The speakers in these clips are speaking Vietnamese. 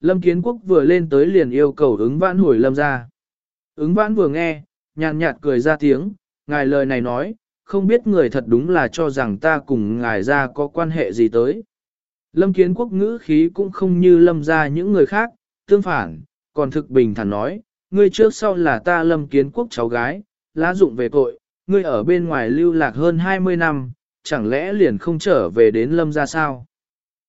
Lâm Kiến Quốc vừa lên tới liền yêu cầu ứng vãn hồi lâm ra. Ứng vãn vừa nghe, nhàn nhạt cười ra tiếng, ngài lời này nói, không biết người thật đúng là cho rằng ta cùng ngài ra có quan hệ gì tới. Lâm Kiến Quốc ngữ khí cũng không như lâm ra những người khác, tương phản, còn thực bình thản nói, ngươi trước sau là ta Lâm Kiến Quốc cháu gái, lá dụng về tội, ngươi ở bên ngoài lưu lạc hơn 20 năm, chẳng lẽ liền không trở về đến lâm ra sao?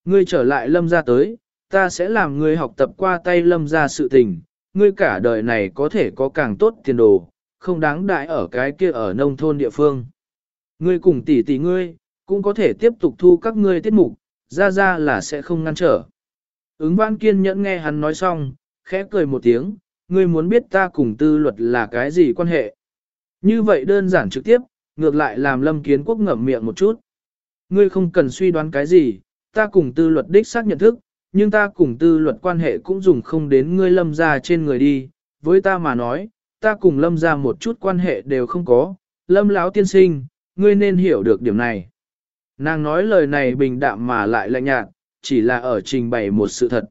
Ngươi trở lại lâm ra tới, ta sẽ làm ngươi học tập qua tay lâm ra sự tình, ngươi cả đời này có thể có càng tốt tiền đồ, không đáng đại ở cái kia ở nông thôn địa phương. Ngươi cùng tỷ tỷ ngươi, cũng có thể tiếp tục thu các ngươi tiết mục, ra ra là sẽ không ngăn trở. Ứng văn kiên nhẫn nghe hắn nói xong, khẽ cười một tiếng, ngươi muốn biết ta cùng tư luật là cái gì quan hệ. Như vậy đơn giản trực tiếp, ngược lại làm lâm kiến quốc ngậm miệng một chút. Ngươi không cần suy đoán cái gì, ta cùng tư luật đích xác nhận thức, nhưng ta cùng tư luật quan hệ cũng dùng không đến ngươi lâm ra trên người đi, với ta mà nói, ta cùng lâm ra một chút quan hệ đều không có, lâm lão tiên sinh, ngươi nên hiểu được điểm này. Nàng nói lời này bình đạm mà lại lạnh nhạt, chỉ là ở trình bày một sự thật.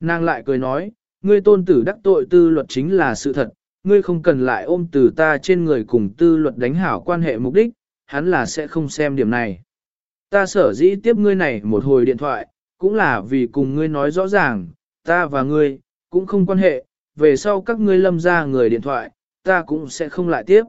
Nàng lại cười nói, ngươi tôn tử đắc tội tư luật chính là sự thật, ngươi không cần lại ôm từ ta trên người cùng tư luật đánh hảo quan hệ mục đích, hắn là sẽ không xem điểm này. Ta sở dĩ tiếp ngươi này một hồi điện thoại, cũng là vì cùng ngươi nói rõ ràng, ta và ngươi, cũng không quan hệ, về sau các ngươi lâm ra người điện thoại, ta cũng sẽ không lại tiếp.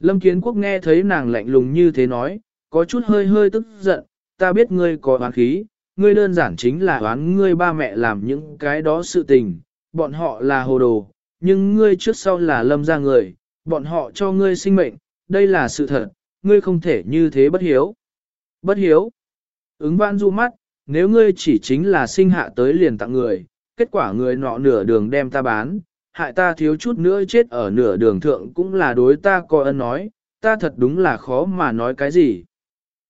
Lâm Kiến Quốc nghe thấy nàng lạnh lùng như thế nói, có chút hơi hơi tức giận, ta biết ngươi có oán khí, ngươi đơn giản chính là oán ngươi ba mẹ làm những cái đó sự tình, bọn họ là hồ đồ, nhưng ngươi trước sau là lâm ra người, bọn họ cho ngươi sinh mệnh, đây là sự thật, ngươi không thể như thế bất hiếu. Bất hiếu. Ứng văn du mắt, nếu ngươi chỉ chính là sinh hạ tới liền tặng người, kết quả người nọ nửa đường đem ta bán, hại ta thiếu chút nữa chết ở nửa đường thượng cũng là đối ta có ân nói, ta thật đúng là khó mà nói cái gì.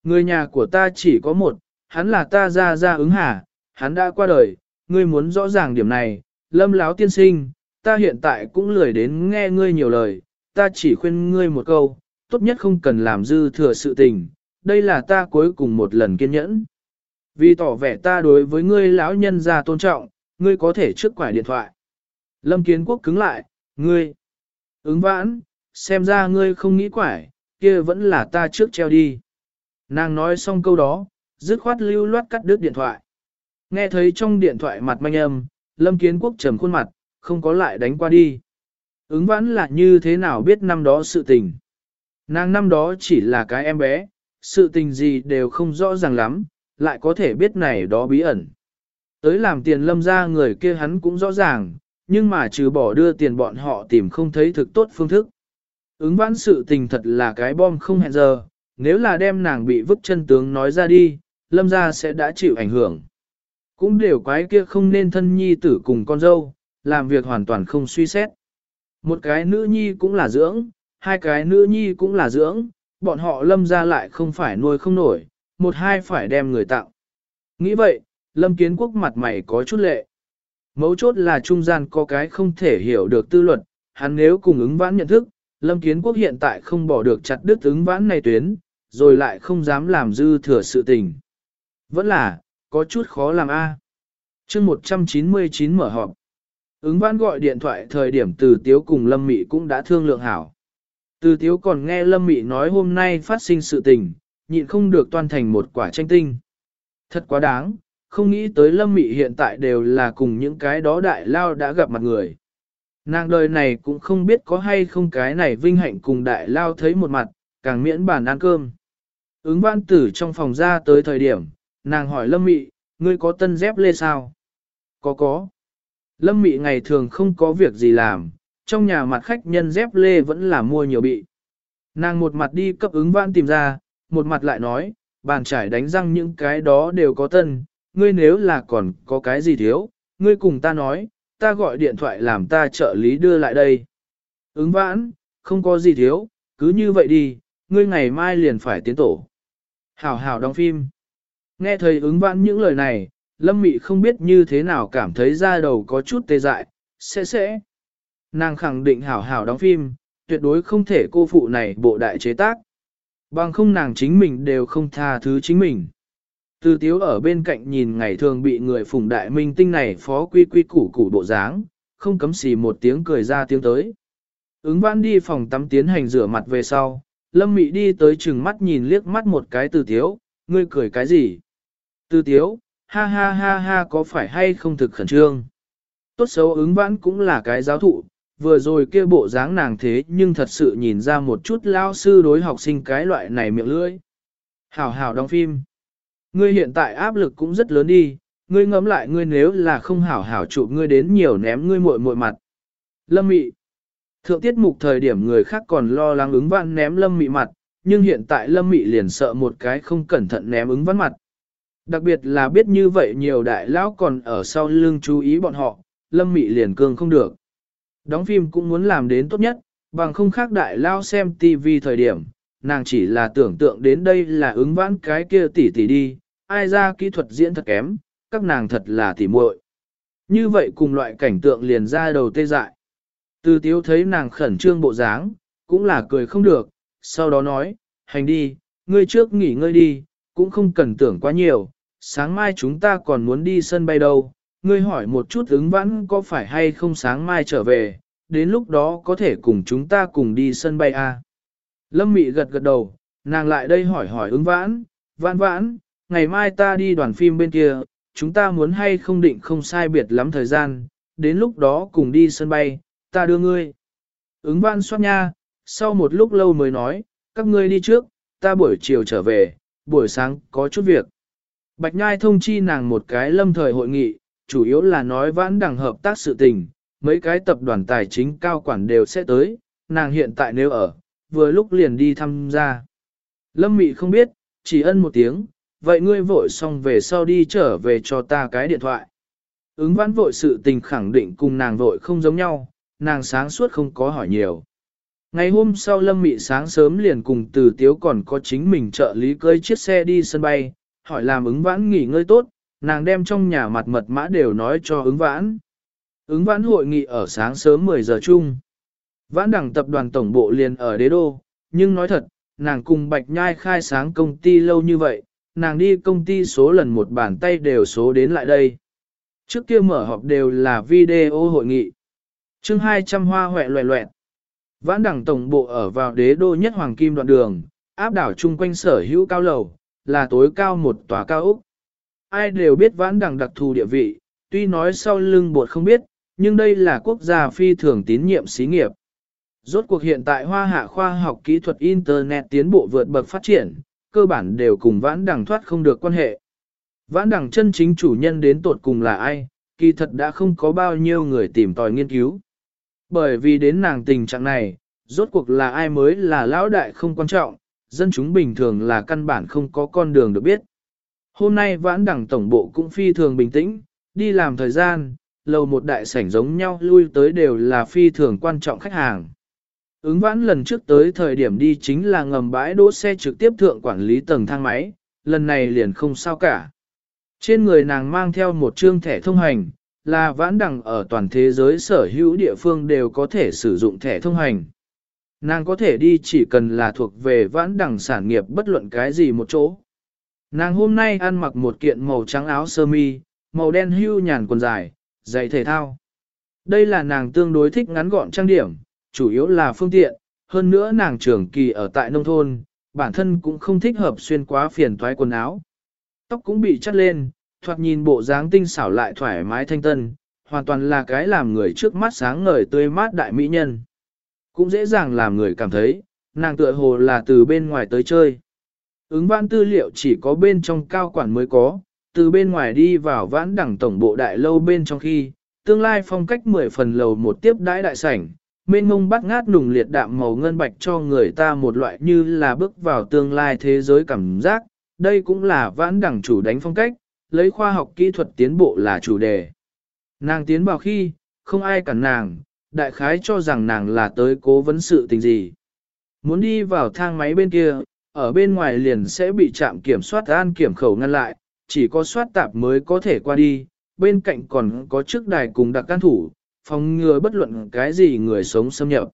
Người nhà của ta chỉ có một, hắn là ta ra ra ứng hà, hắn đã qua đời, ngươi muốn rõ ràng điểm này, lâm láo tiên sinh, ta hiện tại cũng lười đến nghe ngươi nhiều lời, ta chỉ khuyên ngươi một câu, tốt nhất không cần làm dư thừa sự tình, đây là ta cuối cùng một lần kiên nhẫn. Vì tỏ vẻ ta đối với ngươi lão nhân ra tôn trọng, ngươi có thể trước quải điện thoại. Lâm Kiến Quốc cứng lại, ngươi, ứng vãn, xem ra ngươi không nghĩ quải, kia vẫn là ta trước treo đi. Nàng nói xong câu đó, dứt khoát lưu loát cắt đứt điện thoại. Nghe thấy trong điện thoại mặt manh âm, Lâm Kiến Quốc trầm khuôn mặt, không có lại đánh qua đi. Ứng vãn là như thế nào biết năm đó sự tình. Nàng năm đó chỉ là cái em bé, sự tình gì đều không rõ ràng lắm, lại có thể biết này đó bí ẩn. Tới làm tiền lâm ra người kia hắn cũng rõ ràng, nhưng mà trừ bỏ đưa tiền bọn họ tìm không thấy thực tốt phương thức. Ứng vãn sự tình thật là cái bom không hẹn giờ, nếu là đem nàng bị vứt chân tướng nói ra đi, lâm ra sẽ đã chịu ảnh hưởng. Cũng đều quái kia không nên thân nhi tử cùng con dâu, làm việc hoàn toàn không suy xét. Một cái nữ nhi cũng là dưỡng, hai cái nữ nhi cũng là dưỡng, bọn họ lâm ra lại không phải nuôi không nổi, một hai phải đem người tặng. Nghĩ vậy, lâm kiến quốc mặt mày có chút lệ. Mấu chốt là trung gian có cái không thể hiểu được tư luật, hắn nếu cùng ứng vãn nhận thức, lâm kiến quốc hiện tại không bỏ được chặt đứt ứng vãn này tuyến, rồi lại không dám làm dư thừa sự tình. Vẫn là, có chút khó làm a. À. chương 199 mở họp. Ứng vãn gọi điện thoại thời điểm từ tiếu cùng lâm mị cũng đã thương lượng hảo. Từ tiếu còn nghe lâm mị nói hôm nay phát sinh sự tình, nhịn không được toan thành một quả tranh tinh. Thật quá đáng, không nghĩ tới lâm mị hiện tại đều là cùng những cái đó đại lao đã gặp mặt người. Nàng đời này cũng không biết có hay không cái này vinh hạnh cùng đại lao thấy một mặt, càng miễn bàn ăn cơm. Ứng văn tử trong phòng ra tới thời điểm, nàng hỏi lâm mị, ngươi có tân dép lê sao? Có có. Lâm mị ngày thường không có việc gì làm, trong nhà mặt khách nhân dép lê vẫn là mua nhiều bị. Nàng một mặt đi cấp ứng văn tìm ra, một mặt lại nói, bàn trải đánh răng những cái đó đều có tân, ngươi nếu là còn có cái gì thiếu, ngươi cùng ta nói, ta gọi điện thoại làm ta trợ lý đưa lại đây. Ứng vãn, không có gì thiếu, cứ như vậy đi, ngươi ngày mai liền phải tiến tổ. Hảo hảo đóng phim. Nghe thầy ứng vãn những lời này, Lâm Mị không biết như thế nào cảm thấy da đầu có chút tê dại, sẽ sẽ. Nàng khẳng định hảo hảo đóng phim, tuyệt đối không thể cô phụ này bộ đại chế tác. Bằng không nàng chính mình đều không tha thứ chính mình. Từ tiếu ở bên cạnh nhìn ngày thường bị người phùng đại minh tinh này phó quy quy củ củ bộ dáng, không cấm xì một tiếng cười ra tiếng tới. Ứng Vãn đi phòng tắm tiến hành rửa mặt về sau, lâm mị đi tới chừng mắt nhìn liếc mắt một cái từ tiếu, ngươi cười cái gì? Từ tiếu, ha ha ha ha có phải hay không thực khẩn trương? Tốt xấu ứng vãn cũng là cái giáo thụ, vừa rồi kia bộ dáng nàng thế nhưng thật sự nhìn ra một chút lao sư đối học sinh cái loại này miệng lưỡi. Hảo hảo đóng phim. Ngươi hiện tại áp lực cũng rất lớn đi, ngươi ngẫm lại ngươi nếu là không hảo hảo chụp ngươi đến nhiều ném ngươi muội muội mặt. Lâm Mị Thượng tiết mục thời điểm người khác còn lo lắng ứng văn ném Lâm Mị mặt, nhưng hiện tại Lâm Mị liền sợ một cái không cẩn thận ném ứng văn mặt. Đặc biệt là biết như vậy nhiều đại lão còn ở sau lưng chú ý bọn họ, Lâm Mị liền cương không được. Đóng phim cũng muốn làm đến tốt nhất, bằng không khác đại lao xem TV thời điểm, nàng chỉ là tưởng tượng đến đây là ứng vãn cái kia tỷ tỷ đi, ai ra kỹ thuật diễn thật kém, các nàng thật là tỉ muội. Như vậy cùng loại cảnh tượng liền ra đầu tê dại. Từ tiếu thấy nàng khẩn trương bộ dáng, cũng là cười không được, sau đó nói, hành đi, ngươi trước nghỉ ngơi đi, cũng không cần tưởng quá nhiều, sáng mai chúng ta còn muốn đi sân bay đâu, ngươi hỏi một chút ứng vãn có phải hay không sáng mai trở về, đến lúc đó có thể cùng chúng ta cùng đi sân bay à. Lâm Mị gật gật đầu, nàng lại đây hỏi hỏi ứng vãn, vãn vãn, ngày mai ta đi đoàn phim bên kia, chúng ta muốn hay không định không sai biệt lắm thời gian, đến lúc đó cùng đi sân bay, ta đưa ngươi. Ứng vãn xoát nha, sau một lúc lâu mới nói, các ngươi đi trước, ta buổi chiều trở về, buổi sáng có chút việc. Bạch Nhai thông chi nàng một cái lâm thời hội nghị, chủ yếu là nói vãn đẳng hợp tác sự tình, mấy cái tập đoàn tài chính cao quản đều sẽ tới, nàng hiện tại nếu ở, vừa lúc liền đi tham gia. Lâm Mị không biết, chỉ ân một tiếng, vậy ngươi vội xong về sau đi trở về cho ta cái điện thoại. Ứng vãn vội sự tình khẳng định cùng nàng vội không giống nhau, nàng sáng suốt không có hỏi nhiều. Ngày hôm sau Lâm Mị sáng sớm liền cùng từ tiếu còn có chính mình trợ lý cưới chiếc xe đi sân bay, hỏi làm ứng vãn nghỉ ngơi tốt, nàng đem trong nhà mặt mật mã đều nói cho ứng vãn. Ứng vãn hội nghị ở sáng sớm 10 giờ chung. Vãn đẳng tập đoàn tổng bộ liền ở đế đô, nhưng nói thật, nàng cùng Bạch Nhai khai sáng công ty lâu như vậy, nàng đi công ty số lần một bàn tay đều số đến lại đây. Trước kia mở họp đều là video hội nghị. chương 200 hoa hoẹ loẹ loẹt. Vãn đẳng tổng bộ ở vào đế đô nhất hoàng kim đoạn đường, áp đảo chung quanh sở hữu cao lầu, là tối cao một tòa cao úc. Ai đều biết vãn đẳng đặc thù địa vị, tuy nói sau lưng bột không biết, nhưng đây là quốc gia phi thường tín nhiệm xí nghiệp. Rốt cuộc hiện tại hoa hạ khoa học kỹ thuật Internet tiến bộ vượt bậc phát triển, cơ bản đều cùng vãn đẳng thoát không được quan hệ. Vãn đẳng chân chính chủ nhân đến tột cùng là ai, kỳ thật đã không có bao nhiêu người tìm tòi nghiên cứu. Bởi vì đến nàng tình trạng này, rốt cuộc là ai mới là lão đại không quan trọng, dân chúng bình thường là căn bản không có con đường được biết. Hôm nay vãn đẳng tổng bộ cũng phi thường bình tĩnh, đi làm thời gian, lầu một đại sảnh giống nhau lui tới đều là phi thường quan trọng khách hàng. Ứng vãn lần trước tới thời điểm đi chính là ngầm bãi đỗ xe trực tiếp thượng quản lý tầng thang máy, lần này liền không sao cả. Trên người nàng mang theo một trương thẻ thông hành, là vãn đẳng ở toàn thế giới sở hữu địa phương đều có thể sử dụng thẻ thông hành. Nàng có thể đi chỉ cần là thuộc về vãn đẳng sản nghiệp bất luận cái gì một chỗ. Nàng hôm nay ăn mặc một kiện màu trắng áo sơ mi, màu đen hưu nhàn quần dài, giày thể thao. Đây là nàng tương đối thích ngắn gọn trang điểm, chủ yếu là phương tiện, hơn nữa nàng trưởng kỳ ở tại nông thôn, bản thân cũng không thích hợp xuyên quá phiền toái quần áo. Tóc cũng bị chắt lên, thoạt nhìn bộ dáng tinh xảo lại thoải mái thanh tân, hoàn toàn là cái làm người trước mắt sáng ngời tươi mát đại mỹ nhân. Cũng dễ dàng làm người cảm thấy, nàng tựa hồ là từ bên ngoài tới chơi. Ứng vãn tư liệu chỉ có bên trong cao quản mới có, từ bên ngoài đi vào vãn đẳng tổng bộ đại lâu bên trong khi, tương lai phong cách 10 phần lầu một tiếp đãi đại sảnh, mênh mông bắt ngát nùng liệt đạm màu ngân bạch cho người ta một loại như là bước vào tương lai thế giới cảm giác, đây cũng là vãn đẳng chủ đánh phong cách, lấy khoa học kỹ thuật tiến bộ là chủ đề. Nàng tiến vào khi, không ai cản nàng, đại khái cho rằng nàng là tới cố vấn sự tình gì. Muốn đi vào thang máy bên kia, ở bên ngoài liền sẽ bị trạm kiểm soát an kiểm khẩu ngăn lại, chỉ có soát tạp mới có thể qua đi, bên cạnh còn có trước đài cùng đặc can thủ, phòng ngừa bất luận cái gì người sống xâm nhập.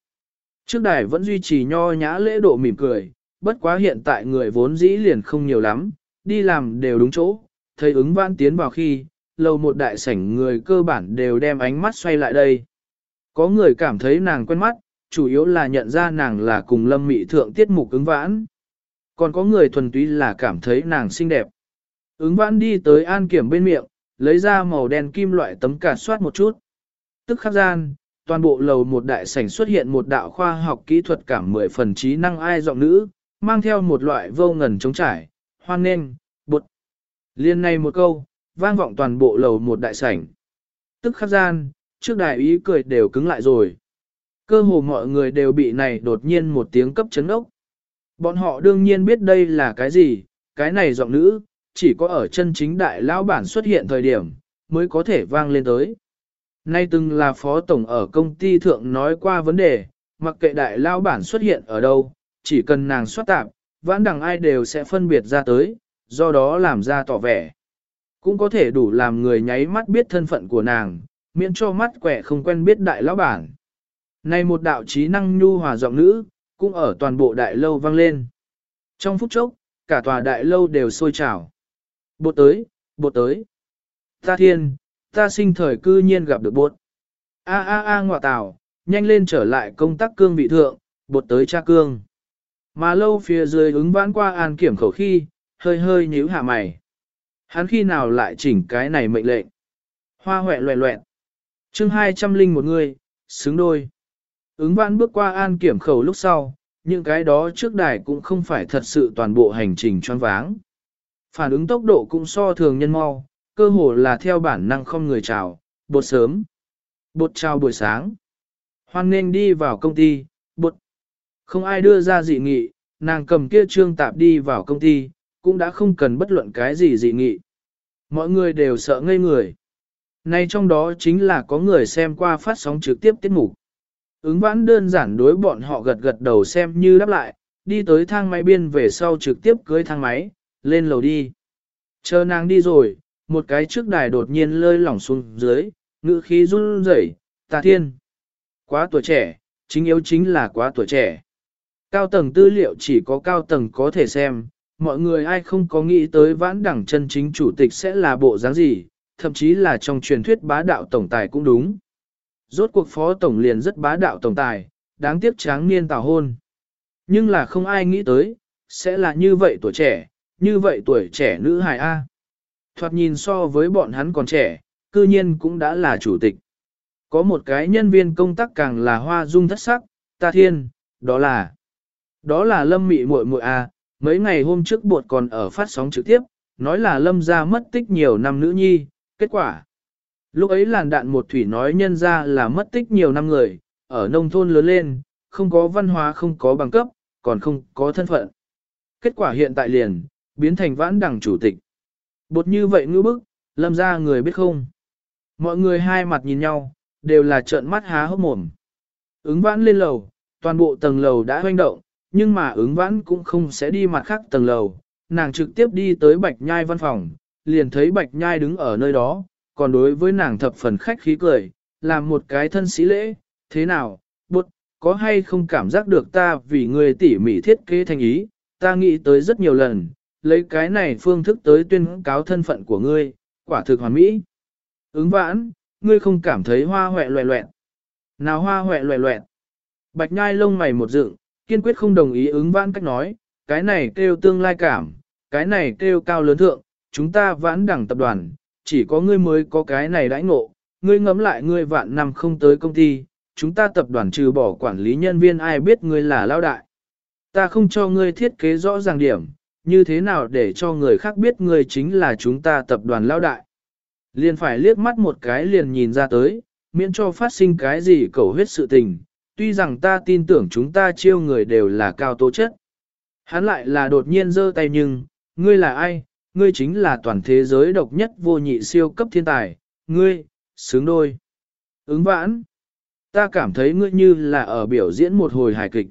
Trước đài vẫn duy trì nho nhã lễ độ mỉm cười, bất quá hiện tại người vốn dĩ liền không nhiều lắm, đi làm đều đúng chỗ, thấy ứng vãn tiến vào khi, lầu một đại sảnh người cơ bản đều đem ánh mắt xoay lại đây. Có người cảm thấy nàng quen mắt, chủ yếu là nhận ra nàng là cùng lâm mị thượng tiết mục ứng vãn. Còn có người thuần túy là cảm thấy nàng xinh đẹp. Ứng vãn đi tới an kiểm bên miệng, lấy ra màu đen kim loại tấm cả soát một chút. Tức khắc gian, toàn bộ lầu một đại sảnh xuất hiện một đạo khoa học kỹ thuật cảm mười phần trí năng ai giọng nữ, mang theo một loại vô ngần trống trải, hoan nghênh, bột. Liên này một câu, vang vọng toàn bộ lầu một đại sảnh. Tức khắc gian, trước đại ý cười đều cứng lại rồi. Cơ hồ mọi người đều bị này đột nhiên một tiếng cấp chấn ốc. Bọn họ đương nhiên biết đây là cái gì, cái này giọng nữ, chỉ có ở chân chính đại lão bản xuất hiện thời điểm, mới có thể vang lên tới. Nay từng là phó tổng ở công ty thượng nói qua vấn đề, mặc kệ đại lão bản xuất hiện ở đâu, chỉ cần nàng xuất tạp, vãn đằng ai đều sẽ phân biệt ra tới, do đó làm ra tỏ vẻ. Cũng có thể đủ làm người nháy mắt biết thân phận của nàng, miễn cho mắt quẻ không quen biết đại lão bản. Này một đạo trí năng nhu hòa giọng nữ, cũng ở toàn bộ đại lâu vang lên. Trong phút chốc, cả tòa đại lâu đều sôi trào. Bột tới, bột tới. Ta thiên, ta sinh thời cư nhiên gặp được bột. A a a ngọa tào, nhanh lên trở lại công tác cương vị thượng, bột tới cha cương. Mà lâu phía dưới ứng vãn qua an kiểm khẩu khi, hơi hơi nhíu hạ mày. Hắn khi nào lại chỉnh cái này mệnh lệnh. Hoa hoẹ loẹ loẹn. chương 200 linh một người, xứng đôi. Ứng vãn bước qua an kiểm khẩu lúc sau, những cái đó trước đài cũng không phải thật sự toàn bộ hành trình choáng váng. Phản ứng tốc độ cũng so thường nhân mau, cơ hồ là theo bản năng không người chào, bột sớm. Bột chào buổi sáng. Hoan nên đi vào công ty, bột. Không ai đưa ra dị nghị, nàng cầm kia trương tạp đi vào công ty, cũng đã không cần bất luận cái gì dị nghị. Mọi người đều sợ ngây người. Nay trong đó chính là có người xem qua phát sóng trực tiếp tiết mục. Ứng vãn đơn giản đối bọn họ gật gật đầu xem như đáp lại, đi tới thang máy biên về sau trực tiếp cưới thang máy, lên lầu đi. Chờ nàng đi rồi, một cái trước đài đột nhiên lơi lỏng xuống dưới, ngữ khí run rẩy, tà thiên. Quá tuổi trẻ, chính yếu chính là quá tuổi trẻ. Cao tầng tư liệu chỉ có cao tầng có thể xem, mọi người ai không có nghĩ tới vãn đẳng chân chính chủ tịch sẽ là bộ dáng gì, thậm chí là trong truyền thuyết bá đạo tổng tài cũng đúng. Rốt cuộc phó tổng liền rất bá đạo tổng tài, đáng tiếc tráng niên tào hôn. Nhưng là không ai nghĩ tới, sẽ là như vậy tuổi trẻ, như vậy tuổi trẻ nữ hài A. Thoạt nhìn so với bọn hắn còn trẻ, cư nhiên cũng đã là chủ tịch. Có một cái nhân viên công tác càng là hoa dung thất sắc, ta thiên, đó là, đó là lâm mị muội muội A, mấy ngày hôm trước buộc còn ở phát sóng trực tiếp, nói là lâm ra mất tích nhiều năm nữ nhi, kết quả. Lúc ấy làn đạn một thủy nói nhân ra là mất tích nhiều năm người, ở nông thôn lớn lên, không có văn hóa không có bằng cấp, còn không có thân phận. Kết quả hiện tại liền, biến thành vãn đẳng chủ tịch. Bột như vậy ngữ bức, lâm ra người biết không. Mọi người hai mặt nhìn nhau, đều là trợn mắt há hốc mồm. Ứng vãn lên lầu, toàn bộ tầng lầu đã hoành động, nhưng mà ứng vãn cũng không sẽ đi mặt khác tầng lầu. Nàng trực tiếp đi tới bạch nhai văn phòng, liền thấy bạch nhai đứng ở nơi đó, còn đối với nàng thập phần khách khí cười, làm một cái thân sĩ lễ, thế nào, bụt, có hay không cảm giác được ta vì người tỉ mỉ thiết kế thành ý, ta nghĩ tới rất nhiều lần, lấy cái này phương thức tới tuyên cáo thân phận của ngươi, quả thực hoàn mỹ. Ứng vãn, ngươi không cảm thấy hoa hoẹ loẹ loẹn. Nào hoa hoẹ loẹ loẹn. Bạch nhai lông mày một dựng, kiên quyết không đồng ý ứng vãn cách nói, cái này kêu tương lai cảm, cái này kêu cao lớn thượng, chúng ta vãn đẳng tập đoàn, chỉ có ngươi mới có cái này đãi ngộ, ngươi ngẫm lại ngươi vạn năm không tới công ty, chúng ta tập đoàn trừ bỏ quản lý nhân viên ai biết ngươi là lao đại. Ta không cho ngươi thiết kế rõ ràng điểm, như thế nào để cho người khác biết ngươi chính là chúng ta tập đoàn lao đại. Liền phải liếc mắt một cái liền nhìn ra tới, miễn cho phát sinh cái gì cầu huyết sự tình, tuy rằng ta tin tưởng chúng ta chiêu người đều là cao tố chất. Hắn lại là đột nhiên giơ tay nhưng, ngươi là ai, ngươi chính là toàn thế giới độc nhất vô nhị siêu cấp thiên tài, ngươi, xứng đôi. Ứng vãn, ta cảm thấy ngươi như là ở biểu diễn một hồi hài kịch.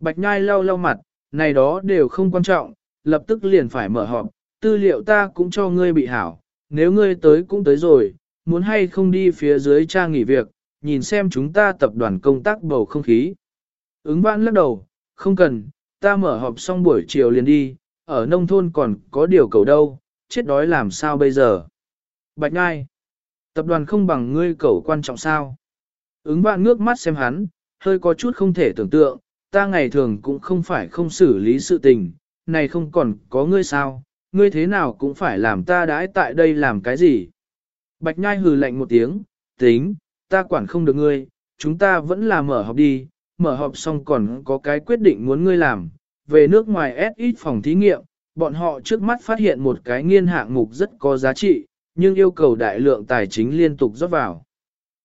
Bạch nhai lau lau mặt, này đó đều không quan trọng, lập tức liền phải mở họp, tư liệu ta cũng cho ngươi bị hảo, nếu ngươi tới cũng tới rồi, muốn hay không đi phía dưới cha nghỉ việc, nhìn xem chúng ta tập đoàn công tác bầu không khí. Ứng vãn lắc đầu, không cần, ta mở họp xong buổi chiều liền đi, ở nông thôn còn có điều cầu đâu, chết đói làm sao bây giờ. Bạch Ngai, tập đoàn không bằng ngươi cầu quan trọng sao. Ứng vạn ngước mắt xem hắn, hơi có chút không thể tưởng tượng, ta ngày thường cũng không phải không xử lý sự tình, này không còn có ngươi sao, ngươi thế nào cũng phải làm ta đãi tại đây làm cái gì. Bạch Nhai hừ lạnh một tiếng, tính, ta quản không được ngươi, chúng ta vẫn là mở họp đi, mở họp xong còn có cái quyết định muốn ngươi làm, về nước ngoài ít phòng thí nghiệm, bọn họ trước mắt phát hiện một cái nghiên hạng mục rất có giá trị, nhưng yêu cầu đại lượng tài chính liên tục rót vào.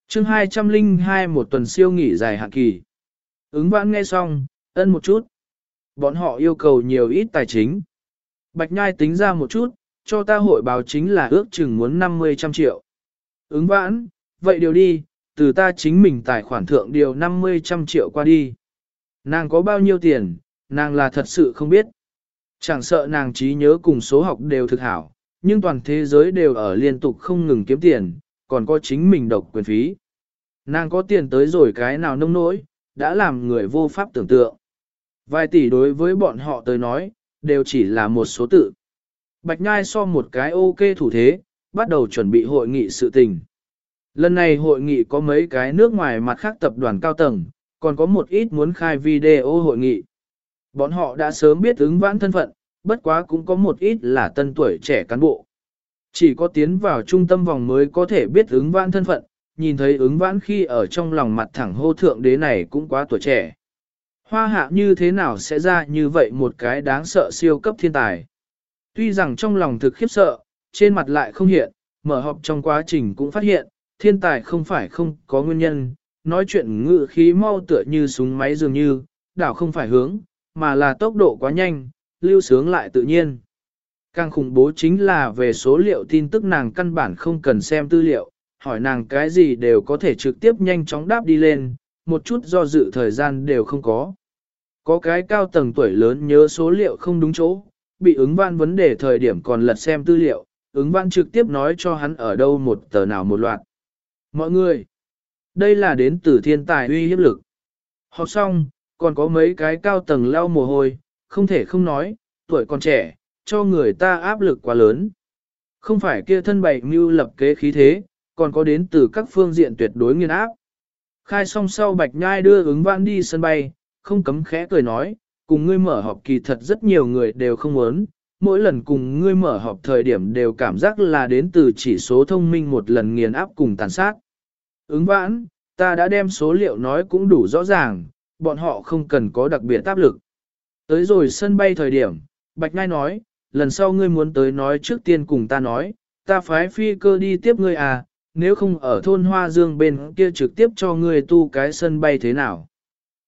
chương 202 một tuần siêu nghỉ dài hạn kỳ. Ứng vãn nghe xong, ân một chút. Bọn họ yêu cầu nhiều ít tài chính. Bạch Nhai tính ra một chút, cho ta hội báo chính là ước chừng muốn 50 trăm triệu. Ứng vãn, vậy điều đi, từ ta chính mình tài khoản thượng điều 50 trăm triệu qua đi. Nàng có bao nhiêu tiền, nàng là thật sự không biết. Chẳng sợ nàng trí nhớ cùng số học đều thực hảo, nhưng toàn thế giới đều ở liên tục không ngừng kiếm tiền, còn có chính mình độc quyền phí. Nàng có tiền tới rồi cái nào nông nỗi, đã làm người vô pháp tưởng tượng. Vài tỷ đối với bọn họ tới nói, đều chỉ là một số tự. Bạch Nhai so một cái ok thủ thế, bắt đầu chuẩn bị hội nghị sự tình. Lần này hội nghị có mấy cái nước ngoài mặt khác tập đoàn cao tầng, còn có một ít muốn khai video hội nghị. Bọn họ đã sớm biết ứng vãn thân phận, bất quá cũng có một ít là tân tuổi trẻ cán bộ. Chỉ có tiến vào trung tâm vòng mới có thể biết ứng vãn thân phận, nhìn thấy ứng vãn khi ở trong lòng mặt thẳng hô thượng đế này cũng quá tuổi trẻ. Hoa hạ như thế nào sẽ ra như vậy một cái đáng sợ siêu cấp thiên tài. Tuy rằng trong lòng thực khiếp sợ, trên mặt lại không hiện, mở họp trong quá trình cũng phát hiện, thiên tài không phải không có nguyên nhân, nói chuyện ngự khí mau tựa như súng máy dường như, đảo không phải hướng, mà là tốc độ quá nhanh, lưu sướng lại tự nhiên. Càng khủng bố chính là về số liệu tin tức nàng căn bản không cần xem tư liệu, hỏi nàng cái gì đều có thể trực tiếp nhanh chóng đáp đi lên, một chút do dự thời gian đều không có. Có cái cao tầng tuổi lớn nhớ số liệu không đúng chỗ, bị ứng văn vấn đề thời điểm còn lật xem tư liệu, ứng văn trực tiếp nói cho hắn ở đâu một tờ nào một loạt. Mọi người, đây là đến từ thiên tài uy hiếp lực. Học xong, còn có mấy cái cao tầng lau mồ hôi, không thể không nói, tuổi còn trẻ, cho người ta áp lực quá lớn. Không phải kia thân bày mưu lập kế khí thế, còn có đến từ các phương diện tuyệt đối nghiên áp. Khai xong sau Bạch Nhai đưa ứng vãn đi sân bay, không cấm khẽ cười nói, cùng ngươi mở họp kỳ thật rất nhiều người đều không muốn, mỗi lần cùng ngươi mở họp thời điểm đều cảm giác là đến từ chỉ số thông minh một lần nghiền áp cùng tàn sát. Ứng vãn, ta đã đem số liệu nói cũng đủ rõ ràng, bọn họ không cần có đặc biệt áp lực. Tới rồi sân bay thời điểm, Bạch Ngai nói, lần sau ngươi muốn tới nói trước tiên cùng ta nói, ta phái phi cơ đi tiếp ngươi à, nếu không ở thôn Hoa Dương bên kia trực tiếp cho ngươi tu cái sân bay thế nào.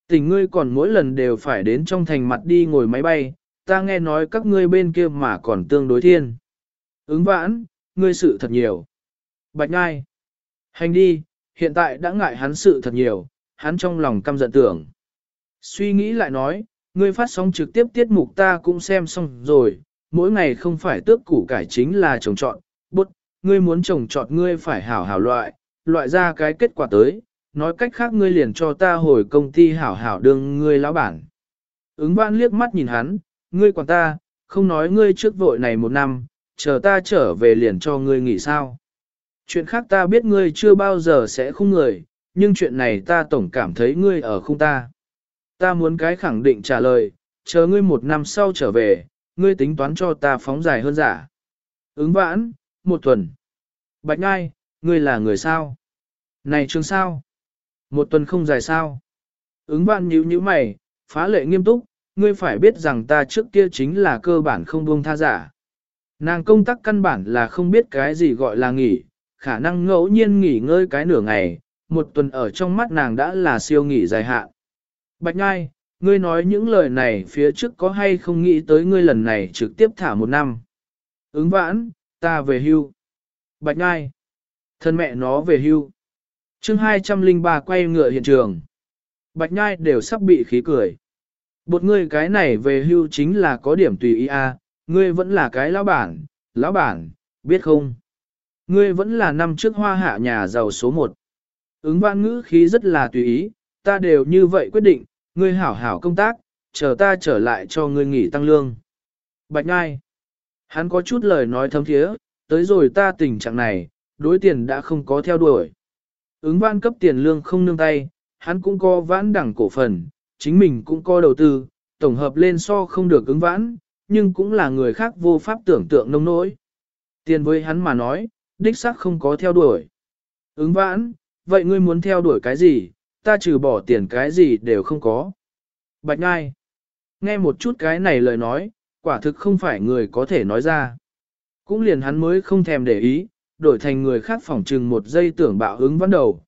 Tình ngươi còn mỗi lần đều phải đến trong thành mặt đi ngồi máy bay, ta nghe nói các ngươi bên kia mà còn tương đối thiên. Ứng vãn, ngươi sự thật nhiều. Bạch Ngai. Hành đi, hiện tại đã ngại hắn sự thật nhiều, hắn trong lòng căm giận tưởng. Suy nghĩ lại nói, ngươi phát sóng trực tiếp tiết mục ta cũng xem xong rồi, mỗi ngày không phải tước củ cải chính là trồng trọt, bút, ngươi muốn trồng trọt ngươi phải hảo hảo loại, loại ra cái kết quả tới, nói cách khác ngươi liền cho ta hồi công ty hảo hảo đương ngươi lão bản. Ứng vãn liếc mắt nhìn hắn, ngươi quản ta, không nói ngươi trước vội này một năm, chờ ta trở về liền cho ngươi nghỉ sao. Chuyện khác ta biết ngươi chưa bao giờ sẽ không người, nhưng chuyện này ta tổng cảm thấy ngươi ở không ta. Ta muốn cái khẳng định trả lời, chờ ngươi một năm sau trở về, ngươi tính toán cho ta phóng dài hơn giả. Ứng vãn, một tuần. Bạch Ngai, ngươi là người sao? Này trường sao? Một tuần không dài sao? Ứng vãn nhíu nhíu mày, phá lệ nghiêm túc, ngươi phải biết rằng ta trước kia chính là cơ bản không buông tha giả. Nàng công tác căn bản là không biết cái gì gọi là nghỉ, khả năng ngẫu nhiên nghỉ ngơi cái nửa ngày, một tuần ở trong mắt nàng đã là siêu nghỉ dài hạn. Bạch Ngai, ngươi nói những lời này phía trước có hay không nghĩ tới ngươi lần này trực tiếp thả một năm. Ứng vãn, ta về hưu. Bạch Ngai, thân mẹ nó về hưu. chương 203 quay ngựa hiện trường. Bạch Ngai đều sắp bị khí cười. Bột ngươi cái này về hưu chính là có điểm tùy ý a, ngươi vẫn là cái lão bản, lão bản, biết không? Ngươi vẫn là năm trước hoa hạ nhà giàu số một. Ứng vãn ngữ khí rất là tùy ý, ta đều như vậy quyết định, ngươi hảo hảo công tác, chờ ta trở lại cho ngươi nghỉ tăng lương. Bạch Ngai. Hắn có chút lời nói thấm thiế, tới rồi ta tình trạng này, đối tiền đã không có theo đuổi. Ứng văn cấp tiền lương không nương tay, hắn cũng có vãn đẳng cổ phần, chính mình cũng có đầu tư, tổng hợp lên so không được ứng vãn, nhưng cũng là người khác vô pháp tưởng tượng nông nỗi. Tiền với hắn mà nói, đích xác không có theo đuổi. Ứng vãn, vậy ngươi muốn theo đuổi cái gì, ta trừ bỏ tiền cái gì đều không có. Bạch Ngai, nghe một chút cái này lời nói, quả thực không phải người có thể nói ra. Cũng liền hắn mới không thèm để ý, đổi thành người khác phỏng trừng một giây tưởng bạo ứng văn đầu.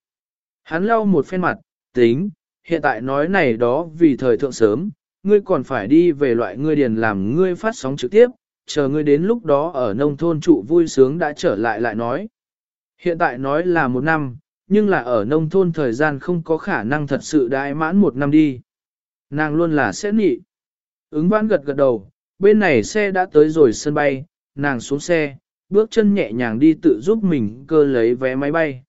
Hắn lau một phen mặt, tính, hiện tại nói này đó vì thời thượng sớm, ngươi còn phải đi về loại ngươi điền làm ngươi phát sóng trực tiếp, chờ ngươi đến lúc đó ở nông thôn trụ vui sướng đã trở lại lại nói. Hiện tại nói là một năm, nhưng là ở nông thôn thời gian không có khả năng thật sự đại mãn một năm đi. Nàng luôn là sẽ nị. Ứng vãn gật gật đầu, bên này xe đã tới rồi sân bay, nàng xuống xe, bước chân nhẹ nhàng đi tự giúp mình cơ lấy vé máy bay.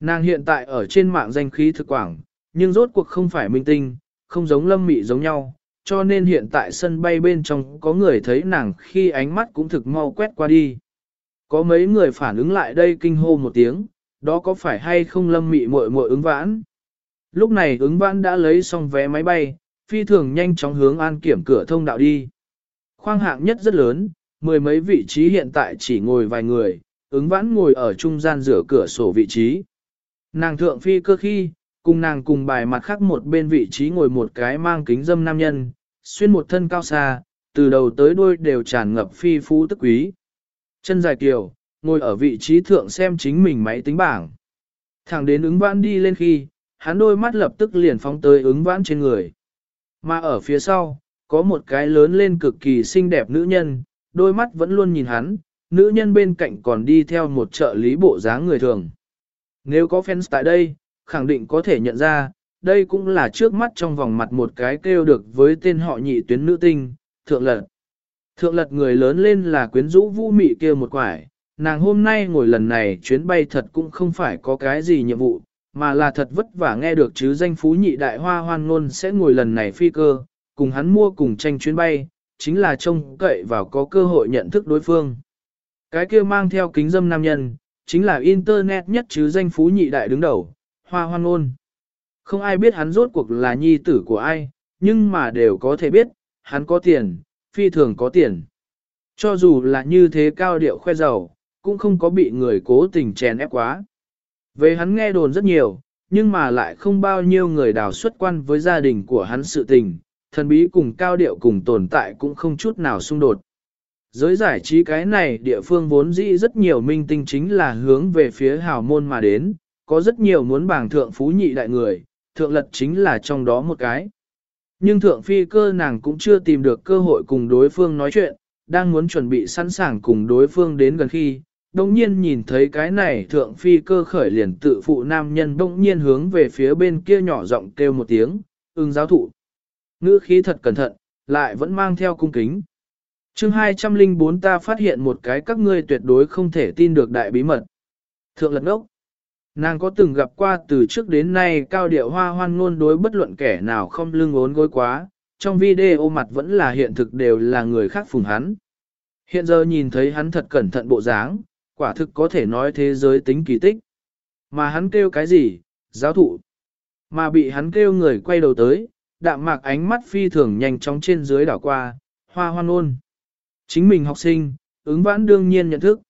Nàng hiện tại ở trên mạng danh khí thực quảng, nhưng rốt cuộc không phải minh tinh, không giống lâm mị giống nhau, cho nên hiện tại sân bay bên trong có người thấy nàng khi ánh mắt cũng thực mau quét qua đi. Có mấy người phản ứng lại đây kinh hô một tiếng, đó có phải hay không lâm mị muội muội ứng vãn? Lúc này ứng vãn đã lấy xong vé máy bay, phi thường nhanh chóng hướng an kiểm cửa thông đạo đi. Khoang hạng nhất rất lớn, mười mấy vị trí hiện tại chỉ ngồi vài người, ứng vãn ngồi ở trung gian rửa cửa sổ vị trí. Nàng thượng phi cơ khi, cùng nàng cùng bài mặt khác một bên vị trí ngồi một cái mang kính dâm nam nhân, xuyên một thân cao xa, từ đầu tới đuôi đều tràn ngập phi phú tức quý. Chân dài kiều, ngồi ở vị trí thượng xem chính mình máy tính bảng. Thẳng đến ứng vãn đi lên khi, hắn đôi mắt lập tức liền phóng tới ứng vãn trên người. Mà ở phía sau, có một cái lớn lên cực kỳ xinh đẹp nữ nhân, đôi mắt vẫn luôn nhìn hắn, nữ nhân bên cạnh còn đi theo một trợ lý bộ dáng người thường. Nếu có fans tại đây, khẳng định có thể nhận ra, đây cũng là trước mắt trong vòng mặt một cái kêu được với tên họ nhị tuyến nữ tinh, thượng lật. Thượng lật người lớn lên là quyến rũ vũ mị kia một quải, nàng hôm nay ngồi lần này chuyến bay thật cũng không phải có cái gì nhiệm vụ, mà là thật vất vả nghe được chứ danh phú nhị đại hoa hoan ngôn sẽ ngồi lần này phi cơ, cùng hắn mua cùng tranh chuyến bay, chính là trông cậy vào có cơ hội nhận thức đối phương. Cái kia mang theo kính dâm nam nhân, chính là Internet nhất chứ danh phú nhị đại đứng đầu, hoa hoan ngôn. Không ai biết hắn rốt cuộc là nhi tử của ai, nhưng mà đều có thể biết, hắn có tiền, phi thường có tiền. Cho dù là như thế cao điệu khoe giàu, cũng không có bị người cố tình chèn ép quá. Về hắn nghe đồn rất nhiều, nhưng mà lại không bao nhiêu người đào xuất quan với gia đình của hắn sự tình, thần bí cùng cao điệu cùng tồn tại cũng không chút nào xung đột. Giới giải trí cái này địa phương vốn dĩ rất nhiều minh tinh chính là hướng về phía hào môn mà đến, có rất nhiều muốn bảng thượng phú nhị đại người, thượng lật chính là trong đó một cái. Nhưng thượng phi cơ nàng cũng chưa tìm được cơ hội cùng đối phương nói chuyện, đang muốn chuẩn bị sẵn sàng cùng đối phương đến gần khi, đồng nhiên nhìn thấy cái này thượng phi cơ khởi liền tự phụ nam nhân đồng nhiên hướng về phía bên kia nhỏ giọng kêu một tiếng, ưng giáo thụ. Ngữ khí thật cẩn thận, lại vẫn mang theo cung kính. chương 204 ta phát hiện một cái các ngươi tuyệt đối không thể tin được đại bí mật. Thượng lật ngốc. Nàng có từng gặp qua từ trước đến nay cao điệu hoa hoan ngôn đối bất luận kẻ nào không lưng ốn gối quá, trong video mặt vẫn là hiện thực đều là người khác phùng hắn. Hiện giờ nhìn thấy hắn thật cẩn thận bộ dáng, quả thực có thể nói thế giới tính kỳ tích. Mà hắn kêu cái gì? Giáo thụ. Mà bị hắn kêu người quay đầu tới, đạm mạc ánh mắt phi thường nhanh chóng trên dưới đảo qua, hoa hoan ôn. Chính mình học sinh, ứng vãn đương nhiên nhận thức.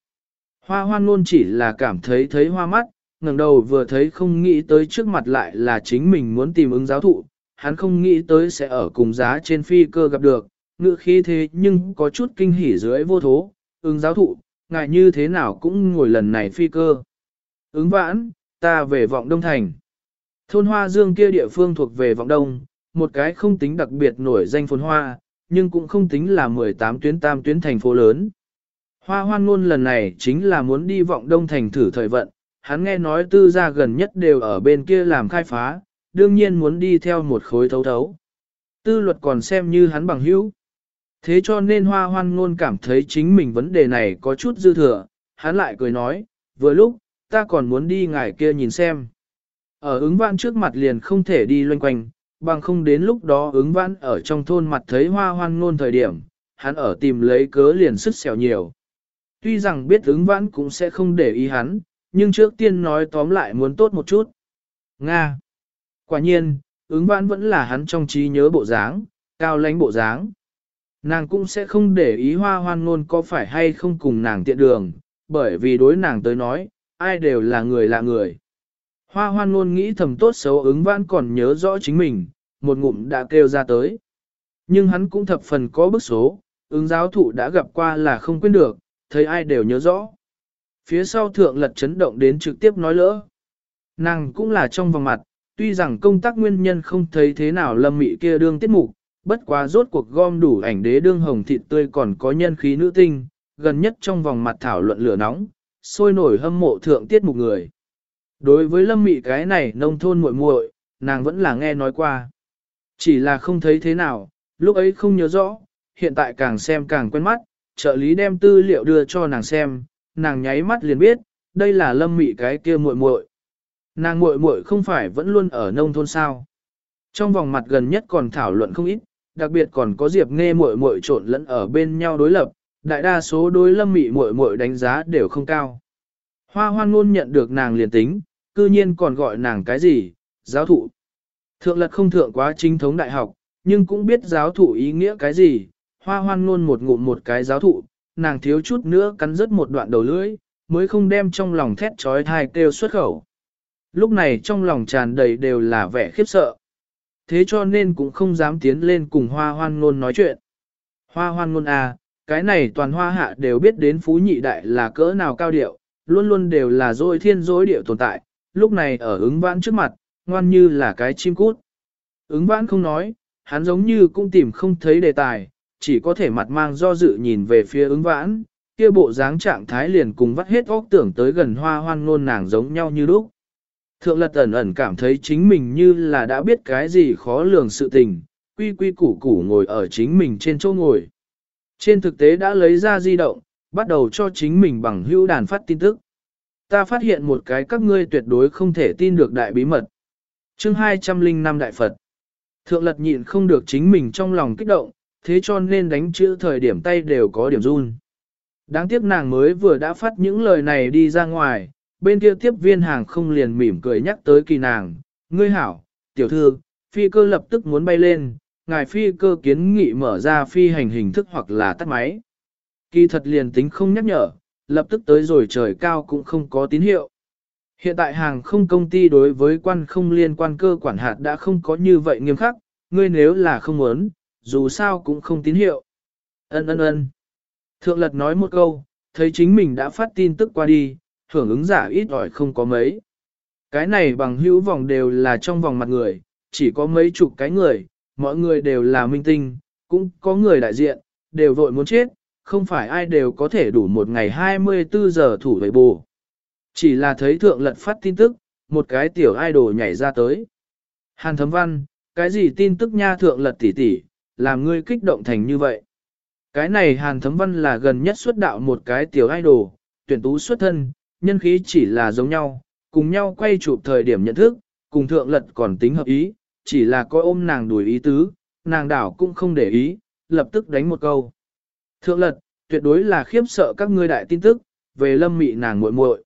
Hoa hoan ôn chỉ là cảm thấy thấy hoa mắt, ngẩng đầu vừa thấy không nghĩ tới trước mặt lại là chính mình muốn tìm ứng giáo thụ, hắn không nghĩ tới sẽ ở cùng giá trên phi cơ gặp được, ngự khí thế nhưng có chút kinh hỉ dưới vô thố, ứng giáo thụ, ngại như thế nào cũng ngồi lần này phi cơ. Ứng vãn, ta về vọng đông thành. Thôn hoa dương kia địa phương thuộc về vọng đông, một cái không tính đặc biệt nổi danh phồn hoa, nhưng cũng không tính là 18 tuyến tam tuyến thành phố lớn. Hoa hoan ngôn lần này chính là muốn đi vọng đông thành thử thời vận, hắn nghe nói tư gia gần nhất đều ở bên kia làm khai phá, đương nhiên muốn đi theo một khối thấu thấu. Tư luật còn xem như hắn bằng hữu. Thế cho nên hoa hoan ngôn cảm thấy chính mình vấn đề này có chút dư thừa, hắn lại cười nói, vừa lúc, ta còn muốn đi ngài kia nhìn xem. Ở ứng vãn trước mặt liền không thể đi loanh quanh, bằng không đến lúc đó ứng vãn ở trong thôn mặt thấy hoa hoan ngôn thời điểm, hắn ở tìm lấy cớ liền sức xẻo nhiều. Tuy rằng biết ứng vãn cũng sẽ không để ý hắn, nhưng trước tiên nói tóm lại muốn tốt một chút. Nga. Quả nhiên, ứng vãn vẫn là hắn trong trí nhớ bộ dáng, cao lãnh bộ dáng. Nàng cũng sẽ không để ý hoa hoan ngôn có phải hay không cùng nàng tiện đường, bởi vì đối nàng tới nói, ai đều là người lạ người. Hoa hoan ngôn nghĩ thầm tốt xấu ứng vãn còn nhớ rõ chính mình, một ngụm đã kêu ra tới. Nhưng hắn cũng thập phần có bức số, ứng giáo thụ đã gặp qua là không quên được, thấy ai đều nhớ rõ. Phía sau thượng lật chấn động đến trực tiếp nói lỡ. Nàng cũng là trong vòng mặt, tuy rằng công tác nguyên nhân không thấy thế nào lâm mị kia đương tiết mục, bất quá rốt cuộc gom đủ ảnh đế đương hồng thịt tươi còn có nhân khí nữ tinh, gần nhất trong vòng mặt thảo luận lửa nóng, sôi nổi hâm mộ thượng tiết mục người. Đối với lâm mị cái này nông thôn muội muội, nàng vẫn là nghe nói qua. Chỉ là không thấy thế nào, lúc ấy không nhớ rõ, hiện tại càng xem càng quen mắt, trợ lý đem tư liệu đưa cho nàng xem, nàng nháy mắt liền biết, đây là lâm mị cái kia muội muội. Nàng muội muội không phải vẫn luôn ở nông thôn sao. Trong vòng mặt gần nhất còn thảo luận không ít, đặc biệt còn có Diệp Nghe muội muội trộn lẫn ở bên nhau đối lập, đại đa số đối lâm mị muội muội đánh giá đều không cao. Hoa hoan luôn nhận được nàng liền tính, cư nhiên còn gọi nàng cái gì, giáo thụ. Thượng lật không thượng quá chính thống đại học, nhưng cũng biết giáo thụ ý nghĩa cái gì, hoa hoan luôn một ngụm một cái giáo thụ, nàng thiếu chút nữa cắn rứt một đoạn đầu lưỡi, mới không đem trong lòng thét trói thai kêu xuất khẩu. Lúc này trong lòng tràn đầy đều là vẻ khiếp sợ. Thế cho nên cũng không dám tiến lên cùng hoa hoan ngôn nói chuyện. Hoa hoan ngôn à, cái này toàn hoa hạ đều biết đến phú nhị đại là cỡ nào cao điệu, luôn luôn đều là dối thiên dối điệu tồn tại, lúc này ở ứng vãn trước mặt, ngoan như là cái chim cút. Ứng vãn không nói, hắn giống như cũng tìm không thấy đề tài, chỉ có thể mặt mang do dự nhìn về phía ứng vãn, kia bộ dáng trạng thái liền cùng vắt hết óc tưởng tới gần hoa hoan ngôn nàng giống nhau như lúc. Thượng lật ẩn ẩn cảm thấy chính mình như là đã biết cái gì khó lường sự tình, quy quy củ củ ngồi ở chính mình trên chỗ ngồi. Trên thực tế đã lấy ra di động, bắt đầu cho chính mình bằng hữu đàn phát tin tức. Ta phát hiện một cái các ngươi tuyệt đối không thể tin được đại bí mật. chương 205 Đại Phật Thượng lật nhịn không được chính mình trong lòng kích động, thế cho nên đánh chữ thời điểm tay đều có điểm run. Đáng tiếc nàng mới vừa đã phát những lời này đi ra ngoài, bên kia tiếp viên hàng không liền mỉm cười nhắc tới kỳ nàng, ngươi hảo, tiểu thư, phi cơ lập tức muốn bay lên, ngài phi cơ kiến nghị mở ra phi hành hình thức hoặc là tắt máy. Kỳ thật liền tính không nhắc nhở, lập tức tới rồi trời cao cũng không có tín hiệu. Hiện tại hàng không công ty đối với quan không liên quan cơ quản hạt đã không có như vậy nghiêm khắc, ngươi nếu là không muốn, dù sao cũng không tín hiệu. Ân ân ân. Thượng lật nói một câu, thấy chính mình đã phát tin tức qua đi, hưởng ứng giả ít ỏi không có mấy. Cái này bằng hữu vòng đều là trong vòng mặt người, chỉ có mấy chục cái người, mọi người đều là minh tinh, cũng có người đại diện, đều vội muốn chết, không phải ai đều có thể đủ một ngày 24 giờ thủ vệ bù. Chỉ là thấy thượng lật phát tin tức, một cái tiểu idol nhảy ra tới. Hàn thấm văn, cái gì tin tức nha thượng lật tỉ tỉ, làm ngươi kích động thành như vậy. Cái này hàn thấm văn là gần nhất xuất đạo một cái tiểu idol, tuyển tú xuất thân, nhân khí chỉ là giống nhau, cùng nhau quay chụp thời điểm nhận thức, cùng thượng lật còn tính hợp ý, chỉ là coi ôm nàng đuổi ý tứ, nàng đảo cũng không để ý, lập tức đánh một câu. Thượng lật, tuyệt đối là khiếp sợ các ngươi đại tin tức, về lâm mị nàng muội muội.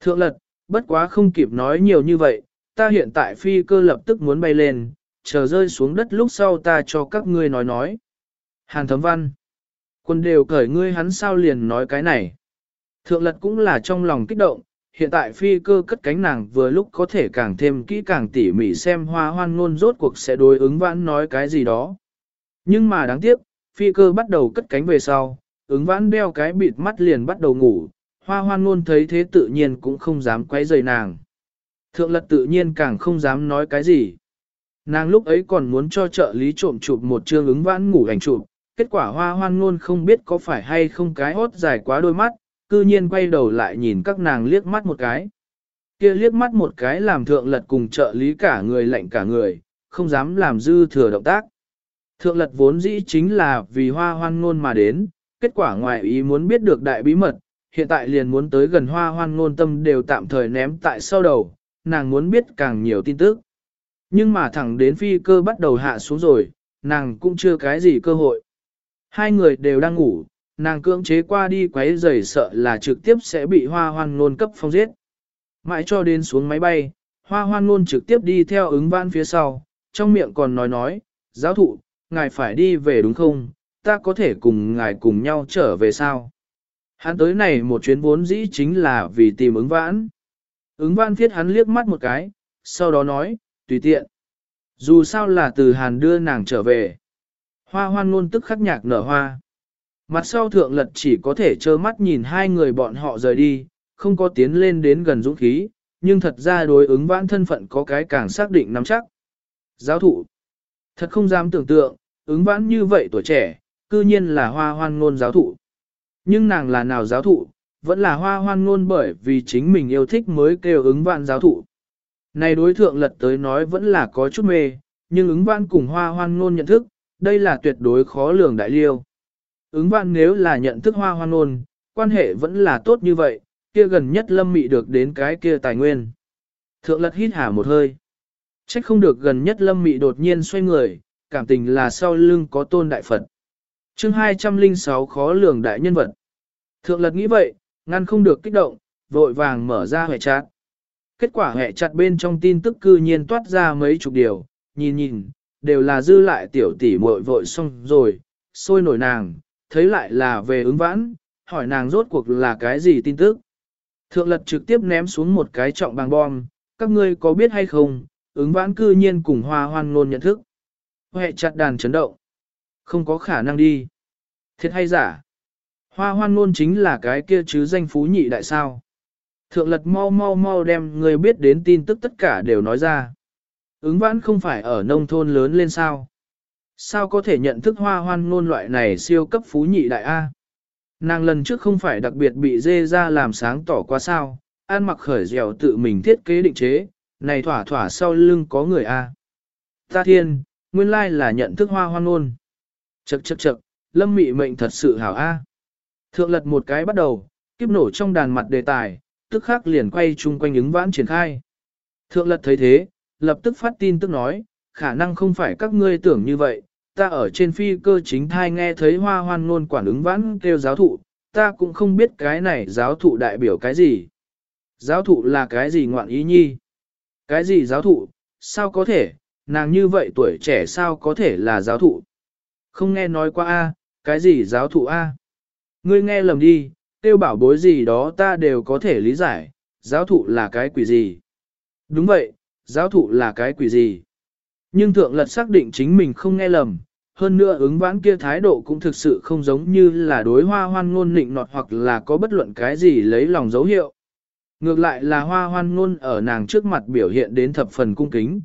Thượng lật, bất quá không kịp nói nhiều như vậy, ta hiện tại phi cơ lập tức muốn bay lên, chờ rơi xuống đất lúc sau ta cho các ngươi nói nói. Hàn thấm văn. Quân đều cởi ngươi hắn sao liền nói cái này. Thượng lật cũng là trong lòng kích động, hiện tại phi cơ cất cánh nàng vừa lúc có thể càng thêm kỹ càng tỉ mỉ xem hoa hoan ngôn rốt cuộc sẽ đối ứng vãn nói cái gì đó. Nhưng mà đáng tiếc, phi cơ bắt đầu cất cánh về sau, ứng vãn đeo cái bịt mắt liền bắt đầu ngủ, hoa hoan ngôn thấy thế tự nhiên cũng không dám quấy rầy nàng. Thượng lật tự nhiên càng không dám nói cái gì. Nàng lúc ấy còn muốn cho trợ lý trộm chụp một chương ứng vãn ngủ ảnh chụp, kết quả hoa hoan ngôn không biết có phải hay không cái hốt dài quá đôi mắt, cư nhiên quay đầu lại nhìn các nàng liếc mắt một cái. Kia liếc mắt một cái làm thượng lật cùng trợ lý cả người lạnh cả người, không dám làm dư thừa động tác. Thượng lật vốn dĩ chính là vì hoa hoan ngôn mà đến, kết quả ngoài ý muốn biết được đại bí mật, hiện tại liền muốn tới gần hoa hoan ngôn tâm đều tạm thời ném tại sau đầu, nàng muốn biết càng nhiều tin tức. Nhưng mà thẳng đến phi cơ bắt đầu hạ xuống rồi, nàng cũng chưa cái gì cơ hội. Hai người đều đang ngủ, nàng cưỡng chế qua đi quấy rầy sợ là trực tiếp sẽ bị hoa hoan nôn cấp phong giết. Mãi cho đến xuống máy bay, hoa hoan nôn trực tiếp đi theo ứng văn phía sau, trong miệng còn nói nói, giáo thụ, ngài phải đi về đúng không, ta có thể cùng ngài cùng nhau trở về sao. Hắn tới này một chuyến vốn dĩ chính là vì tìm ứng vãn. Ứng vãn thiết hắn liếc mắt một cái, sau đó nói, tùy tiện. Dù sao là từ Hàn đưa nàng trở về. Hoa hoan luôn tức khắc nhạc nở hoa. Mặt sau thượng lật chỉ có thể trơ mắt nhìn hai người bọn họ rời đi, không có tiến lên đến gần dũng khí, nhưng thật ra đối ứng vãn thân phận có cái càng xác định nắm chắc. Giáo thụ. Thật không dám tưởng tượng, ứng vãn như vậy tuổi trẻ, cư nhiên là hoa hoan ngôn giáo thụ. Nhưng nàng là nào giáo thụ, vẫn là hoa hoan ngôn bởi vì chính mình yêu thích mới kêu ứng vãn giáo thụ. Này đối thượng lật tới nói vẫn là có chút mê, nhưng ứng vãn cùng hoa hoan ngôn nhận thức, đây là tuyệt đối khó lường đại liêu. Ứng vạn nếu là nhận thức hoa hoan ôn, quan hệ vẫn là tốt như vậy, kia gần nhất lâm mị được đến cái kia tài nguyên. Thượng lật hít hà một hơi. Trách không được gần nhất lâm mị đột nhiên xoay người, cảm tình là sau lưng có tôn đại Phật. chương 206 khó lường đại nhân vật. Thượng lật nghĩ vậy, ngăn không được kích động, vội vàng mở ra hệ chát. Kết quả hệ chặt bên trong tin tức cư nhiên toát ra mấy chục điều, nhìn nhìn, đều là dư lại tiểu tỷ muội vội xong rồi, sôi nổi nàng, thấy lại là về ứng vãn, hỏi nàng rốt cuộc là cái gì tin tức. Thượng lật trực tiếp ném xuống một cái trọng bằng bom, các ngươi có biết hay không, ứng vãn cư nhiên cùng hoa hoan ngôn nhận thức. Hệ chặt đàn chấn động. Không có khả năng đi. Thiệt hay giả? Hoa hoan ngôn chính là cái kia chứ danh phú nhị đại sao. Thượng lật mau mau mau đem người biết đến tin tức tất cả đều nói ra. Ứng vãn không phải ở nông thôn lớn lên sao. Sao có thể nhận thức hoa hoan ngôn loại này siêu cấp phú nhị đại A? Nàng lần trước không phải đặc biệt bị dê ra làm sáng tỏ quá sao, an mặc khởi dẻo tự mình thiết kế định chế, này thỏa thỏa sau lưng có người A. Ta thiên, nguyên lai là nhận thức hoa hoan ngôn. Chậc chậc chậc, lâm mị mệnh thật sự hảo A. Thượng lật một cái bắt đầu, kiếp nổ trong đàn mặt đề tài, tức khắc liền quay chung quanh ứng vãn triển khai. Thượng lật thấy thế, lập tức phát tin tức nói, khả năng không phải các ngươi tưởng như vậy, ta ở trên phi cơ chính thai nghe thấy hoa hoan ngôn quản ứng vãn kêu giáo thụ, ta cũng không biết cái này giáo thụ đại biểu cái gì. Giáo thụ là cái gì ngoạn ý nhi? Cái gì giáo thụ? Sao có thể? Nàng như vậy tuổi trẻ sao có thể là giáo thụ? Không nghe nói qua a, cái gì giáo thụ a? Ngươi nghe lầm đi, tiêu bảo bối gì đó ta đều có thể lý giải, giáo thụ là cái quỷ gì. Đúng vậy, giáo thụ là cái quỷ gì. Nhưng thượng lật xác định chính mình không nghe lầm, hơn nữa ứng vãn kia thái độ cũng thực sự không giống như là đối hoa hoan ngôn nịnh nọt hoặc là có bất luận cái gì lấy lòng dấu hiệu. Ngược lại là hoa hoan ngôn ở nàng trước mặt biểu hiện đến thập phần cung kính.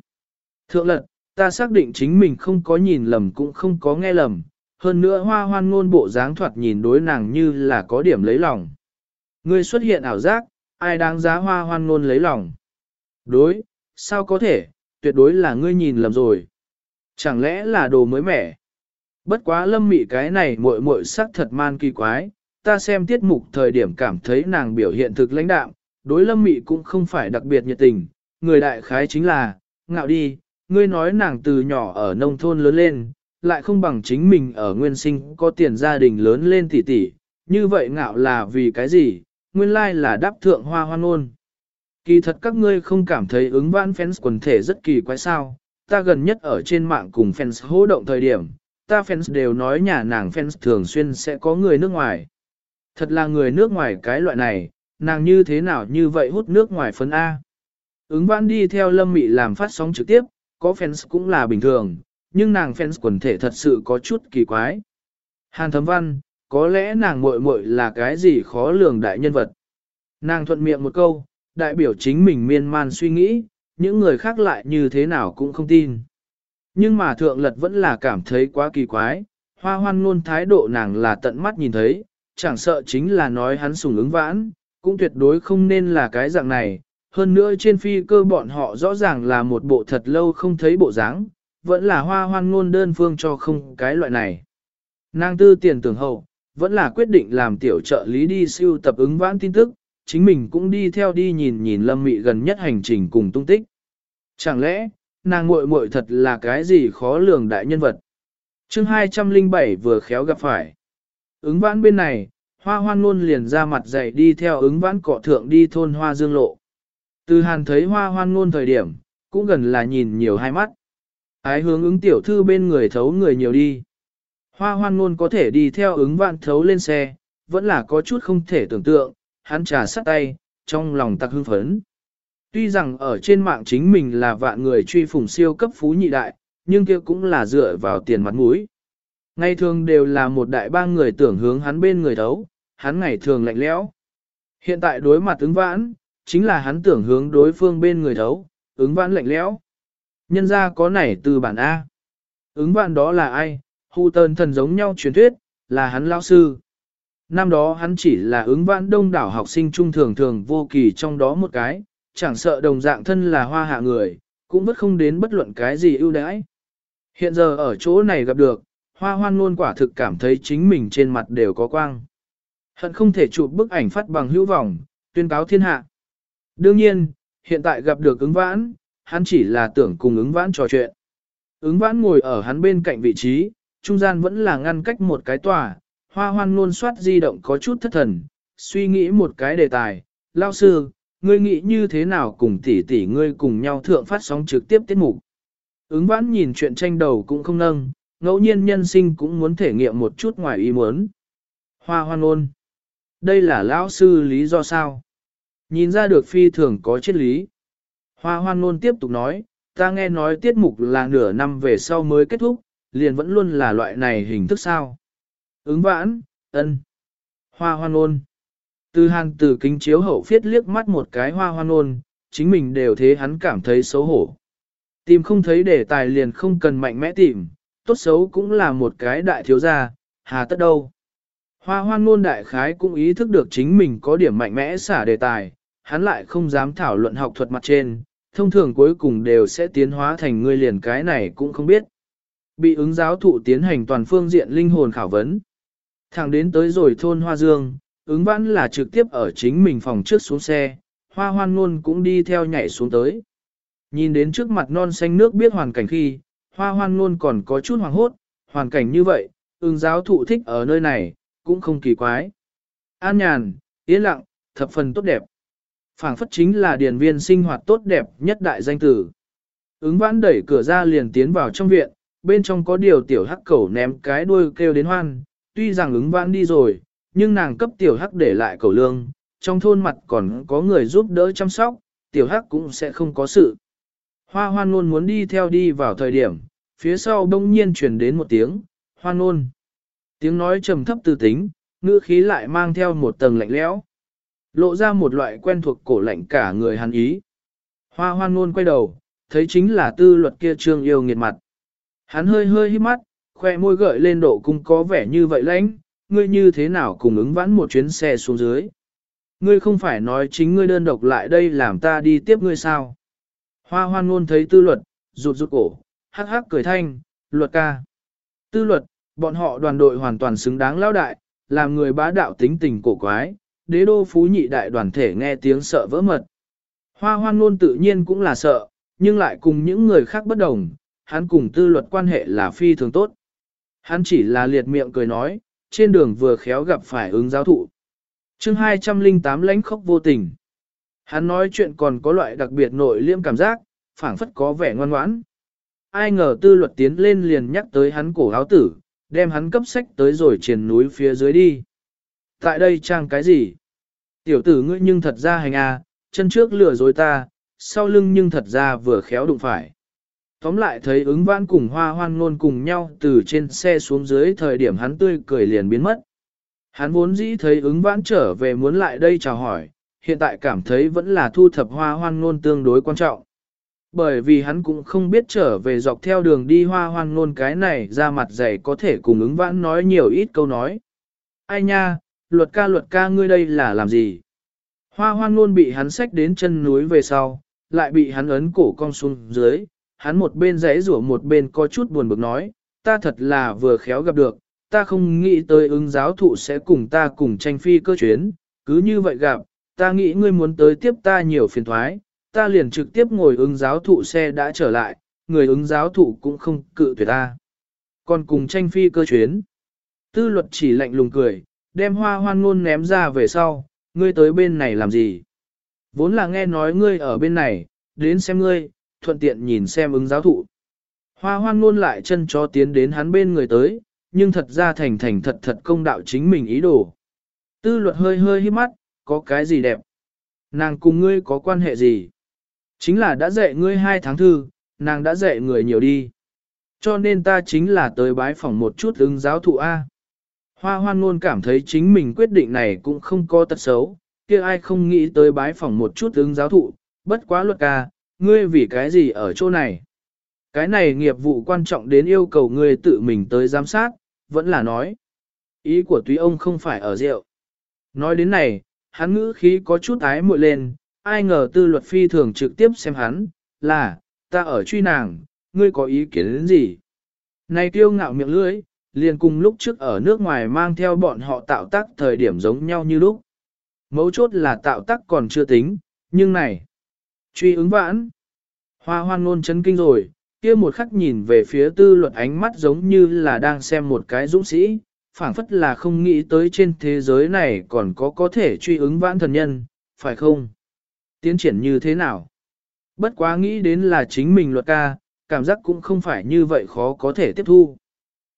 Thượng lật, ta xác định chính mình không có nhìn lầm cũng không có nghe lầm, hơn nữa hoa hoan ngôn bộ dáng thoạt nhìn đối nàng như là có điểm lấy lòng. Ngươi xuất hiện ảo giác, ai đáng giá hoa hoan ngôn lấy lòng? Đối, sao có thể, tuyệt đối là ngươi nhìn lầm rồi. Chẳng lẽ là đồ mới mẻ? Bất quá lâm mị cái này muội muội sắc thật man kỳ quái, ta xem tiết mục thời điểm cảm thấy nàng biểu hiện thực lãnh đạm, đối lâm mị cũng không phải đặc biệt nhiệt tình, người đại khái chính là, ngạo đi, ngươi nói nàng từ nhỏ ở nông thôn lớn lên, lại không bằng chính mình ở nguyên sinh có tiền gia đình lớn lên tỷ tỷ, như vậy ngạo là vì cái gì, nguyên lai là đáp thượng hoa hoan ôn. Kỳ thật các ngươi không cảm thấy ứng vãn fans quần thể rất kỳ quái sao, ta gần nhất ở trên mạng cùng fans hô động thời điểm, ta fans đều nói nhà nàng fans thường xuyên sẽ có người nước ngoài. Thật là người nước ngoài cái loại này, nàng như thế nào như vậy hút nước ngoài phấn A. Ứng vãn đi theo lâm mị làm phát sóng trực tiếp, có fans cũng là bình thường, nhưng nàng fans quần thể thật sự có chút kỳ quái. Hàn thấm văn, có lẽ nàng muội muội là cái gì khó lường đại nhân vật. Nàng thuận miệng một câu, đại biểu chính mình miên man suy nghĩ, những người khác lại như thế nào cũng không tin. Nhưng mà thượng lật vẫn là cảm thấy quá kỳ quái, hoa hoan luôn thái độ nàng là tận mắt nhìn thấy, chẳng sợ chính là nói hắn sùng ứng vãn, cũng tuyệt đối không nên là cái dạng này. Hơn nữa trên phi cơ bọn họ rõ ràng là một bộ thật lâu không thấy bộ dáng, vẫn là hoa hoan ngôn đơn phương cho không cái loại này. Nàng tư tiền tưởng hậu, vẫn là quyết định làm tiểu trợ lý đi siêu tập ứng vãn tin tức, chính mình cũng đi theo đi nhìn nhìn lâm mị gần nhất hành trình cùng tung tích. Chẳng lẽ, nàng muội muội thật là cái gì khó lường đại nhân vật? chương 207 vừa khéo gặp phải. Ứng vãn bên này, hoa hoan luôn liền ra mặt dày đi theo ứng vãn cọ thượng đi thôn hoa dương lộ. Từ hàn thấy hoa hoan luôn thời điểm, cũng gần là nhìn nhiều hai mắt. Ái hướng ứng tiểu thư bên người thấu người nhiều đi. Hoa hoan luôn có thể đi theo ứng vãn thấu lên xe, vẫn là có chút không thể tưởng tượng, hắn trà sắt tay, trong lòng tặc hưng phấn. Tuy rằng ở trên mạng chính mình là vạn người truy phùng siêu cấp phú nhị đại, nhưng kia cũng là dựa vào tiền mặt mũi. Ngày thường đều là một đại ba người tưởng hướng hắn bên người thấu, hắn ngày thường lạnh lẽo. Hiện tại đối mặt ứng vãn, chính là hắn tưởng hướng đối phương bên người thấu, ứng vãn lạnh lẽo. Nhân ra có nảy từ bản A. Ứng vãn đó là ai? Hù tơn thần giống nhau truyền thuyết, là hắn lão sư. Năm đó hắn chỉ là ứng vãn đông đảo học sinh trung thường thường vô kỳ trong đó một cái, chẳng sợ đồng dạng thân là hoa hạ người, cũng bất không đến bất luận cái gì ưu đãi. Hiện giờ ở chỗ này gặp được, hoa hoan luôn quả thực cảm thấy chính mình trên mặt đều có quang. Hận không thể chụp bức ảnh phát bằng hữu vọng, tuyên cáo thiên hạ. Đương nhiên, hiện tại gặp được ứng vãn, hắn chỉ là tưởng cùng ứng vãn trò chuyện. Ứng vãn ngồi ở hắn bên cạnh vị trí, trung gian vẫn là ngăn cách một cái tòa, hoa hoan luôn soát di động có chút thất thần, suy nghĩ một cái đề tài, lao sư, ngươi nghĩ như thế nào cùng tỷ tỷ ngươi cùng nhau thượng phát sóng trực tiếp tiết mục. Ứng vãn nhìn chuyện tranh đầu cũng không nâng, ngẫu nhiên nhân sinh cũng muốn thể nghiệm một chút ngoài ý muốn. Hoa hoan luôn, Đây là lão sư lý do sao? Nhìn ra được phi thường có triết lý. Hoa hoan luôn tiếp tục nói, ta nghe nói tiết mục là nửa năm về sau mới kết thúc, liền vẫn luôn là loại này hình thức sao. Ứng vãn, ân. Hoa hoan ôn. Từ hàn từ kính chiếu hậu phiết liếc mắt một cái hoa hoan ôn, chính mình đều thế hắn cảm thấy xấu hổ. Tìm không thấy đề tài liền không cần mạnh mẽ tìm, tốt xấu cũng là một cái đại thiếu gia, hà tất đâu. Hoa hoan ngôn đại khái cũng ý thức được chính mình có điểm mạnh mẽ xả đề tài, hắn lại không dám thảo luận học thuật mặt trên, thông thường cuối cùng đều sẽ tiến hóa thành người liền cái này cũng không biết. Bị ứng giáo thụ tiến hành toàn phương diện linh hồn khảo vấn. Thẳng đến tới rồi thôn Hoa Dương, ứng vãn là trực tiếp ở chính mình phòng trước xuống xe, hoa hoan ngôn cũng đi theo nhảy xuống tới. Nhìn đến trước mặt non xanh nước biết hoàn cảnh khi, hoa hoan ngôn còn có chút hoàng hốt, hoàn cảnh như vậy, ứng giáo thụ thích ở nơi này, cũng không kỳ quái. An nhàn, yên lặng, thập phần tốt đẹp. phảng phất chính là điển viên sinh hoạt tốt đẹp nhất đại danh tử. Ứng vãn đẩy cửa ra liền tiến vào trong viện, bên trong có điều tiểu hắc cẩu ném cái đuôi kêu đến hoan, tuy rằng ứng vãn đi rồi, nhưng nàng cấp tiểu hắc để lại cầu lương, trong thôn mặt còn có người giúp đỡ chăm sóc, tiểu hắc cũng sẽ không có sự. Hoa hoan luôn muốn đi theo đi vào thời điểm, phía sau đông nhiên truyền đến một tiếng, hoan luôn. Tiếng nói trầm thấp tư tính, ngữ khí lại mang theo một tầng lạnh lẽo, lộ ra một loại quen thuộc cổ lạnh cả người hắn ý. Hoa hoan luôn quay đầu, thấy chính là tư luật kia trương yêu nghiệt mặt. Hắn hơi hơi hít mắt, khoe môi gợi lên độ cung có vẻ như vậy lãnh, ngươi như thế nào cùng ứng vãn một chuyến xe xuống dưới. Ngươi không phải nói chính ngươi đơn độc lại đây làm ta đi tiếp ngươi sao. Hoa hoan ngôn thấy tư luật, rụt rụt cổ, hắc hắc cười thanh, luật ca. Tư luật, bọn họ đoàn đội hoàn toàn xứng đáng lao đại, làm người bá đạo tính tình cổ quái, đế đô phú nhị đại đoàn thể nghe tiếng sợ vỡ mật. Hoa hoan ngôn tự nhiên cũng là sợ, nhưng lại cùng những người khác bất đồng, hắn cùng tư luật quan hệ là phi thường tốt. Hắn chỉ là liệt miệng cười nói, trên đường vừa khéo gặp phải ứng giáo thụ. chương 208 lãnh khốc vô tình. Hắn nói chuyện còn có loại đặc biệt nội liêm cảm giác, phảng phất có vẻ ngoan ngoãn. Ai ngờ tư luật tiến lên liền nhắc tới hắn cổ áo tử, đem hắn cấp sách tới rồi triền núi phía dưới đi. Tại đây trang cái gì? Tiểu tử ngươi nhưng thật ra hành a, chân trước lừa dối ta, sau lưng nhưng thật ra vừa khéo đụng phải. Tóm lại thấy ứng vãn cùng hoa hoan ngôn cùng nhau từ trên xe xuống dưới thời điểm hắn tươi cười liền biến mất. Hắn vốn dĩ thấy ứng vãn trở về muốn lại đây chào hỏi, hiện tại cảm thấy vẫn là thu thập hoa hoan ngôn tương đối quan trọng. Bởi vì hắn cũng không biết trở về dọc theo đường đi hoa hoan ngôn cái này ra mặt dày có thể cùng ứng vãn nói nhiều ít câu nói. Ai nha, luật ca luật ca ngươi đây là làm gì? Hoa hoan ngôn bị hắn xách đến chân núi về sau, lại bị hắn ấn cổ cong xuống dưới, hắn một bên rẽ rủa một bên có chút buồn bực nói, ta thật là vừa khéo gặp được, ta không nghĩ tới ứng giáo thụ sẽ cùng ta cùng tranh phi cơ chuyến, cứ như vậy gặp, ta nghĩ ngươi muốn tới tiếp ta nhiều phiền thoái, ta liền trực tiếp ngồi ứng giáo thụ xe đã trở lại, người ứng giáo thụ cũng không cự tuyệt ta. còn cùng tranh phi cơ chuyến. Tư luật chỉ lạnh lùng cười, đem hoa hoan ngôn ném ra về sau, ngươi tới bên này làm gì? Vốn là nghe nói ngươi ở bên này, đến xem ngươi, thuận tiện nhìn xem ứng giáo thụ. Hoa hoan luôn lại chân cho tiến đến hắn bên người tới, nhưng thật ra thành thành thật thật công đạo chính mình ý đồ. Tư luật hơi hơi hít mắt, có cái gì đẹp? Nàng cùng ngươi có quan hệ gì? Chính là đã dạy ngươi hai tháng thư, nàng đã dạy người nhiều đi. Cho nên ta chính là tới bái phỏng một chút ứng giáo thụ A. Hoa hoan luôn cảm thấy chính mình quyết định này cũng không có tật xấu, kia ai không nghĩ tới bái phỏng một chút ứng giáo thụ, bất quá luật ca, ngươi vì cái gì ở chỗ này? Cái này nghiệp vụ quan trọng đến yêu cầu ngươi tự mình tới giám sát, vẫn là nói. Ý của túy ông không phải ở rượu. Nói đến này, hắn ngữ khí có chút ái muội lên, ai ngờ tư luật phi thường trực tiếp xem hắn, là, ta ở truy nàng, ngươi có ý kiến đến gì? Này tiêu ngạo miệng lưỡi, liền cùng lúc trước ở nước ngoài mang theo bọn họ tạo tác thời điểm giống nhau như lúc. Mấu chốt là tạo tác còn chưa tính, nhưng này, truy ứng vãn. Hoa hoan ngôn chấn kinh rồi, kia một khắc nhìn về phía tư luật ánh mắt giống như là đang xem một cái dũng sĩ, phảng phất là không nghĩ tới trên thế giới này còn có có thể truy ứng vãn thần nhân, phải không? Tiến triển như thế nào? Bất quá nghĩ đến là chính mình luật ca, cảm giác cũng không phải như vậy khó có thể tiếp thu.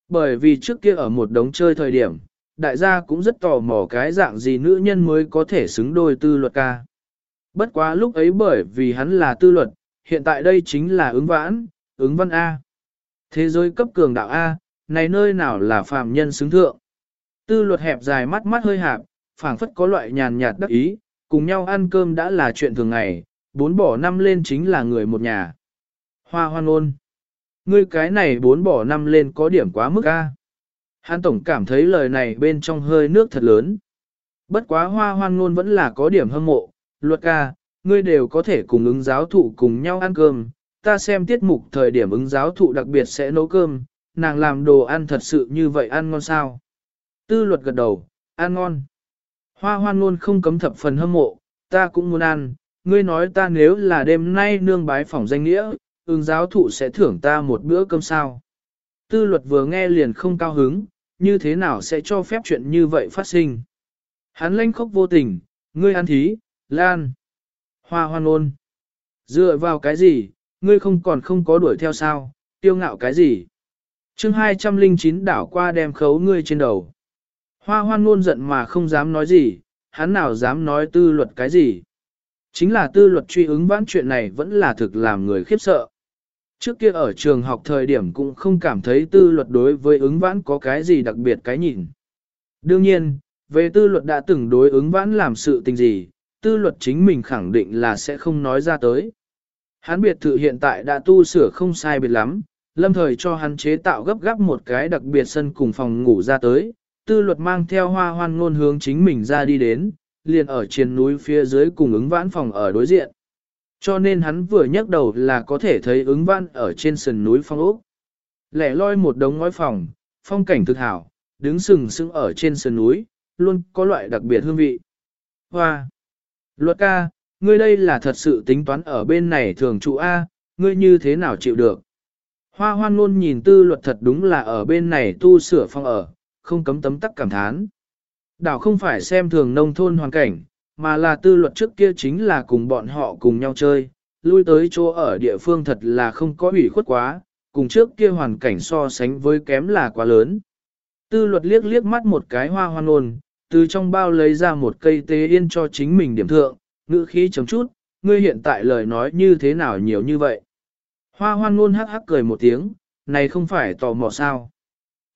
Bởi vì trước kia ở một đống chơi thời điểm, đại gia cũng rất tò mò cái dạng gì nữ nhân mới có thể xứng đôi tư luật ca. Bất quá lúc ấy bởi vì hắn là tư luật, hiện tại đây chính là ứng vãn, ứng văn A. Thế giới cấp cường đạo A, này nơi nào là phàm nhân xứng thượng. Tư luật hẹp dài mắt mắt hơi hạp, phảng phất có loại nhàn nhạt đắc ý, cùng nhau ăn cơm đã là chuyện thường ngày, bốn bỏ năm lên chính là người một nhà. Hoa hoan ôn. Ngươi cái này bốn bỏ năm lên có điểm quá mức A. Hàn Tổng cảm thấy lời này bên trong hơi nước thật lớn. Bất quá hoa hoan ngôn vẫn là có điểm hâm mộ, luật ca, ngươi đều có thể cùng ứng giáo thụ cùng nhau ăn cơm, ta xem tiết mục thời điểm ứng giáo thụ đặc biệt sẽ nấu cơm, nàng làm đồ ăn thật sự như vậy ăn ngon sao. Tư luật gật đầu, ăn ngon. Hoa hoan luôn không cấm thập phần hâm mộ, ta cũng muốn ăn, ngươi nói ta nếu là đêm nay nương bái phỏng danh nghĩa, ứng giáo thụ sẽ thưởng ta một bữa cơm sao. Tư luật vừa nghe liền không cao hứng, như thế nào sẽ cho phép chuyện như vậy phát sinh. Hắn lanh khóc vô tình, ngươi ăn thí, lan. Hoa hoan ôn. Dựa vào cái gì, ngươi không còn không có đuổi theo sao, tiêu ngạo cái gì. chương 209 đảo qua đem khấu ngươi trên đầu. Hoa hoan luôn giận mà không dám nói gì, hắn nào dám nói tư luật cái gì. Chính là tư luật truy ứng vãn chuyện này vẫn là thực làm người khiếp sợ. Trước kia ở trường học thời điểm cũng không cảm thấy tư luật đối với ứng vãn có cái gì đặc biệt cái nhìn. Đương nhiên, về tư luật đã từng đối ứng vãn làm sự tình gì, tư luật chính mình khẳng định là sẽ không nói ra tới. Hắn biệt thự hiện tại đã tu sửa không sai biệt lắm, lâm thời cho hắn chế tạo gấp gáp một cái đặc biệt sân cùng phòng ngủ ra tới, tư luật mang theo hoa hoan ngôn hướng chính mình ra đi đến, liền ở trên núi phía dưới cùng ứng vãn phòng ở đối diện. Cho nên hắn vừa nhấc đầu là có thể thấy ứng vãn ở trên sườn núi phong ốc. Lẻ loi một đống ngói phòng, phong cảnh thực hảo, đứng sừng sững ở trên sườn núi, luôn có loại đặc biệt hương vị. Hoa! Luật ca, ngươi đây là thật sự tính toán ở bên này thường trụ A, ngươi như thế nào chịu được? Hoa hoan luôn nhìn tư luật thật đúng là ở bên này tu sửa phong ở, không cấm tấm tắc cảm thán. Đảo không phải xem thường nông thôn hoàn cảnh, mà là tư luật trước kia chính là cùng bọn họ cùng nhau chơi, lui tới chỗ ở địa phương thật là không có ủy khuất quá, cùng trước kia hoàn cảnh so sánh với kém là quá lớn. Tư luật liếc liếc mắt một cái hoa hoan ôn, từ trong bao lấy ra một cây tế yên cho chính mình điểm thượng, ngữ khí chấm chút, ngươi hiện tại lời nói như thế nào nhiều như vậy. Hoa hoan luôn hắc hắc cười một tiếng, này không phải tò mò sao.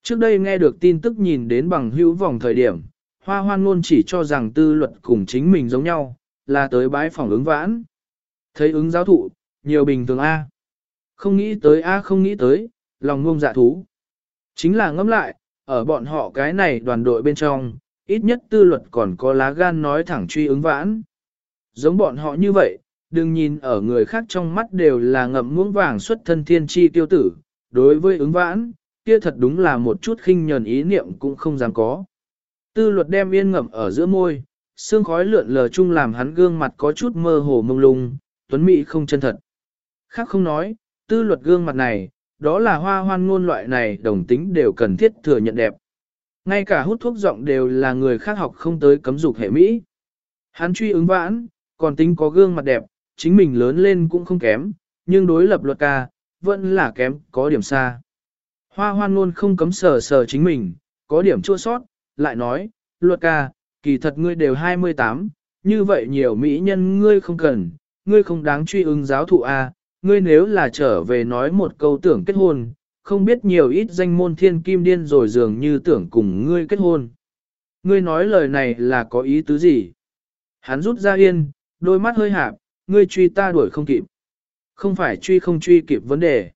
Trước đây nghe được tin tức nhìn đến bằng hữu vòng thời điểm, hoa hoan luôn chỉ cho rằng tư luật cùng chính mình giống nhau, là tới bái phòng ứng vãn. Thấy ứng giáo thụ, nhiều bình thường A. Không nghĩ tới A không nghĩ tới, lòng ngông dạ thú. Chính là ngẫm lại, ở bọn họ cái này đoàn đội bên trong, ít nhất tư luật còn có lá gan nói thẳng truy ứng vãn. Giống bọn họ như vậy, đừng nhìn ở người khác trong mắt đều là ngậm muỗng vàng xuất thân thiên chi tiêu tử, đối với ứng vãn, kia thật đúng là một chút khinh nhờn ý niệm cũng không dám có. Tư luật đem yên ngậm ở giữa môi, xương khói lượn lờ chung làm hắn gương mặt có chút mơ hồ mông lung, tuấn mỹ không chân thật. Khác không nói, tư luật gương mặt này, đó là hoa hoan ngôn loại này đồng tính đều cần thiết thừa nhận đẹp. Ngay cả hút thuốc giọng đều là người khác học không tới cấm dục hệ Mỹ. Hắn truy ứng vãn, còn tính có gương mặt đẹp, chính mình lớn lên cũng không kém, nhưng đối lập luật ca, vẫn là kém, có điểm xa. Hoa hoan luôn không cấm sờ sờ chính mình, có điểm chua sót, lại nói, luật ca, kỳ thật ngươi đều 28, như vậy nhiều mỹ nhân ngươi không cần, ngươi không đáng truy ứng giáo thụ A, ngươi nếu là trở về nói một câu tưởng kết hôn, không biết nhiều ít danh môn thiên kim điên rồi dường như tưởng cùng ngươi kết hôn. Ngươi nói lời này là có ý tứ gì? Hắn rút ra yên, đôi mắt hơi hạp, ngươi truy ta đuổi không kịp. Không phải truy không truy kịp vấn đề.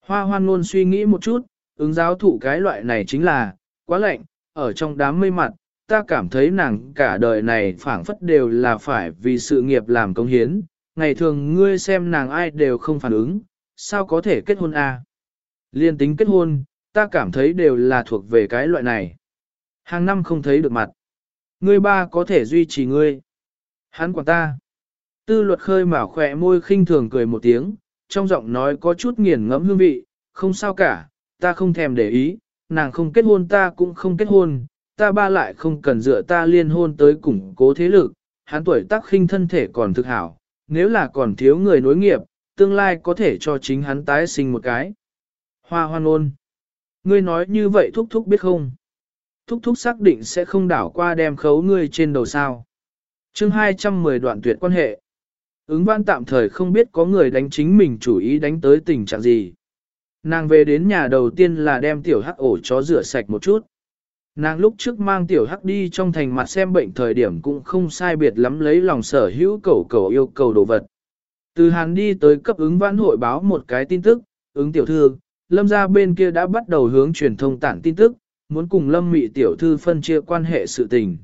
Hoa hoan luôn suy nghĩ một chút, ứng giáo thụ cái loại này chính là, quá lạnh, ở trong đám mây mặt, ta cảm thấy nàng cả đời này phảng phất đều là phải vì sự nghiệp làm công hiến, ngày thường ngươi xem nàng ai đều không phản ứng, sao có thể kết hôn a? À? Liên tính kết hôn, ta cảm thấy đều là thuộc về cái loại này. Hàng năm không thấy được mặt. Ngươi ba có thể duy trì ngươi. Hắn quản ta. Tư luật khơi mà khỏe môi khinh thường cười một tiếng, trong giọng nói có chút nghiền ngẫm hương vị, không sao cả, ta không thèm để ý, nàng không kết hôn ta cũng không kết hôn, ta ba lại không cần dựa ta liên hôn tới củng cố thế lực, hắn tuổi tác khinh thân thể còn thực hảo, nếu là còn thiếu người nối nghiệp, tương lai có thể cho chính hắn tái sinh một cái. Hoa hoan ôn. Ngươi nói như vậy thúc thúc biết không? Thúc thúc xác định sẽ không đảo qua đem khấu ngươi trên đầu sao. chương 210 đoạn tuyệt quan hệ. Ứng văn tạm thời không biết có người đánh chính mình chủ ý đánh tới tình trạng gì. Nàng về đến nhà đầu tiên là đem tiểu hắc ổ chó rửa sạch một chút. Nàng lúc trước mang tiểu hắc đi trong thành mặt xem bệnh thời điểm cũng không sai biệt lắm lấy lòng sở hữu cầu cầu yêu cầu đồ vật. Từ hàn đi tới cấp ứng văn hội báo một cái tin tức, ứng tiểu thư, lâm gia bên kia đã bắt đầu hướng truyền thông tản tin tức, muốn cùng lâm mị tiểu thư phân chia quan hệ sự tình.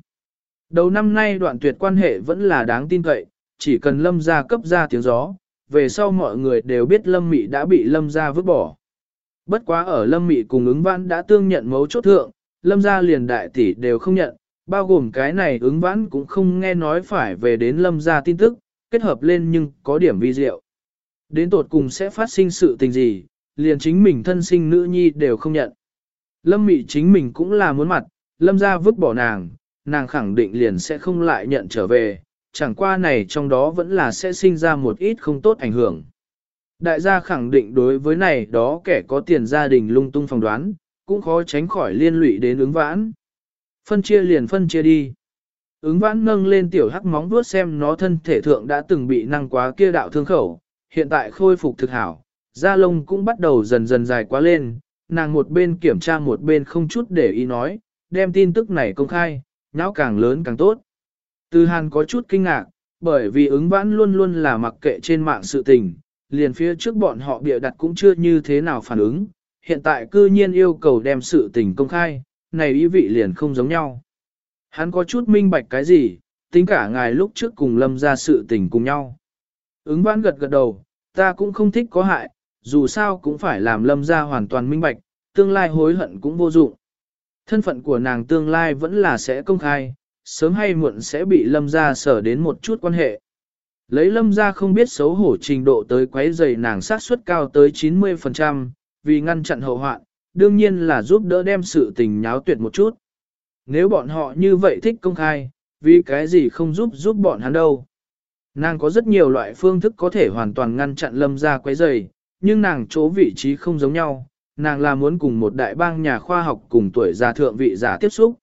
Đầu năm nay đoạn tuyệt quan hệ vẫn là đáng tin cậy, chỉ cần lâm gia cấp ra tiếng gió, về sau mọi người đều biết lâm mị đã bị lâm gia vứt bỏ. Bất quá ở lâm mị cùng ứng vãn đã tương nhận mấu chốt thượng, lâm gia liền đại tỷ đều không nhận, bao gồm cái này ứng vãn cũng không nghe nói phải về đến lâm gia tin tức, kết hợp lên nhưng có điểm vi diệu. Đến tột cùng sẽ phát sinh sự tình gì, liền chính mình thân sinh nữ nhi đều không nhận. Lâm mị chính mình cũng là muốn mặt, lâm gia vứt bỏ nàng, nàng khẳng định liền sẽ không lại nhận trở về, chẳng qua này trong đó vẫn là sẽ sinh ra một ít không tốt ảnh hưởng. Đại gia khẳng định đối với này đó kẻ có tiền gia đình lung tung phỏng đoán, cũng khó tránh khỏi liên lụy đến ứng vãn. Phân chia liền phân chia đi. Ứng vãn nâng lên tiểu hắc móng vuốt xem nó thân thể thượng đã từng bị năng quá kia đạo thương khẩu, hiện tại khôi phục thực hảo, da lông cũng bắt đầu dần dần dài quá lên, nàng một bên kiểm tra một bên không chút để ý nói, đem tin tức này công khai, nháo càng lớn càng tốt. Từ hàn có chút kinh ngạc, bởi vì ứng vãn luôn luôn là mặc kệ trên mạng sự tình, liền phía trước bọn họ bịa đặt cũng chưa như thế nào phản ứng, hiện tại cư nhiên yêu cầu đem sự tình công khai, này ý vị liền không giống nhau. Hắn có chút minh bạch cái gì, tính cả ngài lúc trước cùng lâm ra sự tình cùng nhau. Ứng vãn gật gật đầu, ta cũng không thích có hại, dù sao cũng phải làm lâm ra hoàn toàn minh bạch, tương lai hối hận cũng vô dụng. Thân phận của nàng tương lai vẫn là sẽ công khai, sớm hay muộn sẽ bị lâm ra sở đến một chút quan hệ. Lấy lâm ra không biết xấu hổ trình độ tới quấy giày nàng sát suất cao tới 90%, vì ngăn chặn hậu hoạn, đương nhiên là giúp đỡ đem sự tình nháo tuyệt một chút. Nếu bọn họ như vậy thích công khai, vì cái gì không giúp giúp bọn hắn đâu. Nàng có rất nhiều loại phương thức có thể hoàn toàn ngăn chặn lâm ra quấy dày, nhưng nàng chỗ vị trí không giống nhau, nàng là muốn cùng một đại bang nhà khoa học cùng tuổi già thượng vị giả tiếp xúc.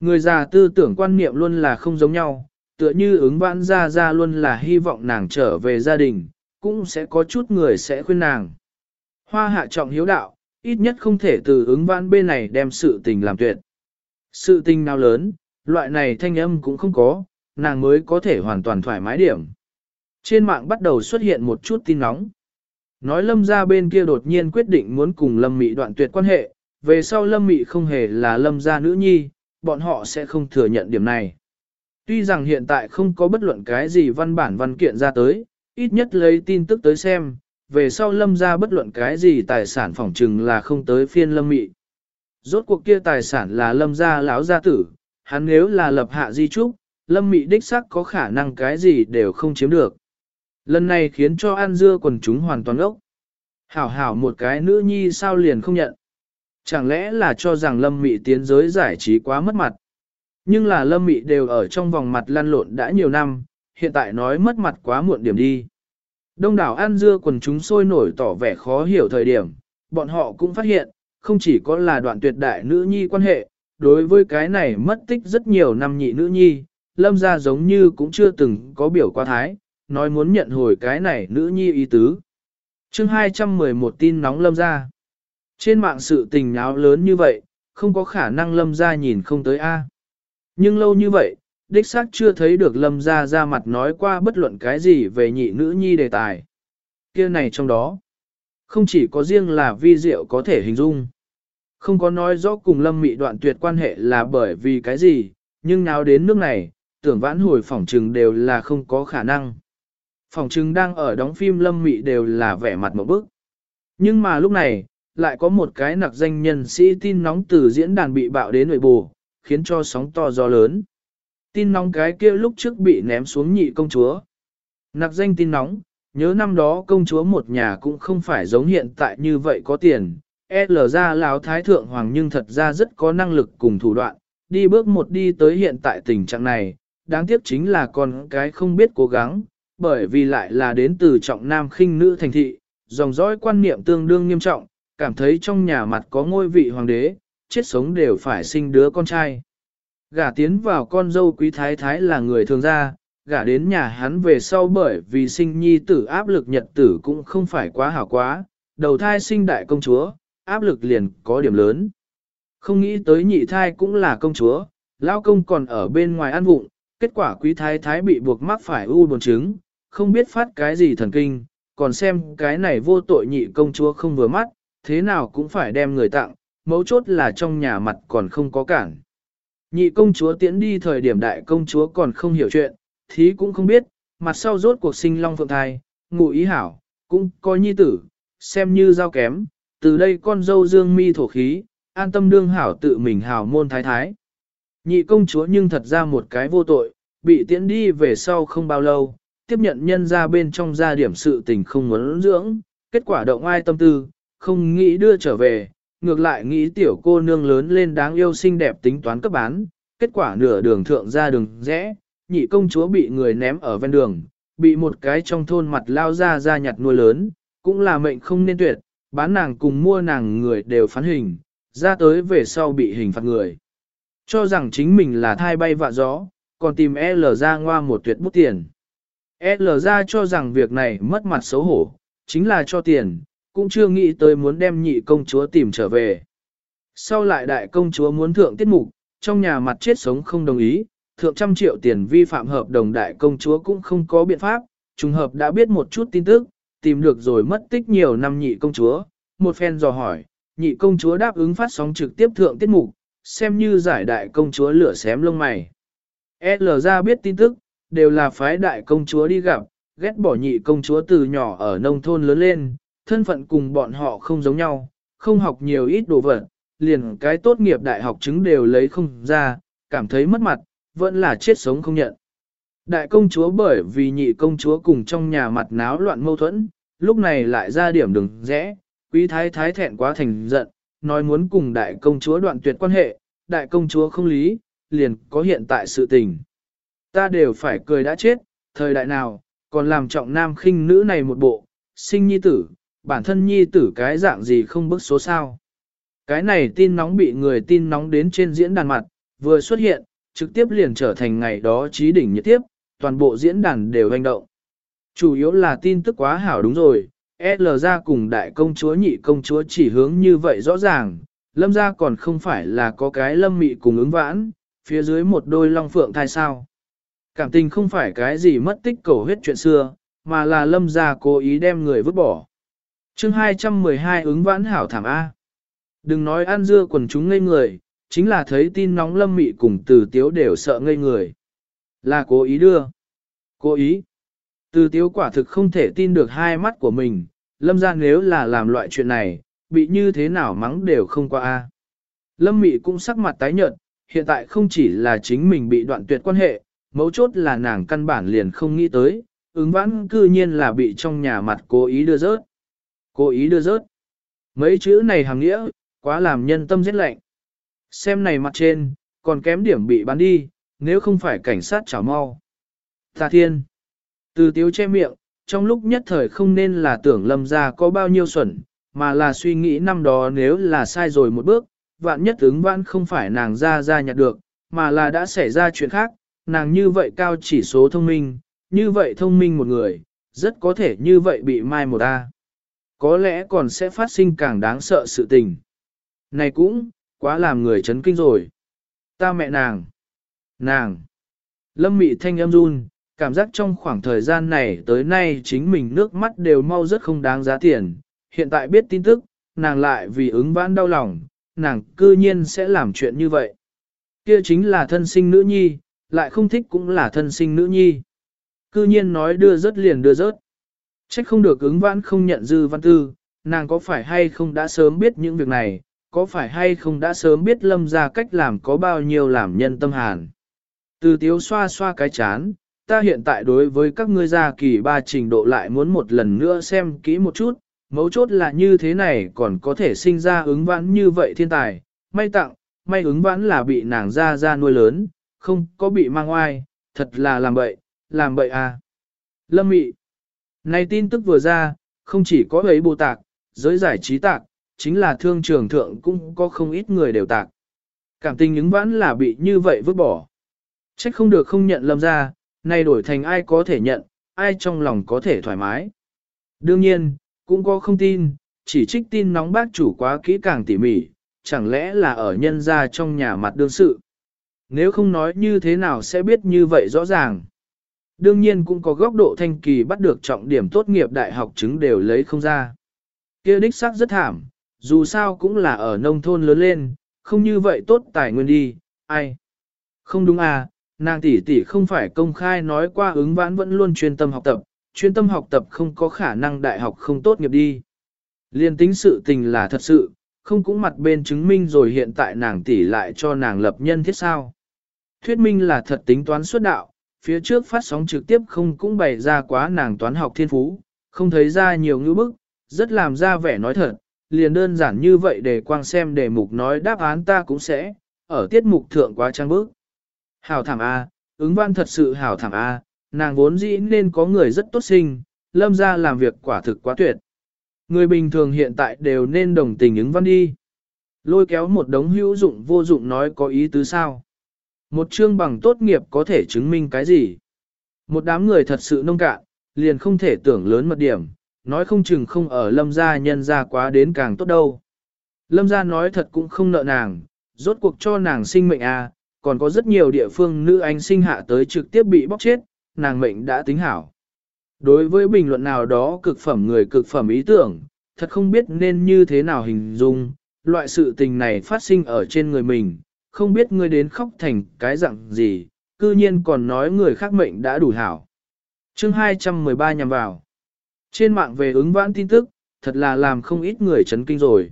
Người già tư tưởng quan niệm luôn là không giống nhau, tựa như ứng vãn ra ra luôn là hy vọng nàng trở về gia đình, cũng sẽ có chút người sẽ khuyên nàng. Hoa hạ trọng hiếu đạo, ít nhất không thể từ ứng vãn bên này đem sự tình làm tuyệt. Sự tình nào lớn, loại này thanh âm cũng không có, nàng mới có thể hoàn toàn thoải mái điểm. Trên mạng bắt đầu xuất hiện một chút tin nóng. Nói lâm gia bên kia đột nhiên quyết định muốn cùng lâm mị đoạn tuyệt quan hệ, về sau lâm mị không hề là lâm gia nữ nhi, bọn họ sẽ không thừa nhận điểm này. Tuy rằng hiện tại không có bất luận cái gì văn bản văn kiện ra tới, ít nhất lấy tin tức tới xem, về sau lâm gia bất luận cái gì tài sản phỏng trừng là không tới phiên lâm mị. Rốt cuộc kia tài sản là lâm gia lão gia tử, hắn nếu là lập hạ di trúc, lâm mị đích sắc có khả năng cái gì đều không chiếm được. Lần này khiến cho An Dưa quần chúng hoàn toàn ốc. Hảo hảo một cái nữ nhi sao liền không nhận. Chẳng lẽ là cho rằng lâm mị tiến giới giải trí quá mất mặt. Nhưng là lâm mị đều ở trong vòng mặt lăn lộn đã nhiều năm, hiện tại nói mất mặt quá muộn điểm đi. Đông đảo ăn dưa quần chúng sôi nổi tỏ vẻ khó hiểu thời điểm, bọn họ cũng phát hiện, không chỉ có là đoạn tuyệt đại nữ nhi quan hệ, đối với cái này mất tích rất nhiều năm nhị nữ nhi, lâm ra giống như cũng chưa từng có biểu qua thái, nói muốn nhận hồi cái này nữ nhi ý tứ. chương 211 tin nóng lâm ra. Trên mạng sự tình náo lớn như vậy, không có khả năng lâm ra nhìn không tới A. Nhưng lâu như vậy, đích xác chưa thấy được lâm ra ra mặt nói qua bất luận cái gì về nhị nữ nhi đề tài. kia này trong đó, không chỉ có riêng là vi diệu có thể hình dung. Không có nói rõ cùng lâm mị đoạn tuyệt quan hệ là bởi vì cái gì, nhưng nào đến nước này, tưởng vãn hồi phỏng trừng đều là không có khả năng. Phỏng chứng đang ở đóng phim lâm mị đều là vẻ mặt một bức. Nhưng mà lúc này, lại có một cái nặc danh nhân sĩ tin nóng từ diễn đàn bị bạo đến nội bù, khiến cho sóng to gió lớn. Tin nóng cái kia lúc trước bị ném xuống nhị công chúa. Nặc danh tin nóng, nhớ năm đó công chúa một nhà cũng không phải giống hiện tại như vậy có tiền. L ra lão thái thượng hoàng nhưng thật ra rất có năng lực cùng thủ đoạn, đi bước một đi tới hiện tại tình trạng này, đáng tiếc chính là con cái không biết cố gắng, bởi vì lại là đến từ trọng nam khinh nữ thành thị, dòng dõi quan niệm tương đương nghiêm trọng, cảm thấy trong nhà mặt có ngôi vị hoàng đế, chết sống đều phải sinh đứa con trai. Gả tiến vào con dâu quý thái thái là người thường gia, gả đến nhà hắn về sau bởi vì sinh nhi tử áp lực nhật tử cũng không phải quá hảo quá, đầu thai sinh đại công chúa, áp lực liền có điểm lớn. Không nghĩ tới nhị thai cũng là công chúa, lao công còn ở bên ngoài ăn vụng, kết quả quý thái thái bị buộc mắc phải u buồn trứng, không biết phát cái gì thần kinh, còn xem cái này vô tội nhị công chúa không vừa mắt, thế nào cũng phải đem người tặng, mấu chốt là trong nhà mặt còn không có cản. Nhị công chúa tiễn đi thời điểm đại công chúa còn không hiểu chuyện, thí cũng không biết, mặt sau rốt cuộc sinh long phượng thai, ngụ ý hảo, cũng coi nhi tử, xem như giao kém, từ đây con dâu dương mi thổ khí, an tâm đương hảo tự mình hảo môn thái thái. Nhị công chúa nhưng thật ra một cái vô tội, bị tiễn đi về sau không bao lâu, tiếp nhận nhân ra bên trong gia điểm sự tình không muốn dưỡng, kết quả động ai tâm tư, không nghĩ đưa trở về, ngược lại nghĩ tiểu cô nương lớn lên đáng yêu xinh đẹp tính toán cấp bán, kết quả nửa đường thượng ra đường rẽ, nhị công chúa bị người ném ở ven đường, bị một cái trong thôn mặt lao ra ra nhặt nuôi lớn, cũng là mệnh không nên tuyệt, bán nàng cùng mua nàng người đều phán hình, ra tới về sau bị hình phạt người. Cho rằng chính mình là thai bay vạ gió, còn tìm L ra ngoa một tuyệt bút tiền. L ra cho rằng việc này mất mặt xấu hổ, chính là cho tiền, cũng chưa nghĩ tới muốn đem nhị công chúa tìm trở về. Sau lại đại công chúa muốn thượng tiết mục, trong nhà mặt chết sống không đồng ý, thượng trăm triệu tiền vi phạm hợp đồng đại công chúa cũng không có biện pháp, trùng hợp đã biết một chút tin tức, tìm được rồi mất tích nhiều năm nhị công chúa, một phen dò hỏi, nhị công chúa đáp ứng phát sóng trực tiếp thượng tiết mục, xem như giải đại công chúa lửa xém lông mày. L ra biết tin tức, đều là phái đại công chúa đi gặp, ghét bỏ nhị công chúa từ nhỏ ở nông thôn lớn lên, thân phận cùng bọn họ không giống nhau, không học nhiều ít đồ vật, liền cái tốt nghiệp đại học chứng đều lấy không ra, cảm thấy mất mặt, vẫn là chết sống không nhận. Đại công chúa bởi vì nhị công chúa cùng trong nhà mặt náo loạn mâu thuẫn, lúc này lại ra điểm đừng rẽ, quý thái thái thẹn quá thành giận, nói muốn cùng đại công chúa đoạn tuyệt quan hệ, đại công chúa không lý, liền có hiện tại sự tình. Ta đều phải cười đã chết, thời đại nào, còn làm trọng nam khinh nữ này một bộ, sinh nhi tử, bản thân nhi tử cái dạng gì không bức số sao. Cái này tin nóng bị người tin nóng đến trên diễn đàn mặt, vừa xuất hiện, trực tiếp liền trở thành ngày đó trí đỉnh nhiệt tiếp, toàn bộ diễn đàn đều hành động. Chủ yếu là tin tức quá hảo đúng rồi, L ra cùng đại công chúa nhị công chúa chỉ hướng như vậy rõ ràng, lâm ra còn không phải là có cái lâm mị cùng ứng vãn, phía dưới một đôi long phượng thai sao. Cảm tình không phải cái gì mất tích cầu huyết chuyện xưa, mà là lâm gia cố ý đem người vứt bỏ. chương 212 ứng vãn hảo thảm A. Đừng nói ăn dưa quần chúng ngây người, chính là thấy tin nóng lâm mị cùng từ tiếu đều sợ ngây người. Là cố ý đưa. Cố ý. Từ tiếu quả thực không thể tin được hai mắt của mình, lâm ra nếu là làm loại chuyện này, bị như thế nào mắng đều không qua a. Lâm mị cũng sắc mặt tái nhợt, hiện tại không chỉ là chính mình bị đoạn tuyệt quan hệ, mấu chốt là nàng căn bản liền không nghĩ tới, ứng vãn cư nhiên là bị trong nhà mặt cố ý đưa rớt. Cố ý đưa rớt. Mấy chữ này hàng nghĩa, quá làm nhân tâm giết lạnh. Xem này mặt trên, còn kém điểm bị bán đi, nếu không phải cảnh sát chảo mau. Tà thiên. Từ tiếu che miệng, trong lúc nhất thời không nên là tưởng lâm ra có bao nhiêu xuẩn, mà là suy nghĩ năm đó nếu là sai rồi một bước, vạn nhất ứng vãn không phải nàng ra ra nhặt được, mà là đã xảy ra chuyện khác, nàng như vậy cao chỉ số thông minh, như vậy thông minh một người, rất có thể như vậy bị mai một ta. Có lẽ còn sẽ phát sinh càng đáng sợ sự tình. Này cũng, quá làm người chấn kinh rồi. Ta mẹ nàng. Nàng. Lâm mị thanh âm run, cảm giác trong khoảng thời gian này tới nay chính mình nước mắt đều mau rất không đáng giá tiền. Hiện tại biết tin tức, nàng lại vì ứng vãn đau lòng, nàng cư nhiên sẽ làm chuyện như vậy. Kia chính là thân sinh nữ nhi, lại không thích cũng là thân sinh nữ nhi. Cư nhiên nói đưa rớt liền đưa rớt. Trách không được ứng vãn không nhận dư văn tư, nàng có phải hay không đã sớm biết những việc này, có phải hay không đã sớm biết lâm ra cách làm có bao nhiêu làm nhân tâm hàn. Từ tiếu xoa xoa cái chán, ta hiện tại đối với các ngươi gia kỳ ba trình độ lại muốn một lần nữa xem kỹ một chút, mấu chốt là như thế này còn có thể sinh ra ứng vãn như vậy thiên tài, may tặng, may ứng vãn là bị nàng ra ra nuôi lớn, không có bị mang oai, thật là làm bậy, làm bậy à. Lâm mị, này tin tức vừa ra, không chỉ có ấy bồ tạc, giới giải trí tạc, chính là thương trường thượng cũng có không ít người đều tạc. Cảm tình ứng vãn là bị như vậy vứt bỏ. Trách không được không nhận lâm ra, nay đổi thành ai có thể nhận, ai trong lòng có thể thoải mái. Đương nhiên, cũng có không tin, chỉ trích tin nóng bác chủ quá kỹ càng tỉ mỉ, chẳng lẽ là ở nhân gia trong nhà mặt đương sự. Nếu không nói như thế nào sẽ biết như vậy rõ ràng. Đương nhiên cũng có góc độ thanh kỳ bắt được trọng điểm tốt nghiệp đại học chứng đều lấy không ra. kia đích xác rất thảm, dù sao cũng là ở nông thôn lớn lên, không như vậy tốt tài nguyên đi, ai. Không đúng à, nàng tỷ tỷ không phải công khai nói qua ứng vãn vẫn luôn chuyên tâm học tập, chuyên tâm học tập không có khả năng đại học không tốt nghiệp đi. Liên tính sự tình là thật sự, không cũng mặt bên chứng minh rồi hiện tại nàng tỷ lại cho nàng lập nhân thiết sao. Thuyết minh là thật tính toán xuất đạo, phía trước phát sóng trực tiếp không cũng bày ra quá nàng toán học thiên phú, không thấy ra nhiều ngữ bức, rất làm ra vẻ nói thật, liền đơn giản như vậy để quang xem đề mục nói đáp án ta cũng sẽ, ở tiết mục thượng quá trang bức. Hảo thảm A, ứng văn thật sự hảo thảm A, nàng vốn dĩ nên có người rất tốt sinh, lâm ra làm việc quả thực quá tuyệt. Người bình thường hiện tại đều nên đồng tình ứng văn đi. Lôi kéo một đống hữu dụng vô dụng nói có ý tứ sao. Một chương bằng tốt nghiệp có thể chứng minh cái gì? Một đám người thật sự nông cạn, liền không thể tưởng lớn mật điểm, nói không chừng không ở lâm gia nhân gia quá đến càng tốt đâu. Lâm gia nói thật cũng không nợ nàng, rốt cuộc cho nàng sinh mệnh à, còn có rất nhiều địa phương nữ anh sinh hạ tới trực tiếp bị bóc chết, nàng mệnh đã tính hảo. Đối với bình luận nào đó cực phẩm người cực phẩm ý tưởng, thật không biết nên như thế nào hình dung, loại sự tình này phát sinh ở trên người mình, không biết ngươi đến khóc thành cái dạng gì, cư nhiên còn nói người khác mệnh đã đủ hảo. chương 213 nhằm vào. Trên mạng về ứng vãn tin tức, thật là làm không ít người chấn kinh rồi.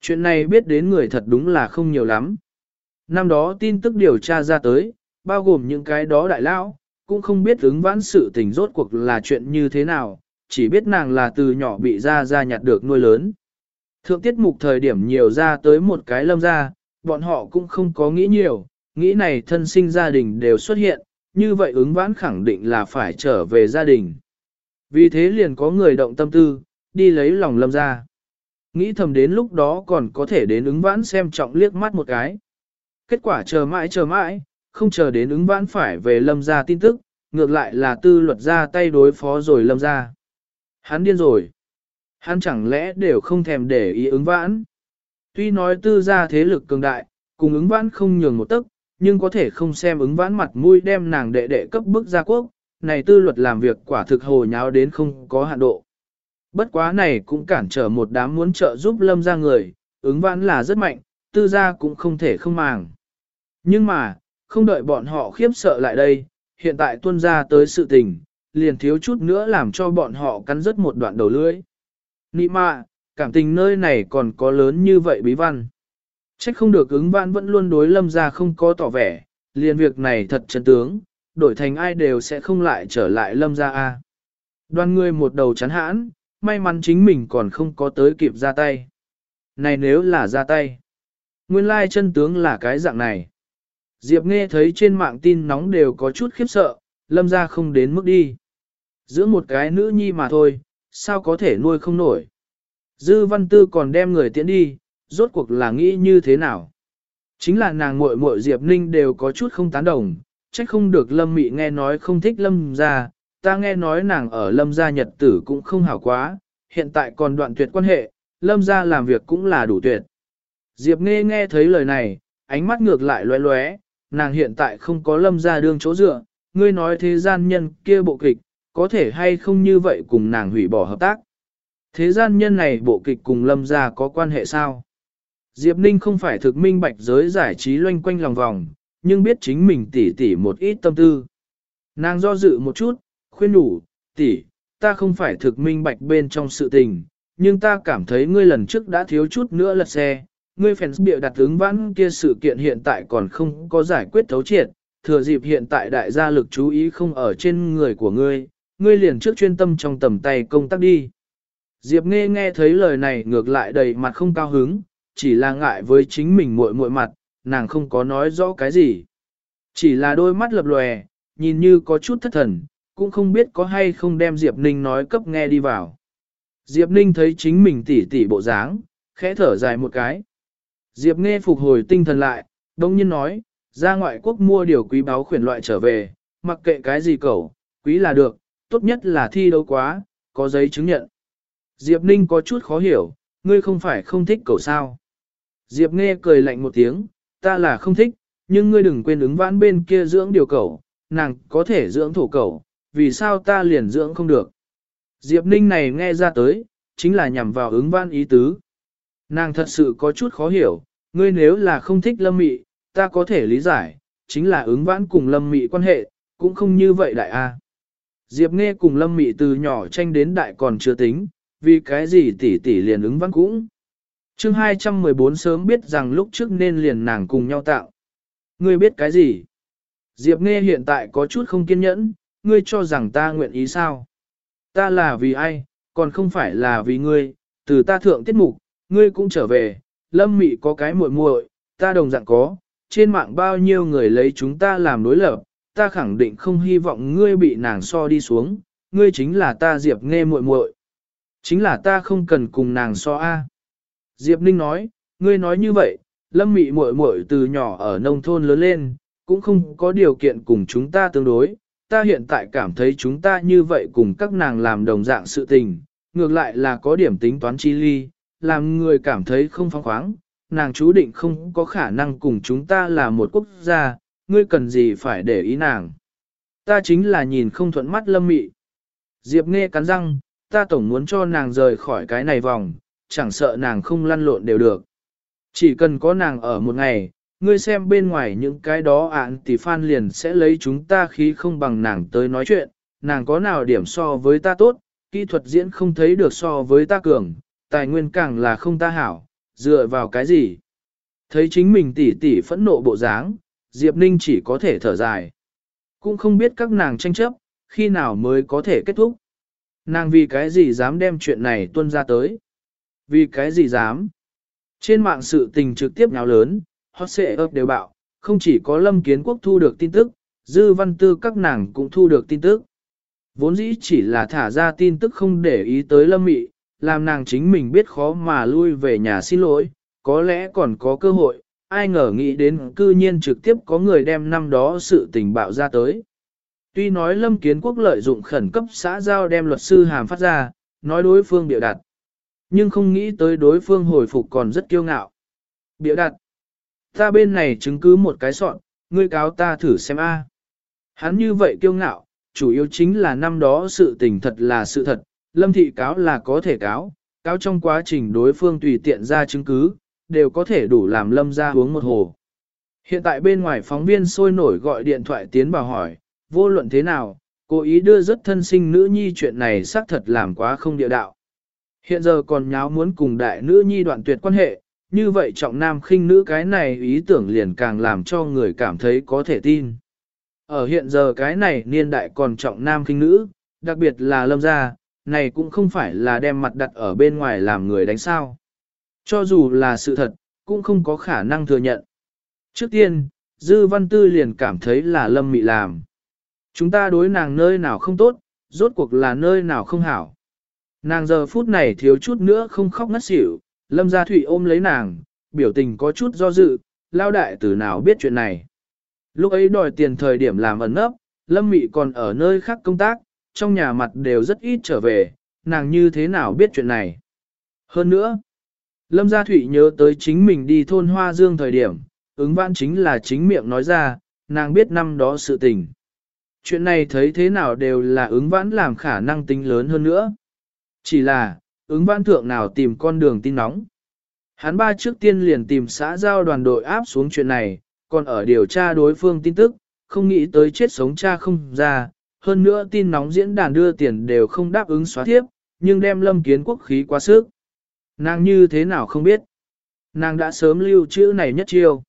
Chuyện này biết đến người thật đúng là không nhiều lắm. Năm đó tin tức điều tra ra tới, bao gồm những cái đó đại lão, cũng không biết ứng vãn sự tình rốt cuộc là chuyện như thế nào, chỉ biết nàng là từ nhỏ bị ra ra nhặt được nuôi lớn. Thượng tiết mục thời điểm nhiều ra tới một cái lâm ra, bọn họ cũng không có nghĩ nhiều, nghĩ này thân sinh gia đình đều xuất hiện, như vậy ứng vãn khẳng định là phải trở về gia đình. Vì thế liền có người động tâm tư, đi lấy lòng lâm ra. Nghĩ thầm đến lúc đó còn có thể đến ứng vãn xem trọng liếc mắt một cái. Kết quả chờ mãi chờ mãi, không chờ đến ứng vãn phải về lâm gia tin tức, ngược lại là tư luật ra tay đối phó rồi lâm gia. Hắn điên rồi. Hắn chẳng lẽ đều không thèm để ý ứng vãn. Tuy nói tư gia thế lực cường đại, cùng ứng vãn không nhường một tấc, nhưng có thể không xem ứng vãn mặt mũi đem nàng đệ đệ cấp bức gia quốc, này tư luật làm việc quả thực hồ nháo đến không có hạn độ. Bất quá này cũng cản trở một đám muốn trợ giúp lâm ra người, ứng vãn là rất mạnh, tư gia cũng không thể không màng. Nhưng mà, không đợi bọn họ khiếp sợ lại đây, hiện tại tuân ra tới sự tình, liền thiếu chút nữa làm cho bọn họ cắn rứt một đoạn đầu lưỡi. Nị mạ, cảm tình nơi này còn có lớn như vậy bí văn. Trách không được ứng vãn vẫn luôn đối lâm ra không có tỏ vẻ, liền việc này thật chân tướng, đổi thành ai đều sẽ không lại trở lại lâm ra a. Đoàn người một đầu chán hãn, may mắn chính mình còn không có tới kịp ra tay. Này nếu là ra tay, nguyên lai chân tướng là cái dạng này. Diệp nghe thấy trên mạng tin nóng đều có chút khiếp sợ, lâm ra không đến mức đi. Giữa một cái nữ nhi mà thôi, sao có thể nuôi không nổi. Dư văn tư còn đem người tiễn đi, rốt cuộc là nghĩ như thế nào. Chính là nàng muội muội Diệp Ninh đều có chút không tán đồng, trách không được Lâm Mị nghe nói không thích Lâm gia, ta nghe nói nàng ở Lâm gia nhật tử cũng không hảo quá, hiện tại còn đoạn tuyệt quan hệ, Lâm gia làm việc cũng là đủ tuyệt. Diệp nghe nghe thấy lời này, ánh mắt ngược lại lóe lóe, nàng hiện tại không có Lâm gia đương chỗ dựa, ngươi nói thế gian nhân kia bộ kịch, có thể hay không như vậy cùng nàng hủy bỏ hợp tác. Thế gian nhân này bộ kịch cùng Lâm gia có quan hệ sao? Diệp Ninh không phải thực minh bạch giới giải trí loanh quanh lòng vòng, nhưng biết chính mình tỉ tỉ một ít tâm tư. Nàng do dự một chút, khuyên đủ, tỉ, ta không phải thực minh bạch bên trong sự tình, nhưng ta cảm thấy ngươi lần trước đã thiếu chút nữa lật xe, ngươi fans bịa đặt ứng vãn kia sự kiện hiện tại còn không có giải quyết thấu triệt, thừa dịp hiện tại đại gia lực chú ý không ở trên người của ngươi, ngươi liền trước chuyên tâm trong tầm tay công tác đi. Diệp nghe nghe thấy lời này ngược lại đầy mặt không cao hứng, chỉ là ngại với chính mình muội muội mặt, nàng không có nói rõ cái gì. Chỉ là đôi mắt lập lòe, nhìn như có chút thất thần, cũng không biết có hay không đem Diệp Ninh nói cấp nghe đi vào. Diệp Ninh thấy chính mình tỉ tỉ bộ dáng, khẽ thở dài một cái. Diệp nghe phục hồi tinh thần lại, đông nhiên nói, ra ngoại quốc mua điều quý báo khuyển loại trở về, mặc kệ cái gì cậu, quý là được, tốt nhất là thi đấu quá, có giấy chứng nhận. Diệp Ninh có chút khó hiểu, ngươi không phải không thích cậu sao. Diệp nghe cười lạnh một tiếng, ta là không thích, nhưng ngươi đừng quên ứng vãn bên kia dưỡng điều cẩu, nàng có thể dưỡng thổ cẩu, vì sao ta liền dưỡng không được. Diệp Ninh này nghe ra tới, chính là nhằm vào ứng vãn ý tứ. Nàng thật sự có chút khó hiểu, ngươi nếu là không thích lâm mị, ta có thể lý giải, chính là ứng vãn cùng lâm mị quan hệ, cũng không như vậy đại a. À. Diệp nghe cùng lâm mị từ nhỏ tranh đến đại còn chưa tính, vì cái gì tỷ tỷ liền ứng vãn cũng chương 214 sớm biết rằng lúc trước nên liền nàng cùng nhau tạo. Ngươi biết cái gì? Diệp Nghe hiện tại có chút không kiên nhẫn, ngươi cho rằng ta nguyện ý sao? Ta là vì ai, còn không phải là vì ngươi, từ ta thượng tiết mục, ngươi cũng trở về, lâm mị có cái muội muội, ta đồng dạng có, trên mạng bao nhiêu người lấy chúng ta làm đối lập, ta khẳng định không hy vọng ngươi bị nàng so đi xuống, ngươi chính là ta Diệp Nghe muội muội. Chính là ta không cần cùng nàng so a. Diệp Ninh nói, ngươi nói như vậy, lâm mị muội muội từ nhỏ ở nông thôn lớn lên, cũng không có điều kiện cùng chúng ta tương đối. Ta hiện tại cảm thấy chúng ta như vậy cùng các nàng làm đồng dạng sự tình, ngược lại là có điểm tính toán chi ly, làm người cảm thấy không phóng khoáng, nàng chú định không có khả năng cùng chúng ta là một quốc gia, ngươi cần gì phải để ý nàng. Ta chính là nhìn không thuận mắt lâm mị. Diệp nghe cắn răng, ta tổng muốn cho nàng rời khỏi cái này vòng, chẳng sợ nàng không lăn lộn đều được. Chỉ cần có nàng ở một ngày, ngươi xem bên ngoài những cái đó ạn thì phan liền sẽ lấy chúng ta khí không bằng nàng tới nói chuyện, nàng có nào điểm so với ta tốt, kỹ thuật diễn không thấy được so với ta cường, tài nguyên càng là không ta hảo, dựa vào cái gì. Thấy chính mình tỉ tỉ phẫn nộ bộ dáng, Diệp Ninh chỉ có thể thở dài. Cũng không biết các nàng tranh chấp, khi nào mới có thể kết thúc. Nàng vì cái gì dám đem chuyện này tuân ra tới. Vì cái gì dám? Trên mạng sự tình trực tiếp nháo lớn, hot xệ ấp đều bạo, không chỉ có lâm kiến quốc thu được tin tức, dư văn tư các nàng cũng thu được tin tức. Vốn dĩ chỉ là thả ra tin tức không để ý tới lâm mị, làm nàng chính mình biết khó mà lui về nhà xin lỗi, có lẽ còn có cơ hội, ai ngờ nghĩ đến cư nhiên trực tiếp có người đem năm đó sự tình bạo ra tới. Tuy nói lâm kiến quốc lợi dụng khẩn cấp xã giao đem luật sư hàm phát ra, nói đối phương biểu đặt. Nhưng không nghĩ tới đối phương hồi phục còn rất kiêu ngạo. Biểu đặt. Ta bên này chứng cứ một cái soạn, ngươi cáo ta thử xem a. Hắn như vậy kiêu ngạo, chủ yếu chính là năm đó sự tình thật là sự thật, lâm thị cáo là có thể cáo, cáo trong quá trình đối phương tùy tiện ra chứng cứ, đều có thể đủ làm lâm ra uống một hồ. Hiện tại bên ngoài phóng viên sôi nổi gọi điện thoại tiến vào hỏi, vô luận thế nào, cố ý đưa rất thân sinh nữ nhi chuyện này xác thật làm quá không địa đạo. Hiện giờ còn nháo muốn cùng đại nữ nhi đoạn tuyệt quan hệ, như vậy trọng nam khinh nữ cái này ý tưởng liền càng làm cho người cảm thấy có thể tin. Ở hiện giờ cái này niên đại còn trọng nam khinh nữ, đặc biệt là lâm gia, này cũng không phải là đem mặt đặt ở bên ngoài làm người đánh sao. Cho dù là sự thật, cũng không có khả năng thừa nhận. Trước tiên, Dư Văn Tư liền cảm thấy là Lâm Mị làm. Chúng ta đối nàng nơi nào không tốt, rốt cuộc là nơi nào không hảo. Nàng giờ phút này thiếu chút nữa không khóc ngất xỉu, Lâm Gia Thụy ôm lấy nàng, biểu tình có chút do dự, lao đại từ nào biết chuyện này. Lúc ấy đòi tiền thời điểm làm ẩn nấp, Lâm Mị còn ở nơi khác công tác, trong nhà mặt đều rất ít trở về, nàng như thế nào biết chuyện này. Hơn nữa, Lâm Gia Thụy nhớ tới chính mình đi thôn Hoa Dương thời điểm, ứng vãn chính là chính miệng nói ra, nàng biết năm đó sự tình. Chuyện này thấy thế nào đều là ứng vãn làm khả năng tính lớn hơn nữa. Chỉ là, ứng vãn thượng nào tìm con đường tin nóng. Hắn ba trước tiên liền tìm xã giao đoàn đội áp xuống chuyện này, còn ở điều tra đối phương tin tức, không nghĩ tới chết sống cha không ra, hơn nữa tin nóng diễn đàn đưa tiền đều không đáp ứng xóa thiếp, nhưng đem lâm kiến quốc khí quá sức. Nàng như thế nào không biết. Nàng đã sớm lưu chữ này nhất chiêu.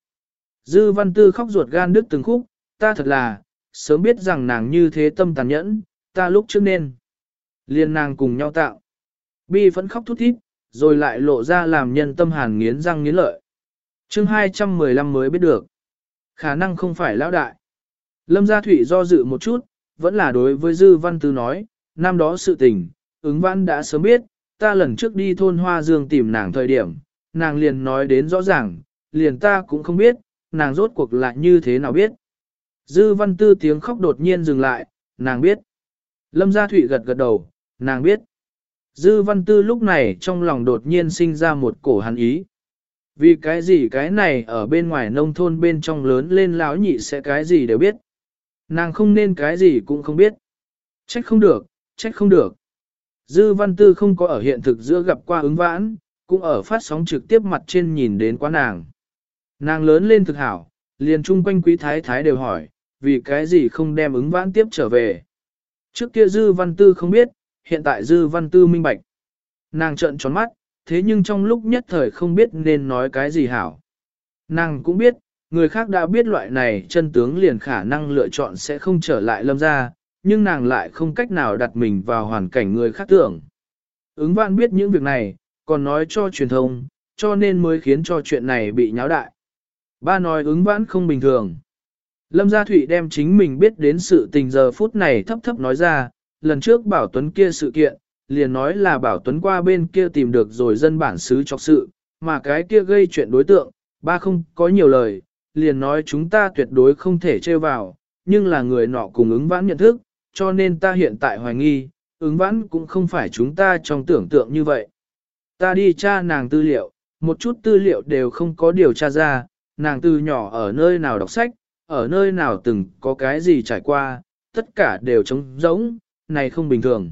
Dư văn tư khóc ruột gan đứt từng khúc, ta thật là, sớm biết rằng nàng như thế tâm tàn nhẫn, ta lúc trước nên. Liên nàng cùng nhau tạo. Bi vẫn khóc thút thít, rồi lại lộ ra làm nhân tâm hàn nghiến răng nghiến lợi. chương 215 mới biết được. Khả năng không phải lão đại. Lâm Gia Thụy do dự một chút, vẫn là đối với Dư Văn Tư nói, năm đó sự tình, ứng văn đã sớm biết, ta lần trước đi thôn Hoa Dương tìm nàng thời điểm, nàng liền nói đến rõ ràng, liền ta cũng không biết, nàng rốt cuộc lại như thế nào biết. Dư Văn Tư tiếng khóc đột nhiên dừng lại, nàng biết. Lâm Gia Thụy gật gật đầu, nàng biết. Dư Văn Tư lúc này trong lòng đột nhiên sinh ra một cổ hắn ý. Vì cái gì cái này ở bên ngoài nông thôn bên trong lớn lên lão nhị sẽ cái gì đều biết. Nàng không nên cái gì cũng không biết. Trách không được, trách không được. Dư văn tư không có ở hiện thực giữa gặp qua ứng vãn, cũng ở phát sóng trực tiếp mặt trên nhìn đến quá nàng. Nàng lớn lên thực hảo, liền chung quanh quý thái thái đều hỏi, vì cái gì không đem ứng vãn tiếp trở về. Trước kia dư văn tư không biết, hiện tại dư văn tư minh bạch. Nàng trợn tròn mắt, thế nhưng trong lúc nhất thời không biết nên nói cái gì hảo. Nàng cũng biết, người khác đã biết loại này chân tướng liền khả năng lựa chọn sẽ không trở lại lâm ra, nhưng nàng lại không cách nào đặt mình vào hoàn cảnh người khác tưởng. Ứng vạn biết những việc này, còn nói cho truyền thông, cho nên mới khiến cho chuyện này bị nháo đại. Ba nói ứng vãn không bình thường. Lâm Gia Thụy đem chính mình biết đến sự tình giờ phút này thấp thấp nói ra, lần trước bảo Tuấn kia sự kiện, liền nói là bảo Tuấn qua bên kia tìm được rồi dân bản xứ chọc sự, mà cái kia gây chuyện đối tượng, ba không có nhiều lời, liền nói chúng ta tuyệt đối không thể trêu vào, nhưng là người nọ cùng ứng vãn nhận thức, cho nên ta hiện tại hoài nghi, ứng vãn cũng không phải chúng ta trong tưởng tượng như vậy. Ta đi tra nàng tư liệu, một chút tư liệu đều không có điều tra ra, nàng từ nhỏ ở nơi nào đọc sách, ở nơi nào từng có cái gì trải qua, tất cả đều trống rỗng, này không bình thường.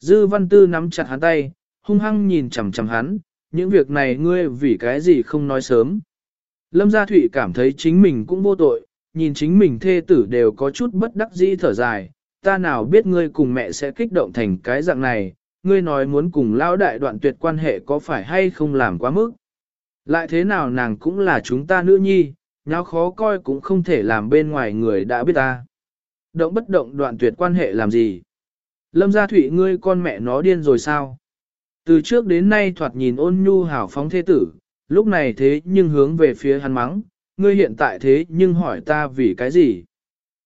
Dư văn tư nắm chặt hắn tay, hung hăng nhìn chằm chằm hắn, những việc này ngươi vì cái gì không nói sớm. Lâm Gia Thụy cảm thấy chính mình cũng vô tội, nhìn chính mình thê tử đều có chút bất đắc dĩ thở dài, ta nào biết ngươi cùng mẹ sẽ kích động thành cái dạng này, ngươi nói muốn cùng lao đại đoạn tuyệt quan hệ có phải hay không làm quá mức. Lại thế nào nàng cũng là chúng ta nữ nhi, nháo khó coi cũng không thể làm bên ngoài người đã biết ta. Động bất động đoạn tuyệt quan hệ làm gì? Lâm Gia Thụy ngươi con mẹ nó điên rồi sao? Từ trước đến nay thoạt nhìn ôn nhu hảo phóng thế tử, lúc này thế nhưng hướng về phía hắn mắng, ngươi hiện tại thế nhưng hỏi ta vì cái gì?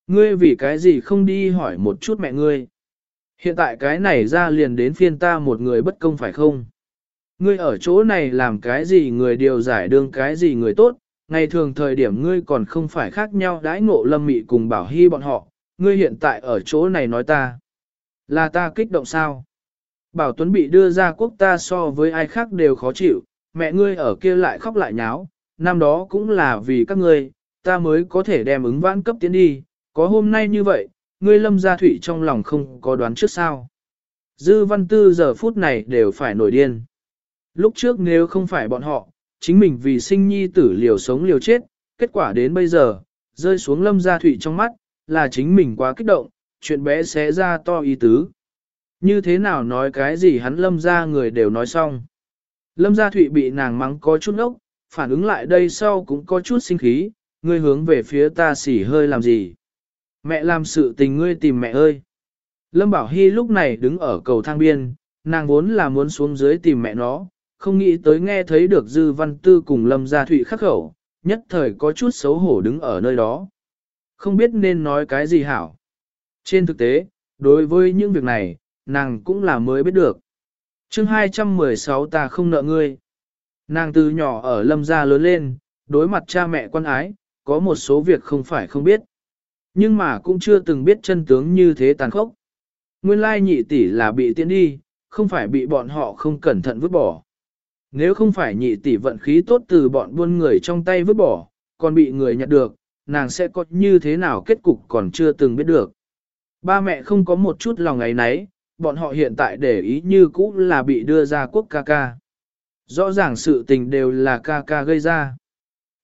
Ngươi vì cái gì không đi hỏi một chút mẹ ngươi? Hiện tại cái này ra liền đến phiên ta một người bất công phải không? Ngươi ở chỗ này làm cái gì người điều giải đương cái gì người tốt, ngày thường thời điểm ngươi còn không phải khác nhau đãi ngộ lâm mị cùng bảo hy bọn họ, ngươi hiện tại ở chỗ này nói ta. Là ta kích động sao? Bảo Tuấn bị đưa ra quốc ta so với ai khác đều khó chịu, mẹ ngươi ở kia lại khóc lại nháo, năm đó cũng là vì các ngươi, ta mới có thể đem ứng vãn cấp tiến đi, có hôm nay như vậy, ngươi lâm gia thủy trong lòng không có đoán trước sao. Dư văn tư giờ phút này đều phải nổi điên. Lúc trước nếu không phải bọn họ, chính mình vì sinh nhi tử liều sống liều chết, kết quả đến bây giờ, rơi xuống lâm gia thủy trong mắt, là chính mình quá kích động, chuyện bé sẽ ra to ý tứ. Như thế nào nói cái gì hắn lâm ra người đều nói xong. Lâm gia thụy bị nàng mắng có chút ốc, phản ứng lại đây sau cũng có chút sinh khí, ngươi hướng về phía ta xỉ hơi làm gì. Mẹ làm sự tình ngươi tìm mẹ ơi. Lâm Bảo Hy lúc này đứng ở cầu thang biên, nàng vốn là muốn xuống dưới tìm mẹ nó, không nghĩ tới nghe thấy được Dư Văn Tư cùng Lâm Gia Thụy khắc khẩu, nhất thời có chút xấu hổ đứng ở nơi đó. Không biết nên nói cái gì hảo. Trên thực tế, đối với những việc này, nàng cũng là mới biết được chương 216 ta không nợ ngươi. Nàng từ nhỏ ở Lâm Gia lớn lên, đối mặt cha mẹ quan ái, có một số việc không phải không biết. Nhưng mà cũng chưa từng biết chân tướng như thế tàn khốc. Nguyên lai nhị tỷ là bị tiễn đi, không phải bị bọn họ không cẩn thận vứt bỏ. Nếu không phải nhị tỷ vận khí tốt từ bọn buôn người trong tay vứt bỏ, còn bị người nhặt được, nàng sẽ có như thế nào kết cục còn chưa từng biết được. Ba mẹ không có một chút lòng ấy nấy, bọn họ hiện tại để ý như cũ là bị đưa ra quốc ca ca. Rõ ràng sự tình đều là ca ca gây ra.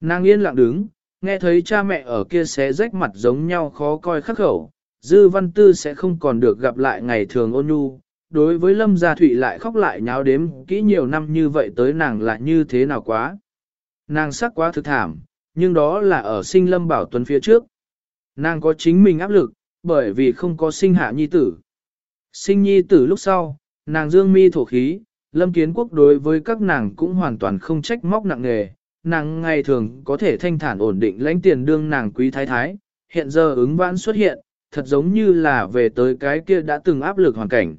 Nàng yên lặng đứng, nghe thấy cha mẹ ở kia xé rách mặt giống nhau khó coi khắc khẩu, dư văn tư sẽ không còn được gặp lại ngày thường ôn nhu. Đối với Lâm Gia Thụy lại khóc lại nháo đếm kỹ nhiều năm như vậy tới nàng là như thế nào quá. Nàng sắc quá thực thảm, nhưng đó là ở sinh Lâm Bảo Tuấn phía trước. Nàng có chính mình áp lực, bởi vì không có sinh hạ nhi tử. Sinh nhi tử lúc sau, nàng dương mi thổ khí, Lâm Kiến Quốc đối với các nàng cũng hoàn toàn không trách móc nặng nề, nàng ngày thường có thể thanh thản ổn định lãnh tiền đương nàng quý thái thái, hiện giờ ứng vãn xuất hiện, thật giống như là về tới cái kia đã từng áp lực hoàn cảnh.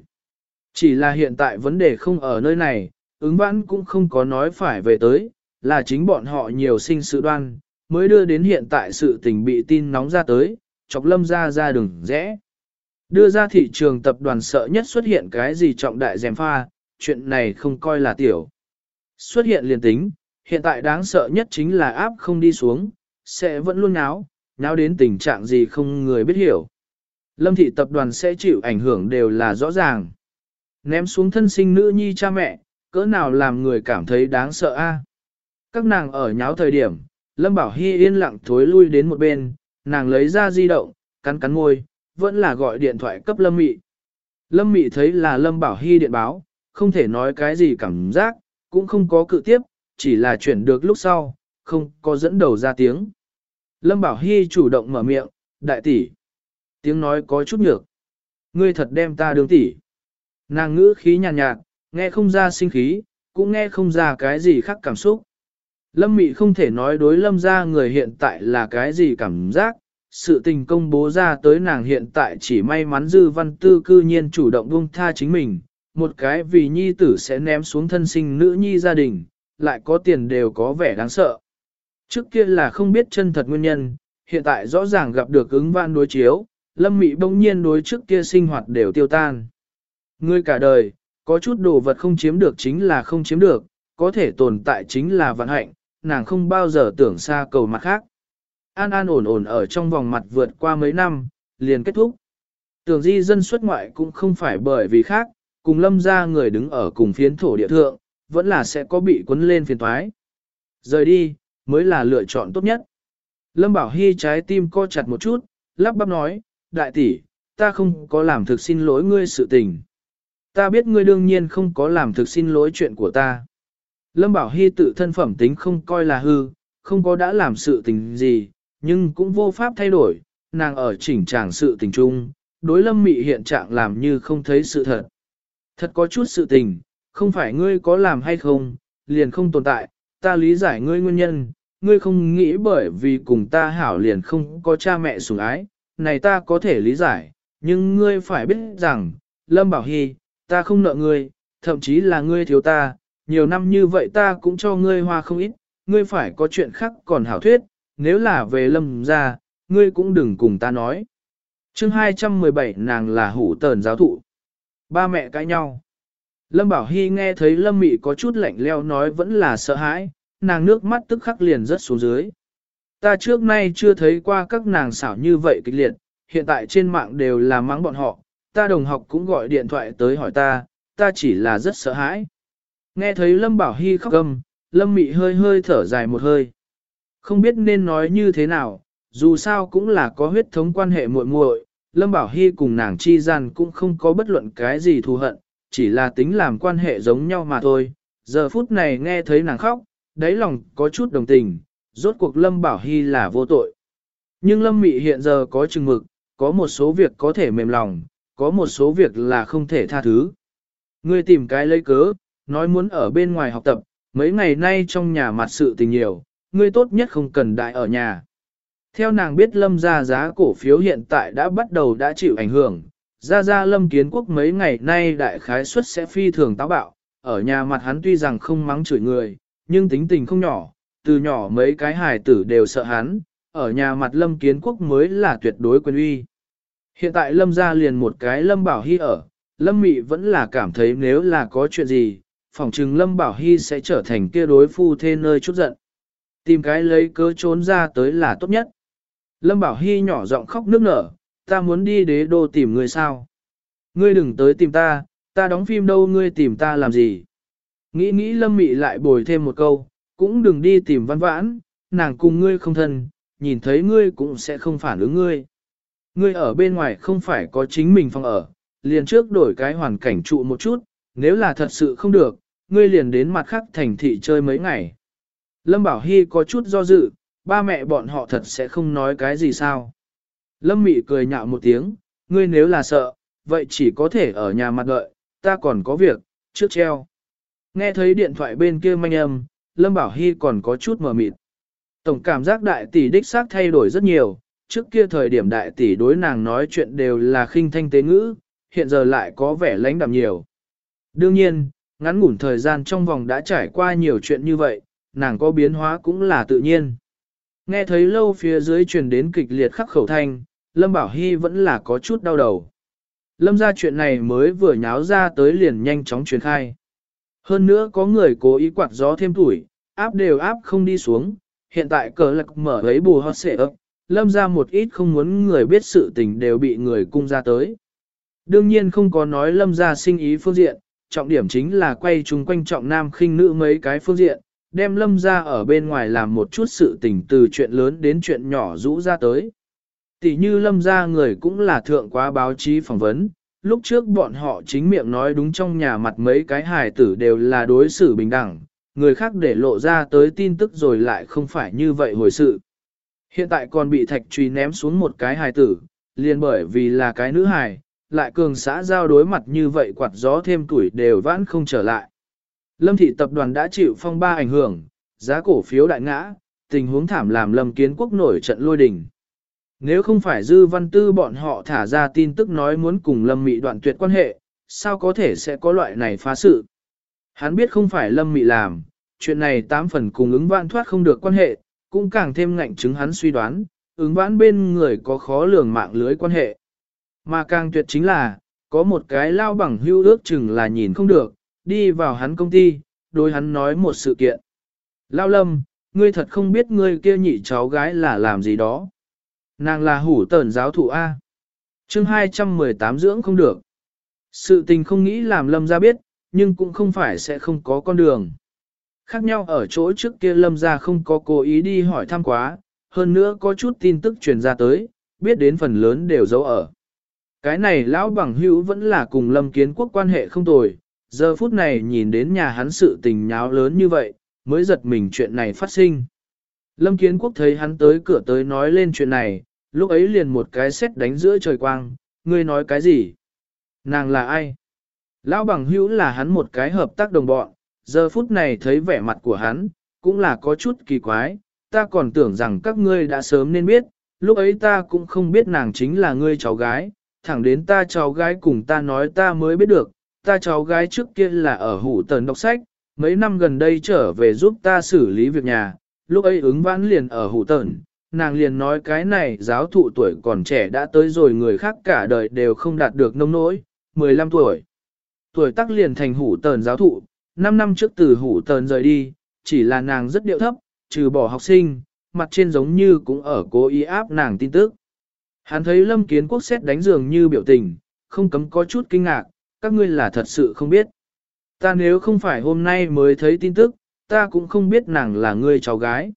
Chỉ là hiện tại vấn đề không ở nơi này, ứng vãn cũng không có nói phải về tới, là chính bọn họ nhiều sinh sự đoan, mới đưa đến hiện tại sự tình bị tin nóng ra tới, chọc lâm ra ra đường rẽ. Đưa ra thị trường tập đoàn sợ nhất xuất hiện cái gì trọng đại dèm pha, chuyện này không coi là tiểu. Xuất hiện liền tính, hiện tại đáng sợ nhất chính là áp không đi xuống, sẽ vẫn luôn náo, náo đến tình trạng gì không người biết hiểu. Lâm thị tập đoàn sẽ chịu ảnh hưởng đều là rõ ràng. Ném xuống thân sinh nữ nhi cha mẹ, cỡ nào làm người cảm thấy đáng sợ a? Các nàng ở nháo thời điểm, Lâm Bảo Hy yên lặng thối lui đến một bên, nàng lấy ra di động, cắn cắn môi, vẫn là gọi điện thoại cấp Lâm Mị. Lâm Mị thấy là Lâm Bảo Hy điện báo, không thể nói cái gì cảm giác, cũng không có cự tiếp, chỉ là chuyển được lúc sau, không có dẫn đầu ra tiếng. Lâm Bảo Hy chủ động mở miệng, đại tỷ. Tiếng nói có chút nhược. Ngươi thật đem ta đường tỷ. Nàng ngữ khí nhàn nhạt, nhạt, nghe không ra sinh khí, cũng nghe không ra cái gì khác cảm xúc. Lâm Mị không thể nói đối lâm ra người hiện tại là cái gì cảm giác, sự tình công bố ra tới nàng hiện tại chỉ may mắn dư văn tư cư nhiên chủ động buông tha chính mình, một cái vì nhi tử sẽ ném xuống thân sinh nữ nhi gia đình, lại có tiền đều có vẻ đáng sợ. Trước kia là không biết chân thật nguyên nhân, hiện tại rõ ràng gặp được ứng vạn đối chiếu, lâm mị bỗng nhiên đối trước kia sinh hoạt đều tiêu tan. Ngươi cả đời, có chút đồ vật không chiếm được chính là không chiếm được, có thể tồn tại chính là vận hạnh, nàng không bao giờ tưởng xa cầu mặt khác. An an ổn ổn ở trong vòng mặt vượt qua mấy năm, liền kết thúc. Tưởng di dân xuất ngoại cũng không phải bởi vì khác, cùng lâm ra người đứng ở cùng phiến thổ địa thượng, vẫn là sẽ có bị quấn lên phiền thoái. Rời đi, mới là lựa chọn tốt nhất. Lâm Bảo Hy trái tim co chặt một chút, lắp bắp nói, đại tỷ, ta không có làm thực xin lỗi ngươi sự tình. Ta biết ngươi đương nhiên không có làm thực xin lỗi chuyện của ta. Lâm Bảo Hy tự thân phẩm tính không coi là hư, không có đã làm sự tình gì, nhưng cũng vô pháp thay đổi, nàng ở chỉnh tràng sự tình chung, đối lâm mị hiện trạng làm như không thấy sự thật. Thật có chút sự tình, không phải ngươi có làm hay không, liền không tồn tại, ta lý giải ngươi nguyên nhân, ngươi không nghĩ bởi vì cùng ta hảo liền không có cha mẹ sủng ái, này ta có thể lý giải, nhưng ngươi phải biết rằng, Lâm Bảo Hy, ta không nợ ngươi, thậm chí là ngươi thiếu ta, nhiều năm như vậy ta cũng cho ngươi hoa không ít, ngươi phải có chuyện khác còn hảo thuyết, nếu là về lâm ra, ngươi cũng đừng cùng ta nói. chương 217 nàng là hủ tờn giáo thụ. Ba mẹ cãi nhau. Lâm Bảo Hy nghe thấy Lâm Mị có chút lạnh leo nói vẫn là sợ hãi, nàng nước mắt tức khắc liền rớt xuống dưới. Ta trước nay chưa thấy qua các nàng xảo như vậy kịch liệt, hiện tại trên mạng đều là mắng bọn họ, ta đồng học cũng gọi điện thoại tới hỏi ta, ta chỉ là rất sợ hãi. Nghe thấy Lâm Bảo Hy khóc gầm, Lâm Mị hơi hơi thở dài một hơi. Không biết nên nói như thế nào, dù sao cũng là có huyết thống quan hệ muội muội, Lâm Bảo Hy cùng nàng chi gian cũng không có bất luận cái gì thù hận, chỉ là tính làm quan hệ giống nhau mà thôi. Giờ phút này nghe thấy nàng khóc, đáy lòng có chút đồng tình, rốt cuộc Lâm Bảo Hy là vô tội. Nhưng Lâm Mị hiện giờ có chừng mực, có một số việc có thể mềm lòng, có một số việc là không thể tha thứ. Ngươi tìm cái lấy cớ, nói muốn ở bên ngoài học tập, mấy ngày nay trong nhà mặt sự tình nhiều, ngươi tốt nhất không cần đại ở nhà. Theo nàng biết lâm ra giá cổ phiếu hiện tại đã bắt đầu đã chịu ảnh hưởng, ra ra lâm kiến quốc mấy ngày nay đại khái suất sẽ phi thường táo bạo, ở nhà mặt hắn tuy rằng không mắng chửi người, nhưng tính tình không nhỏ, từ nhỏ mấy cái hài tử đều sợ hắn, ở nhà mặt lâm kiến quốc mới là tuyệt đối quyền uy. Hiện tại lâm ra liền một cái lâm bảo hy ở, lâm mị vẫn là cảm thấy nếu là có chuyện gì, phỏng chừng lâm bảo hy sẽ trở thành kia đối phu thê nơi chút giận. Tìm cái lấy cớ trốn ra tới là tốt nhất. Lâm bảo hy nhỏ giọng khóc nước nở, ta muốn đi đế đô tìm người sao. Ngươi đừng tới tìm ta, ta đóng phim đâu ngươi tìm ta làm gì. Nghĩ nghĩ lâm mị lại bồi thêm một câu, cũng đừng đi tìm văn vãn, nàng cùng ngươi không thân, nhìn thấy ngươi cũng sẽ không phản ứng ngươi. Ngươi ở bên ngoài không phải có chính mình phòng ở, liền trước đổi cái hoàn cảnh trụ một chút, nếu là thật sự không được, ngươi liền đến mặt khác thành thị chơi mấy ngày. Lâm Bảo Hy có chút do dự, ba mẹ bọn họ thật sẽ không nói cái gì sao. Lâm Mị cười nhạo một tiếng, ngươi nếu là sợ, vậy chỉ có thể ở nhà mặt đợi, ta còn có việc, trước treo. Nghe thấy điện thoại bên kia manh âm, Lâm Bảo Hy còn có chút mờ mịt. Tổng cảm giác đại tỷ đích xác thay đổi rất nhiều, trước kia thời điểm đại tỷ đối nàng nói chuyện đều là khinh thanh tế ngữ, hiện giờ lại có vẻ lãnh đạm nhiều. Đương nhiên, ngắn ngủn thời gian trong vòng đã trải qua nhiều chuyện như vậy, nàng có biến hóa cũng là tự nhiên. Nghe thấy lâu phía dưới truyền đến kịch liệt khắc khẩu thanh, Lâm Bảo Hy vẫn là có chút đau đầu. Lâm ra chuyện này mới vừa nháo ra tới liền nhanh chóng truyền khai. Hơn nữa có người cố ý quạt gió thêm tuổi, áp đều áp không đi xuống, hiện tại cờ lạc mở ấy bù hót xệ ấp, lâm ra một ít không muốn người biết sự tình đều bị người cung ra tới. Đương nhiên không có nói lâm ra sinh ý phương diện, trọng điểm chính là quay chung quanh trọng nam khinh nữ mấy cái phương diện, đem lâm ra ở bên ngoài làm một chút sự tình từ chuyện lớn đến chuyện nhỏ rũ ra tới. Tỷ như lâm ra người cũng là thượng quá báo chí phỏng vấn, lúc trước bọn họ chính miệng nói đúng trong nhà mặt mấy cái hài tử đều là đối xử bình đẳng, người khác để lộ ra tới tin tức rồi lại không phải như vậy hồi sự. Hiện tại còn bị thạch truy ném xuống một cái hài tử, liền bởi vì là cái nữ hài, lại cường xã giao đối mặt như vậy quạt gió thêm tuổi đều vãn không trở lại. Lâm thị tập đoàn đã chịu phong ba ảnh hưởng, giá cổ phiếu đại ngã, tình huống thảm làm Lâm Kiến Quốc nổi trận lôi đình. Nếu không phải dư văn tư bọn họ thả ra tin tức nói muốn cùng Lâm Mị đoạn tuyệt quan hệ, sao có thể sẽ có loại này phá sự? Hắn biết không phải Lâm Mị làm, chuyện này tám phần cùng ứng vãn thoát không được quan hệ, cũng càng thêm ngạnh chứng hắn suy đoán, ứng vãn bên người có khó lường mạng lưới quan hệ. Mà càng tuyệt chính là, có một cái lao bằng hưu ước chừng là nhìn không được, đi vào hắn công ty, đối hắn nói một sự kiện. Lao lâm, ngươi thật không biết ngươi kia nhị cháu gái là làm gì đó. Nàng là hủ tờn giáo thụ A. chương 218 dưỡng không được. Sự tình không nghĩ làm lâm ra biết, nhưng cũng không phải sẽ không có con đường. Khác nhau ở chỗ trước kia lâm ra không có cố ý đi hỏi thăm quá, hơn nữa có chút tin tức truyền ra tới, biết đến phần lớn đều giấu ở. Cái này lão bằng hữu vẫn là cùng lâm kiến quốc quan hệ không tồi, giờ phút này nhìn đến nhà hắn sự tình nháo lớn như vậy, mới giật mình chuyện này phát sinh. Lâm kiến quốc thấy hắn tới cửa tới nói lên chuyện này, lúc ấy liền một cái xét đánh giữa trời quang, ngươi nói cái gì? Nàng là ai? Lão bằng hữu là hắn một cái hợp tác đồng bọn, giờ phút này thấy vẻ mặt của hắn, cũng là có chút kỳ quái, ta còn tưởng rằng các ngươi đã sớm nên biết, lúc ấy ta cũng không biết nàng chính là ngươi cháu gái, thẳng đến ta cháu gái cùng ta nói ta mới biết được, ta cháu gái trước kia là ở hủ tần đọc sách, mấy năm gần đây trở về giúp ta xử lý việc nhà, lúc ấy ứng vãn liền ở hủ tần, nàng liền nói cái này giáo thụ tuổi còn trẻ đã tới rồi người khác cả đời đều không đạt được nông nỗi, 15 tuổi. Tuổi tác liền thành hủ tần giáo thụ, 5 năm trước từ hủ tần rời đi, chỉ là nàng rất điệu thấp, trừ bỏ học sinh, mặt trên giống như cũng ở cố ý áp nàng tin tức. Hắn thấy lâm kiến quốc xét đánh giường như biểu tình, không cấm có chút kinh ngạc, các ngươi là thật sự không biết. Ta nếu không phải hôm nay mới thấy tin tức, ta cũng không biết nàng là ngươi cháu gái.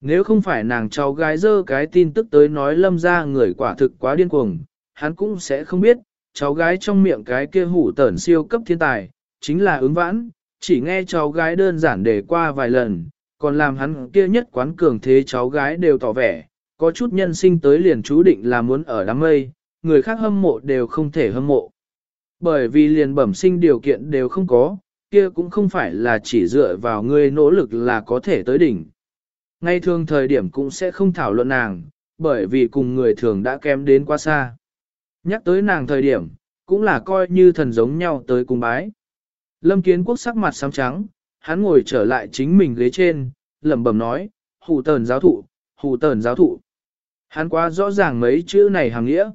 Nếu không phải nàng cháu gái dơ cái tin tức tới nói lâm ra người quả thực quá điên cuồng, hắn cũng sẽ không biết, cháu gái trong miệng cái kia hủ tẩn siêu cấp thiên tài, chính là ứng vãn, chỉ nghe cháu gái đơn giản để qua vài lần, còn làm hắn kia nhất quán cường thế cháu gái đều tỏ vẻ, có chút nhân sinh tới liền chú định là muốn ở đám mây, người khác hâm mộ đều không thể hâm mộ. Bởi vì liền bẩm sinh điều kiện đều không có, kia cũng không phải là chỉ dựa vào ngươi nỗ lực là có thể tới đỉnh. Ngay thường thời điểm cũng sẽ không thảo luận nàng, bởi vì cùng người thường đã kém đến quá xa. Nhắc tới nàng thời điểm, cũng là coi như thần giống nhau tới cùng bái. Lâm Kiến Quốc sắc mặt xám trắng, hắn ngồi trở lại chính mình ghế trên, lẩm bẩm nói, hù tờn giáo thụ, hù tờn giáo thụ. Hắn quá rõ ràng mấy chữ này hàng nghĩa.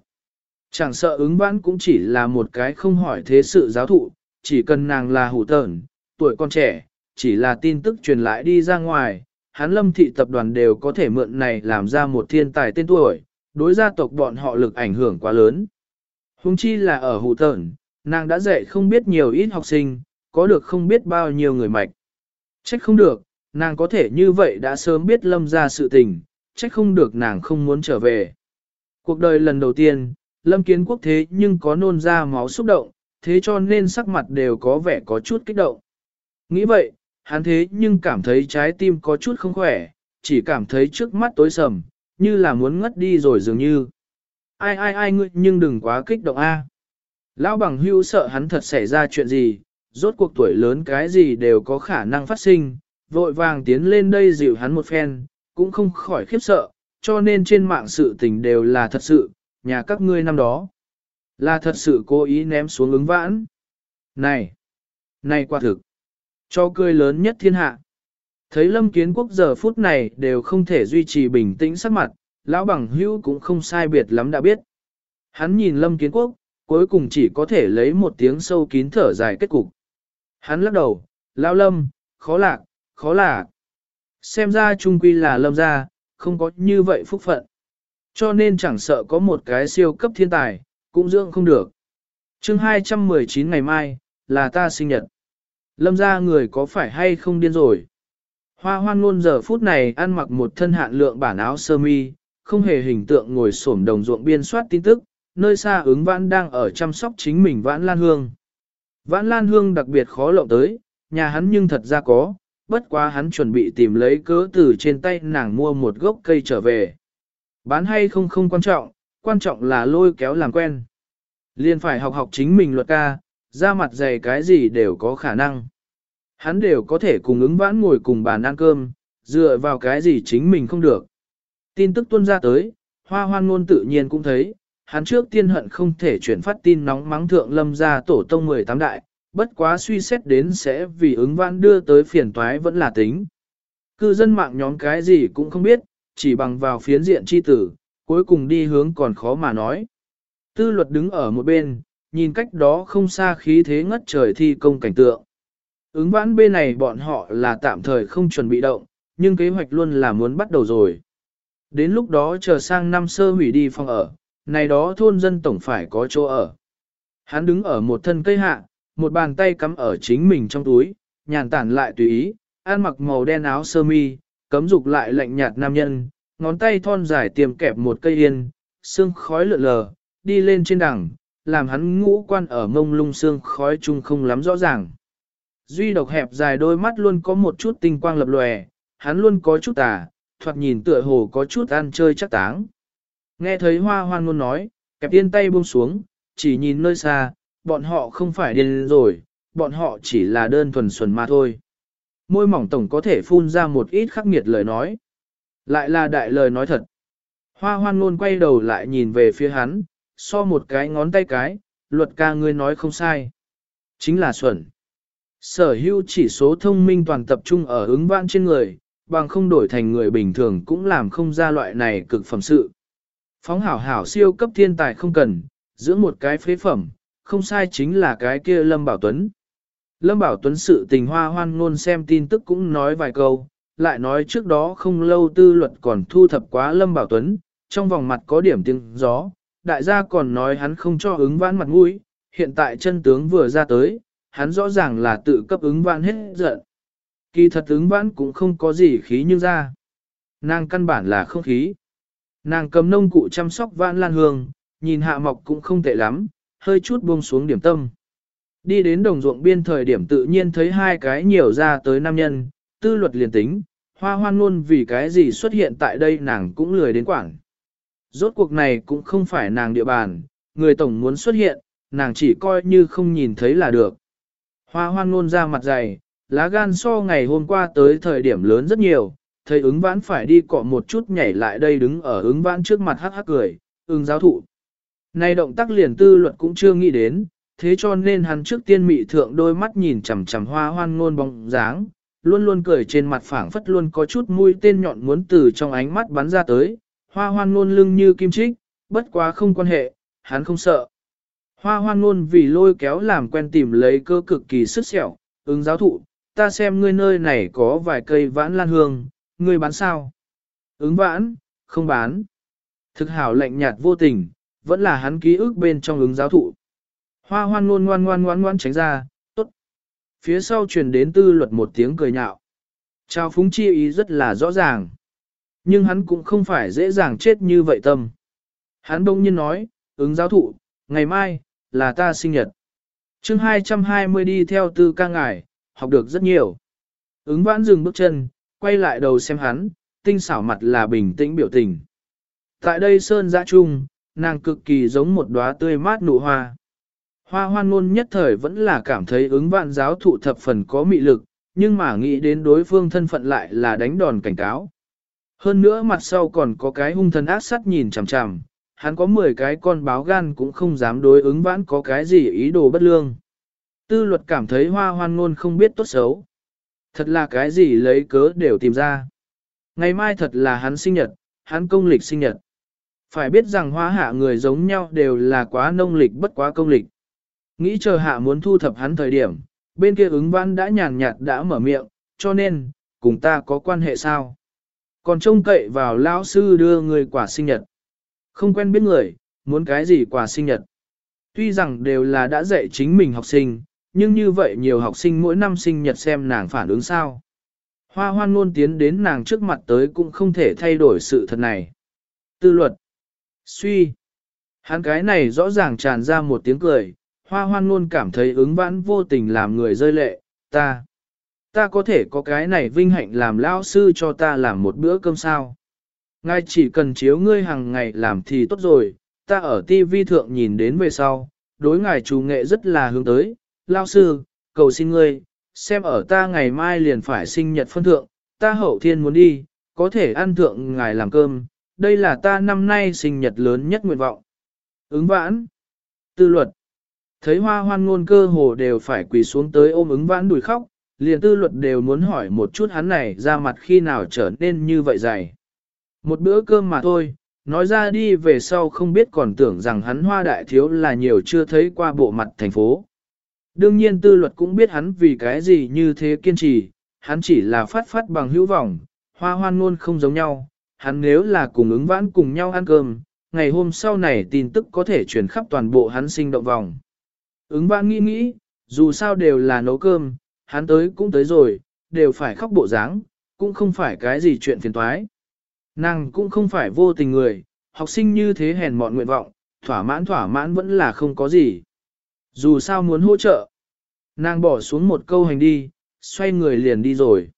Chẳng sợ ứng vãn cũng chỉ là một cái không hỏi thế sự giáo thụ, chỉ cần nàng là hủ tờn, tuổi con trẻ, chỉ là tin tức truyền lại đi ra ngoài, hắn lâm thị tập đoàn đều có thể mượn này làm ra một thiên tài tên tuổi, đối gia tộc bọn họ lực ảnh hưởng quá lớn. Hùng chi là ở hủ tờn, nàng đã dạy không biết nhiều ít học sinh, có được không biết bao nhiêu người mạch. Trách không được, nàng có thể như vậy đã sớm biết lâm ra sự tình, trách không được nàng không muốn trở về. Cuộc đời lần đầu tiên, lâm kiến quốc thế nhưng có nôn ra máu xúc động, thế cho nên sắc mặt đều có vẻ có chút kích động. Nghĩ vậy, hắn thế nhưng cảm thấy trái tim có chút không khỏe, chỉ cảm thấy trước mắt tối sầm, như là muốn ngất đi rồi dường như. Ai ai ai ngươi nhưng đừng quá kích động a. Lão bằng hưu sợ hắn thật xảy ra chuyện gì, rốt cuộc tuổi lớn cái gì đều có khả năng phát sinh, vội vàng tiến lên đây dịu hắn một phen, cũng không khỏi khiếp sợ, cho nên trên mạng sự tình đều là thật sự, nhà các ngươi năm đó. Là thật sự cố ý ném xuống ứng vãn. Này! Này quả thực! Cho cười lớn nhất thiên hạ. Thấy lâm kiến quốc giờ phút này đều không thể duy trì bình tĩnh sắc mặt, lão bằng hữu cũng không sai biệt lắm đã biết. Hắn nhìn lâm kiến quốc, cuối cùng chỉ có thể lấy một tiếng sâu kín thở dài kết cục. Hắn lắc đầu, lão lâm, khó lạc, khó lạc. Xem ra trung quy là lâm ra, không có như vậy phúc phận. Cho nên chẳng sợ có một cái siêu cấp thiên tài, cũng dưỡng không được. chương 219 ngày mai, là ta sinh nhật. Lâm ra người có phải hay không điên rồi? Hoa hoan luôn giờ phút này ăn mặc một thân hạn lượng bản áo sơ mi, không hề hình tượng ngồi xổm đồng ruộng biên soát tin tức, nơi xa ứng vãn đang ở chăm sóc chính mình vãn lan hương. Vãn lan hương đặc biệt khó lộng tới, nhà hắn nhưng thật ra có, bất quá hắn chuẩn bị tìm lấy cớ từ trên tay nàng mua một gốc cây trở về. Bán hay không không quan trọng, quan trọng là lôi kéo làm quen. Liên phải học học chính mình luật ca, ra mặt dày cái gì đều có khả năng. Hắn đều có thể cùng ứng vãn ngồi cùng bàn ăn cơm, dựa vào cái gì chính mình không được. Tin tức tuôn ra tới, hoa hoan ngôn tự nhiên cũng thấy, hắn trước tiên hận không thể chuyển phát tin nóng mắng thượng lâm ra tổ tông 18 đại, bất quá suy xét đến sẽ vì ứng vãn đưa tới phiền toái vẫn là tính. Cư dân mạng nhóm cái gì cũng không biết, chỉ bằng vào phiến diện chi tử, cuối cùng đi hướng còn khó mà nói. Tư luật đứng ở một bên, nhìn cách đó không xa khí thế ngất trời thi công cảnh tượng. Ứng vãn bên này bọn họ là tạm thời không chuẩn bị động, nhưng kế hoạch luôn là muốn bắt đầu rồi. Đến lúc đó chờ sang năm sơ hủy đi phòng ở, này đó thôn dân tổng phải có chỗ ở. Hắn đứng ở một thân cây hạ, một bàn tay cắm ở chính mình trong túi, nhàn tản lại tùy ý, ăn mặc màu đen áo sơ mi, cấm dục lại lạnh nhạt nam nhân, ngón tay thon dài tiềm kẹp một cây yên, xương khói lượn lờ, đi lên trên đằng, làm hắn ngũ quan ở mông lung xương khói chung không lắm rõ ràng. Duy độc hẹp dài đôi mắt luôn có một chút tinh quang lập lòe, hắn luôn có chút tà, thoạt nhìn tựa hồ có chút ăn chơi chắc táng. Nghe thấy hoa hoan luôn nói, kẹp yên tay buông xuống, chỉ nhìn nơi xa, bọn họ không phải điên rồi, bọn họ chỉ là đơn thuần xuẩn mà thôi. Môi mỏng tổng có thể phun ra một ít khắc nghiệt lời nói. Lại là đại lời nói thật. Hoa hoan luôn quay đầu lại nhìn về phía hắn, so một cái ngón tay cái, luật ca ngươi nói không sai. Chính là xuẩn. Sở hữu chỉ số thông minh toàn tập trung ở ứng vãn trên người, bằng không đổi thành người bình thường cũng làm không ra loại này cực phẩm sự. Phóng hảo hảo siêu cấp thiên tài không cần, giữa một cái phế phẩm, không sai chính là cái kia Lâm Bảo Tuấn. Lâm Bảo Tuấn sự tình hoa hoan ngôn xem tin tức cũng nói vài câu, lại nói trước đó không lâu tư luật còn thu thập quá Lâm Bảo Tuấn, trong vòng mặt có điểm tiếng gió, đại gia còn nói hắn không cho ứng vãn mặt mũi, hiện tại chân tướng vừa ra tới, hắn rõ ràng là tự cấp ứng vãn hết giận. Kỳ thật ứng vãn cũng không có gì khí như ra. Nàng căn bản là không khí. Nàng cầm nông cụ chăm sóc vãn lan hương, nhìn hạ mọc cũng không tệ lắm, hơi chút buông xuống điểm tâm. Đi đến đồng ruộng biên thời điểm tự nhiên thấy hai cái nhiều ra tới nam nhân, tư luật liền tính, hoa hoan luôn vì cái gì xuất hiện tại đây nàng cũng lười đến quảng. Rốt cuộc này cũng không phải nàng địa bàn, người tổng muốn xuất hiện, nàng chỉ coi như không nhìn thấy là được. Hoa hoan luôn ra mặt dày, lá gan so ngày hôm qua tới thời điểm lớn rất nhiều, thấy ứng vãn phải đi cọ một chút nhảy lại đây đứng ở ứng vãn trước mặt hắc hắc cười, ứng giáo thụ. Này động tác liền tư luật cũng chưa nghĩ đến, thế cho nên hắn trước tiên mị thượng đôi mắt nhìn chằm chằm hoa hoan ngôn bóng dáng, luôn luôn cười trên mặt phảng phất luôn có chút mũi tên nhọn muốn từ trong ánh mắt bắn ra tới, hoa hoan ngôn lưng như kim trích, bất quá không quan hệ, hắn không sợ. Hoa hoan ngôn vì lôi kéo làm quen tìm lấy cơ cực kỳ sức sẹo, ứng giáo thụ, ta xem ngươi nơi này có vài cây vãn lan hương, ngươi bán sao? Ứng vãn, không bán. Thực hảo lạnh nhạt vô tình, vẫn là hắn ký ức bên trong ứng giáo thụ. Hoa hoan luôn ngoan ngoan ngoan ngoan tránh ra, tốt. Phía sau truyền đến tư luật một tiếng cười nhạo. Trao phúng chi ý rất là rõ ràng. Nhưng hắn cũng không phải dễ dàng chết như vậy tâm. Hắn đông nhiên nói, ứng giáo thụ, ngày mai, là ta sinh nhật. chương 220 đi theo tư ca ngải, học được rất nhiều. Ứng vãn dừng bước chân, quay lại đầu xem hắn, tinh xảo mặt là bình tĩnh biểu tình. Tại đây sơn dã trung, nàng cực kỳ giống một đóa tươi mát nụ hoa. Hoa hoan ngôn nhất thời vẫn là cảm thấy ứng vạn giáo thụ thập phần có mị lực, nhưng mà nghĩ đến đối phương thân phận lại là đánh đòn cảnh cáo. Hơn nữa mặt sau còn có cái hung thần ác sắt nhìn chằm chằm, hắn có 10 cái con báo gan cũng không dám đối ứng vãn có cái gì ý đồ bất lương. Tư luật cảm thấy hoa hoan ngôn không biết tốt xấu. Thật là cái gì lấy cớ đều tìm ra. Ngày mai thật là hắn sinh nhật, hắn công lịch sinh nhật. Phải biết rằng hoa hạ người giống nhau đều là quá nông lịch bất quá công lịch. Nghĩ chờ hạ muốn thu thập hắn thời điểm, bên kia ứng văn đã nhàn nhạt đã mở miệng, cho nên, cùng ta có quan hệ sao? Còn trông cậy vào lão sư đưa người quả sinh nhật. Không quen biết người, muốn cái gì quả sinh nhật. Tuy rằng đều là đã dạy chính mình học sinh, nhưng như vậy nhiều học sinh mỗi năm sinh nhật xem nàng phản ứng sao. Hoa hoan luôn tiến đến nàng trước mặt tới cũng không thể thay đổi sự thật này. Tư luật. Suy. Hắn cái này rõ ràng tràn ra một tiếng cười, hoa hoan luôn cảm thấy ứng vãn vô tình làm người rơi lệ, ta. Ta có thể có cái này vinh hạnh làm lao sư cho ta làm một bữa cơm sao. Ngài chỉ cần chiếu ngươi hàng ngày làm thì tốt rồi, ta ở TV thượng nhìn đến về sau, đối ngài chủ nghệ rất là hướng tới, lao sư, cầu xin ngươi, xem ở ta ngày mai liền phải sinh nhật phân thượng, ta hậu thiên muốn đi, có thể ăn thượng ngài làm cơm, đây là ta năm nay sinh nhật lớn nhất nguyện vọng. Ứng vãn, tư luật, thấy hoa hoan ngôn cơ hồ đều phải quỳ xuống tới ôm ứng vãn đùi khóc, liền tư luật đều muốn hỏi một chút hắn này ra mặt khi nào trở nên như vậy dày. Một bữa cơm mà thôi, nói ra đi về sau không biết còn tưởng rằng hắn hoa đại thiếu là nhiều chưa thấy qua bộ mặt thành phố. Đương nhiên tư luật cũng biết hắn vì cái gì như thế kiên trì, hắn chỉ là phát phát bằng hữu vọng, hoa hoan ngôn không giống nhau, hắn nếu là cùng ứng vãn cùng nhau ăn cơm, ngày hôm sau này tin tức có thể truyền khắp toàn bộ hắn sinh động vòng. Ứng vãn nghĩ nghĩ, dù sao đều là nấu cơm, hắn tới cũng tới rồi, đều phải khóc bộ dáng, cũng không phải cái gì chuyện phiền toái. Nàng cũng không phải vô tình người, học sinh như thế hèn mọn nguyện vọng, thỏa mãn thỏa mãn vẫn là không có gì. Dù sao muốn hỗ trợ, nàng bỏ xuống một câu hành đi, xoay người liền đi rồi.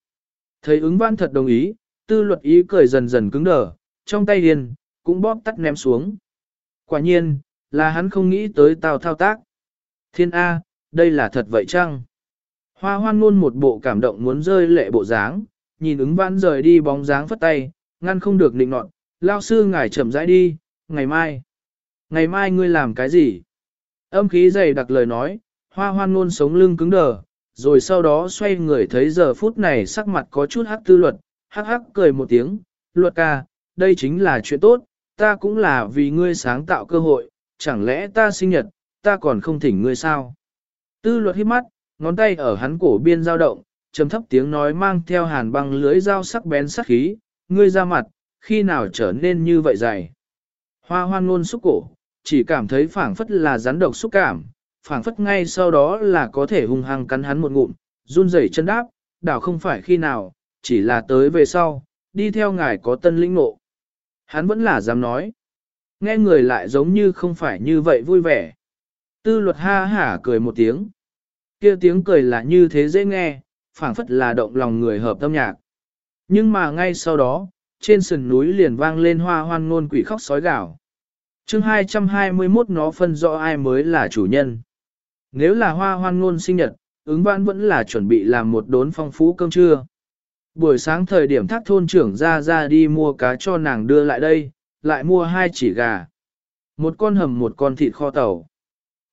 Thấy ứng văn thật đồng ý, tư luật ý cười dần dần cứng đờ, trong tay điên, cũng bóp tắt ném xuống. Quả nhiên, là hắn không nghĩ tới tào thao tác. Thiên A, đây là thật vậy chăng? Hoa hoan luôn một bộ cảm động muốn rơi lệ bộ dáng, nhìn ứng vãn rời đi bóng dáng phất tay, ngăn không được định nọt, lao sư ngài chậm rãi đi, ngày mai. Ngày mai ngươi làm cái gì? Âm khí dày đặc lời nói, hoa hoan luôn sống lưng cứng đờ, rồi sau đó xoay người thấy giờ phút này sắc mặt có chút hắc tư luật, hắc hắc cười một tiếng, luật ca, đây chính là chuyện tốt, ta cũng là vì ngươi sáng tạo cơ hội, chẳng lẽ ta sinh nhật, ta còn không thỉnh ngươi sao? Tư luật hít mắt, ngón tay ở hắn cổ biên dao động, trầm thấp tiếng nói mang theo hàn băng lưới dao sắc bén sắc khí, ngươi ra mặt, khi nào trở nên như vậy dày. Hoa hoan luôn xúc cổ, chỉ cảm thấy phảng phất là rắn độc xúc cảm, phảng phất ngay sau đó là có thể hung hăng cắn hắn một ngụm, run rẩy chân đáp, đảo không phải khi nào, chỉ là tới về sau, đi theo ngài có tân lĩnh ngộ. Hắn vẫn là dám nói. Nghe người lại giống như không phải như vậy vui vẻ. Tư luật ha hả cười một tiếng. kia tiếng cười là như thế dễ nghe, phảng phất là động lòng người hợp tâm nhạc. Nhưng mà ngay sau đó, trên sườn núi liền vang lên hoa hoan ngôn quỷ khóc sói gạo. chương 221 nó phân rõ ai mới là chủ nhân. Nếu là hoa hoan ngôn sinh nhật, ứng vãn vẫn là chuẩn bị làm một đốn phong phú cơm trưa. Buổi sáng thời điểm thác thôn trưởng ra ra đi mua cá cho nàng đưa lại đây, lại mua hai chỉ gà. Một con hầm một con thịt kho tàu.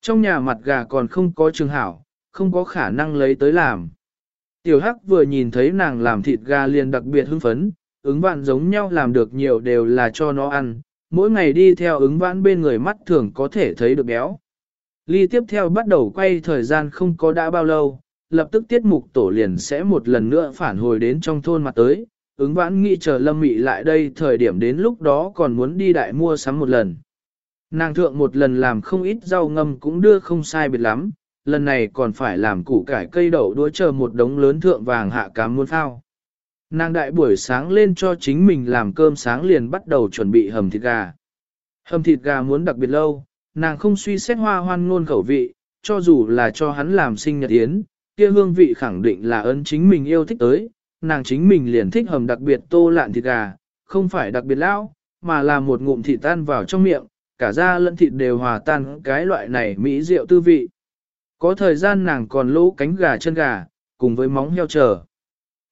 Trong nhà mặt gà còn không có trường hảo, không có khả năng lấy tới làm. Tiểu Hắc vừa nhìn thấy nàng làm thịt gà liền đặc biệt hưng phấn, ứng vạn giống nhau làm được nhiều đều là cho nó ăn, mỗi ngày đi theo ứng vãn bên người mắt thường có thể thấy được béo. Ly tiếp theo bắt đầu quay thời gian không có đã bao lâu, lập tức tiết mục tổ liền sẽ một lần nữa phản hồi đến trong thôn mặt tới, ứng vãn nghĩ chờ lâm mị lại đây thời điểm đến lúc đó còn muốn đi đại mua sắm một lần. Nàng thượng một lần làm không ít rau ngâm cũng đưa không sai biệt lắm, lần này còn phải làm củ cải cây đậu đũa chờ một đống lớn thượng vàng hạ cám muôn phao. Nàng đại buổi sáng lên cho chính mình làm cơm sáng liền bắt đầu chuẩn bị hầm thịt gà. Hầm thịt gà muốn đặc biệt lâu, nàng không suy xét hoa hoan ngôn khẩu vị, cho dù là cho hắn làm sinh nhật yến, kia hương vị khẳng định là ấn chính mình yêu thích tới, nàng chính mình liền thích hầm đặc biệt tô lạn thịt gà, không phải đặc biệt lão, mà là một ngụm thịt tan vào trong miệng, cả da lẫn thịt đều hòa tan cái loại này mỹ rượu tư vị. Có thời gian nàng còn lỗ cánh gà chân gà, cùng với móng heo chờ.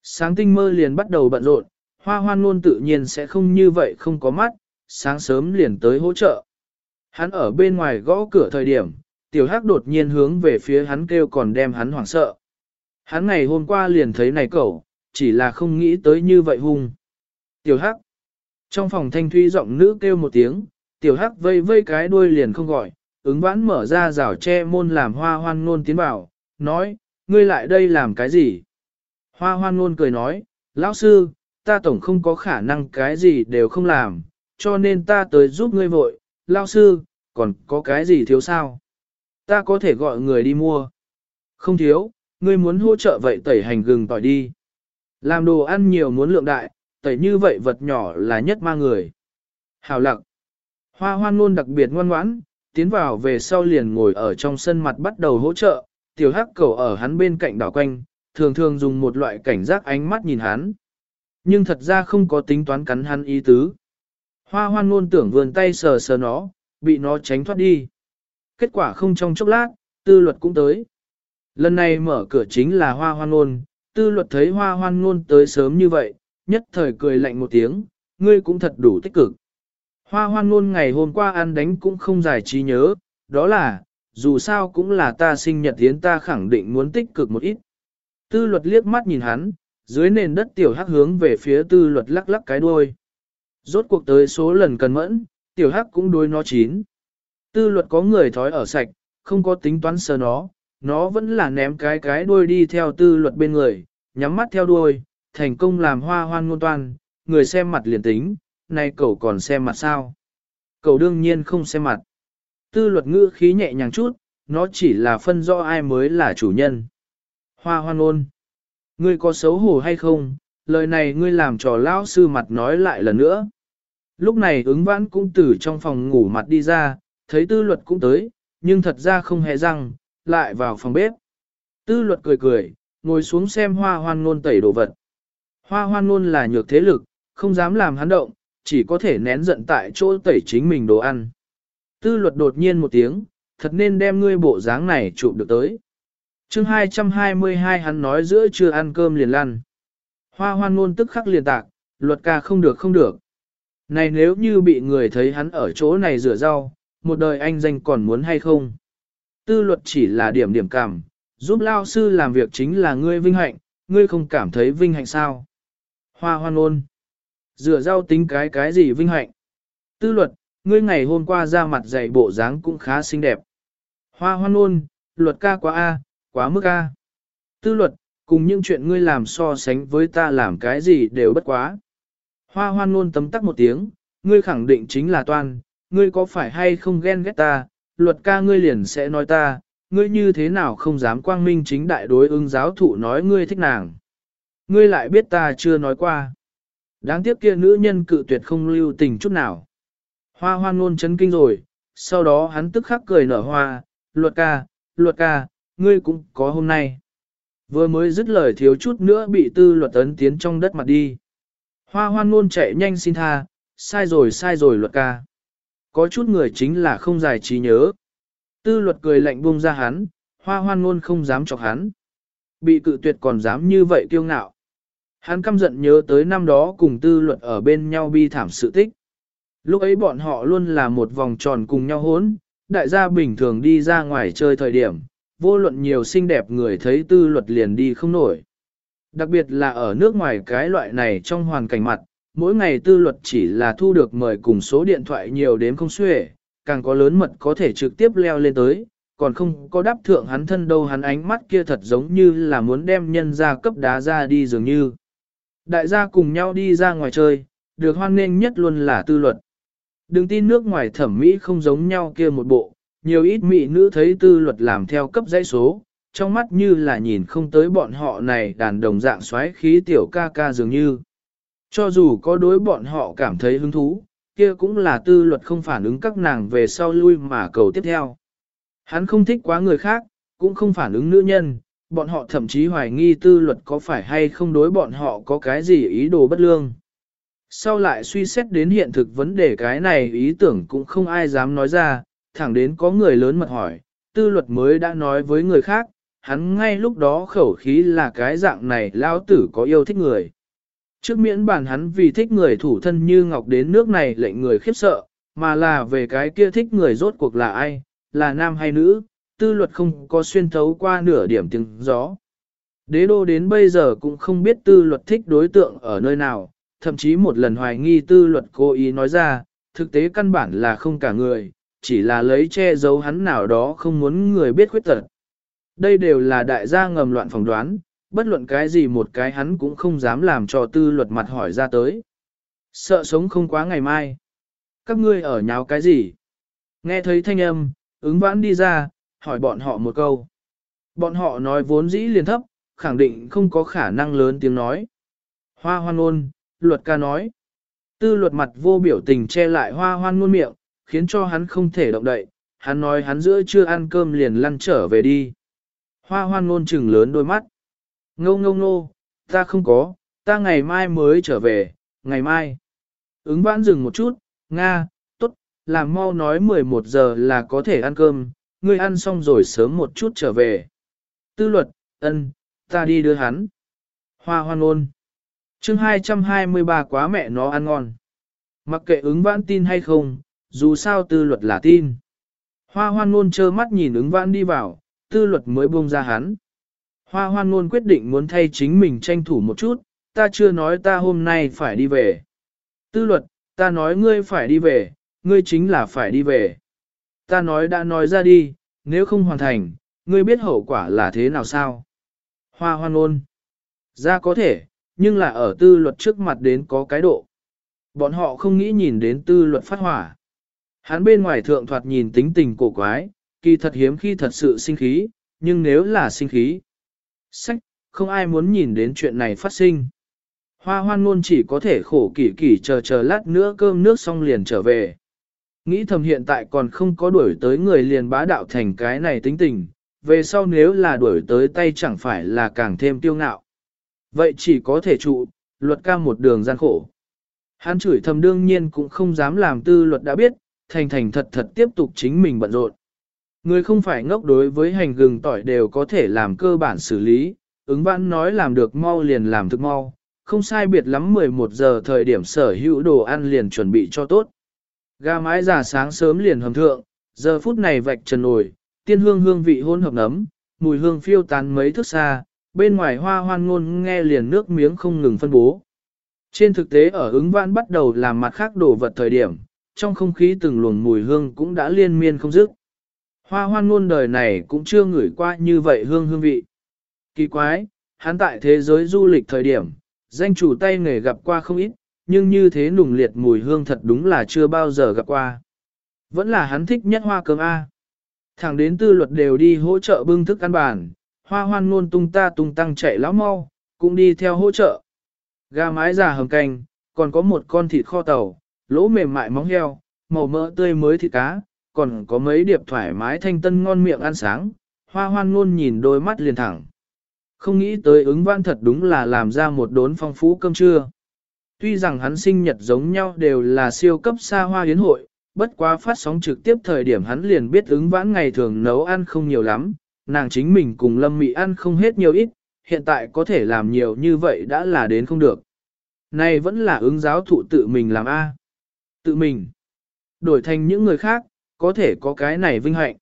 Sáng tinh mơ liền bắt đầu bận rộn, hoa hoan luôn tự nhiên sẽ không như vậy không có mắt, sáng sớm liền tới hỗ trợ. Hắn ở bên ngoài gõ cửa thời điểm, tiểu hắc đột nhiên hướng về phía hắn kêu còn đem hắn hoảng sợ. Hắn ngày hôm qua liền thấy này cậu, chỉ là không nghĩ tới như vậy hung. Tiểu hắc. Trong phòng thanh thuy giọng nữ kêu một tiếng, tiểu hắc vây vây cái đuôi liền không gọi, ứng vãn mở ra rào che môn làm hoa hoan ngôn tiến vào, nói, ngươi lại đây làm cái gì? Hoa hoan ngôn cười nói, lão sư, ta tổng không có khả năng cái gì đều không làm, cho nên ta tới giúp ngươi vội, lão sư, còn có cái gì thiếu sao? Ta có thể gọi người đi mua. Không thiếu, ngươi muốn hỗ trợ vậy tẩy hành gừng tỏi đi. Làm đồ ăn nhiều muốn lượng đại, tẩy như vậy vật nhỏ là nhất ma người. Hào lặng. Hoa hoan luôn đặc biệt ngoan ngoãn, tiến vào về sau liền ngồi ở trong sân mặt bắt đầu hỗ trợ, tiểu hắc cầu ở hắn bên cạnh đảo quanh, thường thường dùng một loại cảnh giác ánh mắt nhìn hắn. Nhưng thật ra không có tính toán cắn hắn ý tứ. Hoa hoan luôn tưởng vườn tay sờ sờ nó, bị nó tránh thoát đi. Kết quả không trong chốc lát, tư luật cũng tới. Lần này mở cửa chính là hoa hoan luôn, tư luật thấy hoa hoan luôn tới sớm như vậy, nhất thời cười lạnh một tiếng, ngươi cũng thật đủ tích cực. Hoa hoan ngôn ngày hôm qua ăn đánh cũng không giải trí nhớ, đó là, dù sao cũng là ta sinh nhật tiến ta khẳng định muốn tích cực một ít. Tư luật liếc mắt nhìn hắn, dưới nền đất tiểu hắc hướng về phía tư luật lắc lắc cái đuôi. Rốt cuộc tới số lần cần mẫn, tiểu hắc cũng đuôi nó chín. Tư luật có người thói ở sạch, không có tính toán sờ nó, nó vẫn là ném cái cái đuôi đi theo tư luật bên người, nhắm mắt theo đuôi, thành công làm hoa hoan ngôn toan, người xem mặt liền tính, nay cậu còn xem mặt sao? Cậu đương nhiên không xem mặt. Tư luật ngữ khí nhẹ nhàng chút, nó chỉ là phân rõ ai mới là chủ nhân. Hoa hoan Ôn, Ngươi có xấu hổ hay không? Lời này ngươi làm trò lão sư mặt nói lại lần nữa. Lúc này ứng vãn cũng từ trong phòng ngủ mặt đi ra, thấy tư luật cũng tới, nhưng thật ra không hề răng, lại vào phòng bếp. Tư luật cười cười, ngồi xuống xem hoa hoan ngôn tẩy đồ vật. Hoa hoan ngôn là nhược thế lực, không dám làm hắn động, chỉ có thể nén giận tại chỗ tẩy chính mình đồ ăn. Tư luật đột nhiên một tiếng, thật nên đem ngươi bộ dáng này chụp được tới. chương 222 hắn nói giữa chưa ăn cơm liền lăn. Hoa hoan ngôn tức khắc liền tạc, luật ca không được không được. Này nếu như bị người thấy hắn ở chỗ này rửa rau, một đời anh danh còn muốn hay không? Tư luật chỉ là điểm điểm cảm, giúp lao sư làm việc chính là ngươi vinh hạnh, ngươi không cảm thấy vinh hạnh sao? Hoa hoan ôn. Rửa rau tính cái cái gì vinh hạnh? Tư luật, ngươi ngày hôm qua ra mặt dạy bộ dáng cũng khá xinh đẹp. Hoa hoan ôn, luật ca quá A, quá mức A. Tư luật, cùng những chuyện ngươi làm so sánh với ta làm cái gì đều bất quá. Hoa hoan ôn tấm tắc một tiếng, ngươi khẳng định chính là toan, ngươi có phải hay không ghen ghét ta, luật ca ngươi liền sẽ nói ta, ngươi như thế nào không dám quang minh chính đại đối ứng giáo thụ nói ngươi thích nàng. Ngươi lại biết ta chưa nói qua. Đáng tiếc kia nữ nhân cự tuyệt không lưu tình chút nào. Hoa hoan ngôn chấn kinh rồi, sau đó hắn tức khắc cười nở hoa, luật ca, luật ca, ngươi cũng có hôm nay. Vừa mới dứt lời thiếu chút nữa bị tư luật ấn tiến trong đất mặt đi. Hoa hoan ngôn chạy nhanh xin tha, sai rồi sai rồi luật ca. Có chút người chính là không giải trí nhớ. Tư luật cười lạnh buông ra hắn, hoa hoan ngôn không dám chọc hắn. Bị cự tuyệt còn dám như vậy kiêu ngạo. Hắn căm giận nhớ tới năm đó cùng tư luật ở bên nhau bi thảm sự tích. Lúc ấy bọn họ luôn là một vòng tròn cùng nhau hốn, đại gia bình thường đi ra ngoài chơi thời điểm, vô luận nhiều xinh đẹp người thấy tư luật liền đi không nổi. Đặc biệt là ở nước ngoài cái loại này trong hoàn cảnh mặt, mỗi ngày tư luật chỉ là thu được mời cùng số điện thoại nhiều đến không xuể, càng có lớn mật có thể trực tiếp leo lên tới, còn không có đáp thượng hắn thân đâu hắn ánh mắt kia thật giống như là muốn đem nhân ra cấp đá ra đi dường như. Đại gia cùng nhau đi ra ngoài chơi, được hoan nghênh nhất luôn là tư luật. Đừng tin nước ngoài thẩm mỹ không giống nhau kia một bộ, nhiều ít mỹ nữ thấy tư luật làm theo cấp dãy số, trong mắt như là nhìn không tới bọn họ này đàn đồng dạng xoáy khí tiểu ca ca dường như. Cho dù có đối bọn họ cảm thấy hứng thú, kia cũng là tư luật không phản ứng các nàng về sau lui mà cầu tiếp theo. Hắn không thích quá người khác, cũng không phản ứng nữ nhân, bọn họ thậm chí hoài nghi tư luật có phải hay không đối bọn họ có cái gì ý đồ bất lương. Sau lại suy xét đến hiện thực vấn đề cái này ý tưởng cũng không ai dám nói ra, thẳng đến có người lớn mật hỏi, tư luật mới đã nói với người khác, hắn ngay lúc đó khẩu khí là cái dạng này lao tử có yêu thích người. Trước miễn bản hắn vì thích người thủ thân như ngọc đến nước này lệnh người khiếp sợ, mà là về cái kia thích người rốt cuộc là ai, là nam hay nữ, tư luật không có xuyên thấu qua nửa điểm tiếng gió. Đế đô đến bây giờ cũng không biết tư luật thích đối tượng ở nơi nào, thậm chí một lần hoài nghi tư luật cố ý nói ra, thực tế căn bản là không cả người, chỉ là lấy che giấu hắn nào đó không muốn người biết khuyết tật. Đây đều là đại gia ngầm loạn phỏng đoán, bất luận cái gì một cái hắn cũng không dám làm cho tư luật mặt hỏi ra tới. Sợ sống không quá ngày mai. Các ngươi ở nháo cái gì? Nghe thấy thanh âm, ứng vãn đi ra, hỏi bọn họ một câu. Bọn họ nói vốn dĩ liền thấp, khẳng định không có khả năng lớn tiếng nói. Hoa hoan ngôn, luật ca nói. Tư luật mặt vô biểu tình che lại hoa hoan ngôn miệng, khiến cho hắn không thể động đậy. Hắn nói hắn giữa chưa ăn cơm liền lăn trở về đi. Hoa hoan ngôn trừng lớn đôi mắt. Ngô ngô ngô, ta không có, ta ngày mai mới trở về, ngày mai. Ứng vãn dừng một chút, Nga, tốt, làm mau nói 11 giờ là có thể ăn cơm, ngươi ăn xong rồi sớm một chút trở về. Tư luật, ân, ta đi đưa hắn. Hoa hoan ôn. chương 223 quá mẹ nó ăn ngon. Mặc kệ ứng vãn tin hay không, dù sao tư luật là tin. Hoa hoan ngôn trơ mắt nhìn ứng vãn đi vào, tư luật mới buông ra hắn. Hoa hoan ngôn quyết định muốn thay chính mình tranh thủ một chút, ta chưa nói ta hôm nay phải đi về. Tư luật, ta nói ngươi phải đi về, ngươi chính là phải đi về. Ta nói đã nói ra đi, nếu không hoàn thành, ngươi biết hậu quả là thế nào sao? Hoa hoan ôn. Ra có thể, nhưng là ở tư luật trước mặt đến có cái độ. Bọn họ không nghĩ nhìn đến tư luật phát hỏa. Hắn bên ngoài thượng thoạt nhìn tính tình cổ quái, kỳ thật hiếm khi thật sự sinh khí, nhưng nếu là sinh khí. Sách, không ai muốn nhìn đến chuyện này phát sinh. Hoa hoan luôn chỉ có thể khổ kỷ kỷ chờ chờ lát nữa cơm nước xong liền trở về. Nghĩ thầm hiện tại còn không có đuổi tới người liền bá đạo thành cái này tính tình, về sau nếu là đuổi tới tay chẳng phải là càng thêm tiêu ngạo. Vậy chỉ có thể trụ, luật ca một đường gian khổ. Hắn chửi thầm đương nhiên cũng không dám làm tư luật đã biết, thành thành thật thật tiếp tục chính mình bận rộn. Người không phải ngốc đối với hành gừng tỏi đều có thể làm cơ bản xử lý, ứng vãn nói làm được mau liền làm thực mau, không sai biệt lắm 11 giờ thời điểm sở hữu đồ ăn liền chuẩn bị cho tốt. Gà mái già sáng sớm liền hầm thượng, giờ phút này vạch trần nổi, tiên hương hương vị hôn hợp nấm, mùi hương phiêu tán mấy thước xa, bên ngoài hoa hoan ngôn nghe liền nước miếng không ngừng phân bố. Trên thực tế ở ứng vãn bắt đầu làm mặt khác đồ vật thời điểm, trong không khí từng luồng mùi hương cũng đã liên miên không dứt. Hoa hoan ngôn đời này cũng chưa ngửi qua như vậy hương hương vị. Kỳ quái, hắn tại thế giới du lịch thời điểm, danh chủ tay nghề gặp qua không ít, nhưng như thế nùng liệt mùi hương thật đúng là chưa bao giờ gặp qua. Vẫn là hắn thích nhất hoa cơm A. Thẳng đến tư luật đều đi hỗ trợ bưng thức ăn bản hoa hoan ngôn tung ta tung tăng chạy lão mau, cũng đi theo hỗ trợ. Gà mái già hầm canh, còn có một con thịt kho tàu, lỗ mềm mại móng heo, màu mỡ tươi mới thịt cá, còn có mấy điệp thoải mái thanh tân ngon miệng ăn sáng, hoa hoan ngôn nhìn đôi mắt liền thẳng. Không nghĩ tới ứng văn thật đúng là làm ra một đốn phong phú cơm trưa. Tuy rằng hắn sinh nhật giống nhau đều là siêu cấp xa hoa hiến hội, bất quá phát sóng trực tiếp thời điểm hắn liền biết ứng vãn ngày thường nấu ăn không nhiều lắm, nàng chính mình cùng lâm mị ăn không hết nhiều ít, hiện tại có thể làm nhiều như vậy đã là đến không được. Này vẫn là ứng giáo thụ tự mình làm A. Tự mình. Đổi thành những người khác, có thể có cái này vinh hạnh.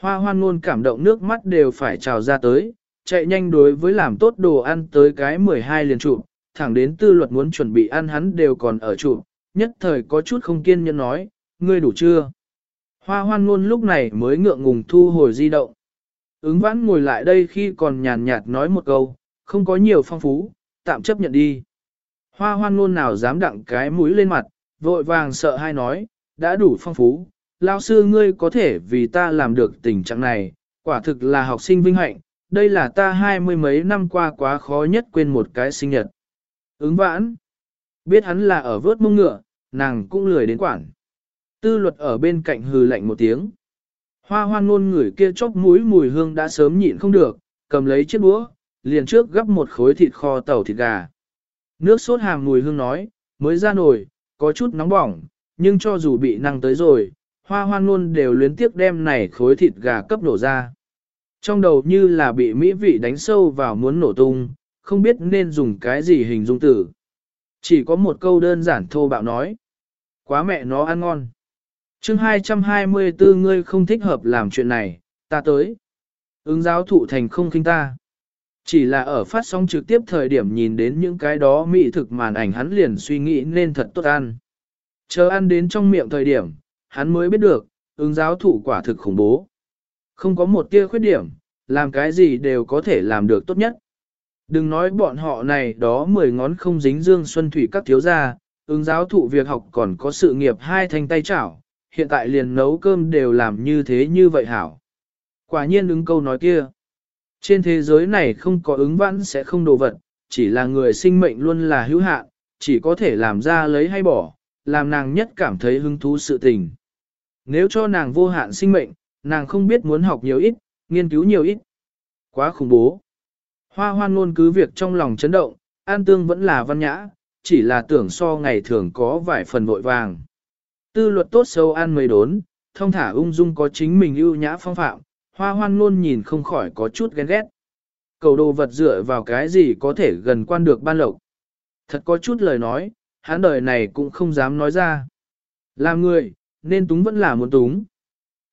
Hoa hoan luôn cảm động nước mắt đều phải trào ra tới, chạy nhanh đối với làm tốt đồ ăn tới cái 12 liền trụ, thẳng đến tư luật muốn chuẩn bị ăn hắn đều còn ở trụ, nhất thời có chút không kiên nhẫn nói, ngươi đủ chưa? Hoa hoan ngôn lúc này mới ngượng ngùng thu hồi di động. Ứng vãn ngồi lại đây khi còn nhàn nhạt nói một câu, không có nhiều phong phú, tạm chấp nhận đi. Hoa hoan ngôn nào dám đặng cái mũi lên mặt, vội vàng sợ hai nói, đã đủ phong phú, lao sư ngươi có thể vì ta làm được tình trạng này, quả thực là học sinh vinh hạnh, đây là ta hai mươi mấy năm qua quá khó nhất quên một cái sinh nhật. Ứng vãn, biết hắn là ở vớt mông ngựa, nàng cũng lười đến quản. Tư luật ở bên cạnh hừ lạnh một tiếng. Hoa hoan ngôn người kia chốc mũi mùi hương đã sớm nhịn không được, cầm lấy chiếc búa, liền trước gấp một khối thịt kho tàu thịt gà. Nước sốt hàm mùi hương nói, mới ra nồi, có chút nóng bỏng, nhưng cho dù bị năng tới rồi, hoa hoan luôn đều luyến tiếc đem này khối thịt gà cấp nổ ra. Trong đầu như là bị mỹ vị đánh sâu vào muốn nổ tung, không biết nên dùng cái gì hình dung tử. Chỉ có một câu đơn giản thô bạo nói. Quá mẹ nó ăn ngon. chương 224 ngươi không thích hợp làm chuyện này, ta tới. Ứng giáo thụ thành không kinh ta. Chỉ là ở phát sóng trực tiếp thời điểm nhìn đến những cái đó mỹ thực màn ảnh hắn liền suy nghĩ nên thật tốt ăn. Chờ ăn đến trong miệng thời điểm, hắn mới biết được, ứng giáo thụ quả thực khủng bố. Không có một tia khuyết điểm, làm cái gì đều có thể làm được tốt nhất. Đừng nói bọn họ này đó mười ngón không dính dương xuân thủy các thiếu gia, ứng giáo thụ việc học còn có sự nghiệp hai thanh tay chảo, hiện tại liền nấu cơm đều làm như thế như vậy hảo. Quả nhiên ứng câu nói kia. Trên thế giới này không có ứng vãn sẽ không đồ vật, chỉ là người sinh mệnh luôn là hữu hạn, chỉ có thể làm ra lấy hay bỏ, làm nàng nhất cảm thấy hứng thú sự tình. Nếu cho nàng vô hạn sinh mệnh, nàng không biết muốn học nhiều ít, nghiên cứu nhiều ít. Quá khủng bố. Hoa hoan luôn cứ việc trong lòng chấn động, an tương vẫn là văn nhã, chỉ là tưởng so ngày thường có vài phần vội vàng. Tư luật tốt sâu ăn mấy đốn, thông thả ung dung có chính mình ưu nhã phong phạm, hoa hoan luôn nhìn không khỏi có chút ghen ghét. Cầu đồ vật dựa vào cái gì có thể gần quan được ban lộc. Thật có chút lời nói, hắn đời này cũng không dám nói ra. Làm người, nên túng vẫn là muốn túng.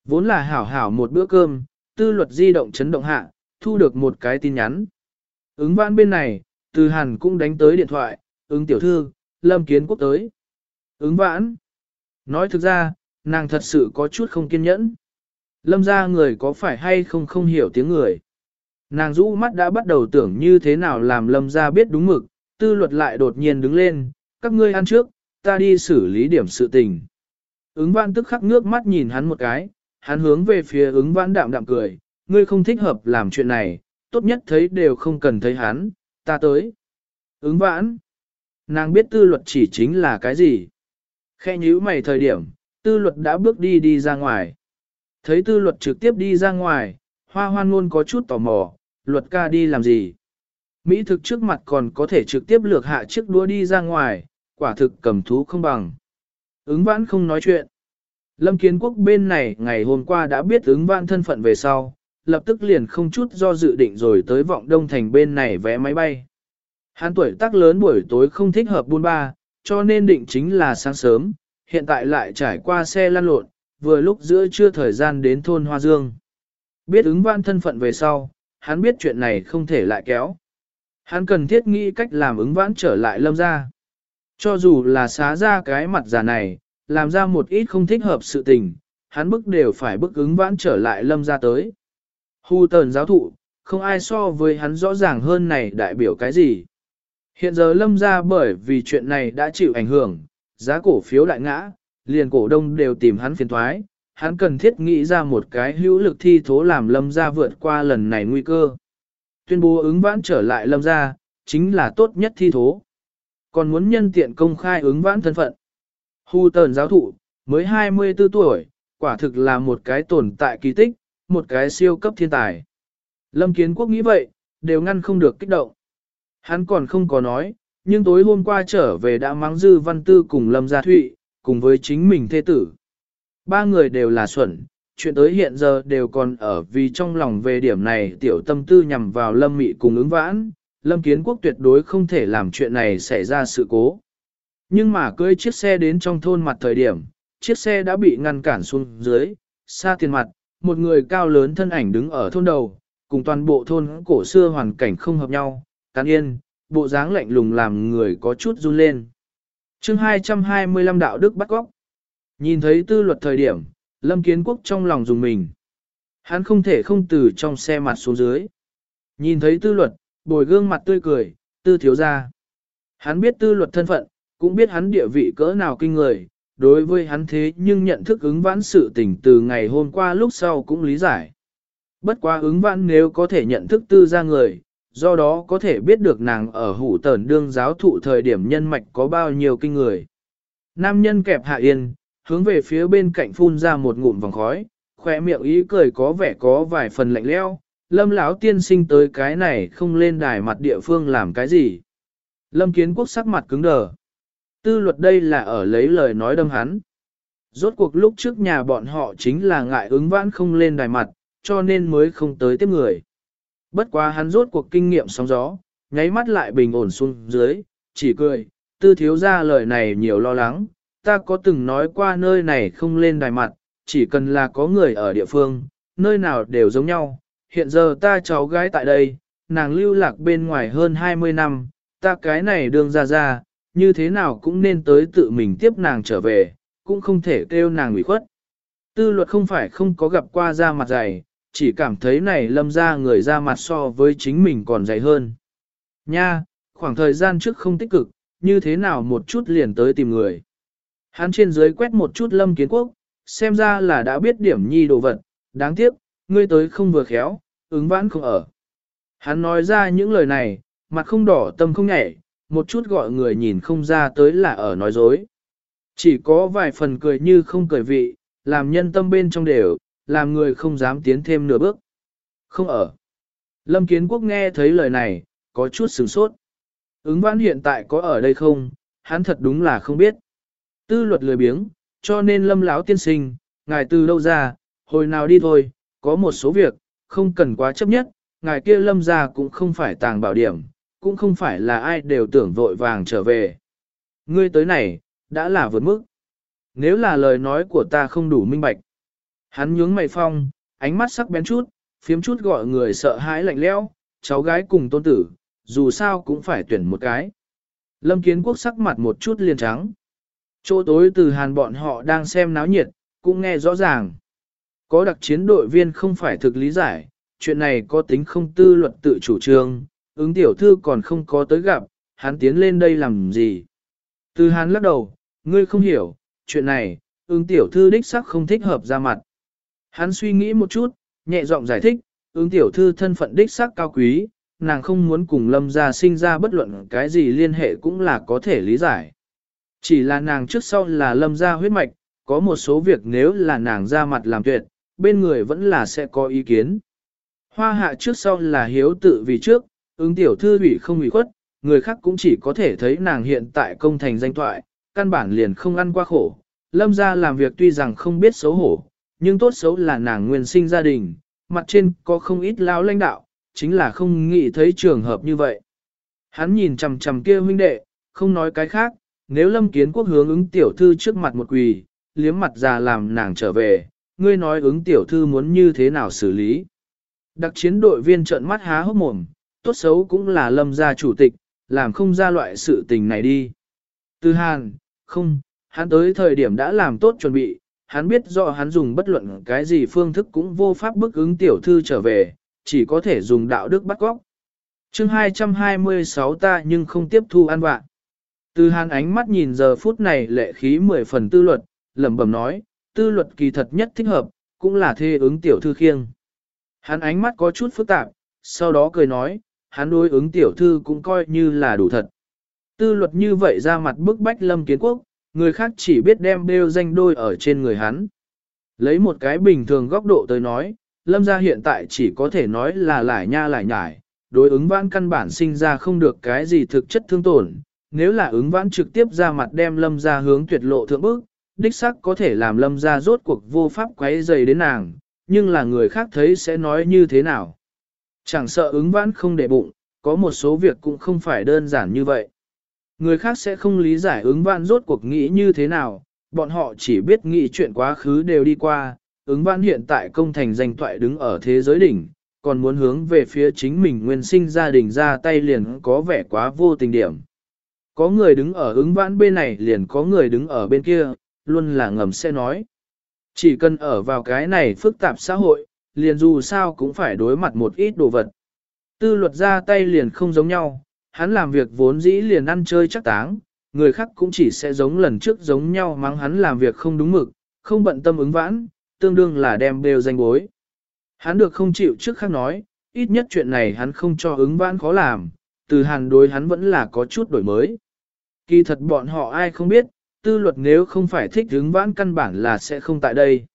Vốn là hảo hảo một bữa cơm, tư luật di động chấn động hạ, thu được một cái tin nhắn. Ứng vãn bên này, từ hàn cũng đánh tới điện thoại, ứng tiểu thư, lâm kiến quốc tới. Ứng vãn. Nói thực ra, nàng thật sự có chút không kiên nhẫn. Lâm ra người có phải hay không không hiểu tiếng người. Nàng rũ mắt đã bắt đầu tưởng như thế nào làm lâm ra biết đúng mực, tư luật lại đột nhiên đứng lên, các ngươi ăn trước, ta đi xử lý điểm sự tình. Ứng vãn tức khắc nước mắt nhìn hắn một cái, hắn hướng về phía ứng vãn đạm đạm cười, ngươi không thích hợp làm chuyện này, tốt nhất thấy đều không cần thấy hắn, ta tới. Ứng vãn, nàng biết tư luật chỉ chính là cái gì. Khe nhíu mày thời điểm, tư luật đã bước đi đi ra ngoài. Thấy tư luật trực tiếp đi ra ngoài, hoa hoan luôn có chút tò mò, luật ca đi làm gì. Mỹ thực trước mặt còn có thể trực tiếp lược hạ chiếc đũa đi ra ngoài, quả thực cầm thú không bằng. Ứng vãn không nói chuyện. Lâm Kiến Quốc bên này ngày hôm qua đã biết ứng vãn thân phận về sau, lập tức liền không chút do dự định rồi tới vọng đông thành bên này vé máy bay. Hắn tuổi tác lớn buổi tối không thích hợp buôn ba, cho nên định chính là sáng sớm, hiện tại lại trải qua xe lăn lộn, vừa lúc giữa trưa thời gian đến thôn Hoa Dương. Biết ứng vãn thân phận về sau, hắn biết chuyện này không thể lại kéo. Hắn cần thiết nghĩ cách làm ứng vãn trở lại lâm ra. Cho dù là xá ra cái mặt giả này, làm ra một ít không thích hợp sự tình, hắn bức đều phải bức ứng vãn trở lại lâm ra tới. Hu tờn giáo thụ, không ai so với hắn rõ ràng hơn này đại biểu cái gì. Hiện giờ lâm ra bởi vì chuyện này đã chịu ảnh hưởng, giá cổ phiếu đại ngã, liền cổ đông đều tìm hắn phiền thoái, hắn cần thiết nghĩ ra một cái hữu lực thi thố làm lâm ra vượt qua lần này nguy cơ. Tuyên bố ứng vãn trở lại lâm ra, chính là tốt nhất thi thố. Còn muốn nhân tiện công khai ứng vãn thân phận. Hu tờn giáo thụ, mới 24 tuổi, quả thực là một cái tồn tại kỳ tích, một cái siêu cấp thiên tài. Lâm Kiến Quốc nghĩ vậy, đều ngăn không được kích động. Hắn còn không có nói, nhưng tối hôm qua trở về đã mắng dư văn tư cùng Lâm Gia Thụy, cùng với chính mình thê tử. Ba người đều là xuẩn, chuyện tới hiện giờ đều còn ở vì trong lòng về điểm này tiểu tâm tư nhằm vào lâm mị cùng ứng vãn, lâm kiến quốc tuyệt đối không thể làm chuyện này xảy ra sự cố. Nhưng mà cưới chiếc xe đến trong thôn mặt thời điểm, chiếc xe đã bị ngăn cản xuống dưới, xa tiền mặt, một người cao lớn thân ảnh đứng ở thôn đầu, cùng toàn bộ thôn cổ xưa hoàn cảnh không hợp nhau, cán yên, bộ dáng lạnh lùng làm người có chút run lên. chương 225 đạo đức bắt góc. Nhìn thấy tư luật thời điểm, Lâm Kiến Quốc trong lòng dùng mình. Hắn không thể không từ trong xe mặt xuống dưới. Nhìn thấy tư luật, bồi gương mặt tươi cười, tư thiếu ra. Hắn biết tư luật thân phận, cũng biết hắn địa vị cỡ nào kinh người, đối với hắn thế nhưng nhận thức ứng vãn sự tình từ ngày hôm qua lúc sau cũng lý giải. Bất quá ứng vãn nếu có thể nhận thức tư ra người, do đó có thể biết được nàng ở hủ tờn đương giáo thụ thời điểm nhân mạch có bao nhiêu kinh người. Nam nhân kẹp hạ yên, hướng về phía bên cạnh phun ra một ngụm vòng khói, khỏe miệng ý cười có vẻ có vài phần lạnh leo. Lâm lão tiên sinh tới cái này không lên đài mặt địa phương làm cái gì. Lâm kiến quốc sắc mặt cứng đờ. Tư luật đây là ở lấy lời nói đâm hắn. Rốt cuộc lúc trước nhà bọn họ chính là ngại ứng vãn không lên đài mặt, cho nên mới không tới tiếp người. Bất quá hắn rốt cuộc kinh nghiệm sóng gió, nháy mắt lại bình ổn xuống dưới, chỉ cười, tư thiếu ra lời này nhiều lo lắng, ta có từng nói qua nơi này không lên đài mặt, chỉ cần là có người ở địa phương, nơi nào đều giống nhau. Hiện giờ ta cháu gái tại đây, nàng lưu lạc bên ngoài hơn 20 năm, ta cái này đường ra ra, như thế nào cũng nên tới tự mình tiếp nàng trở về, cũng không thể kêu nàng ủy khuất. Tư luật không phải không có gặp qua da mặt dày, chỉ cảm thấy này lâm ra người ra mặt so với chính mình còn dày hơn. Nha, khoảng thời gian trước không tích cực, như thế nào một chút liền tới tìm người. Hắn trên dưới quét một chút lâm kiến quốc, xem ra là đã biết điểm nhi đồ vật, đáng tiếc, ngươi tới không vừa khéo, ứng vãn không ở. Hắn nói ra những lời này, mặt không đỏ tâm không nhảy, một chút gọi người nhìn không ra tới là ở nói dối. Chỉ có vài phần cười như không cười vị, làm nhân tâm bên trong đều, làm người không dám tiến thêm nửa bước. Không ở. Lâm Kiến Quốc nghe thấy lời này, có chút sửng sốt. Ứng vãn hiện tại có ở đây không, hắn thật đúng là không biết. Tư luật lười biếng, cho nên lâm lão tiên sinh, ngài từ đâu ra, hồi nào đi thôi, có một số việc, không cần quá chấp nhất, ngài kia lâm ra cũng không phải tàng bảo điểm, cũng không phải là ai đều tưởng vội vàng trở về. Ngươi tới này, đã là vượt mức. Nếu là lời nói của ta không đủ minh bạch. Hắn nhướng mày phong, ánh mắt sắc bén chút, phiếm chút gọi người sợ hãi lạnh lẽo, cháu gái cùng tôn tử, dù sao cũng phải tuyển một cái. Lâm kiến quốc sắc mặt một chút liền trắng. Chỗ tối từ hàn bọn họ đang xem náo nhiệt, cũng nghe rõ ràng. Có đặc chiến đội viên không phải thực lý giải, chuyện này có tính không tư luật tự chủ trương, ứng tiểu thư còn không có tới gặp, hắn tiến lên đây làm gì. Từ hắn lắc đầu, ngươi không hiểu, chuyện này, ứng tiểu thư đích sắc không thích hợp ra mặt. Hắn suy nghĩ một chút, nhẹ giọng giải thích, ứng tiểu thư thân phận đích sắc cao quý, nàng không muốn cùng lâm gia sinh ra bất luận cái gì liên hệ cũng là có thể lý giải. Chỉ là nàng trước sau là lâm gia huyết mạch, có một số việc nếu là nàng ra mặt làm tuyệt, bên người vẫn là sẽ có ý kiến. Hoa hạ trước sau là hiếu tự vì trước, ứng tiểu thư ủy không ủy khuất, người khác cũng chỉ có thể thấy nàng hiện tại công thành danh toại, căn bản liền không ăn qua khổ. Lâm gia làm việc tuy rằng không biết xấu hổ, nhưng tốt xấu là nàng nguyên sinh gia đình, mặt trên có không ít lao lãnh đạo, chính là không nghĩ thấy trường hợp như vậy. Hắn nhìn chằm chằm kia huynh đệ, không nói cái khác, nếu lâm kiến quốc hướng ứng tiểu thư trước mặt một quỳ, liếm mặt già làm nàng trở về, ngươi nói ứng tiểu thư muốn như thế nào xử lý. Đặc chiến đội viên trợn mắt há hốc mồm, tốt xấu cũng là lâm gia chủ tịch, làm không ra loại sự tình này đi. Từ hàn, không, hắn tới thời điểm đã làm tốt chuẩn bị, hắn biết rõ hắn dùng bất luận cái gì phương thức cũng vô pháp bức ứng tiểu thư trở về, chỉ có thể dùng đạo đức bắt góc. chương 226 ta nhưng không tiếp thu ăn vạn. Từ hàn ánh mắt nhìn giờ phút này lệ khí mười phần tư luật, lẩm bẩm nói, tư luật kỳ thật nhất thích hợp, cũng là thê ứng tiểu thư khiêng. Hắn ánh mắt có chút phức tạp, sau đó cười nói, hắn đối ứng tiểu thư cũng coi như là đủ thật. Tư luật như vậy ra mặt bức bách lâm kiến quốc, người khác chỉ biết đem đeo danh đôi ở trên người hắn. Lấy một cái bình thường góc độ tới nói, lâm gia hiện tại chỉ có thể nói là lải nha lải nhải, đối ứng vãn căn bản sinh ra không được cái gì thực chất thương tổn, nếu là ứng vãn trực tiếp ra mặt đem lâm ra hướng tuyệt lộ thượng bức, đích sắc có thể làm lâm ra rốt cuộc vô pháp quấy dày đến nàng, nhưng là người khác thấy sẽ nói như thế nào. Chẳng sợ ứng vãn không để bụng, có một số việc cũng không phải đơn giản như vậy. Người khác sẽ không lý giải ứng vãn rốt cuộc nghĩ như thế nào, bọn họ chỉ biết nghĩ chuyện quá khứ đều đi qua, ứng vãn hiện tại công thành danh toại đứng ở thế giới đỉnh, còn muốn hướng về phía chính mình nguyên sinh gia đình ra tay liền có vẻ quá vô tình điểm. Có người đứng ở ứng vãn bên này liền có người đứng ở bên kia, luôn là ngầm sẽ nói. Chỉ cần ở vào cái này phức tạp xã hội, liền dù sao cũng phải đối mặt một ít đồ vật. Tư luật ra tay liền không giống nhau, hắn làm việc vốn dĩ liền ăn chơi chắc táng, người khác cũng chỉ sẽ giống lần trước giống nhau mắng hắn làm việc không đúng mực, không bận tâm ứng vãn, tương đương là đem đều danh bối. Hắn được không chịu trước khác nói, ít nhất chuyện này hắn không cho ứng vãn khó làm, từ hàn đối hắn vẫn là có chút đổi mới. Kỳ thật bọn họ ai không biết, tư luật nếu không phải thích ứng vãn căn bản là sẽ không tại đây.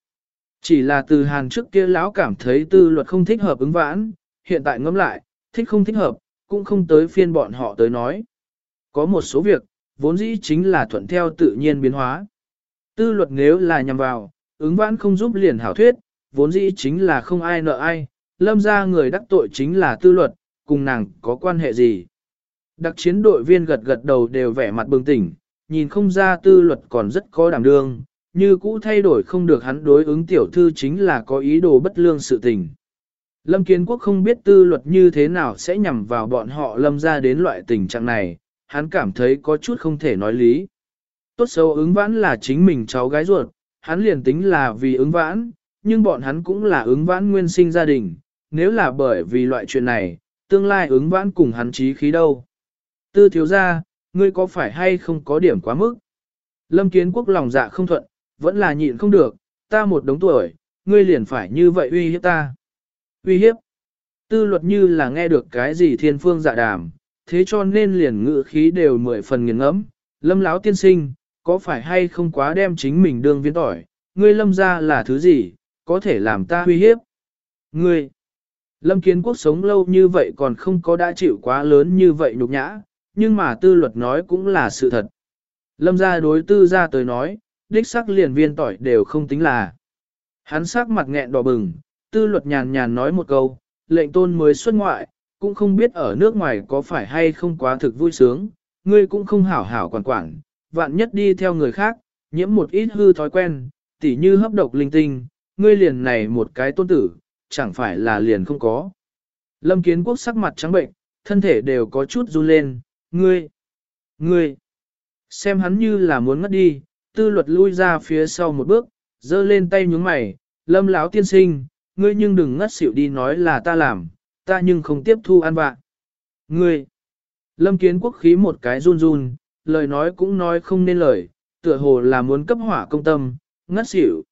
Chỉ là từ hàn trước kia lão cảm thấy tư luật không thích hợp ứng vãn, hiện tại ngẫm lại, thích không thích hợp, cũng không tới phiên bọn họ tới nói. Có một số việc, vốn dĩ chính là thuận theo tự nhiên biến hóa. Tư luật nếu là nhằm vào, ứng vãn không giúp liền hảo thuyết, vốn dĩ chính là không ai nợ ai, lâm ra người đắc tội chính là tư luật, cùng nàng có quan hệ gì. Đặc chiến đội viên gật gật đầu đều vẻ mặt bừng tỉnh, nhìn không ra tư luật còn rất có đảm đương, như cũ thay đổi không được hắn đối ứng tiểu thư chính là có ý đồ bất lương sự tình. Lâm Kiến Quốc không biết tư luật như thế nào sẽ nhằm vào bọn họ lâm ra đến loại tình trạng này, hắn cảm thấy có chút không thể nói lý. Tốt xấu ứng vãn là chính mình cháu gái ruột, hắn liền tính là vì ứng vãn, nhưng bọn hắn cũng là ứng vãn nguyên sinh gia đình, nếu là bởi vì loại chuyện này, tương lai ứng vãn cùng hắn trí khí đâu. Tư thiếu ra, ngươi có phải hay không có điểm quá mức? Lâm kiến quốc lòng dạ không thuận, vẫn là nhịn không được, ta một đống tuổi, ngươi liền phải như vậy uy hiếp ta. Uy hiếp. Tư luật như là nghe được cái gì thiên phương dạ đàm, thế cho nên liền ngữ khí đều mười phần nghiền ngẫm. Lâm lão tiên sinh, có phải hay không quá đem chính mình đương viên tỏi, ngươi lâm ra là thứ gì, có thể làm ta uy hiếp. Ngươi, lâm kiến quốc sống lâu như vậy còn không có đã chịu quá lớn như vậy nhục nhã, nhưng mà tư luật nói cũng là sự thật. Lâm ra đối tư ra tới nói, đích xác liền viên tỏi đều không tính là. Hắn sắc mặt nghẹn đỏ bừng, tư luật nhàn nhàn nói một câu, lệnh tôn mới xuất ngoại, cũng không biết ở nước ngoài có phải hay không quá thực vui sướng, ngươi cũng không hảo hảo quản quản, vạn nhất đi theo người khác, nhiễm một ít hư thói quen, tỉ như hấp độc linh tinh, ngươi liền này một cái tôn tử, chẳng phải là liền không có. Lâm kiến quốc sắc mặt trắng bệnh, thân thể đều có chút run lên, ngươi, ngươi, xem hắn như là muốn ngất đi, tư luật lui ra phía sau một bước, giơ lên tay nhúng mày, lâm lão tiên sinh, ngươi nhưng đừng ngất xỉu đi nói là ta làm, ta nhưng không tiếp thu ăn vạ. Ngươi, lâm kiến quốc khí một cái run run, lời nói cũng nói không nên lời, tựa hồ là muốn cấp hỏa công tâm, ngất xỉu.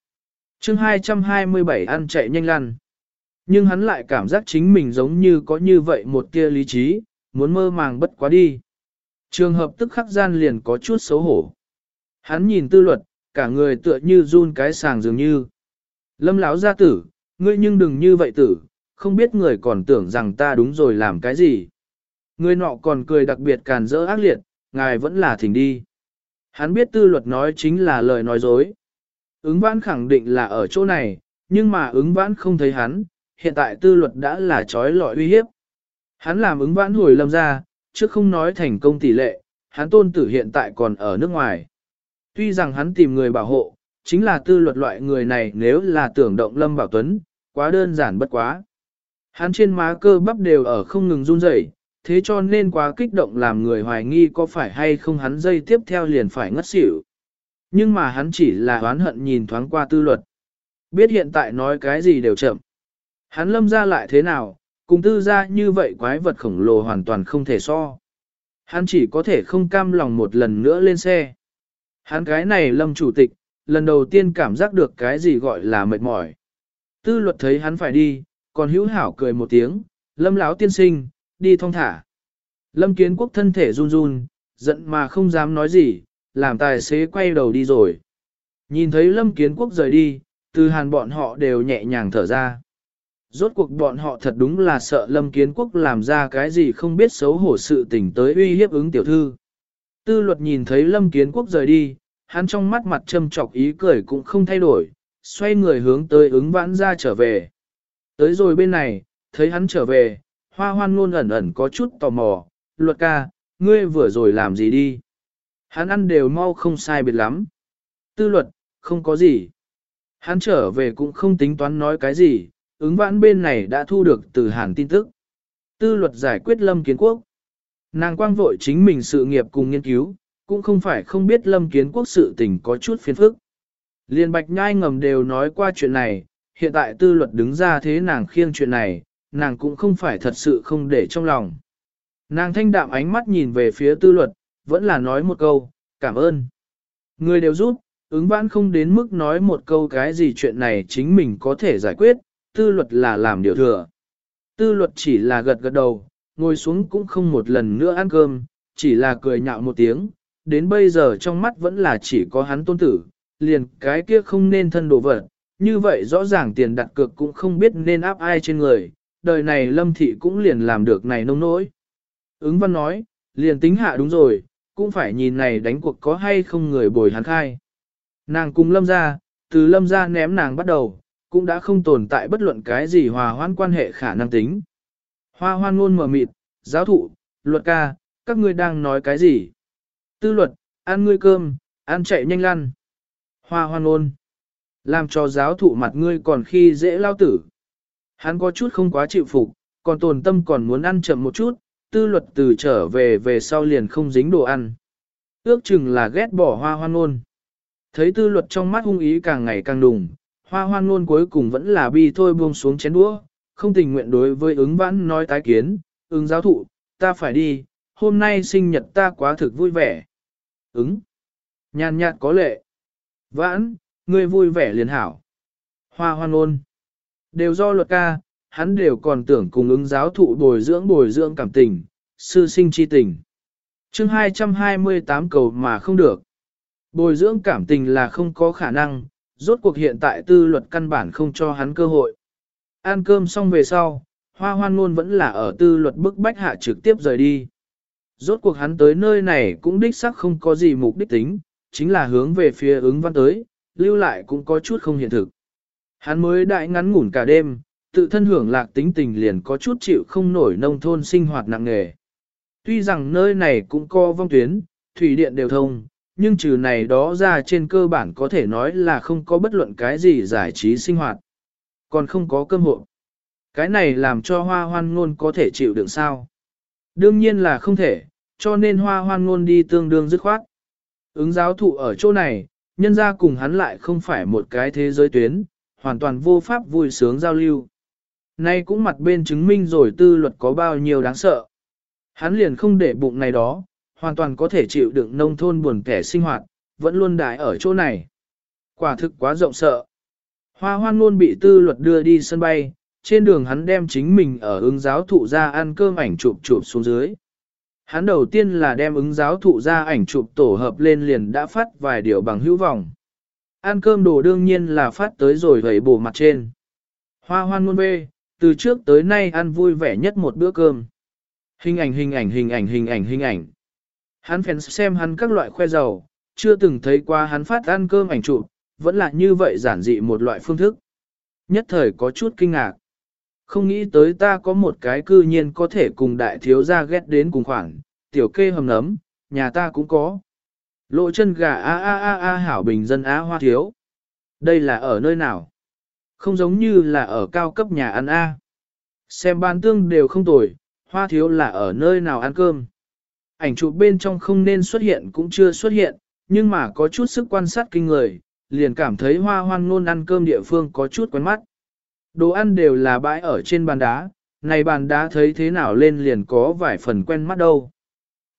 chương 227 ăn chạy nhanh lăn. Nhưng hắn lại cảm giác chính mình giống như có như vậy một tia lý trí, muốn mơ màng bất quá đi. Trường hợp tức khắc gian liền có chút xấu hổ. Hắn nhìn tư luật, cả người tựa như run cái sàng dường như. Lâm lão gia tử, ngươi nhưng đừng như vậy tử, không biết người còn tưởng rằng ta đúng rồi làm cái gì. Người nọ còn cười đặc biệt càn rỡ ác liệt, ngài vẫn là thỉnh đi. Hắn biết tư luật nói chính là lời nói dối. Ứng vãn khẳng định là ở chỗ này, nhưng mà ứng vãn không thấy hắn, hiện tại tư luật đã là trói lọi uy hiếp. Hắn làm ứng vãn hồi lâm ra, chứ không nói thành công tỷ lệ, hắn tôn tử hiện tại còn ở nước ngoài. Tuy rằng hắn tìm người bảo hộ, chính là tư luật loại người này nếu là tưởng động lâm bảo tuấn, quá đơn giản bất quá. Hắn trên má cơ bắp đều ở không ngừng run rẩy, thế cho nên quá kích động làm người hoài nghi có phải hay không hắn dây tiếp theo liền phải ngất xỉu. Nhưng mà hắn chỉ là oán hận nhìn thoáng qua tư luật. Biết hiện tại nói cái gì đều chậm. Hắn lâm ra lại thế nào, cùng tư ra như vậy quái vật khổng lồ hoàn toàn không thể so. Hắn chỉ có thể không cam lòng một lần nữa lên xe. Hắn cái này lâm chủ tịch, lần đầu tiên cảm giác được cái gì gọi là mệt mỏi. Tư luật thấy hắn phải đi, còn hữu hảo cười một tiếng, lâm lão tiên sinh, đi thong thả. Lâm kiến quốc thân thể run run, giận mà không dám nói gì, làm tài xế quay đầu đi rồi. Nhìn thấy lâm kiến quốc rời đi, từ hàn bọn họ đều nhẹ nhàng thở ra. Rốt cuộc bọn họ thật đúng là sợ lâm kiến quốc làm ra cái gì không biết xấu hổ sự tình tới uy hiếp ứng tiểu thư. Tư luật nhìn thấy lâm kiến quốc rời đi, hắn trong mắt mặt châm trọc ý cười cũng không thay đổi, xoay người hướng tới ứng vãn ra trở về. Tới rồi bên này, thấy hắn trở về, hoa hoan luôn ẩn ẩn có chút tò mò, luật ca, ngươi vừa rồi làm gì đi? Hắn ăn đều mau không sai biệt lắm. Tư luật, không có gì. Hắn trở về cũng không tính toán nói cái gì, ứng vãn bên này đã thu được từ hàn tin tức. Tư luật giải quyết lâm kiến quốc. Nàng quang vội chính mình sự nghiệp cùng nghiên cứu, cũng không phải không biết lâm kiến quốc sự tình có chút phiền phức. Liên bạch nhai ngầm đều nói qua chuyện này, hiện tại tư luật đứng ra thế nàng khiêng chuyện này, nàng cũng không phải thật sự không để trong lòng. Nàng thanh đạm ánh mắt nhìn về phía tư luật, vẫn là nói một câu, cảm ơn. Người đều giúp, ứng vãn không đến mức nói một câu cái gì chuyện này chính mình có thể giải quyết, tư luật là làm điều thừa. Tư luật chỉ là gật gật đầu, ngồi xuống cũng không một lần nữa ăn cơm, chỉ là cười nhạo một tiếng, đến bây giờ trong mắt vẫn là chỉ có hắn tôn tử, liền cái kia không nên thân đồ vật, như vậy rõ ràng tiền đặt cược cũng không biết nên áp ai trên người, đời này lâm thị cũng liền làm được này nông nỗi. Ứng văn nói, liền tính hạ đúng rồi, cũng phải nhìn này đánh cuộc có hay không người bồi hắn khai. Nàng cùng lâm ra, từ lâm ra ném nàng bắt đầu, cũng đã không tồn tại bất luận cái gì hòa hoãn quan hệ khả năng tính. Hoa hoan ngôn mở mịt, giáo thụ, luật ca, các ngươi đang nói cái gì? Tư luật, ăn ngươi cơm, ăn chạy nhanh lăn. Hoa hoan ngôn. Làm cho giáo thụ mặt ngươi còn khi dễ lao tử. Hắn có chút không quá chịu phục, còn tồn tâm còn muốn ăn chậm một chút, tư luật từ trở về về sau liền không dính đồ ăn. Ước chừng là ghét bỏ hoa hoan ngôn. Thấy tư luật trong mắt hung ý càng ngày càng đùng, hoa hoan ngôn cuối cùng vẫn là bi thôi buông xuống chén đũa, không tình nguyện đối với ứng vãn nói tái kiến, ứng giáo thụ, ta phải đi, hôm nay sinh nhật ta quá thực vui vẻ. Ứng, nhàn nhạt có lệ. Vãn, ngươi vui vẻ liền hảo. Hoa hoan ôn, đều do luật ca, hắn đều còn tưởng cùng ứng giáo thụ bồi dưỡng bồi dưỡng cảm tình, sư sinh chi tình. chương 228 cầu mà không được. Bồi dưỡng cảm tình là không có khả năng, rốt cuộc hiện tại tư luật căn bản không cho hắn cơ hội. Ăn cơm xong về sau, hoa hoan luôn vẫn là ở tư luật bức bách hạ trực tiếp rời đi. Rốt cuộc hắn tới nơi này cũng đích xác không có gì mục đích tính, chính là hướng về phía ứng văn tới, lưu lại cũng có chút không hiện thực. Hắn mới đại ngắn ngủn cả đêm, tự thân hưởng lạc tính tình liền có chút chịu không nổi nông thôn sinh hoạt nặng nghề. Tuy rằng nơi này cũng có vong tuyến, thủy điện đều thông, nhưng trừ này đó ra trên cơ bản có thể nói là không có bất luận cái gì giải trí sinh hoạt. Còn không có cơm hộ. Cái này làm cho hoa hoan ngôn có thể chịu đựng sao? Đương nhiên là không thể, cho nên hoa hoan ngôn đi tương đương dứt khoát. Ứng giáo thụ ở chỗ này, nhân ra cùng hắn lại không phải một cái thế giới tuyến, hoàn toàn vô pháp vui sướng giao lưu. Nay cũng mặt bên chứng minh rồi tư luật có bao nhiêu đáng sợ. Hắn liền không để bụng này đó, hoàn toàn có thể chịu đựng nông thôn buồn kẻ sinh hoạt, vẫn luôn đại ở chỗ này. Quả thực quá rộng sợ. Hoa hoan luôn bị tư luật đưa đi sân bay, trên đường hắn đem chính mình ở ứng giáo thụ ra ăn cơm ảnh chụp chụp xuống dưới. Hắn đầu tiên là đem ứng giáo thụ ra ảnh chụp tổ hợp lên liền đã phát vài điều bằng hữu vọng. Ăn cơm đồ đương nhiên là phát tới rồi gầy bổ mặt trên. Hoa hoan luôn bê, từ trước tới nay ăn vui vẻ nhất một bữa cơm. Hình ảnh hình ảnh hình ảnh hình ảnh hình ảnh. Hắn phèn xem hắn các loại khoe giàu, chưa từng thấy qua hắn phát ăn cơm ảnh chụp, vẫn là như vậy giản dị một loại phương thức. Nhất thời có chút kinh ngạc. Không nghĩ tới ta có một cái cư nhiên có thể cùng đại thiếu gia ghét đến cùng khoảng, tiểu kê hầm nấm, nhà ta cũng có. Lộ chân gà a a a a hảo bình dân á hoa thiếu. Đây là ở nơi nào? Không giống như là ở cao cấp nhà ăn A. Xem ban tương đều không tồi, hoa thiếu là ở nơi nào ăn cơm. Ảnh chụp bên trong không nên xuất hiện cũng chưa xuất hiện, nhưng mà có chút sức quan sát kinh người, liền cảm thấy hoa hoan ngôn ăn cơm địa phương có chút quen mắt. Đồ ăn đều là bãi ở trên bàn đá, này bàn đá thấy thế nào lên liền có vài phần quen mắt đâu.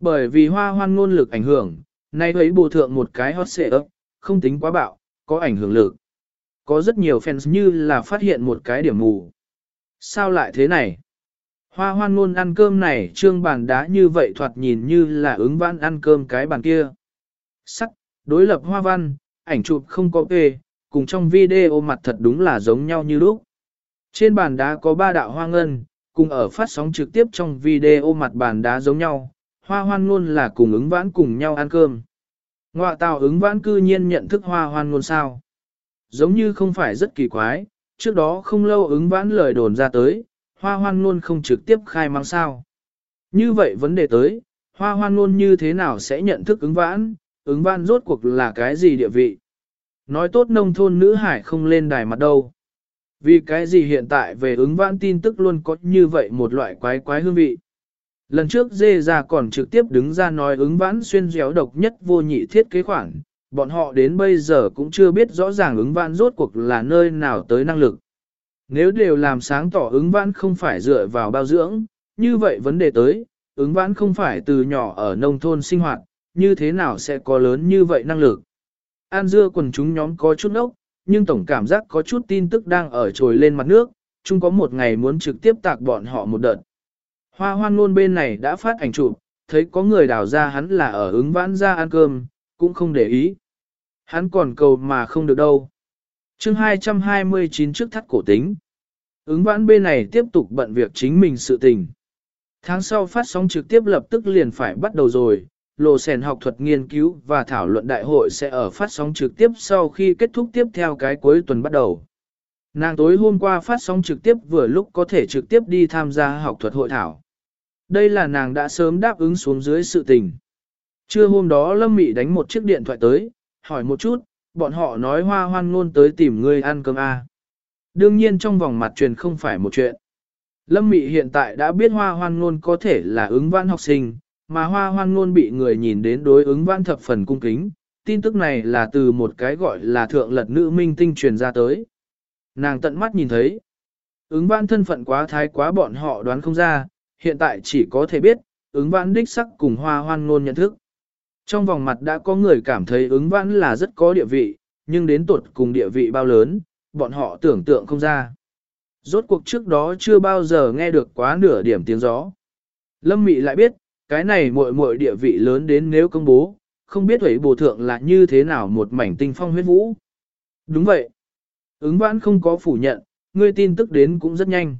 Bởi vì hoa hoan ngôn lực ảnh hưởng, nay thấy bù thượng một cái hot xệ ấp, không tính quá bạo, có ảnh hưởng lực. Có rất nhiều fans như là phát hiện một cái điểm mù. Sao lại thế này? Hoa hoan ngôn ăn cơm này trương bàn đá như vậy thoạt nhìn như là ứng vãn ăn cơm cái bàn kia. Sắc, đối lập hoa văn, ảnh chụp không có kê, cùng trong video mặt thật đúng là giống nhau như lúc. Trên bàn đá có ba đạo hoa ngân, cùng ở phát sóng trực tiếp trong video mặt bàn đá giống nhau, hoa hoan luôn là cùng ứng vãn cùng nhau ăn cơm. Ngoạ tào ứng vãn cư nhiên nhận thức hoa hoan ngôn sao. Giống như không phải rất kỳ quái, trước đó không lâu ứng vãn lời đồn ra tới, hoa hoan ngôn không trực tiếp khai mang sao. Như vậy vấn đề tới, hoa hoan ngôn như thế nào sẽ nhận thức ứng vãn, ứng vãn rốt cuộc là cái gì địa vị. Nói tốt nông thôn nữ hải không lên đài mặt đâu. Vì cái gì hiện tại về ứng vãn tin tức luôn có như vậy một loại quái quái hương vị. Lần trước dê ra còn trực tiếp đứng ra nói ứng vãn xuyên déo độc nhất vô nhị thiết kế khoản, bọn họ đến bây giờ cũng chưa biết rõ ràng ứng vãn rốt cuộc là nơi nào tới năng lực. Nếu đều làm sáng tỏ ứng vãn không phải dựa vào bao dưỡng, như vậy vấn đề tới, ứng vãn không phải từ nhỏ ở nông thôn sinh hoạt, như thế nào sẽ có lớn như vậy năng lực. An dưa quần chúng nhóm có chút ốc, nhưng tổng cảm giác có chút tin tức đang ở trồi lên mặt nước, chung có một ngày muốn trực tiếp tạc bọn họ một đợt. Hoa hoan luôn bên này đã phát ảnh chụp, thấy có người đào ra hắn là ở ứng vãn ra ăn cơm, cũng không để ý. Hắn còn cầu mà không được đâu. chương 229 trước thắt cổ tính. Ứng vãn bên này tiếp tục bận việc chính mình sự tình. Tháng sau phát sóng trực tiếp lập tức liền phải bắt đầu rồi, lộ sèn học thuật nghiên cứu và thảo luận đại hội sẽ ở phát sóng trực tiếp sau khi kết thúc tiếp theo cái cuối tuần bắt đầu. Nàng tối hôm qua phát sóng trực tiếp vừa lúc có thể trực tiếp đi tham gia học thuật hội thảo. Đây là nàng đã sớm đáp ứng xuống dưới sự tình. Trưa hôm đó Lâm Mị đánh một chiếc điện thoại tới, hỏi một chút, bọn họ nói hoa hoan ngôn tới tìm ngươi ăn cơm A. Đương nhiên trong vòng mặt truyền không phải một chuyện. Lâm Mị hiện tại đã biết hoa hoan ngôn có thể là ứng văn học sinh, mà hoa hoan ngôn bị người nhìn đến đối ứng văn thập phần cung kính. Tin tức này là từ một cái gọi là thượng lật nữ minh tinh truyền ra tới. Nàng tận mắt nhìn thấy. Ứng văn thân phận quá thái quá bọn họ đoán không ra, hiện tại chỉ có thể biết, ứng văn đích sắc cùng hoa hoan ngôn nhận thức. Trong vòng mặt đã có người cảm thấy ứng văn là rất có địa vị, nhưng đến tuột cùng địa vị bao lớn, bọn họ tưởng tượng không ra. Rốt cuộc trước đó chưa bao giờ nghe được quá nửa điểm tiếng gió. Lâm Mị lại biết, cái này muội muội địa vị lớn đến nếu công bố, không biết ấy bồ thượng là như thế nào một mảnh tinh phong huyết vũ. Đúng vậy. Ứng vãn không có phủ nhận, ngươi tin tức đến cũng rất nhanh.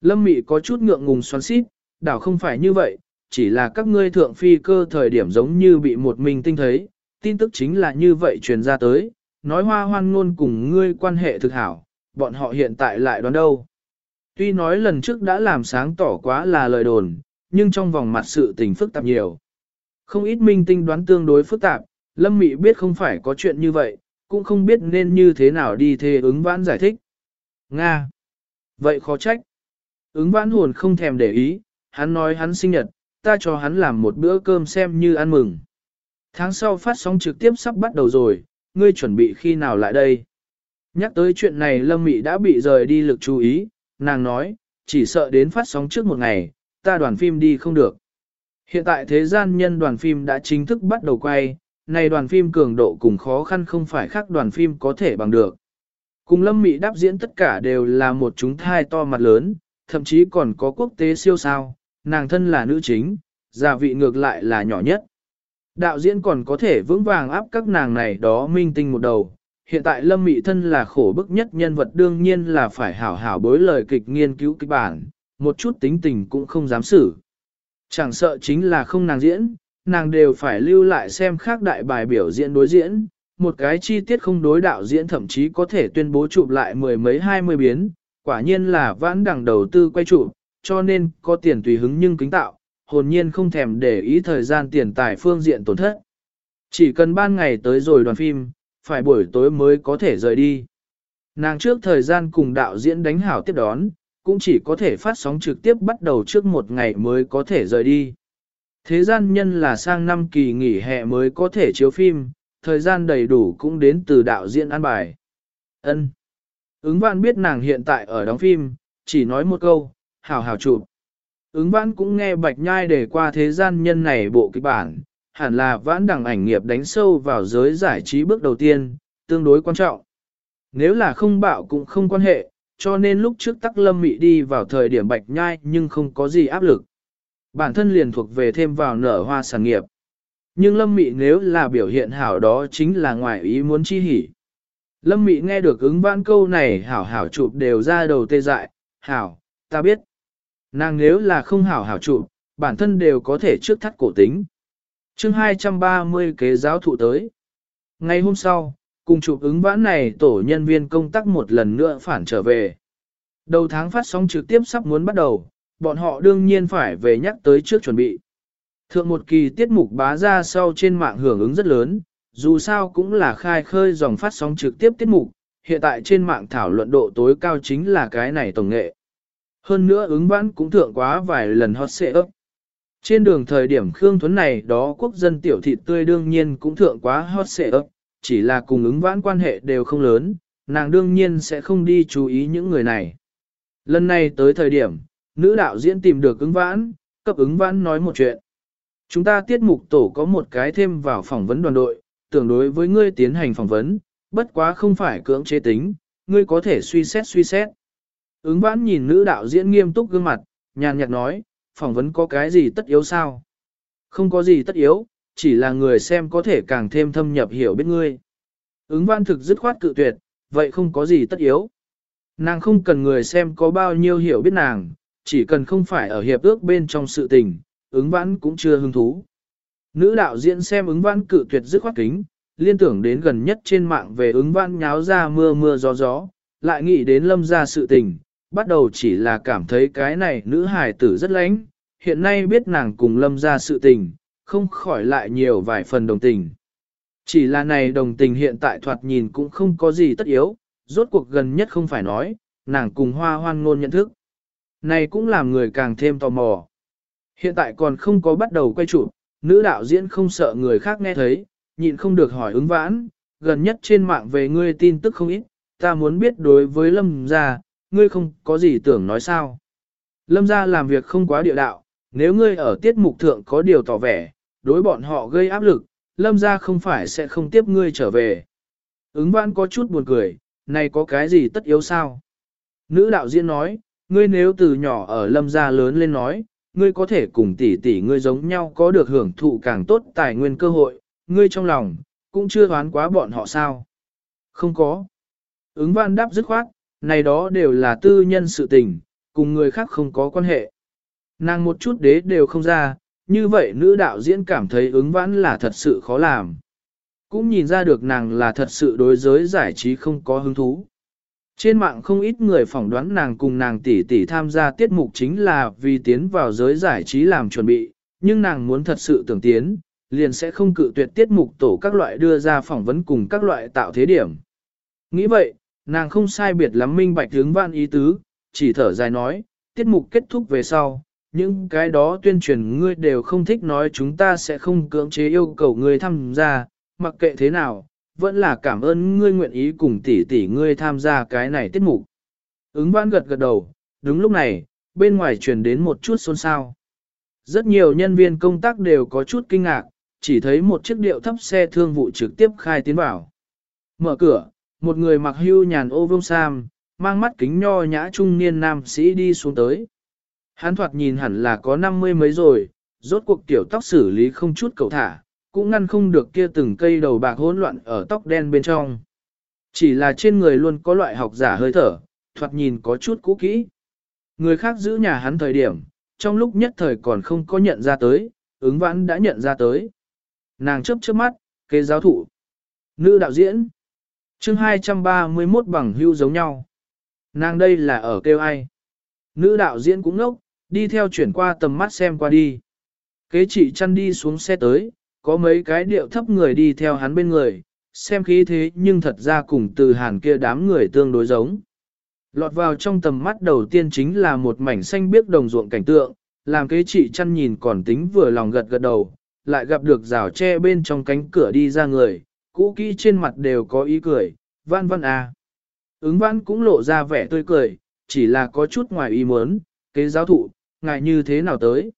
Lâm Mị có chút ngượng ngùng xoắn xít, đảo không phải như vậy, chỉ là các ngươi thượng phi cơ thời điểm giống như bị một mình tinh thấy, tin tức chính là như vậy truyền ra tới, nói hoa hoan ngôn cùng ngươi quan hệ thực hảo, bọn họ hiện tại lại đoán đâu. Tuy nói lần trước đã làm sáng tỏ quá là lời đồn, nhưng trong vòng mặt sự tình phức tạp nhiều. Không ít minh tinh đoán tương đối phức tạp, Lâm Mị biết không phải có chuyện như vậy, cũng không biết nên như thế nào đi thề ứng vãn giải thích. Nga! Vậy khó trách. Ứng vãn hồn không thèm để ý, hắn nói hắn sinh nhật, ta cho hắn làm một bữa cơm xem như ăn mừng. Tháng sau phát sóng trực tiếp sắp bắt đầu rồi, ngươi chuẩn bị khi nào lại đây? Nhắc tới chuyện này Lâm Mị đã bị rời đi lực chú ý, nàng nói, chỉ sợ đến phát sóng trước một ngày, ta đoàn phim đi không được. Hiện tại thế gian nhân đoàn phim đã chính thức bắt đầu quay, này đoàn phim cường độ cùng khó khăn không phải khác đoàn phim có thể bằng được. Cùng Lâm Mị đáp diễn tất cả đều là một chúng thai to mặt lớn, thậm chí còn có quốc tế siêu sao, nàng thân là nữ chính, gia vị ngược lại là nhỏ nhất. Đạo diễn còn có thể vững vàng áp các nàng này đó minh tinh một đầu. Hiện tại Lâm Mị thân là khổ bức nhất nhân vật đương nhiên là phải hảo hảo bối lời kịch nghiên cứu kịch bản, một chút tính tình cũng không dám xử. Chẳng sợ chính là không nàng diễn, nàng đều phải lưu lại xem khác đại bài biểu diễn đối diễn, một cái chi tiết không đối đạo diễn thậm chí có thể tuyên bố chụp lại mười mấy hai mươi biến, quả nhiên là vãn đẳng đầu tư quay chụp, cho nên có tiền tùy hứng nhưng kính tạo, hồn nhiên không thèm để ý thời gian tiền tài phương diện tổn thất. Chỉ cần ban ngày tới rồi đoàn phim, phải buổi tối mới có thể rời đi. Nàng trước thời gian cùng đạo diễn đánh hảo tiếp đón, cũng chỉ có thể phát sóng trực tiếp bắt đầu trước một ngày mới có thể rời đi. Thế gian nhân là sang năm kỳ nghỉ hè mới có thể chiếu phim, thời gian đầy đủ cũng đến từ đạo diễn an bài. Ân. Ứng văn biết nàng hiện tại ở đóng phim, chỉ nói một câu, hảo hảo chụp. Ứng vãn cũng nghe bạch nhai để qua thế gian nhân này bộ kịch bản, hẳn là vãn đẳng ảnh nghiệp đánh sâu vào giới giải trí bước đầu tiên, tương đối quan trọng. Nếu là không bạo cũng không quan hệ, cho nên lúc trước tắc lâm mị đi vào thời điểm bạch nhai nhưng không có gì áp lực. Bản thân liền thuộc về thêm vào nở hoa sản nghiệp. Nhưng lâm mị nếu là biểu hiện hảo đó chính là ngoại ý muốn chi hỉ. Lâm mị nghe được ứng vãn câu này hảo hảo chụp đều ra đầu tê dại, hảo, ta biết. Nàng nếu là không hảo hảo chụp bản thân đều có thể trước thắt cổ tính. chương 230 kế giáo thụ tới. Ngày hôm sau, cùng chụp ứng vãn này tổ nhân viên công tác một lần nữa phản trở về. Đầu tháng phát sóng trực tiếp sắp muốn bắt đầu, bọn họ đương nhiên phải về nhắc tới trước chuẩn bị. Thượng một kỳ tiết mục bá ra sau trên mạng hưởng ứng rất lớn, dù sao cũng là khai khơi dòng phát sóng trực tiếp tiết mục, hiện tại trên mạng thảo luận độ tối cao chính là cái này tổng nghệ. Hơn nữa ứng vãn cũng thượng quá vài lần hot xệ ấp. Trên đường thời điểm Khương Thuấn này đó quốc dân tiểu thịt tươi đương nhiên cũng thượng quá hot xệ ấp, chỉ là cùng ứng vãn quan hệ đều không lớn, nàng đương nhiên sẽ không đi chú ý những người này. Lần này tới thời điểm, nữ đạo diễn tìm được ứng vãn, cấp ứng vãn nói một chuyện. Chúng ta tiết mục tổ có một cái thêm vào phỏng vấn đoàn đội, tưởng đối với ngươi tiến hành phỏng vấn, bất quá không phải cưỡng chế tính, ngươi có thể suy xét suy xét. Ứng vãn nhìn nữ đạo diễn nghiêm túc gương mặt, nhàn nhạt nói, phỏng vấn có cái gì tất yếu sao? Không có gì tất yếu, chỉ là người xem có thể càng thêm thâm nhập hiểu biết ngươi. Ứng văn thực dứt khoát cự tuyệt, vậy không có gì tất yếu. Nàng không cần người xem có bao nhiêu hiểu biết nàng, chỉ cần không phải ở hiệp ước bên trong sự tình, ứng vãn cũng chưa hứng thú. Nữ đạo diễn xem ứng vãn cự tuyệt dứt khoát kính, liên tưởng đến gần nhất trên mạng về ứng vãn nháo ra mưa mưa gió gió, lại nghĩ đến lâm ra sự tình, bắt đầu chỉ là cảm thấy cái này nữ hài tử rất lãnh, hiện nay biết nàng cùng lâm ra sự tình, không khỏi lại nhiều vài phần đồng tình. Chỉ là này đồng tình hiện tại thoạt nhìn cũng không có gì tất yếu, rốt cuộc gần nhất không phải nói, nàng cùng hoa hoan ngôn nhận thức. Này cũng làm người càng thêm tò mò. Hiện tại còn không có bắt đầu quay chụp, nữ đạo diễn không sợ người khác nghe thấy, nhịn không được hỏi ứng vãn, gần nhất trên mạng về ngươi tin tức không ít, ta muốn biết đối với lâm gia, ngươi không có gì tưởng nói sao. Lâm gia làm việc không quá địa đạo, nếu ngươi ở tiết mục thượng có điều tỏ vẻ, đối bọn họ gây áp lực, lâm gia không phải sẽ không tiếp ngươi trở về. Ứng vãn có chút buồn cười, này có cái gì tất yếu sao? Nữ đạo diễn nói, ngươi nếu từ nhỏ ở lâm gia lớn lên nói, ngươi có thể cùng tỷ tỷ ngươi giống nhau có được hưởng thụ càng tốt tài nguyên cơ hội, ngươi trong lòng, cũng chưa đoán quá bọn họ sao. Không có. Ứng văn đáp dứt khoát, này đó đều là tư nhân sự tình, cùng người khác không có quan hệ. Nàng một chút đế đều không ra, như vậy nữ đạo diễn cảm thấy ứng vãn là thật sự khó làm. Cũng nhìn ra được nàng là thật sự đối giới giải trí không có hứng thú. Trên mạng không ít người phỏng đoán nàng cùng nàng tỷ tỷ tham gia tiết mục chính là vì tiến vào giới giải trí làm chuẩn bị, nhưng nàng muốn thật sự tưởng tiến, liền sẽ không cự tuyệt tiết mục tổ các loại đưa ra phỏng vấn cùng các loại tạo thế điểm. Nghĩ vậy, nàng không sai biệt lắm minh bạch hướng Văn ý tứ, chỉ thở dài nói, tiết mục kết thúc về sau, những cái đó tuyên truyền ngươi đều không thích nói chúng ta sẽ không cưỡng chế yêu cầu ngươi tham gia, mặc kệ thế nào, vẫn là cảm ơn ngươi nguyện ý cùng tỷ tỷ ngươi tham gia cái này tiết mục. Ứng văn gật gật đầu, đúng lúc này, bên ngoài truyền đến một chút xôn xao. Rất nhiều nhân viên công tác đều có chút kinh ngạc, chỉ thấy một chiếc điệu thấp xe thương vụ trực tiếp khai tiến vào. Mở cửa, một người mặc hưu nhàn ô vông sam, mang mắt kính nho nhã trung niên nam sĩ đi xuống tới. Hắn thoạt nhìn hẳn là có năm mươi mấy rồi, rốt cuộc tiểu tóc xử lý không chút cầu thả, cũng ngăn không được kia từng cây đầu bạc hỗn loạn ở tóc đen bên trong. Chỉ là trên người luôn có loại học giả hơi thở, thoạt nhìn có chút cũ kỹ. Người khác giữ nhà hắn thời điểm, trong lúc nhất thời còn không có nhận ra tới, ứng vãn đã nhận ra tới. Nàng chớp chớp mắt, kế giáo thụ. Nữ đạo diễn. chương 231 bằng hưu giống nhau. Nàng đây là ở kêu ai? Nữ đạo diễn cũng ngốc, đi theo chuyển qua tầm mắt xem qua đi. Kế chị chăn đi xuống xe tới, có mấy cái điệu thấp người đi theo hắn bên người, xem khí thế nhưng thật ra cùng từ hàn kia đám người tương đối giống. Lọt vào trong tầm mắt đầu tiên chính là một mảnh xanh biếc đồng ruộng cảnh tượng, làm kế chị chăn nhìn còn tính vừa lòng gật gật đầu, lại gặp được rào tre bên trong cánh cửa đi ra người, cũ kỹ trên mặt đều có ý cười, văn văn à. Ứng văn cũng lộ ra vẻ tươi cười, chỉ là có chút ngoài ý muốn, kế giáo thụ, ngài như thế nào tới.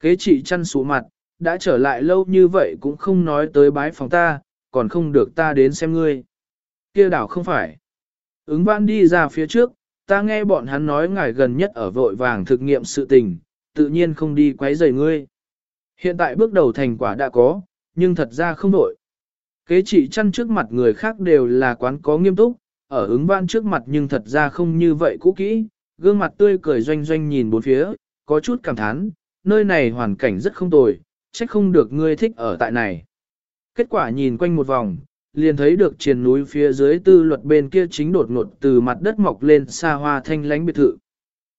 Kế chị chăn sụ mặt, đã trở lại lâu như vậy cũng không nói tới bái phòng ta, còn không được ta đến xem ngươi. kia đảo không phải. Ứng văn đi ra phía trước, ta nghe bọn hắn nói ngài gần nhất ở vội vàng thực nghiệm sự tình, tự nhiên không đi quấy rầy ngươi. Hiện tại bước đầu thành quả đã có, nhưng thật ra không đổi. Kế chị chăn trước mặt người khác đều là quán có nghiêm túc, ở ứng văn trước mặt nhưng thật ra không như vậy cũ kỹ, gương mặt tươi cười doanh doanh nhìn bốn phía, có chút cảm thán, nơi này hoàn cảnh rất không tồi, trách không được ngươi thích ở tại này. Kết quả nhìn quanh một vòng, liền thấy được triền núi phía dưới tư luật bên kia chính đột ngột từ mặt đất mọc lên xa hoa thanh lánh biệt thự.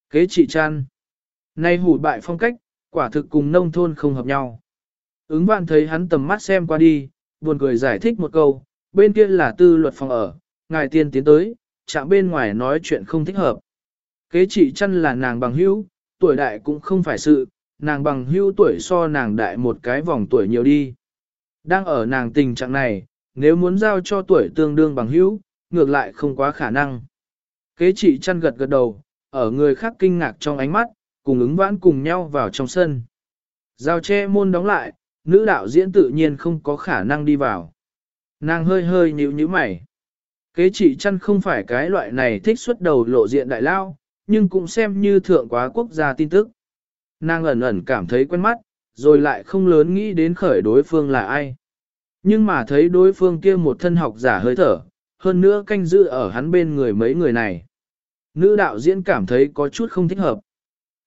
Kế trị chăn. Nay hủ bại phong cách, quả thực cùng nông thôn không hợp nhau. Ứng vạn thấy hắn tầm mắt xem qua đi, buồn cười giải thích một câu, bên kia là tư luật phòng ở, ngài tiên tiến tới, chạm bên ngoài nói chuyện không thích hợp. Kế trị chăn là nàng bằng hữu, tuổi đại cũng không phải sự, nàng bằng hữu tuổi so nàng đại một cái vòng tuổi nhiều đi. Đang ở nàng tình trạng này, nếu muốn giao cho tuổi tương đương bằng hữu, ngược lại không quá khả năng. Kế trị chăn gật gật đầu, ở người khác kinh ngạc trong ánh mắt, cùng ứng vãn cùng nhau vào trong sân. Giao che môn đóng lại, nữ đạo diễn tự nhiên không có khả năng đi vào. Nàng hơi hơi nhíu nhíu mày. Kế trị chăn không phải cái loại này thích xuất đầu lộ diện đại lao, nhưng cũng xem như thượng quá quốc gia tin tức. Nàng ẩn ẩn cảm thấy quen mắt, rồi lại không lớn nghĩ đến khởi đối phương là ai. Nhưng mà thấy đối phương kia một thân học giả hơi thở, hơn nữa canh giữ ở hắn bên người mấy người này. Nữ đạo diễn cảm thấy có chút không thích hợp.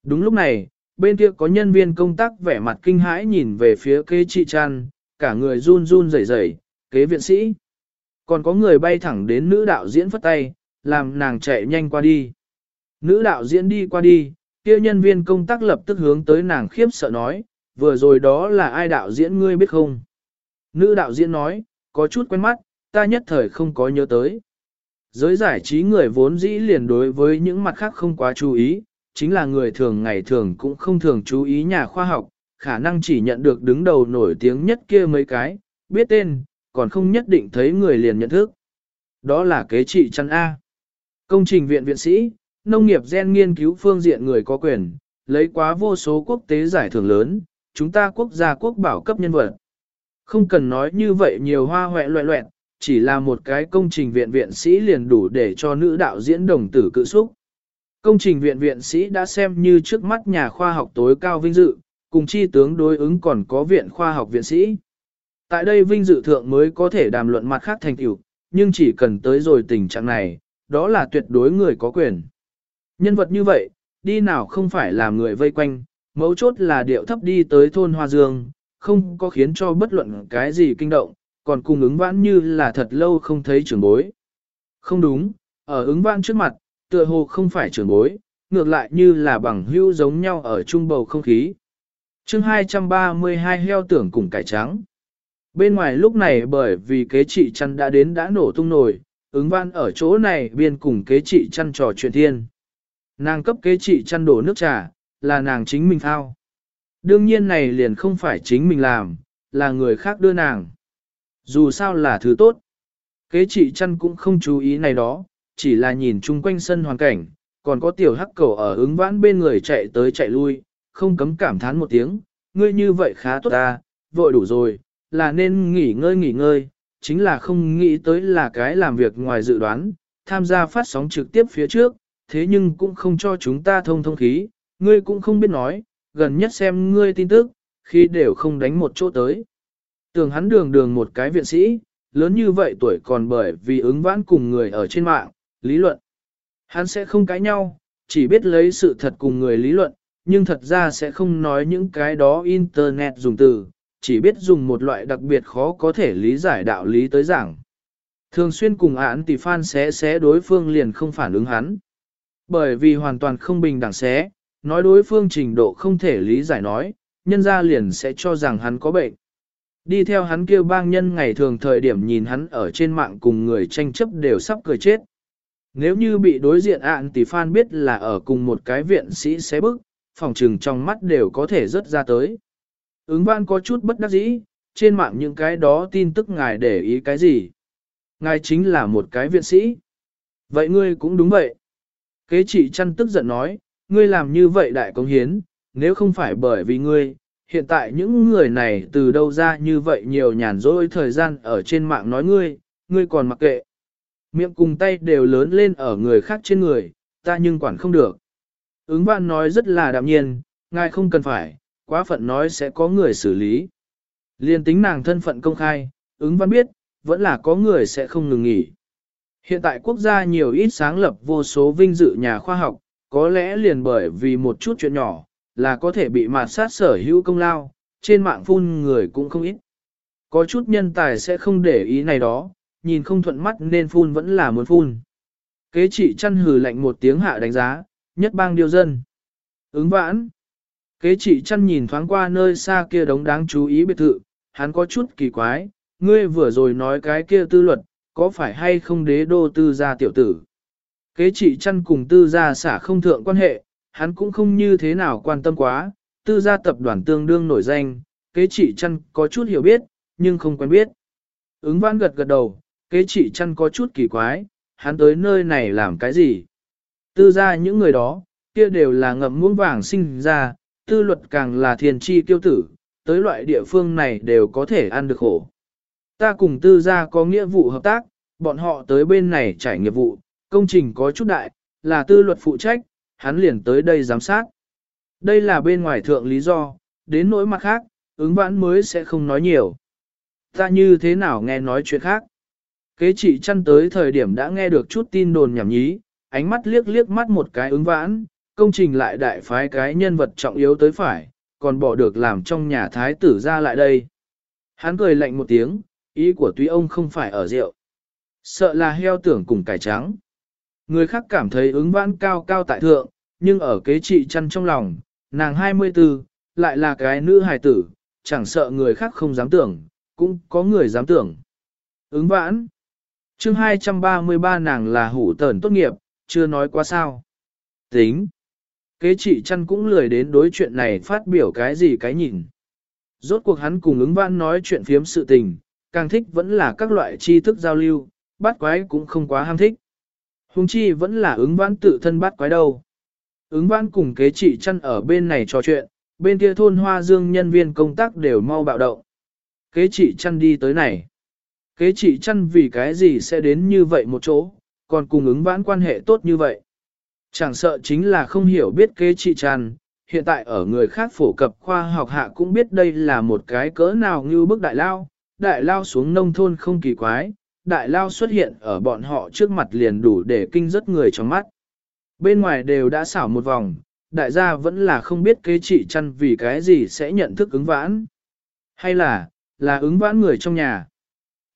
Đúng lúc này, bên kia có nhân viên công tác vẻ mặt kinh hãi nhìn về phía kế trị chăn, cả người run run rẩy rẩy, kế viện sĩ. Còn có người bay thẳng đến nữ đạo diễn phất tay, làm nàng chạy nhanh qua đi. Nữ đạo diễn đi qua đi, kia nhân viên công tác lập tức hướng tới nàng khiếp sợ nói, vừa rồi đó là ai đạo diễn ngươi biết không? Nữ đạo diễn nói, có chút quen mắt, ta nhất thời không có nhớ tới. Giới giải trí người vốn dĩ liền đối với những mặt khác không quá chú ý, chính là người thường ngày thường cũng không thường chú ý nhà khoa học, khả năng chỉ nhận được đứng đầu nổi tiếng nhất kia mấy cái, biết tên, còn không nhất định thấy người liền nhận thức. Đó là kế trị chăn A. Công trình viện viện sĩ, nông nghiệp gen nghiên cứu phương diện người có quyền, lấy quá vô số quốc tế giải thưởng lớn, chúng ta quốc gia quốc bảo cấp nhân vật. Không cần nói như vậy nhiều hoa hoẹ loẹ loẹn, chỉ là một cái công trình viện viện sĩ liền đủ để cho nữ đạo diễn đồng tử cự xúc. Công trình viện viện sĩ đã xem như trước mắt nhà khoa học tối cao vinh dự, cùng chi tướng đối ứng còn có viện khoa học viện sĩ. Tại đây vinh dự thượng mới có thể đàm luận mặt khác thành tựu, nhưng chỉ cần tới rồi tình trạng này, đó là tuyệt đối người có quyền. Nhân vật như vậy, đi nào không phải làm người vây quanh, mấu chốt là điệu thấp đi tới thôn Hoa Dương, không có khiến cho bất luận cái gì kinh động, còn cùng ứng vãn như là thật lâu không thấy trưởng bối. Không đúng, ở ứng vãn trước mặt, tựa hồ không phải trưởng bối, ngược lại như là bằng hữu giống nhau ở trung bầu không khí. chương 232 heo tưởng cùng cải trắng. Bên ngoài lúc này bởi vì kế trị chăn đã đến đã nổ tung nổi, ứng văn ở chỗ này biên cùng kế trị chăn trò chuyện thiên. Nàng cấp kế trị chăn đổ nước trà, là nàng chính mình thao. Đương nhiên này liền không phải chính mình làm, là người khác đưa nàng. Dù sao là thứ tốt. Kế trị chăn cũng không chú ý này đó, chỉ là nhìn chung quanh sân hoàn cảnh, còn có tiểu hắc cầu ở ứng vãn bên người chạy tới chạy lui, không cấm cảm thán một tiếng, ngươi như vậy khá tốt ta, vội đủ rồi, là nên nghỉ ngơi nghỉ ngơi, chính là không nghĩ tới là cái làm việc ngoài dự đoán, tham gia phát sóng trực tiếp phía trước, thế nhưng cũng không cho chúng ta thông thông khí, ngươi cũng không biết nói, gần nhất xem ngươi tin tức, khi đều không đánh một chỗ tới. Tưởng hắn đường đường một cái viện sĩ, lớn như vậy tuổi còn bởi vì ứng vãn cùng người ở trên mạng, lý luận. Hắn sẽ không cãi nhau, chỉ biết lấy sự thật cùng người lý luận, nhưng thật ra sẽ không nói những cái đó internet dùng từ, chỉ biết dùng một loại đặc biệt khó có thể lý giải đạo lý tới giảng. Thường xuyên cùng án tỷ fan xé xé đối phương liền không phản ứng hắn. Bởi vì hoàn toàn không bình đẳng xé, nói đối phương trình độ không thể lý giải nói, nhân ra liền sẽ cho rằng hắn có bệnh. Đi theo hắn kêu bang nhân ngày thường thời điểm nhìn hắn ở trên mạng cùng người tranh chấp đều sắp cười chết. Nếu như bị đối diện ạn tỷ phan biết là ở cùng một cái viện sĩ xé bức, phòng trừng trong mắt đều có thể rớt ra tới. Ứng văn có chút bất đắc dĩ, trên mạng những cái đó tin tức ngài để ý cái gì? Ngài chính là một cái viện sĩ. Vậy ngươi cũng đúng vậy. Kế trị chăn tức giận nói, ngươi làm như vậy đại công hiến, nếu không phải bởi vì ngươi, hiện tại những người này từ đâu ra như vậy nhiều nhàn rỗi thời gian ở trên mạng nói ngươi, ngươi còn mặc kệ. Miệng cùng tay đều lớn lên ở người khác trên người, ta nhưng quản không được. Ứng văn nói rất là đạm nhiên, ngài không cần phải, quá phận nói sẽ có người xử lý. Liên tính nàng thân phận công khai, ứng văn biết, vẫn là có người sẽ không ngừng nghỉ. Hiện tại quốc gia nhiều ít sáng lập vô số vinh dự nhà khoa học, có lẽ liền bởi vì một chút chuyện nhỏ, là có thể bị mạt sát sở hữu công lao, trên mạng phun người cũng không ít. Có chút nhân tài sẽ không để ý này đó, nhìn không thuận mắt nên phun vẫn là muốn phun. Kế trị chăn hừ lạnh một tiếng hạ đánh giá, nhất bang điều dân. Ứng vãn. Kế trị chăn nhìn thoáng qua nơi xa kia đống đáng chú ý biệt thự, hắn có chút kỳ quái, ngươi vừa rồi nói cái kia tư luật, có phải hay không đế đô tư gia tiểu tử. Kế trị chăn cùng tư gia xả không thượng quan hệ, hắn cũng không như thế nào quan tâm quá, tư gia tập đoàn tương đương nổi danh, kế trị chăn có chút hiểu biết, nhưng không quen biết. Ứng vãn gật gật đầu, kế trị chăn có chút kỳ quái, hắn tới nơi này làm cái gì? Tư gia những người đó, kia đều là ngậm muỗng vàng sinh ra, tư luật càng là thiền chi tiêu tử, tới loại địa phương này đều có thể ăn được khổ. Ta cùng tư gia có nghĩa vụ hợp tác, bọn họ tới bên này trải nghiệp vụ, công trình có chút đại, là tư luật phụ trách, hắn liền tới đây giám sát. Đây là bên ngoài thượng lý do, đến nỗi mặt khác, ứng vãn mới sẽ không nói nhiều. Ta như thế nào nghe nói chuyện khác? Kế trị chăn tới thời điểm đã nghe được chút tin đồn nhảm nhí, ánh mắt liếc liếc mắt một cái ứng vãn, công trình lại đại phái cái nhân vật trọng yếu tới phải, còn bỏ được làm trong nhà thái tử ra lại đây. Hắn cười lạnh một tiếng, ý của túy ông không phải ở rượu. Sợ là heo tưởng cùng cải trắng. Người khác cảm thấy ứng vãn cao cao tại thượng, nhưng ở kế trị chăn trong lòng, nàng 24, lại là cái nữ hài tử, chẳng sợ người khác không dám tưởng, cũng có người dám tưởng. Ứng vãn. chương 233 nàng là hủ tờn tốt nghiệp, chưa nói quá sao. Tính. Kế trị chăn cũng lười đến đối chuyện này phát biểu cái gì cái nhìn. Rốt cuộc hắn cùng ứng vãn nói chuyện phiếm sự tình, càng thích vẫn là các loại tri thức giao lưu, bát quái cũng không quá ham thích. Hùng chi vẫn là ứng vãn tự thân bát quái đâu. Ứng vãn cùng kế trị chăn ở bên này trò chuyện, bên kia thôn hoa dương nhân viên công tác đều mau bạo động. Kế trị chăn đi tới này. Kế trị chăn vì cái gì sẽ đến như vậy một chỗ, còn cùng ứng vãn quan hệ tốt như vậy. Chẳng sợ chính là không hiểu biết kế trị chăn, hiện tại ở người khác phổ cập khoa học hạ cũng biết đây là một cái cỡ nào như bức đại lao, đại lao xuống nông thôn không kỳ quái, đại lao xuất hiện ở bọn họ trước mặt liền đủ để kinh rất người trong mắt. Bên ngoài đều đã xảo một vòng, đại gia vẫn là không biết kế trị chăn vì cái gì sẽ nhận thức ứng vãn. Hay là, là ứng vãn người trong nhà.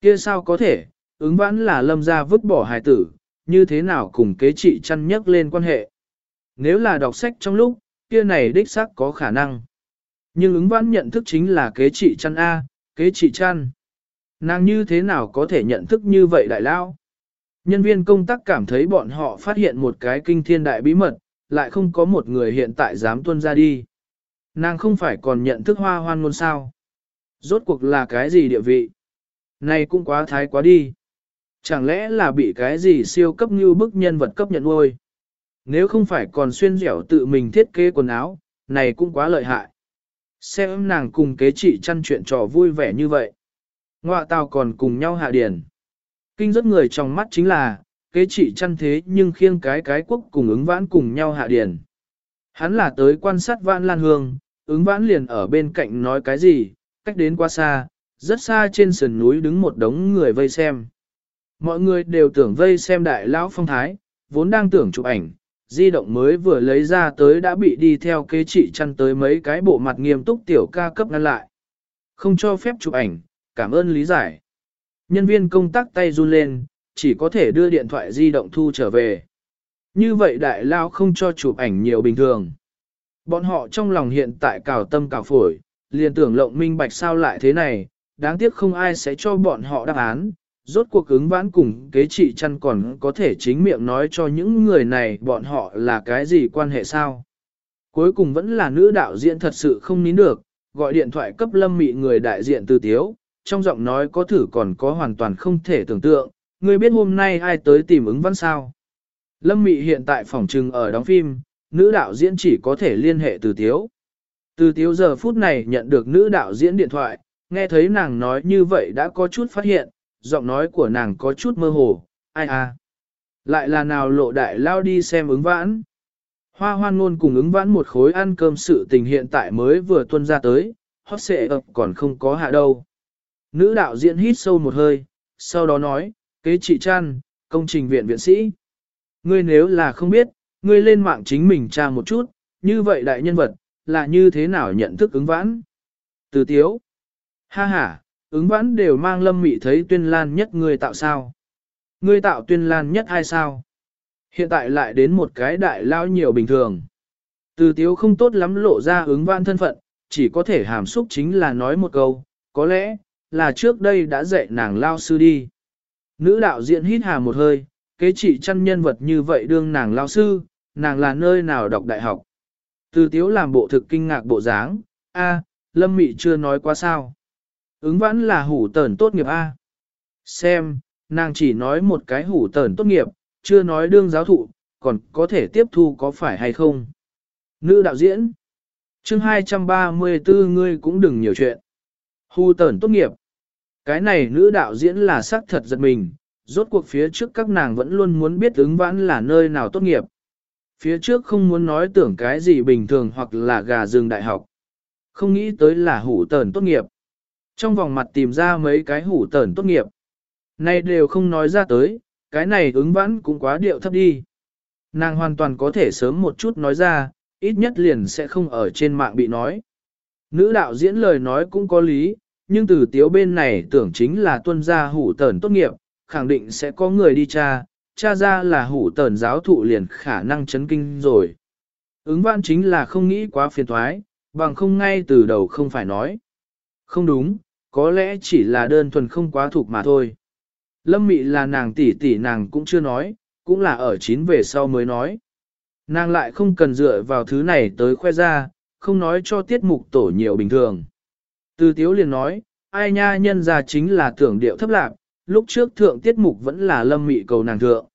Kia sao có thể, ứng vãn là lâm gia vứt bỏ hài tử, như thế nào cùng kế trị chăn nhắc lên quan hệ. Nếu là đọc sách trong lúc, kia này đích xác có khả năng. Nhưng ứng vãn nhận thức chính là kế trị chăn A, kế trị chăn. Nàng như thế nào có thể nhận thức như vậy đại lao? Nhân viên công tác cảm thấy bọn họ phát hiện một cái kinh thiên đại bí mật, lại không có một người hiện tại dám tuân ra đi. Nàng không phải còn nhận thức hoa hoan ngôn sao. Rốt cuộc là cái gì địa vị? Này cũng quá thái quá đi. Chẳng lẽ là bị cái gì siêu cấp như bức nhân vật cấp nhận nuôi? Nếu không phải còn xuyên dẻo tự mình thiết kế quần áo, này cũng quá lợi hại. Xem nàng cùng kế trị chăn chuyện trò vui vẻ như vậy. Ngoạ tao còn cùng nhau hạ điển. Kinh rất người trong mắt chính là, kế trị chăn thế nhưng khiêng cái cái quốc cùng ứng vãn cùng nhau hạ điển. Hắn là tới quan sát vãn lan hương, ứng vãn liền ở bên cạnh nói cái gì, cách đến quá xa, rất xa trên sườn núi đứng một đống người vây xem. Mọi người đều tưởng vây xem đại lão phong thái, vốn đang tưởng chụp ảnh, di động mới vừa lấy ra tới đã bị đi theo kế trị chăn tới mấy cái bộ mặt nghiêm túc tiểu ca cấp ngăn lại. Không cho phép chụp ảnh, cảm ơn lý giải. Nhân viên công tác tay run lên, chỉ có thể đưa điện thoại di động thu trở về. Như vậy đại lao không cho chụp ảnh nhiều bình thường. Bọn họ trong lòng hiện tại cào tâm cào phổi, liền tưởng lộng minh bạch sao lại thế này, đáng tiếc không ai sẽ cho bọn họ đáp án. Rốt cuộc ứng vãn cùng kế trị chăn còn có thể chính miệng nói cho những người này bọn họ là cái gì quan hệ sao. Cuối cùng vẫn là nữ đạo diễn thật sự không nín được, gọi điện thoại cấp lâm mị người đại diện từ tiếu, trong giọng nói có thử còn có hoàn toàn không thể tưởng tượng, Người biết hôm nay ai tới tìm ứng vãn sao. Lâm Mị hiện tại phòng trừng ở đóng phim, nữ đạo diễn chỉ có thể liên hệ từ tiếu. Từ tiếu giờ phút này nhận được nữ đạo diễn điện thoại, nghe thấy nàng nói như vậy đã có chút phát hiện, giọng nói của nàng có chút mơ hồ, ai à. Lại là nào lộ đại lao đi xem ứng vãn. Hoa hoan ngôn cùng ứng vãn một khối ăn cơm sự tình hiện tại mới vừa tuân ra tới, hót xệ ập còn không có hạ đâu. Nữ đạo diễn hít sâu một hơi, sau đó nói, kế trị chăn, công trình viện viện sĩ. Ngươi nếu là không biết, ngươi lên mạng chính mình tra một chút, như vậy đại nhân vật, là như thế nào nhận thức ứng vãn. Từ tiếu. Ha ha, ứng vãn đều mang lâm mị thấy tuyên lan nhất người tạo sao. người tạo tuyên lan nhất hay sao? Hiện tại lại đến một cái đại lao nhiều bình thường. Từ tiếu không tốt lắm lộ ra ứng vãn thân phận, chỉ có thể hàm xúc chính là nói một câu, có lẽ, là trước đây đã dạy nàng lao sư đi. Nữ đạo diễn hít hà một hơi, kế trị chăn nhân vật như vậy đương nàng lao sư, nàng là nơi nào đọc đại học. Từ tiếu làm bộ thực kinh ngạc bộ dáng, a, lâm mị chưa nói qua sao. Ứng vãn là hủ tờn tốt nghiệp a. Xem, nàng chỉ nói một cái hủ tờn tốt nghiệp, chưa nói đương giáo thụ, còn có thể tiếp thu có phải hay không. Nữ đạo diễn chương 234 ngươi cũng đừng nhiều chuyện. Hủ tờn tốt nghiệp. Cái này nữ đạo diễn là xác thật giật mình, rốt cuộc phía trước các nàng vẫn luôn muốn biết ứng vãn là nơi nào tốt nghiệp. Phía trước không muốn nói tưởng cái gì bình thường hoặc là gà rừng đại học. Không nghĩ tới là hủ tờn tốt nghiệp. Trong vòng mặt tìm ra mấy cái hủ tẩn tốt nghiệp. nay đều không nói ra tới, cái này ứng vãn cũng quá điệu thấp đi. Nàng hoàn toàn có thể sớm một chút nói ra, ít nhất liền sẽ không ở trên mạng bị nói. Nữ đạo diễn lời nói cũng có lý, nhưng từ tiếu bên này tưởng chính là tuân gia hủ tẩn tốt nghiệp, khẳng định sẽ có người đi tra, tra ra là hủ tẩn giáo thụ liền khả năng chấn kinh rồi. Ứng vãn chính là không nghĩ quá phiền thoái, bằng không ngay từ đầu không phải nói. Không đúng, có lẽ chỉ là đơn thuần không quá thuộc mà thôi. Lâm mị là nàng tỷ tỷ nàng cũng chưa nói, cũng là ở chín về sau mới nói. Nàng lại không cần dựa vào thứ này tới khoe ra, không nói cho tiết mục tổ nhiều bình thường. Từ tiếu liền nói, ai nha nhân ra chính là tưởng điệu thấp lạc, lúc trước thượng tiết mục vẫn là lâm mị cầu nàng thượng.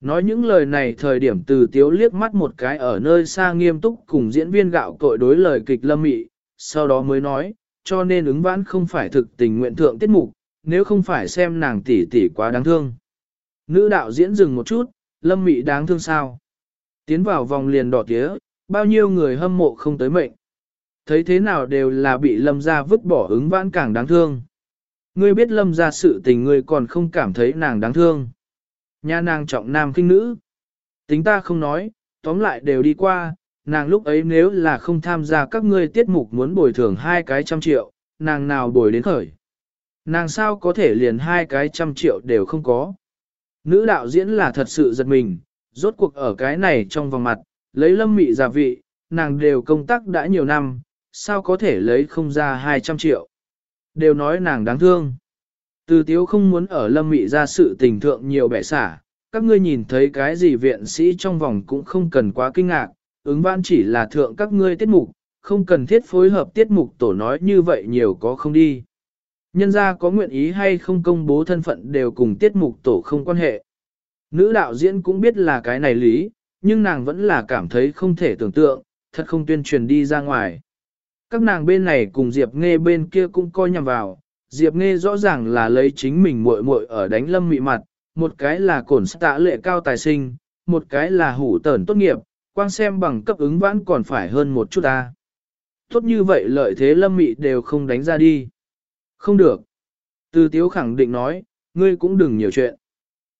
Nói những lời này thời điểm từ tiếu liếc mắt một cái ở nơi xa nghiêm túc cùng diễn viên gạo cội đối lời kịch lâm mị, sau đó mới nói, cho nên ứng vãn không phải thực tình nguyện thượng tiết mục, nếu không phải xem nàng tỷ tỷ quá đáng thương. Nữ đạo diễn dừng một chút, lâm mị đáng thương sao? Tiến vào vòng liền đỏ tía, bao nhiêu người hâm mộ không tới mệnh. Thấy thế nào đều là bị lâm ra vứt bỏ ứng vãn càng đáng thương. Ngươi biết lâm ra sự tình ngươi còn không cảm thấy nàng đáng thương. Nha nàng trọng nam kinh nữ. Tính ta không nói, tóm lại đều đi qua, nàng lúc ấy nếu là không tham gia các ngươi tiết mục muốn bồi thường hai cái trăm triệu, nàng nào bồi đến khởi. Nàng sao có thể liền hai cái trăm triệu đều không có. Nữ đạo diễn là thật sự giật mình, rốt cuộc ở cái này trong vòng mặt, lấy lâm mị giả vị, nàng đều công tác đã nhiều năm, sao có thể lấy không ra 200 triệu. Đều nói nàng đáng thương. Từ tiếu không muốn ở lâm mị ra sự tình thượng nhiều bẻ xả, các ngươi nhìn thấy cái gì viện sĩ trong vòng cũng không cần quá kinh ngạc, ứng văn chỉ là thượng các ngươi tiết mục, không cần thiết phối hợp tiết mục tổ nói như vậy nhiều có không đi. Nhân ra có nguyện ý hay không công bố thân phận đều cùng tiết mục tổ không quan hệ. Nữ đạo diễn cũng biết là cái này lý, nhưng nàng vẫn là cảm thấy không thể tưởng tượng, thật không tuyên truyền đi ra ngoài. Các nàng bên này cùng Diệp Nghe bên kia cũng coi nhằm vào, Diệp Nghe rõ ràng là lấy chính mình muội muội ở đánh lâm mị mặt, một cái là cổn tạ lệ cao tài sinh, một cái là hủ tẩn tốt nghiệp, quang xem bằng cấp ứng vãn còn phải hơn một chút ta. Tốt như vậy lợi thế lâm mị đều không đánh ra đi. Không được. Từ tiếu khẳng định nói, ngươi cũng đừng nhiều chuyện.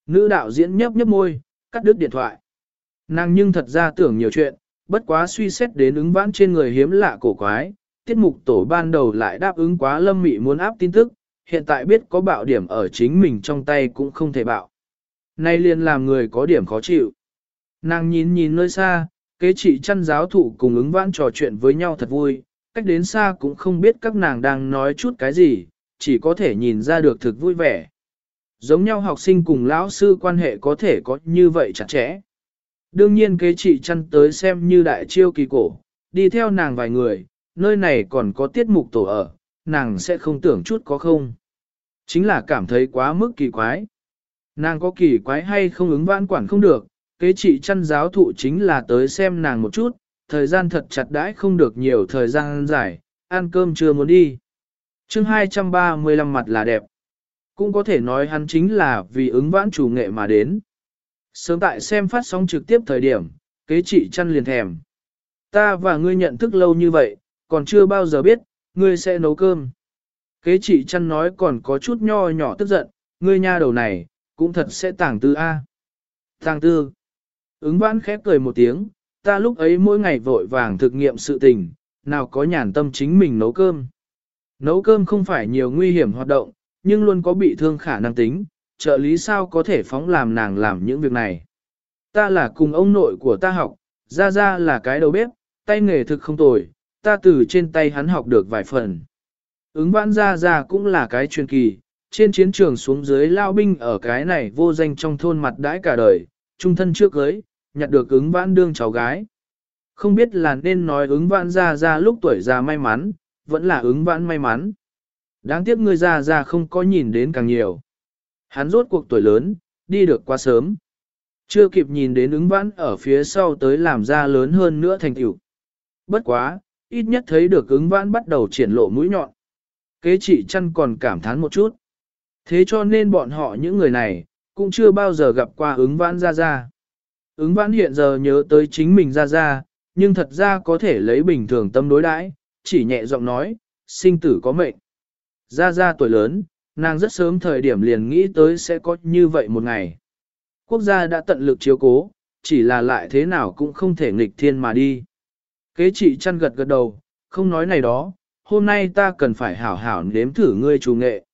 Nữ đạo diễn nhấp nhấp môi, cắt đứt điện thoại. Nàng nhưng thật ra tưởng nhiều chuyện, bất quá suy xét đến ứng vãn trên người hiếm lạ cổ quái, tiết mục tổ ban đầu lại đáp ứng quá lâm mị muốn áp tin tức, hiện tại biết có bạo điểm ở chính mình trong tay cũng không thể bạo. Nay liền làm người có điểm khó chịu. Nàng nhìn nhìn nơi xa, kế trị chăn giáo thụ cùng ứng vãn trò chuyện với nhau thật vui, cách đến xa cũng không biết các nàng đang nói chút cái gì, chỉ có thể nhìn ra được thực vui vẻ. Giống nhau học sinh cùng lão sư quan hệ có thể có như vậy chặt chẽ. Đương nhiên kế trị chăn tới xem như đại chiêu kỳ cổ, đi theo nàng vài người, nơi này còn có tiết mục tổ ở, nàng sẽ không tưởng chút có không. Chính là cảm thấy quá mức kỳ quái. Nàng có kỳ quái hay không ứng vãn quản không được, kế trị chăn giáo thụ chính là tới xem nàng một chút, thời gian thật chặt đãi không được nhiều thời gian dài, ăn cơm chưa muốn đi. chương 235 mặt là đẹp. Cũng có thể nói hắn chính là vì ứng vãn chủ nghệ mà đến. Sớm tại xem phát sóng trực tiếp thời điểm, kế trị chăn liền thèm. Ta và ngươi nhận thức lâu như vậy, còn chưa bao giờ biết, ngươi sẽ nấu cơm. Kế trị chăn nói còn có chút nho nhỏ tức giận, ngươi nha đầu này, cũng thật sẽ tàng tư A. Tàng tư. Ứng vãn khép cười một tiếng, ta lúc ấy mỗi ngày vội vàng thực nghiệm sự tình, nào có nhàn tâm chính mình nấu cơm. Nấu cơm không phải nhiều nguy hiểm hoạt động, nhưng luôn có bị thương khả năng tính, trợ lý sao có thể phóng làm nàng làm những việc này. Ta là cùng ông nội của ta học, ra ra là cái đầu bếp, tay nghề thực không tồi, ta từ trên tay hắn học được vài phần. Ứng vãn ra ra cũng là cái truyền kỳ, trên chiến trường xuống dưới lao binh ở cái này vô danh trong thôn mặt đãi cả đời, trung thân trước cưới, nhặt được ứng vãn đương cháu gái. Không biết là nên nói ứng vãn ra ra lúc tuổi già may mắn, vẫn là ứng vãn may mắn. Đáng tiếc người ra ra không có nhìn đến càng nhiều. Hắn rốt cuộc tuổi lớn, đi được quá sớm. Chưa kịp nhìn đến ứng vãn ở phía sau tới làm ra lớn hơn nữa thành tựu. Bất quá, ít nhất thấy được ứng vãn bắt đầu triển lộ mũi nhọn. Kế chị chăn còn cảm thán một chút. Thế cho nên bọn họ những người này, cũng chưa bao giờ gặp qua ứng vãn ra ra. Ứng vãn hiện giờ nhớ tới chính mình ra ra, nhưng thật ra có thể lấy bình thường tâm đối đãi, chỉ nhẹ giọng nói, sinh tử có mệnh. Ra ra tuổi lớn, nàng rất sớm thời điểm liền nghĩ tới sẽ có như vậy một ngày. Quốc gia đã tận lực chiếu cố, chỉ là lại thế nào cũng không thể nghịch thiên mà đi. Kế trị chăn gật gật đầu, không nói này đó, hôm nay ta cần phải hảo hảo nếm thử ngươi chủ nghệ.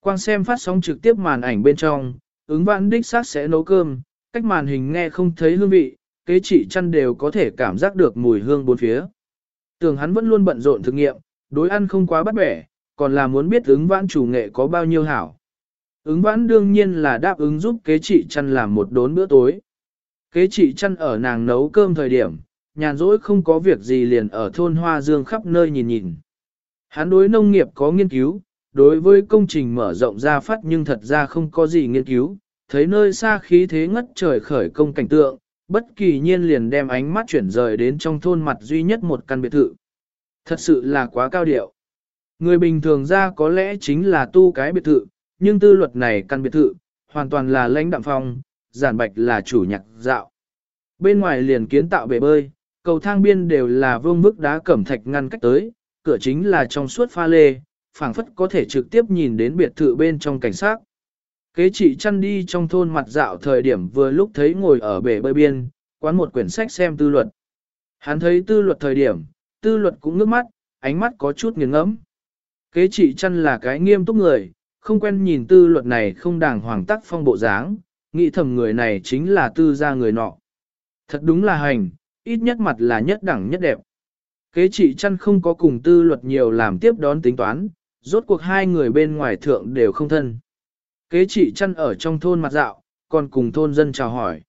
Quang xem phát sóng trực tiếp màn ảnh bên trong, ứng vãn đích xác sẽ nấu cơm, cách màn hình nghe không thấy hương vị, kế trị chăn đều có thể cảm giác được mùi hương bốn phía. Tưởng hắn vẫn luôn bận rộn thực nghiệm, đối ăn không quá bắt bẻ, còn là muốn biết ứng vãn chủ nghệ có bao nhiêu hảo. Ứng vãn đương nhiên là đáp ứng giúp kế trị chăn làm một đốn bữa tối. Kế trị chăn ở nàng nấu cơm thời điểm, nhàn rỗi không có việc gì liền ở thôn Hoa Dương khắp nơi nhìn nhìn. Hắn đối nông nghiệp có nghiên cứu, đối với công trình mở rộng ra phát nhưng thật ra không có gì nghiên cứu, thấy nơi xa khí thế ngất trời khởi công cảnh tượng, bất kỳ nhiên liền đem ánh mắt chuyển rời đến trong thôn mặt duy nhất một căn biệt thự. Thật sự là quá cao điệu. Người bình thường ra có lẽ chính là tu cái biệt thự, nhưng tư luật này căn biệt thự, hoàn toàn là lãnh đạm phong, giản bạch là chủ nhạc dạo. Bên ngoài liền kiến tạo bể bơi, cầu thang biên đều là vương bức đá cẩm thạch ngăn cách tới, cửa chính là trong suốt pha lê, phảng phất có thể trực tiếp nhìn đến biệt thự bên trong cảnh sát. Kế trị chăn đi trong thôn mặt dạo thời điểm vừa lúc thấy ngồi ở bể bơi biên, quán một quyển sách xem tư luật. Hắn thấy tư luật thời điểm, tư luật cũng ngước mắt, ánh mắt có chút nghiêng ngẫm. Kế trị chăn là cái nghiêm túc người, không quen nhìn tư luật này không đàng hoàng tắc phong bộ dáng, nghĩ thầm người này chính là tư gia người nọ. Thật đúng là hành, ít nhất mặt là nhất đẳng nhất đẹp. Kế trị chăn không có cùng tư luật nhiều làm tiếp đón tính toán, rốt cuộc hai người bên ngoài thượng đều không thân. Kế trị chăn ở trong thôn mặt dạo, còn cùng thôn dân chào hỏi.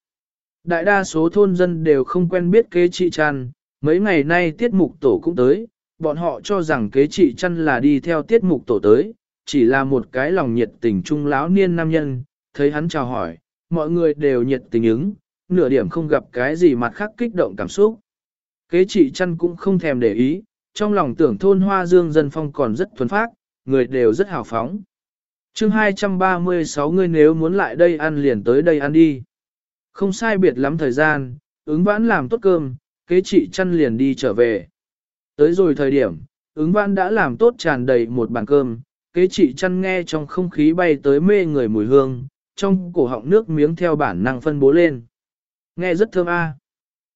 Đại đa số thôn dân đều không quen biết kế trị chăn, mấy ngày nay tiết mục tổ cũng tới, bọn họ cho rằng kế trị chăn là đi theo tiết mục tổ tới, chỉ là một cái lòng nhiệt tình trung lão niên nam nhân, thấy hắn chào hỏi, mọi người đều nhiệt tình ứng, nửa điểm không gặp cái gì mặt khác kích động cảm xúc. Kế trị chăn cũng không thèm để ý, trong lòng tưởng thôn hoa dương dân phong còn rất thuần phác, người đều rất hào phóng chương 236 người nếu muốn lại đây ăn liền tới đây ăn đi. Không sai biệt lắm thời gian, ứng vãn làm tốt cơm, kế chị chăn liền đi trở về. Tới rồi thời điểm, ứng vãn đã làm tốt tràn đầy một bàn cơm, kế chị chăn nghe trong không khí bay tới mê người mùi hương, trong cổ họng nước miếng theo bản năng phân bố lên. Nghe rất thơm a. À.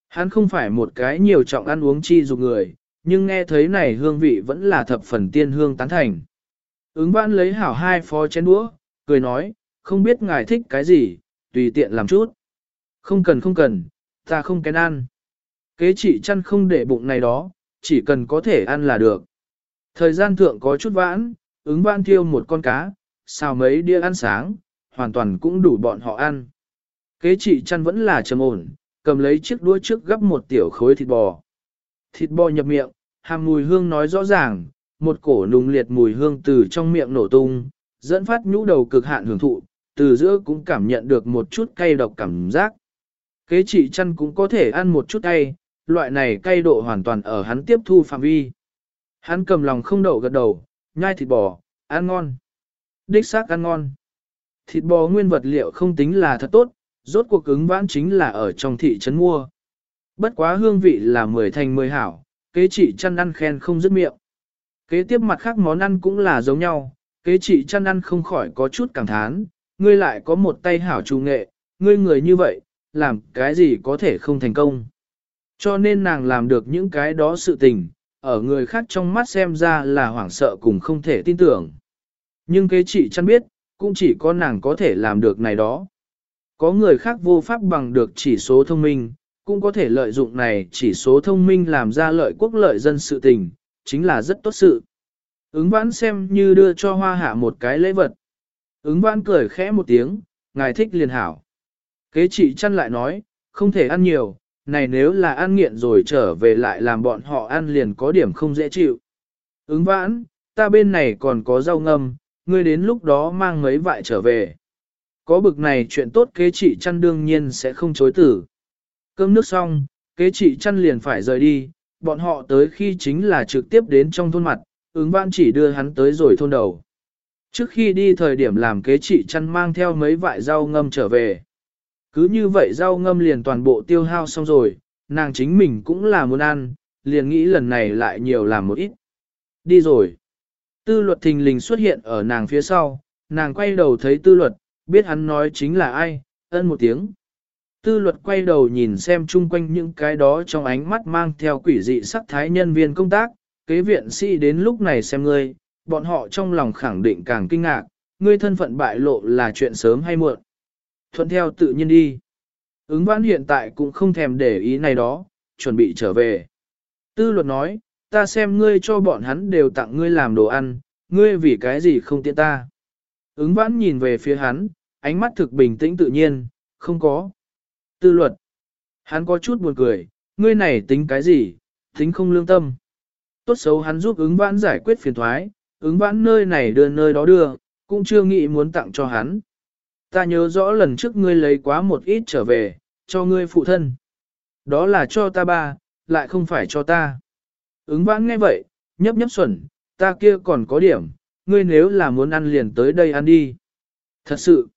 Hắn không phải một cái nhiều trọng ăn uống chi dục người, nhưng nghe thấy này hương vị vẫn là thập phần tiên hương tán thành. Ứng vãn lấy hảo hai phó chén đũa, cười nói, không biết ngài thích cái gì, tùy tiện làm chút. Không cần không cần, ta không kén ăn. Kế chị chăn không để bụng này đó, chỉ cần có thể ăn là được. Thời gian thượng có chút vãn, ứng vãn thiêu một con cá, xào mấy đĩa ăn sáng, hoàn toàn cũng đủ bọn họ ăn. Kế chị chăn vẫn là trầm ổn, cầm lấy chiếc đũa trước gấp một tiểu khối thịt bò. Thịt bò nhập miệng, hàm mùi hương nói rõ ràng, một cổ nùng liệt mùi hương từ trong miệng nổ tung, dẫn phát nhũ đầu cực hạn hưởng thụ, từ giữa cũng cảm nhận được một chút cay độc cảm giác. Kế trị chăn cũng có thể ăn một chút cay, loại này cay độ hoàn toàn ở hắn tiếp thu phạm vi. Hắn cầm lòng không đậu gật đầu, nhai thịt bò, ăn ngon. Đích xác ăn ngon. Thịt bò nguyên vật liệu không tính là thật tốt, rốt cuộc ứng vãn chính là ở trong thị trấn mua. Bất quá hương vị là mười thành mười hảo, kế trị chăn ăn khen không dứt miệng. Kế tiếp mặt khác món ăn cũng là giống nhau, kế trị chăn ăn không khỏi có chút cảm thán, ngươi lại có một tay hảo trù nghệ, ngươi người như vậy, làm cái gì có thể không thành công. Cho nên nàng làm được những cái đó sự tình, ở người khác trong mắt xem ra là hoảng sợ cùng không thể tin tưởng. Nhưng kế chị chăn biết, cũng chỉ có nàng có thể làm được này đó. Có người khác vô pháp bằng được chỉ số thông minh, cũng có thể lợi dụng này chỉ số thông minh làm ra lợi quốc lợi dân sự tình, chính là rất tốt sự. Ứng vãn xem như đưa cho hoa hạ một cái lễ vật. Ứng vãn cười khẽ một tiếng, ngài thích liền hảo. Kế chị chăn lại nói, không thể ăn nhiều, này nếu là ăn nghiện rồi trở về lại làm bọn họ ăn liền có điểm không dễ chịu. Ứng vãn, ta bên này còn có rau ngâm, ngươi đến lúc đó mang mấy vại trở về. Có bực này chuyện tốt kế chị chăn đương nhiên sẽ không chối tử. Cơm nước xong, kế chị chăn liền phải rời đi, bọn họ tới khi chính là trực tiếp đến trong thôn mặt, ứng vãn chỉ đưa hắn tới rồi thôn đầu. Trước khi đi thời điểm làm kế chị chăn mang theo mấy vại rau ngâm trở về. Cứ như vậy rau ngâm liền toàn bộ tiêu hao xong rồi, nàng chính mình cũng là muốn ăn, liền nghĩ lần này lại nhiều làm một ít. Đi rồi. Tư luật thình lình xuất hiện ở nàng phía sau, nàng quay đầu thấy tư luật, biết hắn nói chính là ai, ân một tiếng. Tư luật quay đầu nhìn xem chung quanh những cái đó trong ánh mắt mang theo quỷ dị sắc thái nhân viên công tác, kế viện sĩ đến lúc này xem ngươi, bọn họ trong lòng khẳng định càng kinh ngạc, ngươi thân phận bại lộ là chuyện sớm hay muộn. Thuận theo tự nhiên đi. Ứng vãn hiện tại cũng không thèm để ý này đó, chuẩn bị trở về. Tư luật nói, ta xem ngươi cho bọn hắn đều tặng ngươi làm đồ ăn, ngươi vì cái gì không tiện ta. Ứng vãn nhìn về phía hắn, ánh mắt thực bình tĩnh tự nhiên, không có. Tư luật. Hắn có chút buồn cười, ngươi này tính cái gì, tính không lương tâm. Tốt xấu hắn giúp ứng vãn giải quyết phiền thoái, ứng vãn nơi này đưa nơi đó đưa, cũng chưa nghĩ muốn tặng cho hắn. Ta nhớ rõ lần trước ngươi lấy quá một ít trở về, cho ngươi phụ thân. Đó là cho ta ba, lại không phải cho ta. Ứng vãn nghe vậy, nhấp nhấp xuẩn, ta kia còn có điểm, ngươi nếu là muốn ăn liền tới đây ăn đi. Thật sự,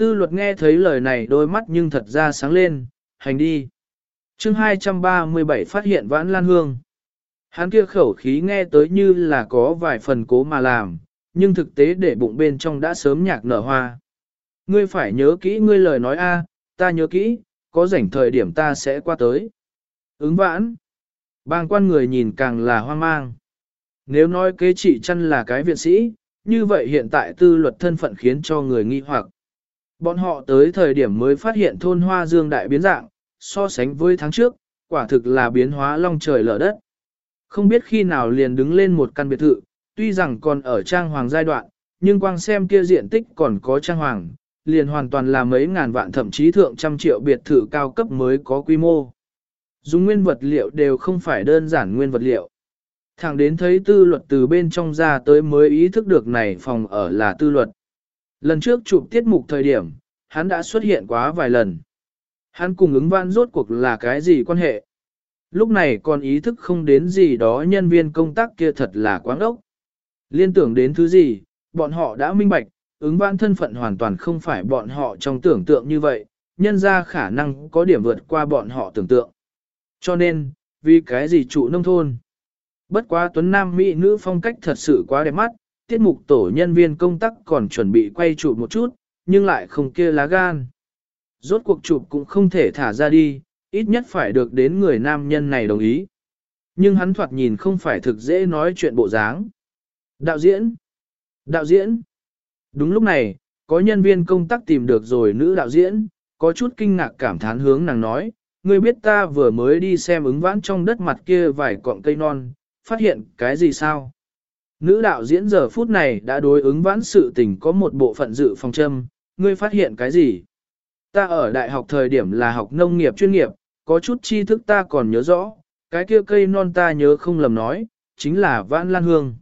tư luật nghe thấy lời này đôi mắt nhưng thật ra sáng lên, hành đi. chương 237 phát hiện vãn lan hương. Hắn kia khẩu khí nghe tới như là có vài phần cố mà làm, nhưng thực tế để bụng bên trong đã sớm nhạc nở hoa. Ngươi phải nhớ kỹ ngươi lời nói a, ta nhớ kỹ, có rảnh thời điểm ta sẽ qua tới. Ứng vãn. Bang quan người nhìn càng là hoang mang. Nếu nói kế trị chăn là cái viện sĩ, như vậy hiện tại tư luật thân phận khiến cho người nghi hoặc. Bọn họ tới thời điểm mới phát hiện thôn hoa dương đại biến dạng, so sánh với tháng trước, quả thực là biến hóa long trời lở đất. Không biết khi nào liền đứng lên một căn biệt thự, tuy rằng còn ở trang hoàng giai đoạn, nhưng quang xem kia diện tích còn có trang hoàng, liền hoàn toàn là mấy ngàn vạn thậm chí thượng trăm triệu biệt thự cao cấp mới có quy mô. Dùng nguyên vật liệu đều không phải đơn giản nguyên vật liệu. Thẳng đến thấy tư luật từ bên trong ra tới mới ý thức được này phòng ở là tư luật. Lần trước chụp tiết mục thời điểm, hắn đã xuất hiện quá vài lần. Hắn cùng ứng văn rốt cuộc là cái gì quan hệ? Lúc này còn ý thức không đến gì đó nhân viên công tác kia thật là quáng ốc. Liên tưởng đến thứ gì, bọn họ đã minh bạch, ứng văn thân phận hoàn toàn không phải bọn họ trong tưởng tượng như vậy, nhân ra khả năng có điểm vượt qua bọn họ tưởng tượng. Cho nên, vì cái gì trụ nông thôn? Bất quá tuấn nam mỹ nữ phong cách thật sự quá đẹp mắt, tiết mục tổ nhân viên công tác còn chuẩn bị quay chụp một chút, nhưng lại không kia lá gan. Rốt cuộc chụp cũng không thể thả ra đi, ít nhất phải được đến người nam nhân này đồng ý. Nhưng hắn thoạt nhìn không phải thực dễ nói chuyện bộ dáng. Đạo diễn! Đạo diễn! Đúng lúc này, có nhân viên công tác tìm được rồi nữ đạo diễn, có chút kinh ngạc cảm thán hướng nàng nói, ngươi biết ta vừa mới đi xem ứng vãn trong đất mặt kia vài cọng cây non, phát hiện cái gì sao? Nữ đạo diễn giờ phút này đã đối ứng vãn sự tình có một bộ phận dự phòng châm, ngươi phát hiện cái gì? Ta ở đại học thời điểm là học nông nghiệp chuyên nghiệp, có chút tri thức ta còn nhớ rõ, cái kia cây non ta nhớ không lầm nói, chính là vãn lan hương.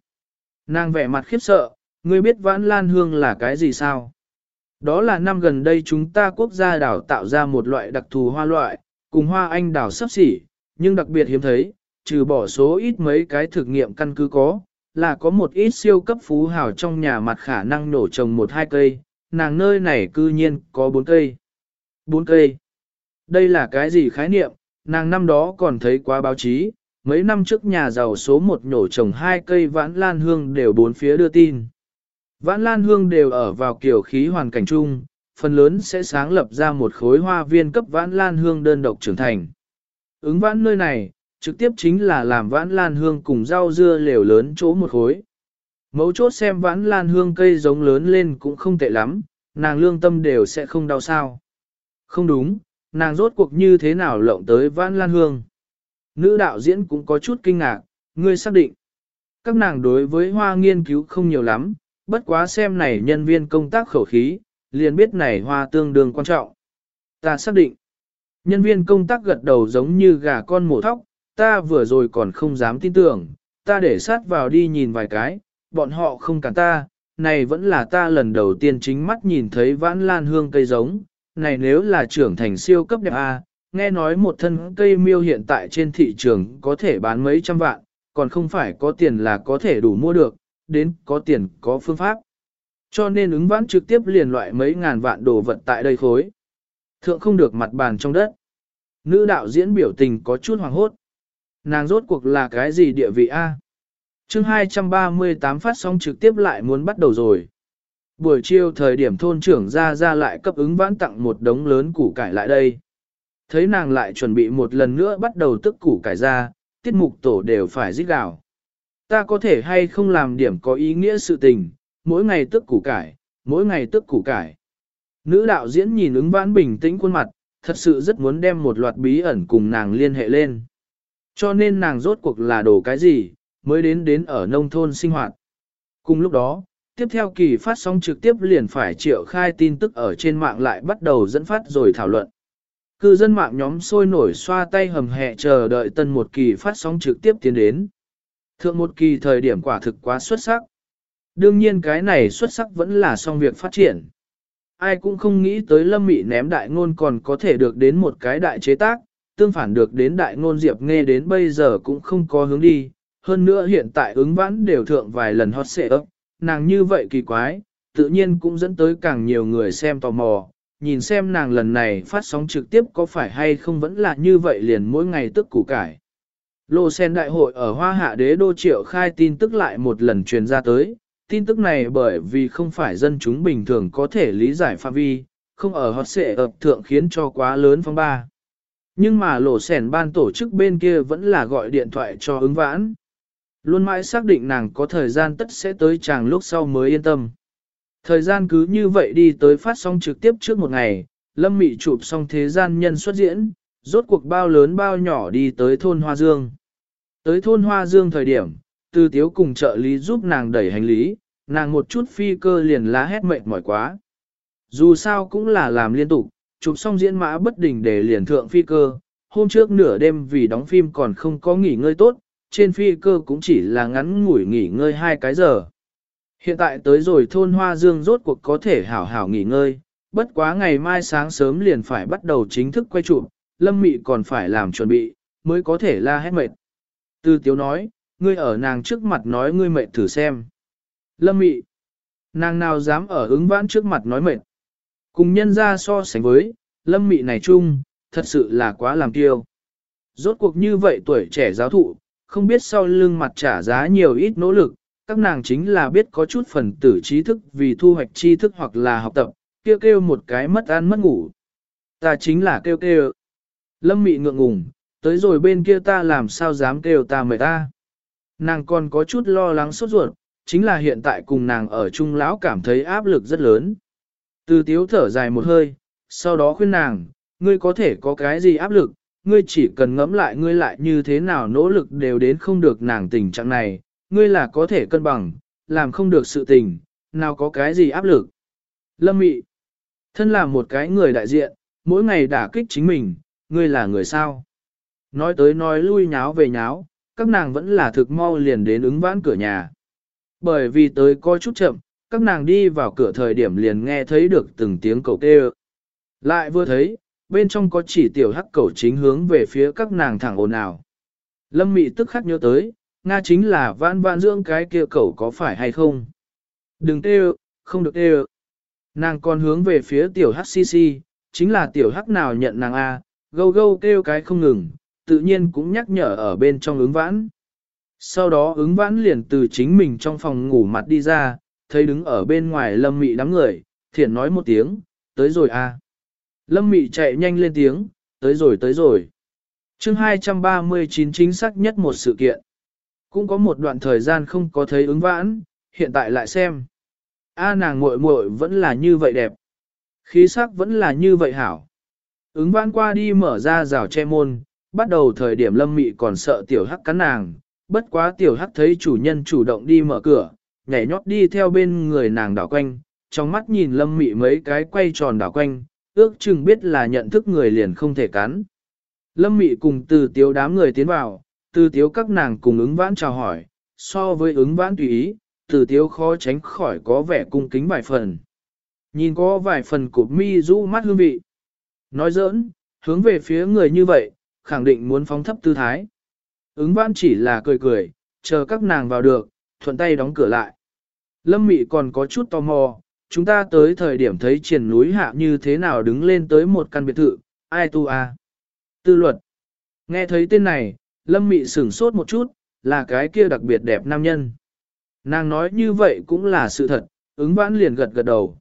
Nàng vẻ mặt khiếp sợ, ngươi biết vãn lan hương là cái gì sao? Đó là năm gần đây chúng ta quốc gia đảo tạo ra một loại đặc thù hoa loại, cùng hoa anh đảo sắp xỉ, nhưng đặc biệt hiếm thấy, trừ bỏ số ít mấy cái thực nghiệm căn cứ có, là có một ít siêu cấp phú hào trong nhà mặt khả năng nổ trồng một hai cây, nàng nơi này cư nhiên có bốn cây. Bốn cây. Đây là cái gì khái niệm, nàng năm đó còn thấy qua báo chí, mấy năm trước nhà giàu số một nhổ trồng hai cây vãn lan hương đều bốn phía đưa tin. Vãn lan hương đều ở vào kiểu khí hoàn cảnh chung, phần lớn sẽ sáng lập ra một khối hoa viên cấp vãn lan hương đơn độc trưởng thành. Ứng vãn nơi này, trực tiếp chính là làm vãn lan hương cùng rau dưa lều lớn chỗ một khối. Mấu chốt xem vãn lan hương cây giống lớn lên cũng không tệ lắm, nàng lương tâm đều sẽ không đau sao. Không đúng, nàng rốt cuộc như thế nào lộng tới vãn lan hương. Nữ đạo diễn cũng có chút kinh ngạc, ngươi xác định. Các nàng đối với hoa nghiên cứu không nhiều lắm, bất quá xem này nhân viên công tác khẩu khí, liền biết này hoa tương đương quan trọng. Ta xác định. Nhân viên công tác gật đầu giống như gà con mổ thóc, ta vừa rồi còn không dám tin tưởng, ta để sát vào đi nhìn vài cái, bọn họ không cản ta, này vẫn là ta lần đầu tiên chính mắt nhìn thấy vãn lan hương cây giống, này nếu là trưởng thành siêu cấp đẹp A, nghe nói một thân cây miêu hiện tại trên thị trường có thể bán mấy trăm vạn, còn không phải có tiền là có thể đủ mua được, đến có tiền có phương pháp. Cho nên ứng vãn trực tiếp liền loại mấy ngàn vạn đồ vật tại đây khối. Thượng không được mặt bàn trong đất. Nữ đạo diễn biểu tình có chút hoàng hốt. Nàng rốt cuộc là cái gì địa vị A? chương 238 phát sóng trực tiếp lại muốn bắt đầu rồi. Buổi chiều thời điểm thôn trưởng ra ra lại cấp ứng vãn tặng một đống lớn củ cải lại đây. Thấy nàng lại chuẩn bị một lần nữa bắt đầu tức củ cải ra, tiết mục tổ đều phải giết gạo Ta có thể hay không làm điểm có ý nghĩa sự tình, mỗi ngày tức củ cải, mỗi ngày tức củ cải. Nữ đạo diễn nhìn ứng vãn bình tĩnh khuôn mặt, thật sự rất muốn đem một loạt bí ẩn cùng nàng liên hệ lên. Cho nên nàng rốt cuộc là đồ cái gì, mới đến đến ở nông thôn sinh hoạt. Cùng lúc đó, tiếp theo kỳ phát sóng trực tiếp liền phải triệu khai tin tức ở trên mạng lại bắt đầu dẫn phát rồi thảo luận. Cư dân mạng nhóm sôi nổi xoa tay hầm hẹ chờ đợi tân một kỳ phát sóng trực tiếp tiến đến. Thượng một kỳ thời điểm quả thực quá xuất sắc. Đương nhiên cái này xuất sắc vẫn là song việc phát triển. Ai cũng không nghĩ tới lâm mị ném đại ngôn còn có thể được đến một cái đại chế tác, tương phản được đến đại ngôn diệp nghe đến bây giờ cũng không có hướng đi. Hơn nữa hiện tại ứng vãn đều thượng vài lần hot xệ ấp, nàng như vậy kỳ quái, tự nhiên cũng dẫn tới càng nhiều người xem tò mò, nhìn xem nàng lần này phát sóng trực tiếp có phải hay không vẫn là như vậy liền mỗi ngày tức củ cải. Lô sen đại hội ở Hoa Hạ Đế Đô Triệu khai tin tức lại một lần truyền ra tới, tin tức này bởi vì không phải dân chúng bình thường có thể lý giải phạm vi, không ở hot xệ ập thượng khiến cho quá lớn phong ba. Nhưng mà lộ sẻn ban tổ chức bên kia vẫn là gọi điện thoại cho ứng vãn. Luôn mãi xác định nàng có thời gian tất sẽ tới chàng lúc sau mới yên tâm. Thời gian cứ như vậy đi tới phát sóng trực tiếp trước một ngày, Lâm Mị chụp xong thế gian nhân xuất diễn, rốt cuộc bao lớn bao nhỏ đi tới thôn Hoa Dương. Tới thôn Hoa Dương thời điểm, tư tiếu cùng trợ lý giúp nàng đẩy hành lý, nàng một chút phi cơ liền lá hét mệt mỏi quá. Dù sao cũng là làm liên tục, chụp xong diễn mã bất đình để liền thượng phi cơ, hôm trước nửa đêm vì đóng phim còn không có nghỉ ngơi tốt, trên phi cơ cũng chỉ là ngắn ngủi nghỉ ngơi hai cái giờ. Hiện tại tới rồi thôn Hoa Dương rốt cuộc có thể hảo hảo nghỉ ngơi, bất quá ngày mai sáng sớm liền phải bắt đầu chính thức quay chụp, Lâm Mị còn phải làm chuẩn bị, mới có thể la hét mệt. Tư Tiếu nói, ngươi ở nàng trước mặt nói ngươi mệt thử xem. Lâm Mị, nàng nào dám ở ứng vãn trước mặt nói mệt. Cùng nhân ra so sánh với, Lâm Mị này chung, thật sự là quá làm tiêu. Rốt cuộc như vậy tuổi trẻ giáo thụ, không biết sau lưng mặt trả giá nhiều ít nỗ lực, các nàng chính là biết có chút phần tử trí thức vì thu hoạch tri thức hoặc là học tập, kêu kêu một cái mất ăn mất ngủ. Ta chính là kêu kêu. Lâm mị ngượng ngùng, tới rồi bên kia ta làm sao dám kêu ta mời ta. Nàng còn có chút lo lắng sốt ruột, chính là hiện tại cùng nàng ở chung lão cảm thấy áp lực rất lớn. Từ tiếu thở dài một hơi, sau đó khuyên nàng, ngươi có thể có cái gì áp lực, ngươi chỉ cần ngẫm lại ngươi lại như thế nào nỗ lực đều đến không được nàng tình trạng này, ngươi là có thể cân bằng, làm không được sự tình, nào có cái gì áp lực. Lâm Mị, thân là một cái người đại diện, mỗi ngày đả kích chính mình, ngươi là người sao. Nói tới nói lui nháo về nháo, các nàng vẫn là thực mau liền đến ứng vãn cửa nhà. Bởi vì tới coi chút chậm, các nàng đi vào cửa thời điểm liền nghe thấy được từng tiếng cầu kêu. Lại vừa thấy, bên trong có chỉ tiểu hắc cầu chính hướng về phía các nàng thẳng ồn ào. Lâm Mị tức khắc nhớ tới, Nga chính là vãn vãn dưỡng cái kia cầu có phải hay không? Đừng tê không được tê Nàng còn hướng về phía tiểu hắc xì xì, chính là tiểu hắc nào nhận nàng A, gâu gâu kêu cái không ngừng, tự nhiên cũng nhắc nhở ở bên trong ứng vãn. Sau đó ứng vãn liền từ chính mình trong phòng ngủ mặt đi ra, thấy đứng ở bên ngoài lâm mị đám người, thiện nói một tiếng, tới rồi a. Lâm mị chạy nhanh lên tiếng, tới rồi tới rồi. chương 239 chính xác nhất một sự kiện. Cũng có một đoạn thời gian không có thấy ứng vãn, hiện tại lại xem. A nàng muội muội vẫn là như vậy đẹp. Khí sắc vẫn là như vậy hảo. Ứng vãn qua đi mở ra rào che môn, bắt đầu thời điểm lâm mị còn sợ tiểu hắc cắn nàng, bất quá tiểu hắc thấy chủ nhân chủ động đi mở cửa, nhảy nhót đi theo bên người nàng đảo quanh, trong mắt nhìn lâm mị mấy cái quay tròn đảo quanh, ước chừng biết là nhận thức người liền không thể cắn. Lâm mị cùng từ tiếu đám người tiến vào, từ tiếu các nàng cùng ứng vãn chào hỏi, so với ứng vãn tùy ý, từ tiếu khó tránh khỏi có vẻ cung kính vài phần. Nhìn có vài phần cụp mi rũ mắt hương vị. Nói giỡn, hướng về phía người như vậy, khẳng định muốn phóng thấp tư thái. Ứng vãn chỉ là cười cười, chờ các nàng vào được, thuận tay đóng cửa lại. Lâm Mị còn có chút tò mò, chúng ta tới thời điểm thấy triển núi hạ như thế nào đứng lên tới một căn biệt thự, ai tu a? À? Tư luật. Nghe thấy tên này, Lâm Mị sửng sốt một chút, là cái kia đặc biệt đẹp nam nhân. Nàng nói như vậy cũng là sự thật, ứng vãn liền gật gật đầu.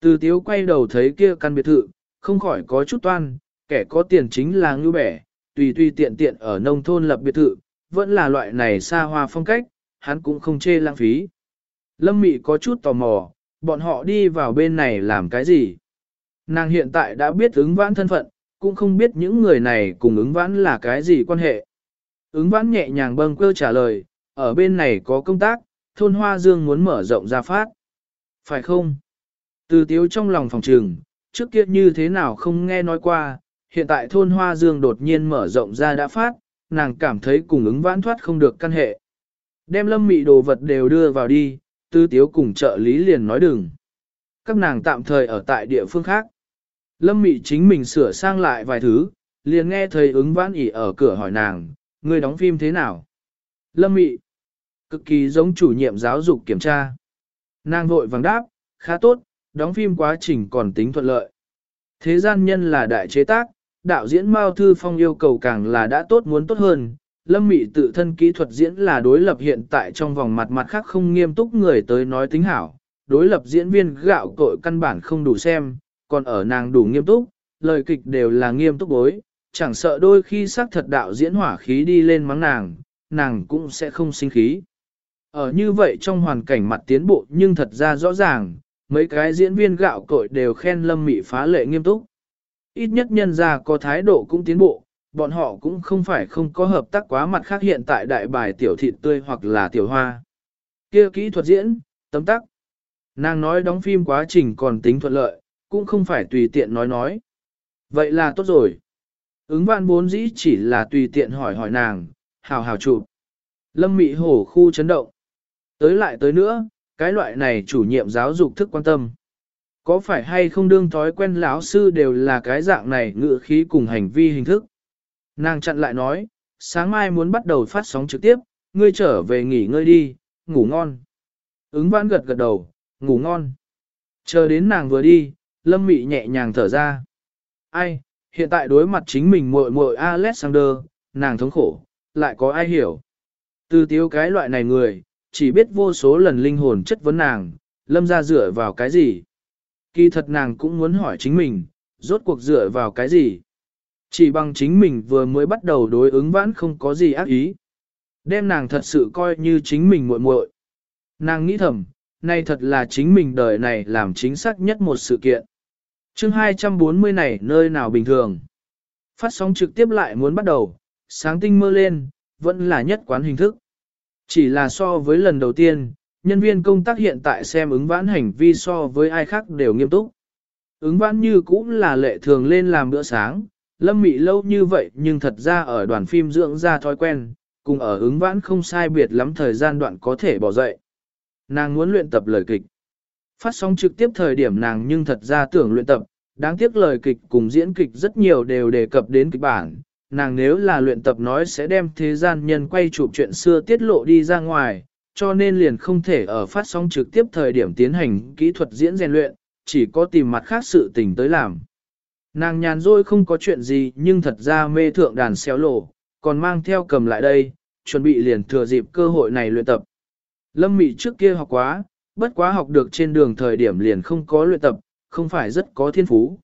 Từ tiếu quay đầu thấy kia căn biệt thự, không khỏi có chút toan, kẻ có tiền chính là ngư bẻ, tùy tùy tiện tiện ở nông thôn lập biệt thự, vẫn là loại này xa hoa phong cách, hắn cũng không chê lãng phí. Lâm Mị có chút tò mò, bọn họ đi vào bên này làm cái gì? Nàng hiện tại đã biết ứng vãn thân phận, cũng không biết những người này cùng ứng vãn là cái gì quan hệ. Ứng vãn nhẹ nhàng bâng cơ trả lời, ở bên này có công tác, thôn Hoa Dương muốn mở rộng ra phát. Phải không? Từ tiếu trong lòng phòng trường, trước kia như thế nào không nghe nói qua, hiện tại thôn Hoa Dương đột nhiên mở rộng ra đã phát, nàng cảm thấy cùng ứng vãn thoát không được căn hệ. Đem lâm mị đồ vật đều đưa vào đi, tư tiếu cùng trợ lý liền nói đừng. Các nàng tạm thời ở tại địa phương khác. Lâm mị chính mình sửa sang lại vài thứ, liền nghe thầy ứng vãn ỉ ở cửa hỏi nàng, người đóng phim thế nào? Lâm mị, cực kỳ giống chủ nhiệm giáo dục kiểm tra. Nàng vội vàng đáp, khá tốt, đóng phim quá trình còn tính thuận lợi. Thế gian nhân là đại chế tác, đạo diễn Mao Thư Phong yêu cầu càng là đã tốt muốn tốt hơn. Lâm Mị tự thân kỹ thuật diễn là đối lập hiện tại trong vòng mặt mặt khác không nghiêm túc người tới nói tính hảo. Đối lập diễn viên gạo cội căn bản không đủ xem, còn ở nàng đủ nghiêm túc, lời kịch đều là nghiêm túc bối, chẳng sợ đôi khi xác thật đạo diễn hỏa khí đi lên mắng nàng, nàng cũng sẽ không sinh khí. Ở như vậy trong hoàn cảnh mặt tiến bộ nhưng thật ra rõ ràng, mấy cái diễn viên gạo cội đều khen Lâm Mị phá lệ nghiêm túc. Ít nhất nhân ra có thái độ cũng tiến bộ, bọn họ cũng không phải không có hợp tác quá mặt khác hiện tại đại bài tiểu thịt tươi hoặc là tiểu hoa. kia kỹ thuật diễn, tấm tắc. Nàng nói đóng phim quá trình còn tính thuận lợi, cũng không phải tùy tiện nói nói. Vậy là tốt rồi. Ứng vạn bốn dĩ chỉ là tùy tiện hỏi hỏi nàng, hào hào chụp. Lâm mị hổ khu chấn động. Tới lại tới nữa, cái loại này chủ nhiệm giáo dục thức quan tâm. Có phải hay không đương thói quen lão sư đều là cái dạng này ngựa khí cùng hành vi hình thức? Nàng chặn lại nói, sáng mai muốn bắt đầu phát sóng trực tiếp, ngươi trở về nghỉ ngơi đi, ngủ ngon. Ứng vãn gật gật đầu, ngủ ngon. Chờ đến nàng vừa đi, lâm mị nhẹ nhàng thở ra. Ai, hiện tại đối mặt chính mình muội muội Alexander, nàng thống khổ, lại có ai hiểu. Từ tiêu cái loại này người, chỉ biết vô số lần linh hồn chất vấn nàng, lâm ra dựa vào cái gì. Kỳ thật nàng cũng muốn hỏi chính mình, rốt cuộc dựa vào cái gì? Chỉ bằng chính mình vừa mới bắt đầu đối ứng vãn không có gì ác ý. Đem nàng thật sự coi như chính mình muội muội. Nàng nghĩ thầm, nay thật là chính mình đời này làm chính xác nhất một sự kiện. chương 240 này nơi nào bình thường. Phát sóng trực tiếp lại muốn bắt đầu, sáng tinh mơ lên, vẫn là nhất quán hình thức. Chỉ là so với lần đầu tiên, nhân viên công tác hiện tại xem ứng vãn hành vi so với ai khác đều nghiêm túc. Ứng vãn như cũng là lệ thường lên làm bữa sáng, lâm mị lâu như vậy nhưng thật ra ở đoàn phim dưỡng ra thói quen, cùng ở ứng vãn không sai biệt lắm thời gian đoạn có thể bỏ dậy. Nàng muốn luyện tập lời kịch. Phát sóng trực tiếp thời điểm nàng nhưng thật ra tưởng luyện tập, đáng tiếc lời kịch cùng diễn kịch rất nhiều đều đề cập đến kịch bản. Nàng nếu là luyện tập nói sẽ đem thế gian nhân quay chụp chuyện xưa tiết lộ đi ra ngoài, cho nên liền không thể ở phát sóng trực tiếp thời điểm tiến hành kỹ thuật diễn rèn luyện, chỉ có tìm mặt khác sự tình tới làm. Nàng nhàn rỗi không có chuyện gì nhưng thật ra mê thượng đàn xéo lộ, còn mang theo cầm lại đây, chuẩn bị liền thừa dịp cơ hội này luyện tập. Lâm Mị trước kia học quá, bất quá học được trên đường thời điểm liền không có luyện tập, không phải rất có thiên phú.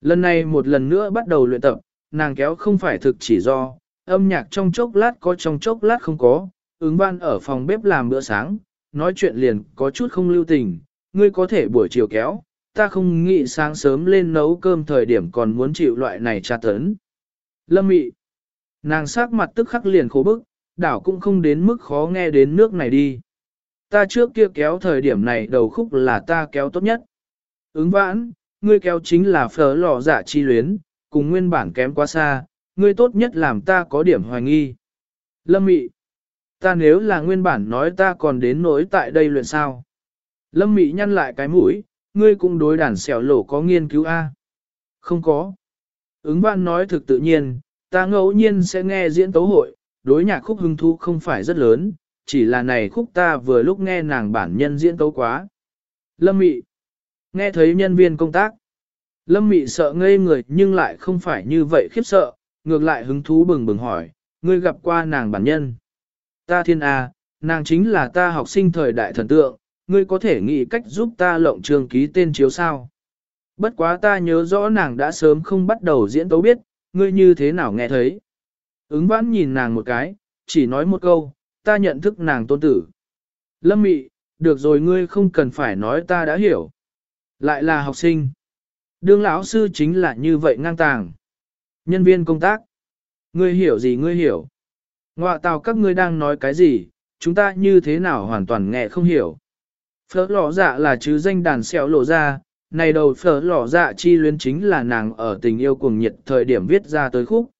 Lần này một lần nữa bắt đầu luyện tập, nàng kéo không phải thực chỉ do, âm nhạc trong chốc lát có trong chốc lát không có, ứng văn ở phòng bếp làm bữa sáng, nói chuyện liền có chút không lưu tình, ngươi có thể buổi chiều kéo, ta không nghĩ sáng sớm lên nấu cơm thời điểm còn muốn chịu loại này tra tấn. Lâm mị, nàng sắc mặt tức khắc liền khổ bức, đảo cũng không đến mức khó nghe đến nước này đi. Ta trước kia kéo thời điểm này đầu khúc là ta kéo tốt nhất. Ứng vãn, ngươi kéo chính là phở lò giả chi luyến, cùng nguyên bản kém quá xa, ngươi tốt nhất làm ta có điểm hoài nghi. Lâm mị, ta nếu là nguyên bản nói ta còn đến nỗi tại đây luyện sao. Lâm mị nhăn lại cái mũi, ngươi cũng đối đàn xẻo lỗ có nghiên cứu A. Không có. Ứng văn nói thực tự nhiên, ta ngẫu nhiên sẽ nghe diễn tấu hội, đối nhạc khúc hứng thú không phải rất lớn, chỉ là này khúc ta vừa lúc nghe nàng bản nhân diễn tấu quá. Lâm mị. Nghe thấy nhân viên công tác. Lâm mị sợ ngây người nhưng lại không phải như vậy khiếp sợ, ngược lại hứng thú bừng bừng hỏi, ngươi gặp qua nàng bản nhân. Ta thiên A, nàng chính là ta học sinh thời đại thần tượng, ngươi có thể nghĩ cách giúp ta lộng trường ký tên chiếu sao. Bất quá ta nhớ rõ nàng đã sớm không bắt đầu diễn tấu biết, ngươi như thế nào nghe thấy. Ứng vãn nhìn nàng một cái, chỉ nói một câu, ta nhận thức nàng tôn tử. Lâm mị, được rồi ngươi không cần phải nói ta đã hiểu. Lại là học sinh. Đương lão sư chính là như vậy ngang tàng. Nhân viên công tác. Ngươi hiểu gì ngươi hiểu. Ngoạ tào các ngươi đang nói cái gì, chúng ta như thế nào hoàn toàn nghe không hiểu. Phở lọ dạ là chứ danh đàn xéo lộ ra, này đầu phở lọ dạ chi luyến chính là nàng ở tình yêu cuồng nhiệt thời điểm viết ra tới khúc.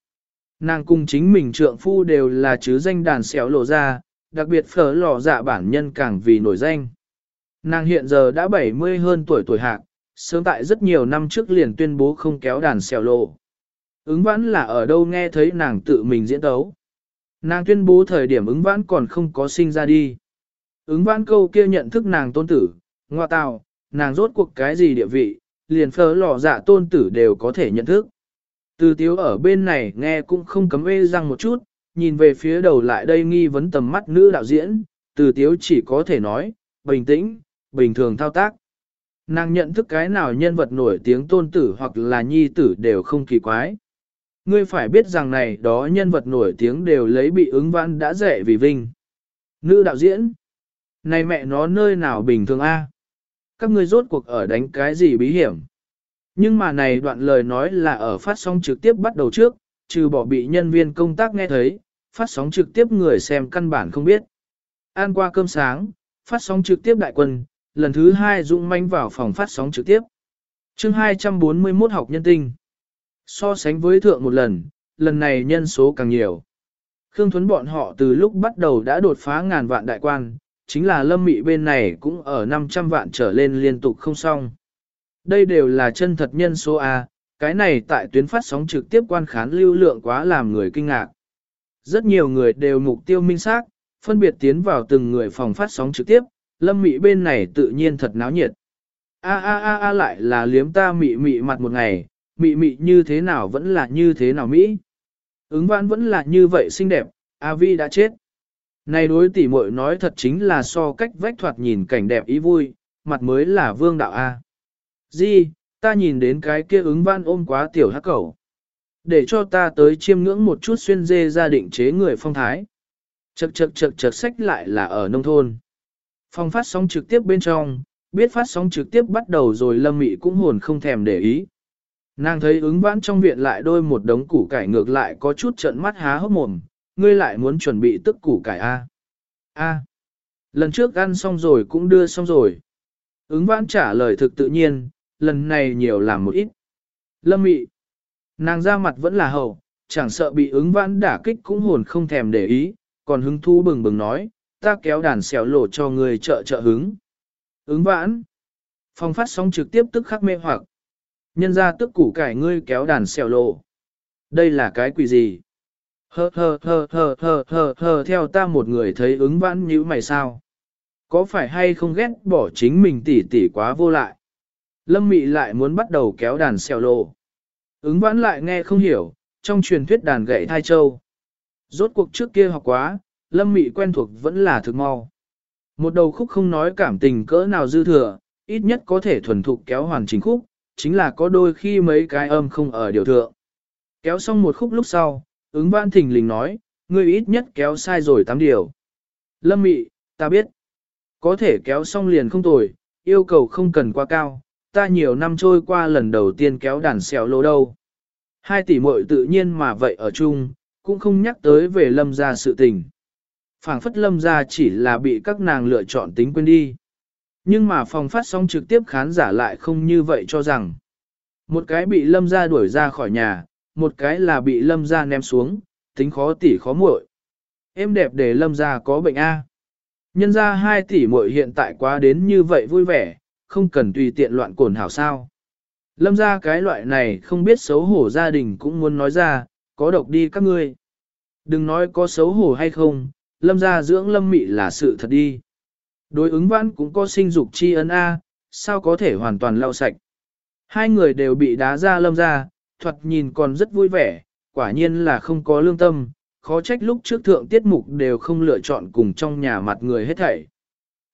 Nàng cùng chính mình trượng phu đều là chứ danh đàn xéo lộ ra, đặc biệt phở lọ dạ bản nhân càng vì nổi danh. Nàng hiện giờ đã 70 hơn tuổi tuổi hạc, sớm tại rất nhiều năm trước liền tuyên bố không kéo đàn xèo lộ. Ứng vãn là ở đâu nghe thấy nàng tự mình diễn tấu. Nàng tuyên bố thời điểm ứng vãn còn không có sinh ra đi. Ứng vãn câu kia nhận thức nàng tôn tử, ngoa tào, nàng rốt cuộc cái gì địa vị, liền phớ lò dạ tôn tử đều có thể nhận thức. Từ tiếu ở bên này nghe cũng không cấm ê răng một chút, nhìn về phía đầu lại đây nghi vấn tầm mắt nữ đạo diễn, từ tiếu chỉ có thể nói, bình tĩnh, bình thường thao tác. Nàng nhận thức cái nào nhân vật nổi tiếng tôn tử hoặc là nhi tử đều không kỳ quái. Ngươi phải biết rằng này đó nhân vật nổi tiếng đều lấy bị ứng văn đã dạy vì vinh. Nữ đạo diễn. Này mẹ nó nơi nào bình thường a? Các ngươi rốt cuộc ở đánh cái gì bí hiểm? Nhưng mà này đoạn lời nói là ở phát sóng trực tiếp bắt đầu trước, trừ bỏ bị nhân viên công tác nghe thấy, phát sóng trực tiếp người xem căn bản không biết. Ăn qua cơm sáng, phát sóng trực tiếp đại quân, lần thứ hai dũng manh vào phòng phát sóng trực tiếp. chương 241 học nhân tinh. So sánh với thượng một lần, lần này nhân số càng nhiều. Khương Thuấn bọn họ từ lúc bắt đầu đã đột phá ngàn vạn đại quan, chính là lâm mị bên này cũng ở 500 vạn trở lên liên tục không xong. Đây đều là chân thật nhân số A, cái này tại tuyến phát sóng trực tiếp quan khán lưu lượng quá làm người kinh ngạc. Rất nhiều người đều mục tiêu minh xác, phân biệt tiến vào từng người phòng phát sóng trực tiếp, lâm mị bên này tự nhiên thật náo nhiệt. A a a a lại là liếm ta mị mị mặt một ngày, mị mị như thế nào vẫn là như thế nào Mỹ. Ứng vãn vẫn là như vậy xinh đẹp, A Vi đã chết. Này đối tỷ muội nói thật chính là so cách vách thoạt nhìn cảnh đẹp ý vui, mặt mới là vương đạo A. Di, ta nhìn đến cái kia ứng văn ôm quá tiểu hắc cẩu. Để cho ta tới chiêm ngưỡng một chút xuyên dê gia định chế người phong thái. Chật chật chật chật sách lại là ở nông thôn. phong phát sóng trực tiếp bên trong, biết phát sóng trực tiếp bắt đầu rồi lâm mị cũng hồn không thèm để ý. Nàng thấy ứng vãn trong viện lại đôi một đống củ cải ngược lại có chút trận mắt há hốc mồm, ngươi lại muốn chuẩn bị tức củ cải A. A. Lần trước ăn xong rồi cũng đưa xong rồi. Ứng vãn trả lời thực tự nhiên, lần này nhiều làm một ít. Lâm mị. Nàng ra mặt vẫn là hậu, chẳng sợ bị ứng vãn đả kích cũng hồn không thèm để ý, còn hứng thu bừng bừng nói, ta kéo đàn xẻo lộ cho người trợ trợ hứng. Ứng vãn. Phong phát sóng trực tiếp tức khắc mê hoặc. Nhân ra tức củ cải ngươi kéo đàn xẻo lộ. Đây là cái quỷ gì? Hơ hơ hơ hơ hơ hơ hơ theo ta một người thấy ứng vãn như mày sao? Có phải hay không ghét bỏ chính mình tỉ tỉ quá vô lại? Lâm mị lại muốn bắt đầu kéo đàn xèo lộ. Ứng vãn lại nghe không hiểu, trong truyền thuyết đàn gậy thai châu. Rốt cuộc trước kia học quá, lâm mị quen thuộc vẫn là thực mau. Một đầu khúc không nói cảm tình cỡ nào dư thừa, ít nhất có thể thuần thục kéo hoàn chỉnh khúc, chính là có đôi khi mấy cái âm không ở điều thượng. Kéo xong một khúc lúc sau, ứng vãn thình lình nói, ngươi ít nhất kéo sai rồi 8 điều. Lâm mị, ta biết. Có thể kéo xong liền không tồi, yêu cầu không cần quá cao, ta nhiều năm trôi qua lần đầu tiên kéo đàn xèo lô đâu. Hai tỷ muội tự nhiên mà vậy ở chung, cũng không nhắc tới về lâm gia sự tình. phảng phất lâm gia chỉ là bị các nàng lựa chọn tính quên đi. Nhưng mà phòng phát sóng trực tiếp khán giả lại không như vậy cho rằng. Một cái bị lâm gia đuổi ra khỏi nhà, một cái là bị lâm gia ném xuống, tính khó tỉ khó muội. Em đẹp để lâm gia có bệnh A. Nhân ra hai tỷ muội hiện tại quá đến như vậy vui vẻ, không cần tùy tiện loạn cồn hảo sao. Lâm ra cái loại này không biết xấu hổ gia đình cũng muốn nói ra, có độc đi các ngươi. Đừng nói có xấu hổ hay không, lâm ra dưỡng lâm mị là sự thật đi. Đối ứng văn cũng có sinh dục chi ân A, sao có thể hoàn toàn lau sạch. Hai người đều bị đá ra lâm ra, thuật nhìn còn rất vui vẻ, quả nhiên là không có lương tâm, khó trách lúc trước thượng tiết mục đều không lựa chọn cùng trong nhà mặt người hết thảy.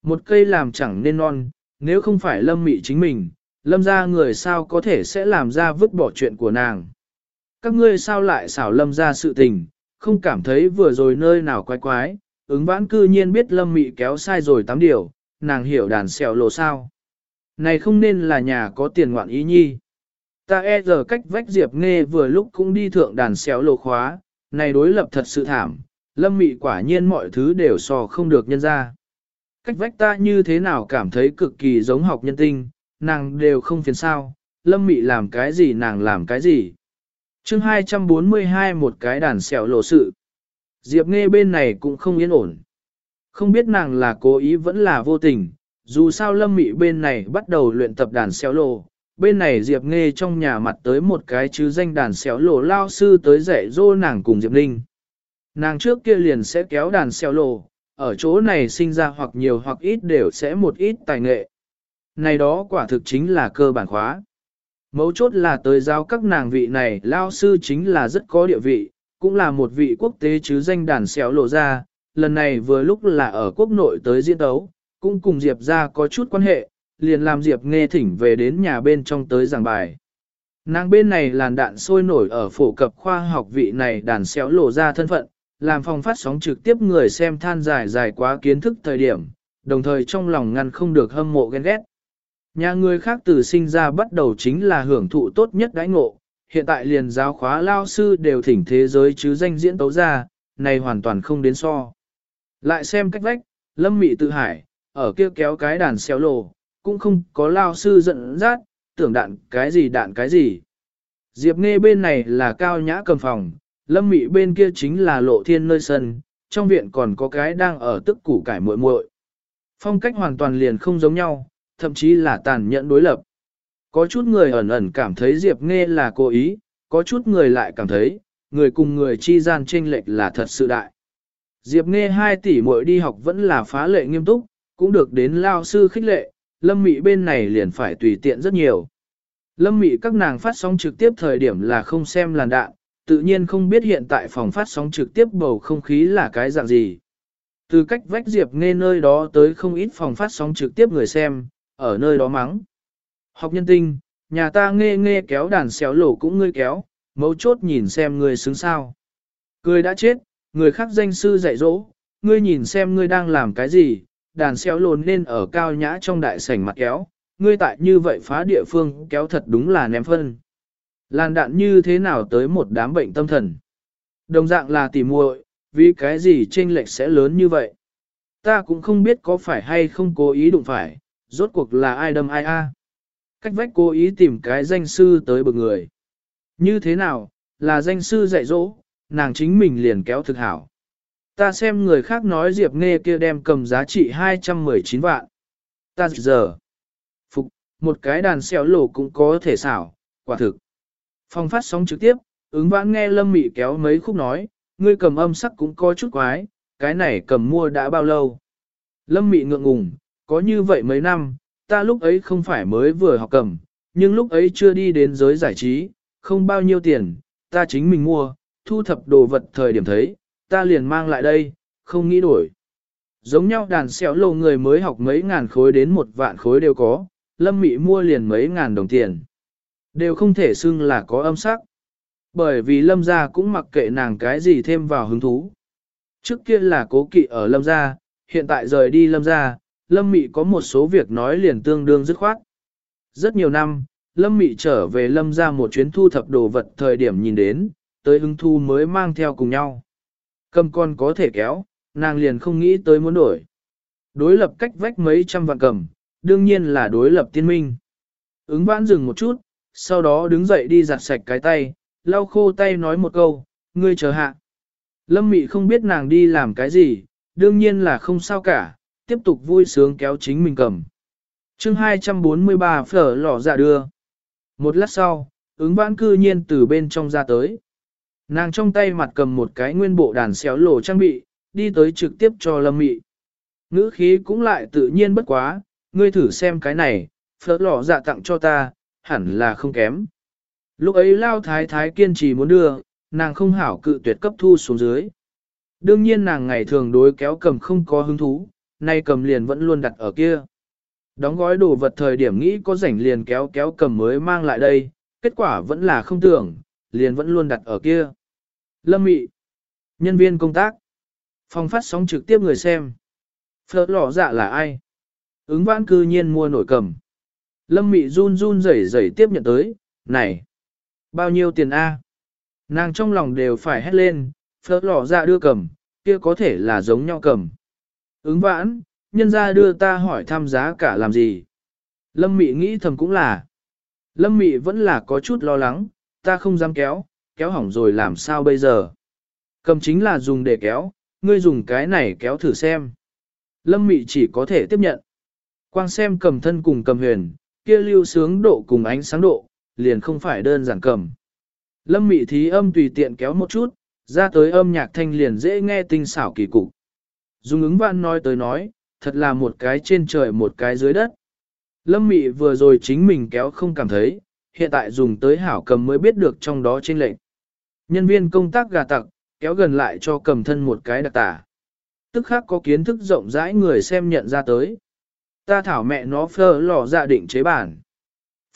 Một cây làm chẳng nên non, nếu không phải lâm mị chính mình, lâm ra người sao có thể sẽ làm ra vứt bỏ chuyện của nàng. Các ngươi sao lại xảo lâm ra sự tình, không cảm thấy vừa rồi nơi nào quái quái, ứng vãn cư nhiên biết lâm mị kéo sai rồi tám điều, nàng hiểu đàn xèo lộ sao. Này không nên là nhà có tiền ngoạn ý nhi. Ta e giờ cách vách diệp nghe vừa lúc cũng đi thượng đàn xéo lộ khóa, này đối lập thật sự thảm, lâm mị quả nhiên mọi thứ đều so không được nhân ra. Cách vách ta như thế nào cảm thấy cực kỳ giống học nhân tinh, nàng đều không phiền sao, lâm mị làm cái gì nàng làm cái gì. chương 242 một cái đàn xẻo lộ sự. Diệp nghe bên này cũng không yên ổn. Không biết nàng là cố ý vẫn là vô tình, dù sao lâm mị bên này bắt đầu luyện tập đàn xéo lộ, bên này Diệp Nghe trong nhà mặt tới một cái chứ danh đàn xéo lộ lao sư tới dạy dỗ nàng cùng Diệp Ninh. Nàng trước kia liền sẽ kéo đàn xéo lộ, ở chỗ này sinh ra hoặc nhiều hoặc ít đều sẽ một ít tài nghệ. Này đó quả thực chính là cơ bản khóa. Mấu chốt là tới giáo các nàng vị này lao sư chính là rất có địa vị, cũng là một vị quốc tế chứ danh đàn xéo lộ ra, lần này vừa lúc là ở quốc nội tới diễn đấu, cũng cùng Diệp ra có chút quan hệ, liền làm Diệp nghe thỉnh về đến nhà bên trong tới giảng bài. Nàng bên này làn đạn sôi nổi ở phổ cập khoa học vị này đàn xéo lộ ra thân phận, làm phòng phát sóng trực tiếp người xem than dài dài quá kiến thức thời điểm, đồng thời trong lòng ngăn không được hâm mộ ghen ghét. Nhà người khác từ sinh ra bắt đầu chính là hưởng thụ tốt nhất đãi ngộ, hiện tại liền giáo khóa lao sư đều thỉnh thế giới chứ danh diễn tấu ra, này hoàn toàn không đến so. Lại xem cách vách, lâm mị tự hải, ở kia kéo cái đàn xéo lộ, cũng không có lao sư giận rát, tưởng đạn cái gì đạn cái gì. Diệp nghe bên này là cao nhã cầm phòng, lâm mị bên kia chính là lộ thiên nơi sân, trong viện còn có cái đang ở tức củ cải muội muội. Phong cách hoàn toàn liền không giống nhau, thậm chí là tàn nhẫn đối lập. Có chút người ẩn ẩn cảm thấy Diệp Nghe là cố ý, có chút người lại cảm thấy, người cùng người chi gian chênh lệch là thật sự đại. Diệp Nghe 2 tỷ muội đi học vẫn là phá lệ nghiêm túc, cũng được đến lao sư khích lệ, lâm mị bên này liền phải tùy tiện rất nhiều. Lâm mị các nàng phát sóng trực tiếp thời điểm là không xem làn đạn, tự nhiên không biết hiện tại phòng phát sóng trực tiếp bầu không khí là cái dạng gì. Từ cách vách diệp nghe nơi đó tới không ít phòng phát sóng trực tiếp người xem, ở nơi đó mắng. Học nhân tinh, nhà ta nghe nghe kéo đàn xéo lổ cũng ngươi kéo, mấu chốt nhìn xem ngươi xứng sao. Cười đã chết, người khác danh sư dạy dỗ, ngươi nhìn xem ngươi đang làm cái gì, đàn xéo lồn nên ở cao nhã trong đại sảnh mặt kéo, ngươi tại như vậy phá địa phương kéo thật đúng là ném phân. Làn đạn như thế nào tới một đám bệnh tâm thần. Đồng dạng là tỉ muội, vì cái gì chênh lệch sẽ lớn như vậy. Ta cũng không biết có phải hay không cố ý đụng phải, rốt cuộc là ai đâm ai a. Cách vách cố ý tìm cái danh sư tới bực người. Như thế nào, là danh sư dạy dỗ, nàng chính mình liền kéo thực hảo. Ta xem người khác nói Diệp Nghe kia đem cầm giá trị 219 vạn. Ta giờ. Phục, một cái đàn xéo lổ cũng có thể xảo, quả thực. Phong phát sóng trực tiếp, ứng vãn nghe Lâm Mị kéo mấy khúc nói, ngươi cầm âm sắc cũng có chút quái, cái này cầm mua đã bao lâu. Lâm Mị ngượng ngùng, có như vậy mấy năm, ta lúc ấy không phải mới vừa học cầm, nhưng lúc ấy chưa đi đến giới giải trí, không bao nhiêu tiền, ta chính mình mua, thu thập đồ vật thời điểm thấy, ta liền mang lại đây, không nghĩ đổi. Giống nhau đàn xéo lô người mới học mấy ngàn khối đến một vạn khối đều có, lâm mị mua liền mấy ngàn đồng tiền. Đều không thể xưng là có âm sắc. Bởi vì lâm gia cũng mặc kệ nàng cái gì thêm vào hứng thú. Trước kia là cố kỵ ở lâm gia, hiện tại rời đi lâm gia, lâm mị có một số việc nói liền tương đương dứt khoát. Rất nhiều năm, lâm mị trở về lâm gia một chuyến thu thập đồ vật thời điểm nhìn đến, tới hứng thu mới mang theo cùng nhau. Cầm con có thể kéo, nàng liền không nghĩ tới muốn đổi. Đối lập cách vách mấy trăm vạn cầm, đương nhiên là đối lập tiên minh. Ứng vãn dừng một chút, sau đó đứng dậy đi giặt sạch cái tay, lau khô tay nói một câu, ngươi chờ hạ. Lâm mị không biết nàng đi làm cái gì, đương nhiên là không sao cả, tiếp tục vui sướng kéo chính mình cầm. chương 243 phở lỏ dạ đưa. Một lát sau, ứng vãn cư nhiên từ bên trong ra tới. Nàng trong tay mặt cầm một cái nguyên bộ đàn xéo lổ trang bị, đi tới trực tiếp cho lâm mị. Ngữ khí cũng lại tự nhiên bất quá, ngươi thử xem cái này, phở lỏ dạ tặng cho ta, hẳn là không kém. Lúc ấy lao thái thái kiên trì muốn đưa, nàng không hảo cự tuyệt cấp thu xuống dưới. Đương nhiên nàng ngày thường đối kéo cầm không có hứng thú, nay cầm liền vẫn luôn đặt ở kia. Đóng gói đồ vật thời điểm nghĩ có rảnh liền kéo kéo cầm mới mang lại đây, kết quả vẫn là không tưởng, liền vẫn luôn đặt ở kia. Lâm Mị, nhân viên công tác, phòng phát sóng trực tiếp người xem. Phở lỏ dạ là ai? Ứng vãn cư nhiên mua nổi cầm. Lâm Mị run run rẩy rẩy tiếp nhận tới, này, bao nhiêu tiền A? Nàng trong lòng đều phải hét lên, phở lỏ dạ đưa cầm, kia có thể là giống nhau cầm. Ứng vãn, nhân ra đưa ta hỏi tham giá cả làm gì? Lâm Mị nghĩ thầm cũng là. Lâm Mị vẫn là có chút lo lắng, ta không dám kéo, kéo hỏng rồi làm sao bây giờ? Cầm chính là dùng để kéo, ngươi dùng cái này kéo thử xem. Lâm Mị chỉ có thể tiếp nhận. Quang xem cầm thân cùng cầm huyền, kia lưu sướng độ cùng ánh sáng độ, liền không phải đơn giản cầm. Lâm Mị thí âm tùy tiện kéo một chút, ra tới âm nhạc thanh liền dễ nghe tinh xảo kỳ cục. Dùng ứng văn nói tới nói, thật là một cái trên trời một cái dưới đất. Lâm Mị vừa rồi chính mình kéo không cảm thấy, hiện tại dùng tới hảo cầm mới biết được trong đó trên lệnh. Nhân viên công tác gà tặc, kéo gần lại cho cầm thân một cái đặc tả. Tức khác có kiến thức rộng rãi người xem nhận ra tới. Ta thảo mẹ nó phơ lò dạ định chế bản.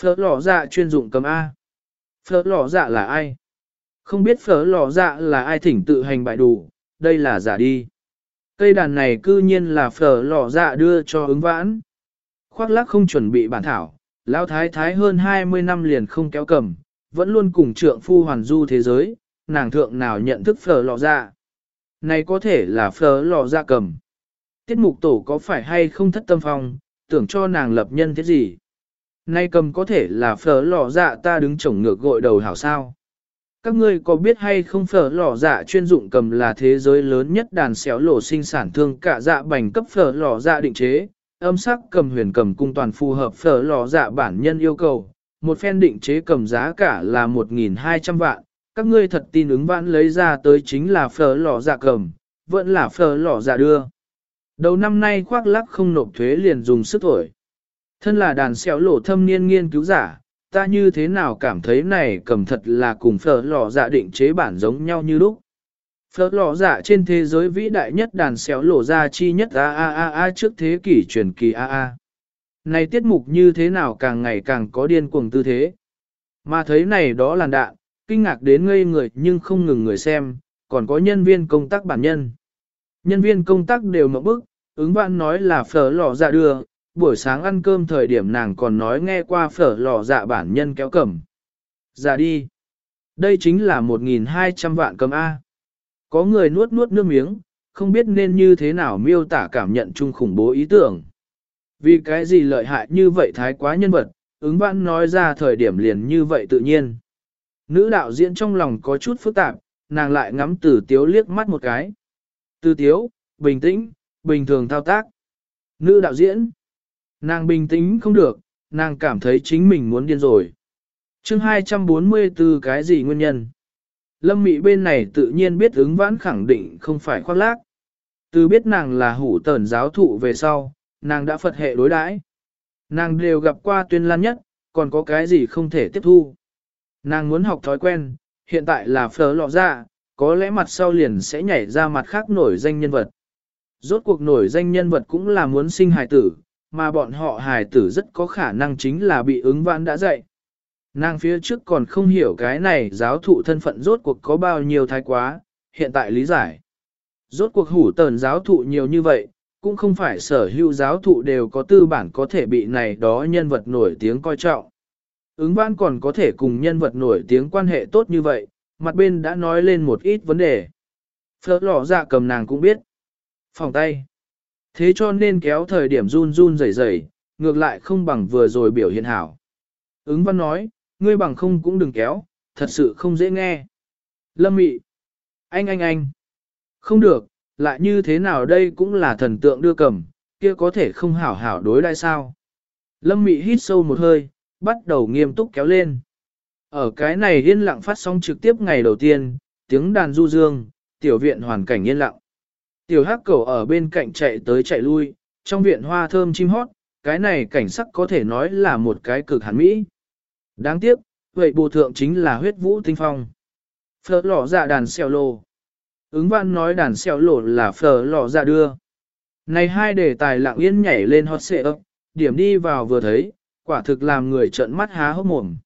Phơ lò dạ chuyên dụng cầm A. Phơ lò dạ là ai? Không biết phở lò dạ là ai thỉnh tự hành bại đủ, đây là giả đi. Cây đàn này cư nhiên là phở lò dạ đưa cho ứng vãn. Khoác lắc không chuẩn bị bản thảo, lão thái thái hơn 20 năm liền không kéo cầm, vẫn luôn cùng trượng phu hoàn du thế giới, nàng thượng nào nhận thức phở lò dạ. Này có thể là phở lò dạ cầm. Tiết mục tổ có phải hay không thất tâm phong, tưởng cho nàng lập nhân thế gì. Nay cầm có thể là phở lò dạ ta đứng chổng ngược gội đầu hảo sao. Các ngươi có biết hay không phở lò dạ chuyên dụng cầm là thế giới lớn nhất đàn xéo lỗ sinh sản thương cả dạ bành cấp phở lò dạ định chế, âm sắc cầm huyền cầm cung toàn phù hợp phở lò dạ bản nhân yêu cầu, một phen định chế cầm giá cả là 1.200 vạn, các ngươi thật tin ứng vãn lấy ra tới chính là phở lò dạ cầm, vẫn là phở lò dạ đưa. Đầu năm nay khoác lắc không nộp thuế liền dùng sức thổi. Thân là đàn xéo lỗ thâm niên nghiên cứu giả, ta như thế nào cảm thấy này cầm thật là cùng phở lò dạ định chế bản giống nhau như lúc. Phở lò dạ trên thế giới vĩ đại nhất đàn xéo lỗ ra chi nhất a a a a trước thế kỷ truyền kỳ a a. Này tiết mục như thế nào càng ngày càng có điên cuồng tư thế. Mà thấy này đó là đạn, kinh ngạc đến ngây người nhưng không ngừng người xem, còn có nhân viên công tác bản nhân. Nhân viên công tác đều mộng bức, ứng vãn nói là phở lò dạ đưa, buổi sáng ăn cơm thời điểm nàng còn nói nghe qua phở lò dạ bản nhân kéo cầm. Dạ đi. Đây chính là 1.200 vạn cầm A. Có người nuốt nuốt nước miếng, không biết nên như thế nào miêu tả cảm nhận chung khủng bố ý tưởng. Vì cái gì lợi hại như vậy thái quá nhân vật, ứng vãn nói ra thời điểm liền như vậy tự nhiên. Nữ đạo diễn trong lòng có chút phức tạp, nàng lại ngắm từ tiếu liếc mắt một cái. Từ tiếu, bình tĩnh, bình thường thao tác. Nữ đạo diễn, nàng bình tĩnh không được, nàng cảm thấy chính mình muốn điên rồi. chương 244 cái gì nguyên nhân? Lâm Mị bên này tự nhiên biết ứng vãn khẳng định không phải khoác lác. Từ biết nàng là hủ tẩn giáo thụ về sau, nàng đã Phật hệ đối đãi. Nàng đều gặp qua tuyên lan nhất, còn có cái gì không thể tiếp thu. Nàng muốn học thói quen, hiện tại là phở lọ ra, có lẽ mặt sau liền sẽ nhảy ra mặt khác nổi danh nhân vật. Rốt cuộc nổi danh nhân vật cũng là muốn sinh hài tử, mà bọn họ hài tử rất có khả năng chính là bị ứng vãn đã dạy. Nàng phía trước còn không hiểu cái này giáo thụ thân phận rốt cuộc có bao nhiêu thái quá, hiện tại lý giải. Rốt cuộc hủ tờn giáo thụ nhiều như vậy, cũng không phải sở hữu giáo thụ đều có tư bản có thể bị này đó nhân vật nổi tiếng coi trọng. Ứng văn còn có thể cùng nhân vật nổi tiếng quan hệ tốt như vậy, mặt bên đã nói lên một ít vấn đề. Phớt lỏ dạ cầm nàng cũng biết. Phòng tay. Thế cho nên kéo thời điểm run run rẩy rẩy, ngược lại không bằng vừa rồi biểu hiện hảo. Ứng văn nói, ngươi bằng không cũng đừng kéo, thật sự không dễ nghe. Lâm mị. Anh anh anh. Không được, lại như thế nào đây cũng là thần tượng đưa cầm, kia có thể không hảo hảo đối đãi sao. Lâm mị hít sâu một hơi, bắt đầu nghiêm túc kéo lên. Ở cái này yên lặng phát sóng trực tiếp ngày đầu tiên, tiếng đàn du dương, tiểu viện hoàn cảnh yên lặng. Tiểu hắc cầu ở bên cạnh chạy tới chạy lui, trong viện hoa thơm chim hót, cái này cảnh sắc có thể nói là một cái cực hẳn mỹ. Đáng tiếc, vậy bù thượng chính là huyết vũ tinh phong. Phở lọ dạ đàn xèo lồ Ứng văn nói đàn xèo lồ là phở lọ dạ đưa. Này hai đề tài lặng yên nhảy lên hot xệ ấp, điểm đi vào vừa thấy, quả thực làm người trợn mắt há hốc mồm.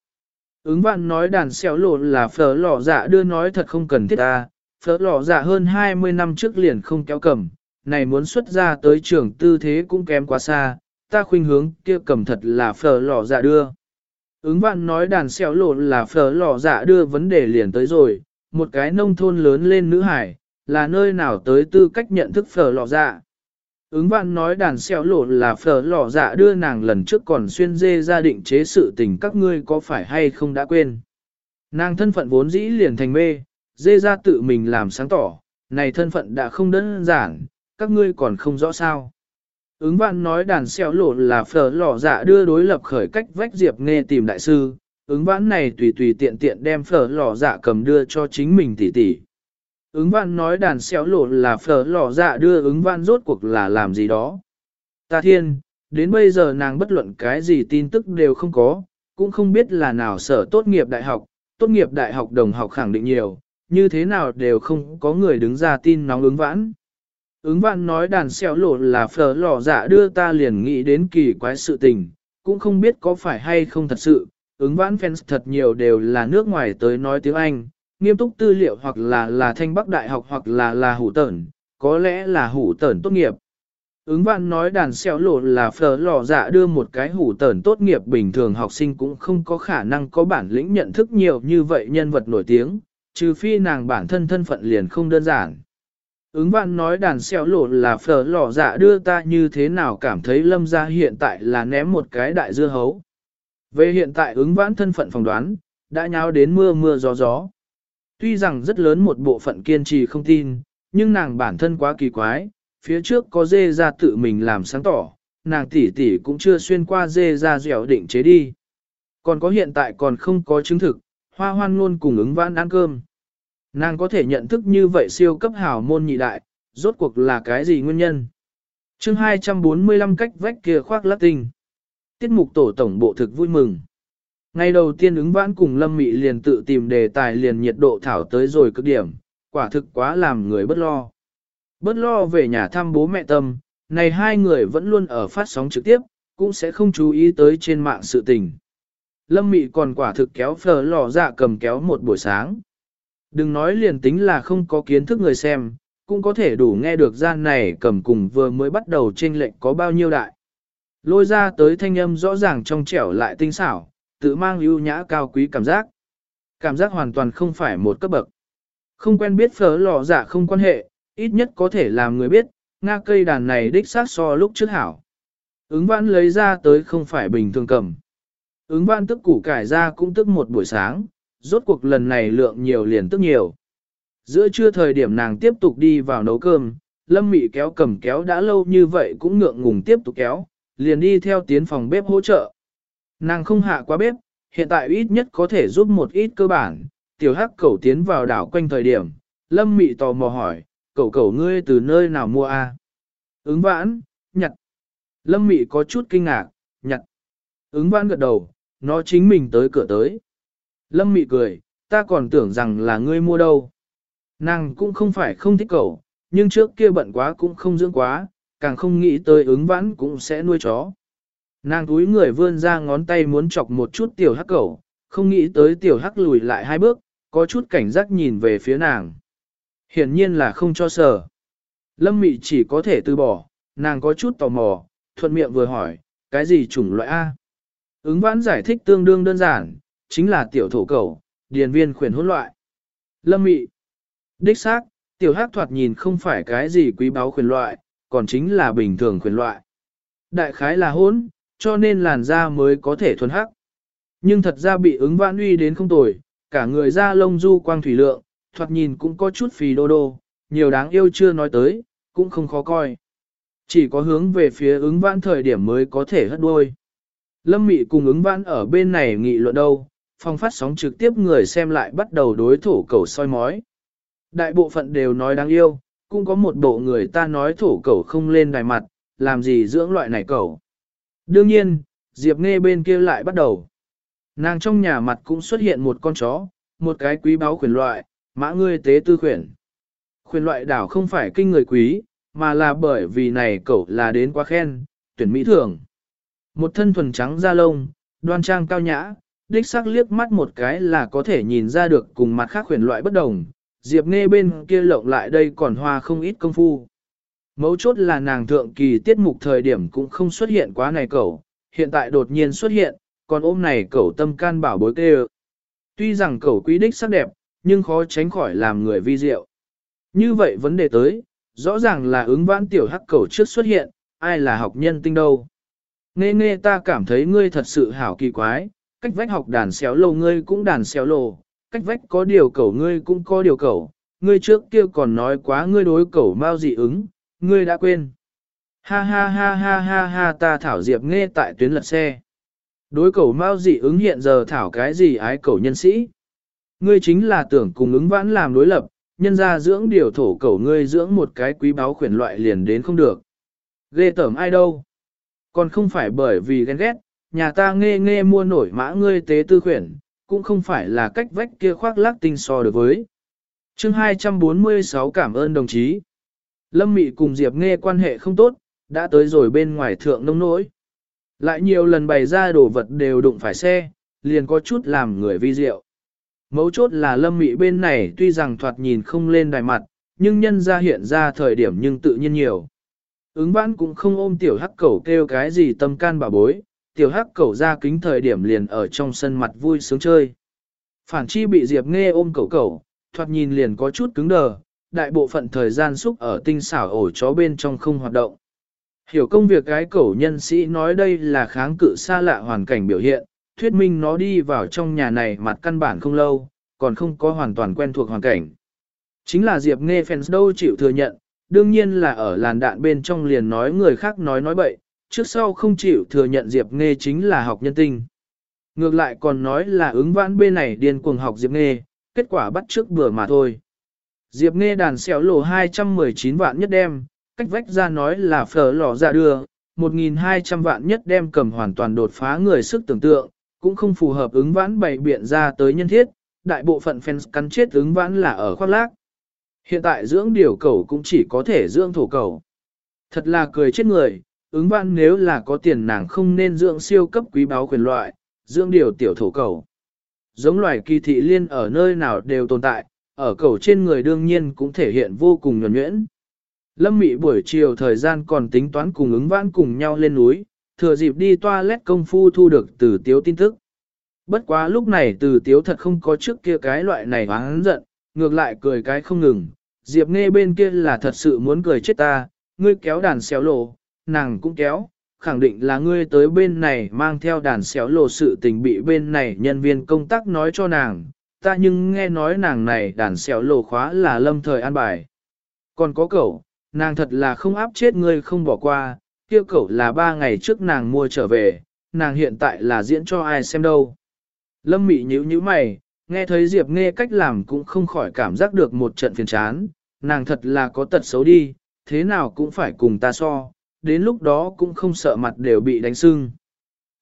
Ứng vạn nói đàn xéo lộn là phở lọ dạ đưa nói thật không cần thiết ta, phở lọ dạ hơn 20 năm trước liền không kéo cầm, này muốn xuất ra tới trường tư thế cũng kém quá xa, ta khuynh hướng kia cầm thật là phở lọ dạ đưa. Ứng vạn nói đàn xéo lộn là phở lò dạ đưa vấn đề liền tới rồi, một cái nông thôn lớn lên nữ hải, là nơi nào tới tư cách nhận thức phở lò dạ. Ứng vạn nói đàn xeo lộ là phở lò dạ đưa nàng lần trước còn xuyên dê gia định chế sự tình các ngươi có phải hay không đã quên. Nàng thân phận vốn dĩ liền thành mê, dê ra tự mình làm sáng tỏ, này thân phận đã không đơn giản, các ngươi còn không rõ sao. Ứng vạn nói đàn xeo lộ là phở lò dạ đưa đối lập khởi cách vách diệp nghe tìm đại sư, ứng vãn này tùy tùy tiện tiện đem phở lò dạ cầm đưa cho chính mình tỷ tỷ. Ứng văn nói đàn xéo lộ là phở lò dạ đưa ứng văn rốt cuộc là làm gì đó. Ta thiên, đến bây giờ nàng bất luận cái gì tin tức đều không có, cũng không biết là nào sở tốt nghiệp đại học, tốt nghiệp đại học đồng học khẳng định nhiều, như thế nào đều không có người đứng ra tin nóng ứng vãn. Ứng Vãn nói đàn xéo lộ là phở lò dạ đưa ta liền nghĩ đến kỳ quái sự tình, cũng không biết có phải hay không thật sự, ứng vãn fans thật nhiều đều là nước ngoài tới nói tiếng Anh, nghiêm túc tư liệu hoặc là là thanh bắc đại học hoặc là là hủ tẩn, có lẽ là hủ tẩn tốt nghiệp. Ứng vạn nói đàn xeo lộ là phở lò dạ đưa một cái hủ tẩn tốt nghiệp bình thường học sinh cũng không có khả năng có bản lĩnh nhận thức nhiều như vậy nhân vật nổi tiếng, trừ phi nàng bản thân thân phận liền không đơn giản. Ứng văn nói đàn xeo lộ là phở lò dạ đưa ta như thế nào cảm thấy lâm gia hiện tại là ném một cái đại dưa hấu. Về hiện tại ứng vãn thân phận phỏng đoán, đã nháo đến mưa mưa gió gió. Tuy rằng rất lớn một bộ phận kiên trì không tin, nhưng nàng bản thân quá kỳ quái, phía trước có dê ra tự mình làm sáng tỏ, nàng tỷ tỷ cũng chưa xuyên qua dê ra dẻo định chế đi. Còn có hiện tại còn không có chứng thực, hoa hoan luôn cùng ứng vãn ăn cơm. Nàng có thể nhận thức như vậy siêu cấp hảo môn nhị đại, rốt cuộc là cái gì nguyên nhân? chương 245 cách vách kia khoác lát tinh. Tiết mục tổ tổng bộ thực vui mừng. Ngày đầu tiên ứng vãn cùng Lâm Mị liền tự tìm đề tài liền nhiệt độ thảo tới rồi cực điểm, quả thực quá làm người bất lo. Bất lo về nhà thăm bố mẹ tâm, này hai người vẫn luôn ở phát sóng trực tiếp, cũng sẽ không chú ý tới trên mạng sự tình. Lâm Mị còn quả thực kéo phở lò dạ cầm kéo một buổi sáng. Đừng nói liền tính là không có kiến thức người xem, cũng có thể đủ nghe được gian này cầm cùng vừa mới bắt đầu trên lệnh có bao nhiêu đại. Lôi ra tới thanh âm rõ ràng trong trẻo lại tinh xảo, tự mang ưu nhã cao quý cảm giác. Cảm giác hoàn toàn không phải một cấp bậc. Không quen biết phở lò dạ không quan hệ, ít nhất có thể làm người biết, nga cây đàn này đích xác so lúc trước hảo. Ứng vãn lấy ra tới không phải bình thường cầm. Ứng vãn tức củ cải ra cũng tức một buổi sáng, rốt cuộc lần này lượng nhiều liền tức nhiều. Giữa trưa thời điểm nàng tiếp tục đi vào nấu cơm, lâm mị kéo cầm kéo đã lâu như vậy cũng ngượng ngùng tiếp tục kéo, liền đi theo tiến phòng bếp hỗ trợ. Nàng không hạ quá bếp, hiện tại ít nhất có thể giúp một ít cơ bản, tiểu hắc cẩu tiến vào đảo quanh thời điểm, lâm mị tò mò hỏi, cẩu cẩu ngươi từ nơi nào mua a? Ứng vãn, nhặt. Lâm mị có chút kinh ngạc, nhặt. Ứng vãn gật đầu, nó chính mình tới cửa tới. Lâm mị cười, ta còn tưởng rằng là ngươi mua đâu. Nàng cũng không phải không thích cậu, nhưng trước kia bận quá cũng không dưỡng quá, càng không nghĩ tới ứng vãn cũng sẽ nuôi chó. Nàng túi người vươn ra ngón tay muốn chọc một chút tiểu hắc cẩu, không nghĩ tới tiểu hắc lùi lại hai bước, có chút cảnh giác nhìn về phía nàng. Hiển nhiên là không cho sở. Lâm mị chỉ có thể từ bỏ, nàng có chút tò mò, thuận miệng vừa hỏi, cái gì chủng loại A? Ứng vãn giải thích tương đương đơn giản, chính là tiểu thổ cầu, điền viên khuyển hỗn loại. Lâm mị. Đích xác, tiểu hắc thoạt nhìn không phải cái gì quý báu khuyển loại, còn chính là bình thường khuyển loại. Đại khái là hỗn, cho nên làn da mới có thể thuần hắc. Nhưng thật ra bị ứng vãn uy đến không tồi, cả người da lông du quang thủy lượng, thoạt nhìn cũng có chút phì đô đô, nhiều đáng yêu chưa nói tới, cũng không khó coi. Chỉ có hướng về phía ứng vãn thời điểm mới có thể hất đuôi. Lâm Mị cùng ứng vãn ở bên này nghị luận đâu, phong phát sóng trực tiếp người xem lại bắt đầu đối thổ cầu soi mói. Đại bộ phận đều nói đáng yêu, cũng có một bộ người ta nói thổ cầu không lên đài mặt, làm gì dưỡng loại này cầu. Đương nhiên, Diệp Nghe bên kia lại bắt đầu. Nàng trong nhà mặt cũng xuất hiện một con chó, một cái quý báu khuyển loại, mã ngươi tế tư khuyển. Khuyển loại đảo không phải kinh người quý, mà là bởi vì này cậu là đến quá khen, tuyển mỹ thường. Một thân thuần trắng da lông, đoan trang cao nhã, đích sắc liếc mắt một cái là có thể nhìn ra được cùng mặt khác khuyển loại bất đồng. Diệp nghe bên kia lộng lại đây còn hoa không ít công phu. Mấu chốt là nàng thượng kỳ tiết mục thời điểm cũng không xuất hiện quá này cậu, hiện tại đột nhiên xuất hiện, còn ôm này cậu tâm can bảo bối kê Tuy rằng cậu quý đích sắc đẹp, nhưng khó tránh khỏi làm người vi diệu. Như vậy vấn đề tới, rõ ràng là ứng vãn tiểu hắc cậu trước xuất hiện, ai là học nhân tinh đâu. Nghe nghe ta cảm thấy ngươi thật sự hảo kỳ quái, cách vách học đàn xéo lồ ngươi cũng đàn xéo lồ cách vách có điều cậu ngươi cũng có điều cậu, ngươi trước kia còn nói quá ngươi đối cậu mau dị ứng, ngươi đã quên. Ha ha ha ha ha ha ta thảo diệp nghe tại tuyến lật xe. Đối cầu mau dị ứng hiện giờ thảo cái gì ái cầu nhân sĩ. Ngươi chính là tưởng cùng ứng vãn làm đối lập, nhân ra dưỡng điều thổ cầu ngươi dưỡng một cái quý báu khuyển loại liền đến không được. Ghê tởm ai đâu. Còn không phải bởi vì ghen ghét, nhà ta nghe nghe mua nổi mã ngươi tế tư khuyển, cũng không phải là cách vách kia khoác lác tinh so được với. chương 246 cảm ơn đồng chí. Lâm Mị cùng Diệp nghe quan hệ không tốt, đã tới rồi bên ngoài thượng nông nỗi. Lại nhiều lần bày ra đồ vật đều đụng phải xe, liền có chút làm người vi diệu. Mấu chốt là lâm mị bên này tuy rằng thoạt nhìn không lên đài mặt, nhưng nhân ra hiện ra thời điểm nhưng tự nhiên nhiều. Ứng vãn cũng không ôm tiểu hắc cẩu kêu cái gì tâm can bà bối, tiểu hắc cẩu ra kính thời điểm liền ở trong sân mặt vui sướng chơi. Phản chi bị Diệp nghe ôm cẩu cẩu, thoạt nhìn liền có chút cứng đờ, đại bộ phận thời gian xúc ở tinh xảo ổ chó bên trong không hoạt động. Hiểu công việc cái cẩu nhân sĩ nói đây là kháng cự xa lạ hoàn cảnh biểu hiện, thuyết minh nó đi vào trong nhà này mặt căn bản không lâu, còn không có hoàn toàn quen thuộc hoàn cảnh. Chính là Diệp Nghe fans đâu chịu thừa nhận, đương nhiên là ở làn đạn bên trong liền nói người khác nói nói bậy, trước sau không chịu thừa nhận Diệp Nghe chính là học nhân tinh. Ngược lại còn nói là ứng vãn bên này điên cuồng học Diệp Nghe, kết quả bắt trước bữa mà thôi. Diệp Nghe đàn xéo lộ 219 vạn nhất đem, cách vách ra nói là phở lò ra đưa, 1.200 vạn nhất đem cầm hoàn toàn đột phá người sức tưởng tượng, cũng không phù hợp ứng vãn bày biện ra tới nhân thiết, đại bộ phận fans cắn chết ứng vãn là ở khoác lác. Hiện tại dưỡng điều cầu cũng chỉ có thể dưỡng thổ cầu. Thật là cười chết người, ứng vãn nếu là có tiền nàng không nên dưỡng siêu cấp quý báo quyền loại, dưỡng điều tiểu thổ cầu. Giống loài kỳ thị liên ở nơi nào đều tồn tại, ở cầu trên người đương nhiên cũng thể hiện vô cùng nhuẩn nhuyễn. Lâm Mị buổi chiều thời gian còn tính toán cùng ứng vãn cùng nhau lên núi, thừa dịp đi toilet công phu thu được từ tiếu tin tức. Bất quá lúc này từ tiếu thật không có trước kia cái loại này hoáng giận, ngược lại cười cái không ngừng. Diệp nghe bên kia là thật sự muốn cười chết ta, ngươi kéo đàn xéo lộ, nàng cũng kéo, khẳng định là ngươi tới bên này mang theo đàn xéo lộ sự tình bị bên này nhân viên công tác nói cho nàng, ta nhưng nghe nói nàng này đàn xẻo lộ khóa là lâm thời an bài. Còn có cậu, nàng thật là không áp chết ngươi không bỏ qua, kia cậu là ba ngày trước nàng mua trở về, nàng hiện tại là diễn cho ai xem đâu. Lâm mị nhíu nhíu mày, nghe thấy Diệp nghe cách làm cũng không khỏi cảm giác được một trận phiền chán, nàng thật là có tật xấu đi, thế nào cũng phải cùng ta so, đến lúc đó cũng không sợ mặt đều bị đánh sưng.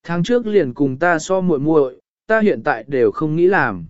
Tháng trước liền cùng ta so muội muội, ta hiện tại đều không nghĩ làm.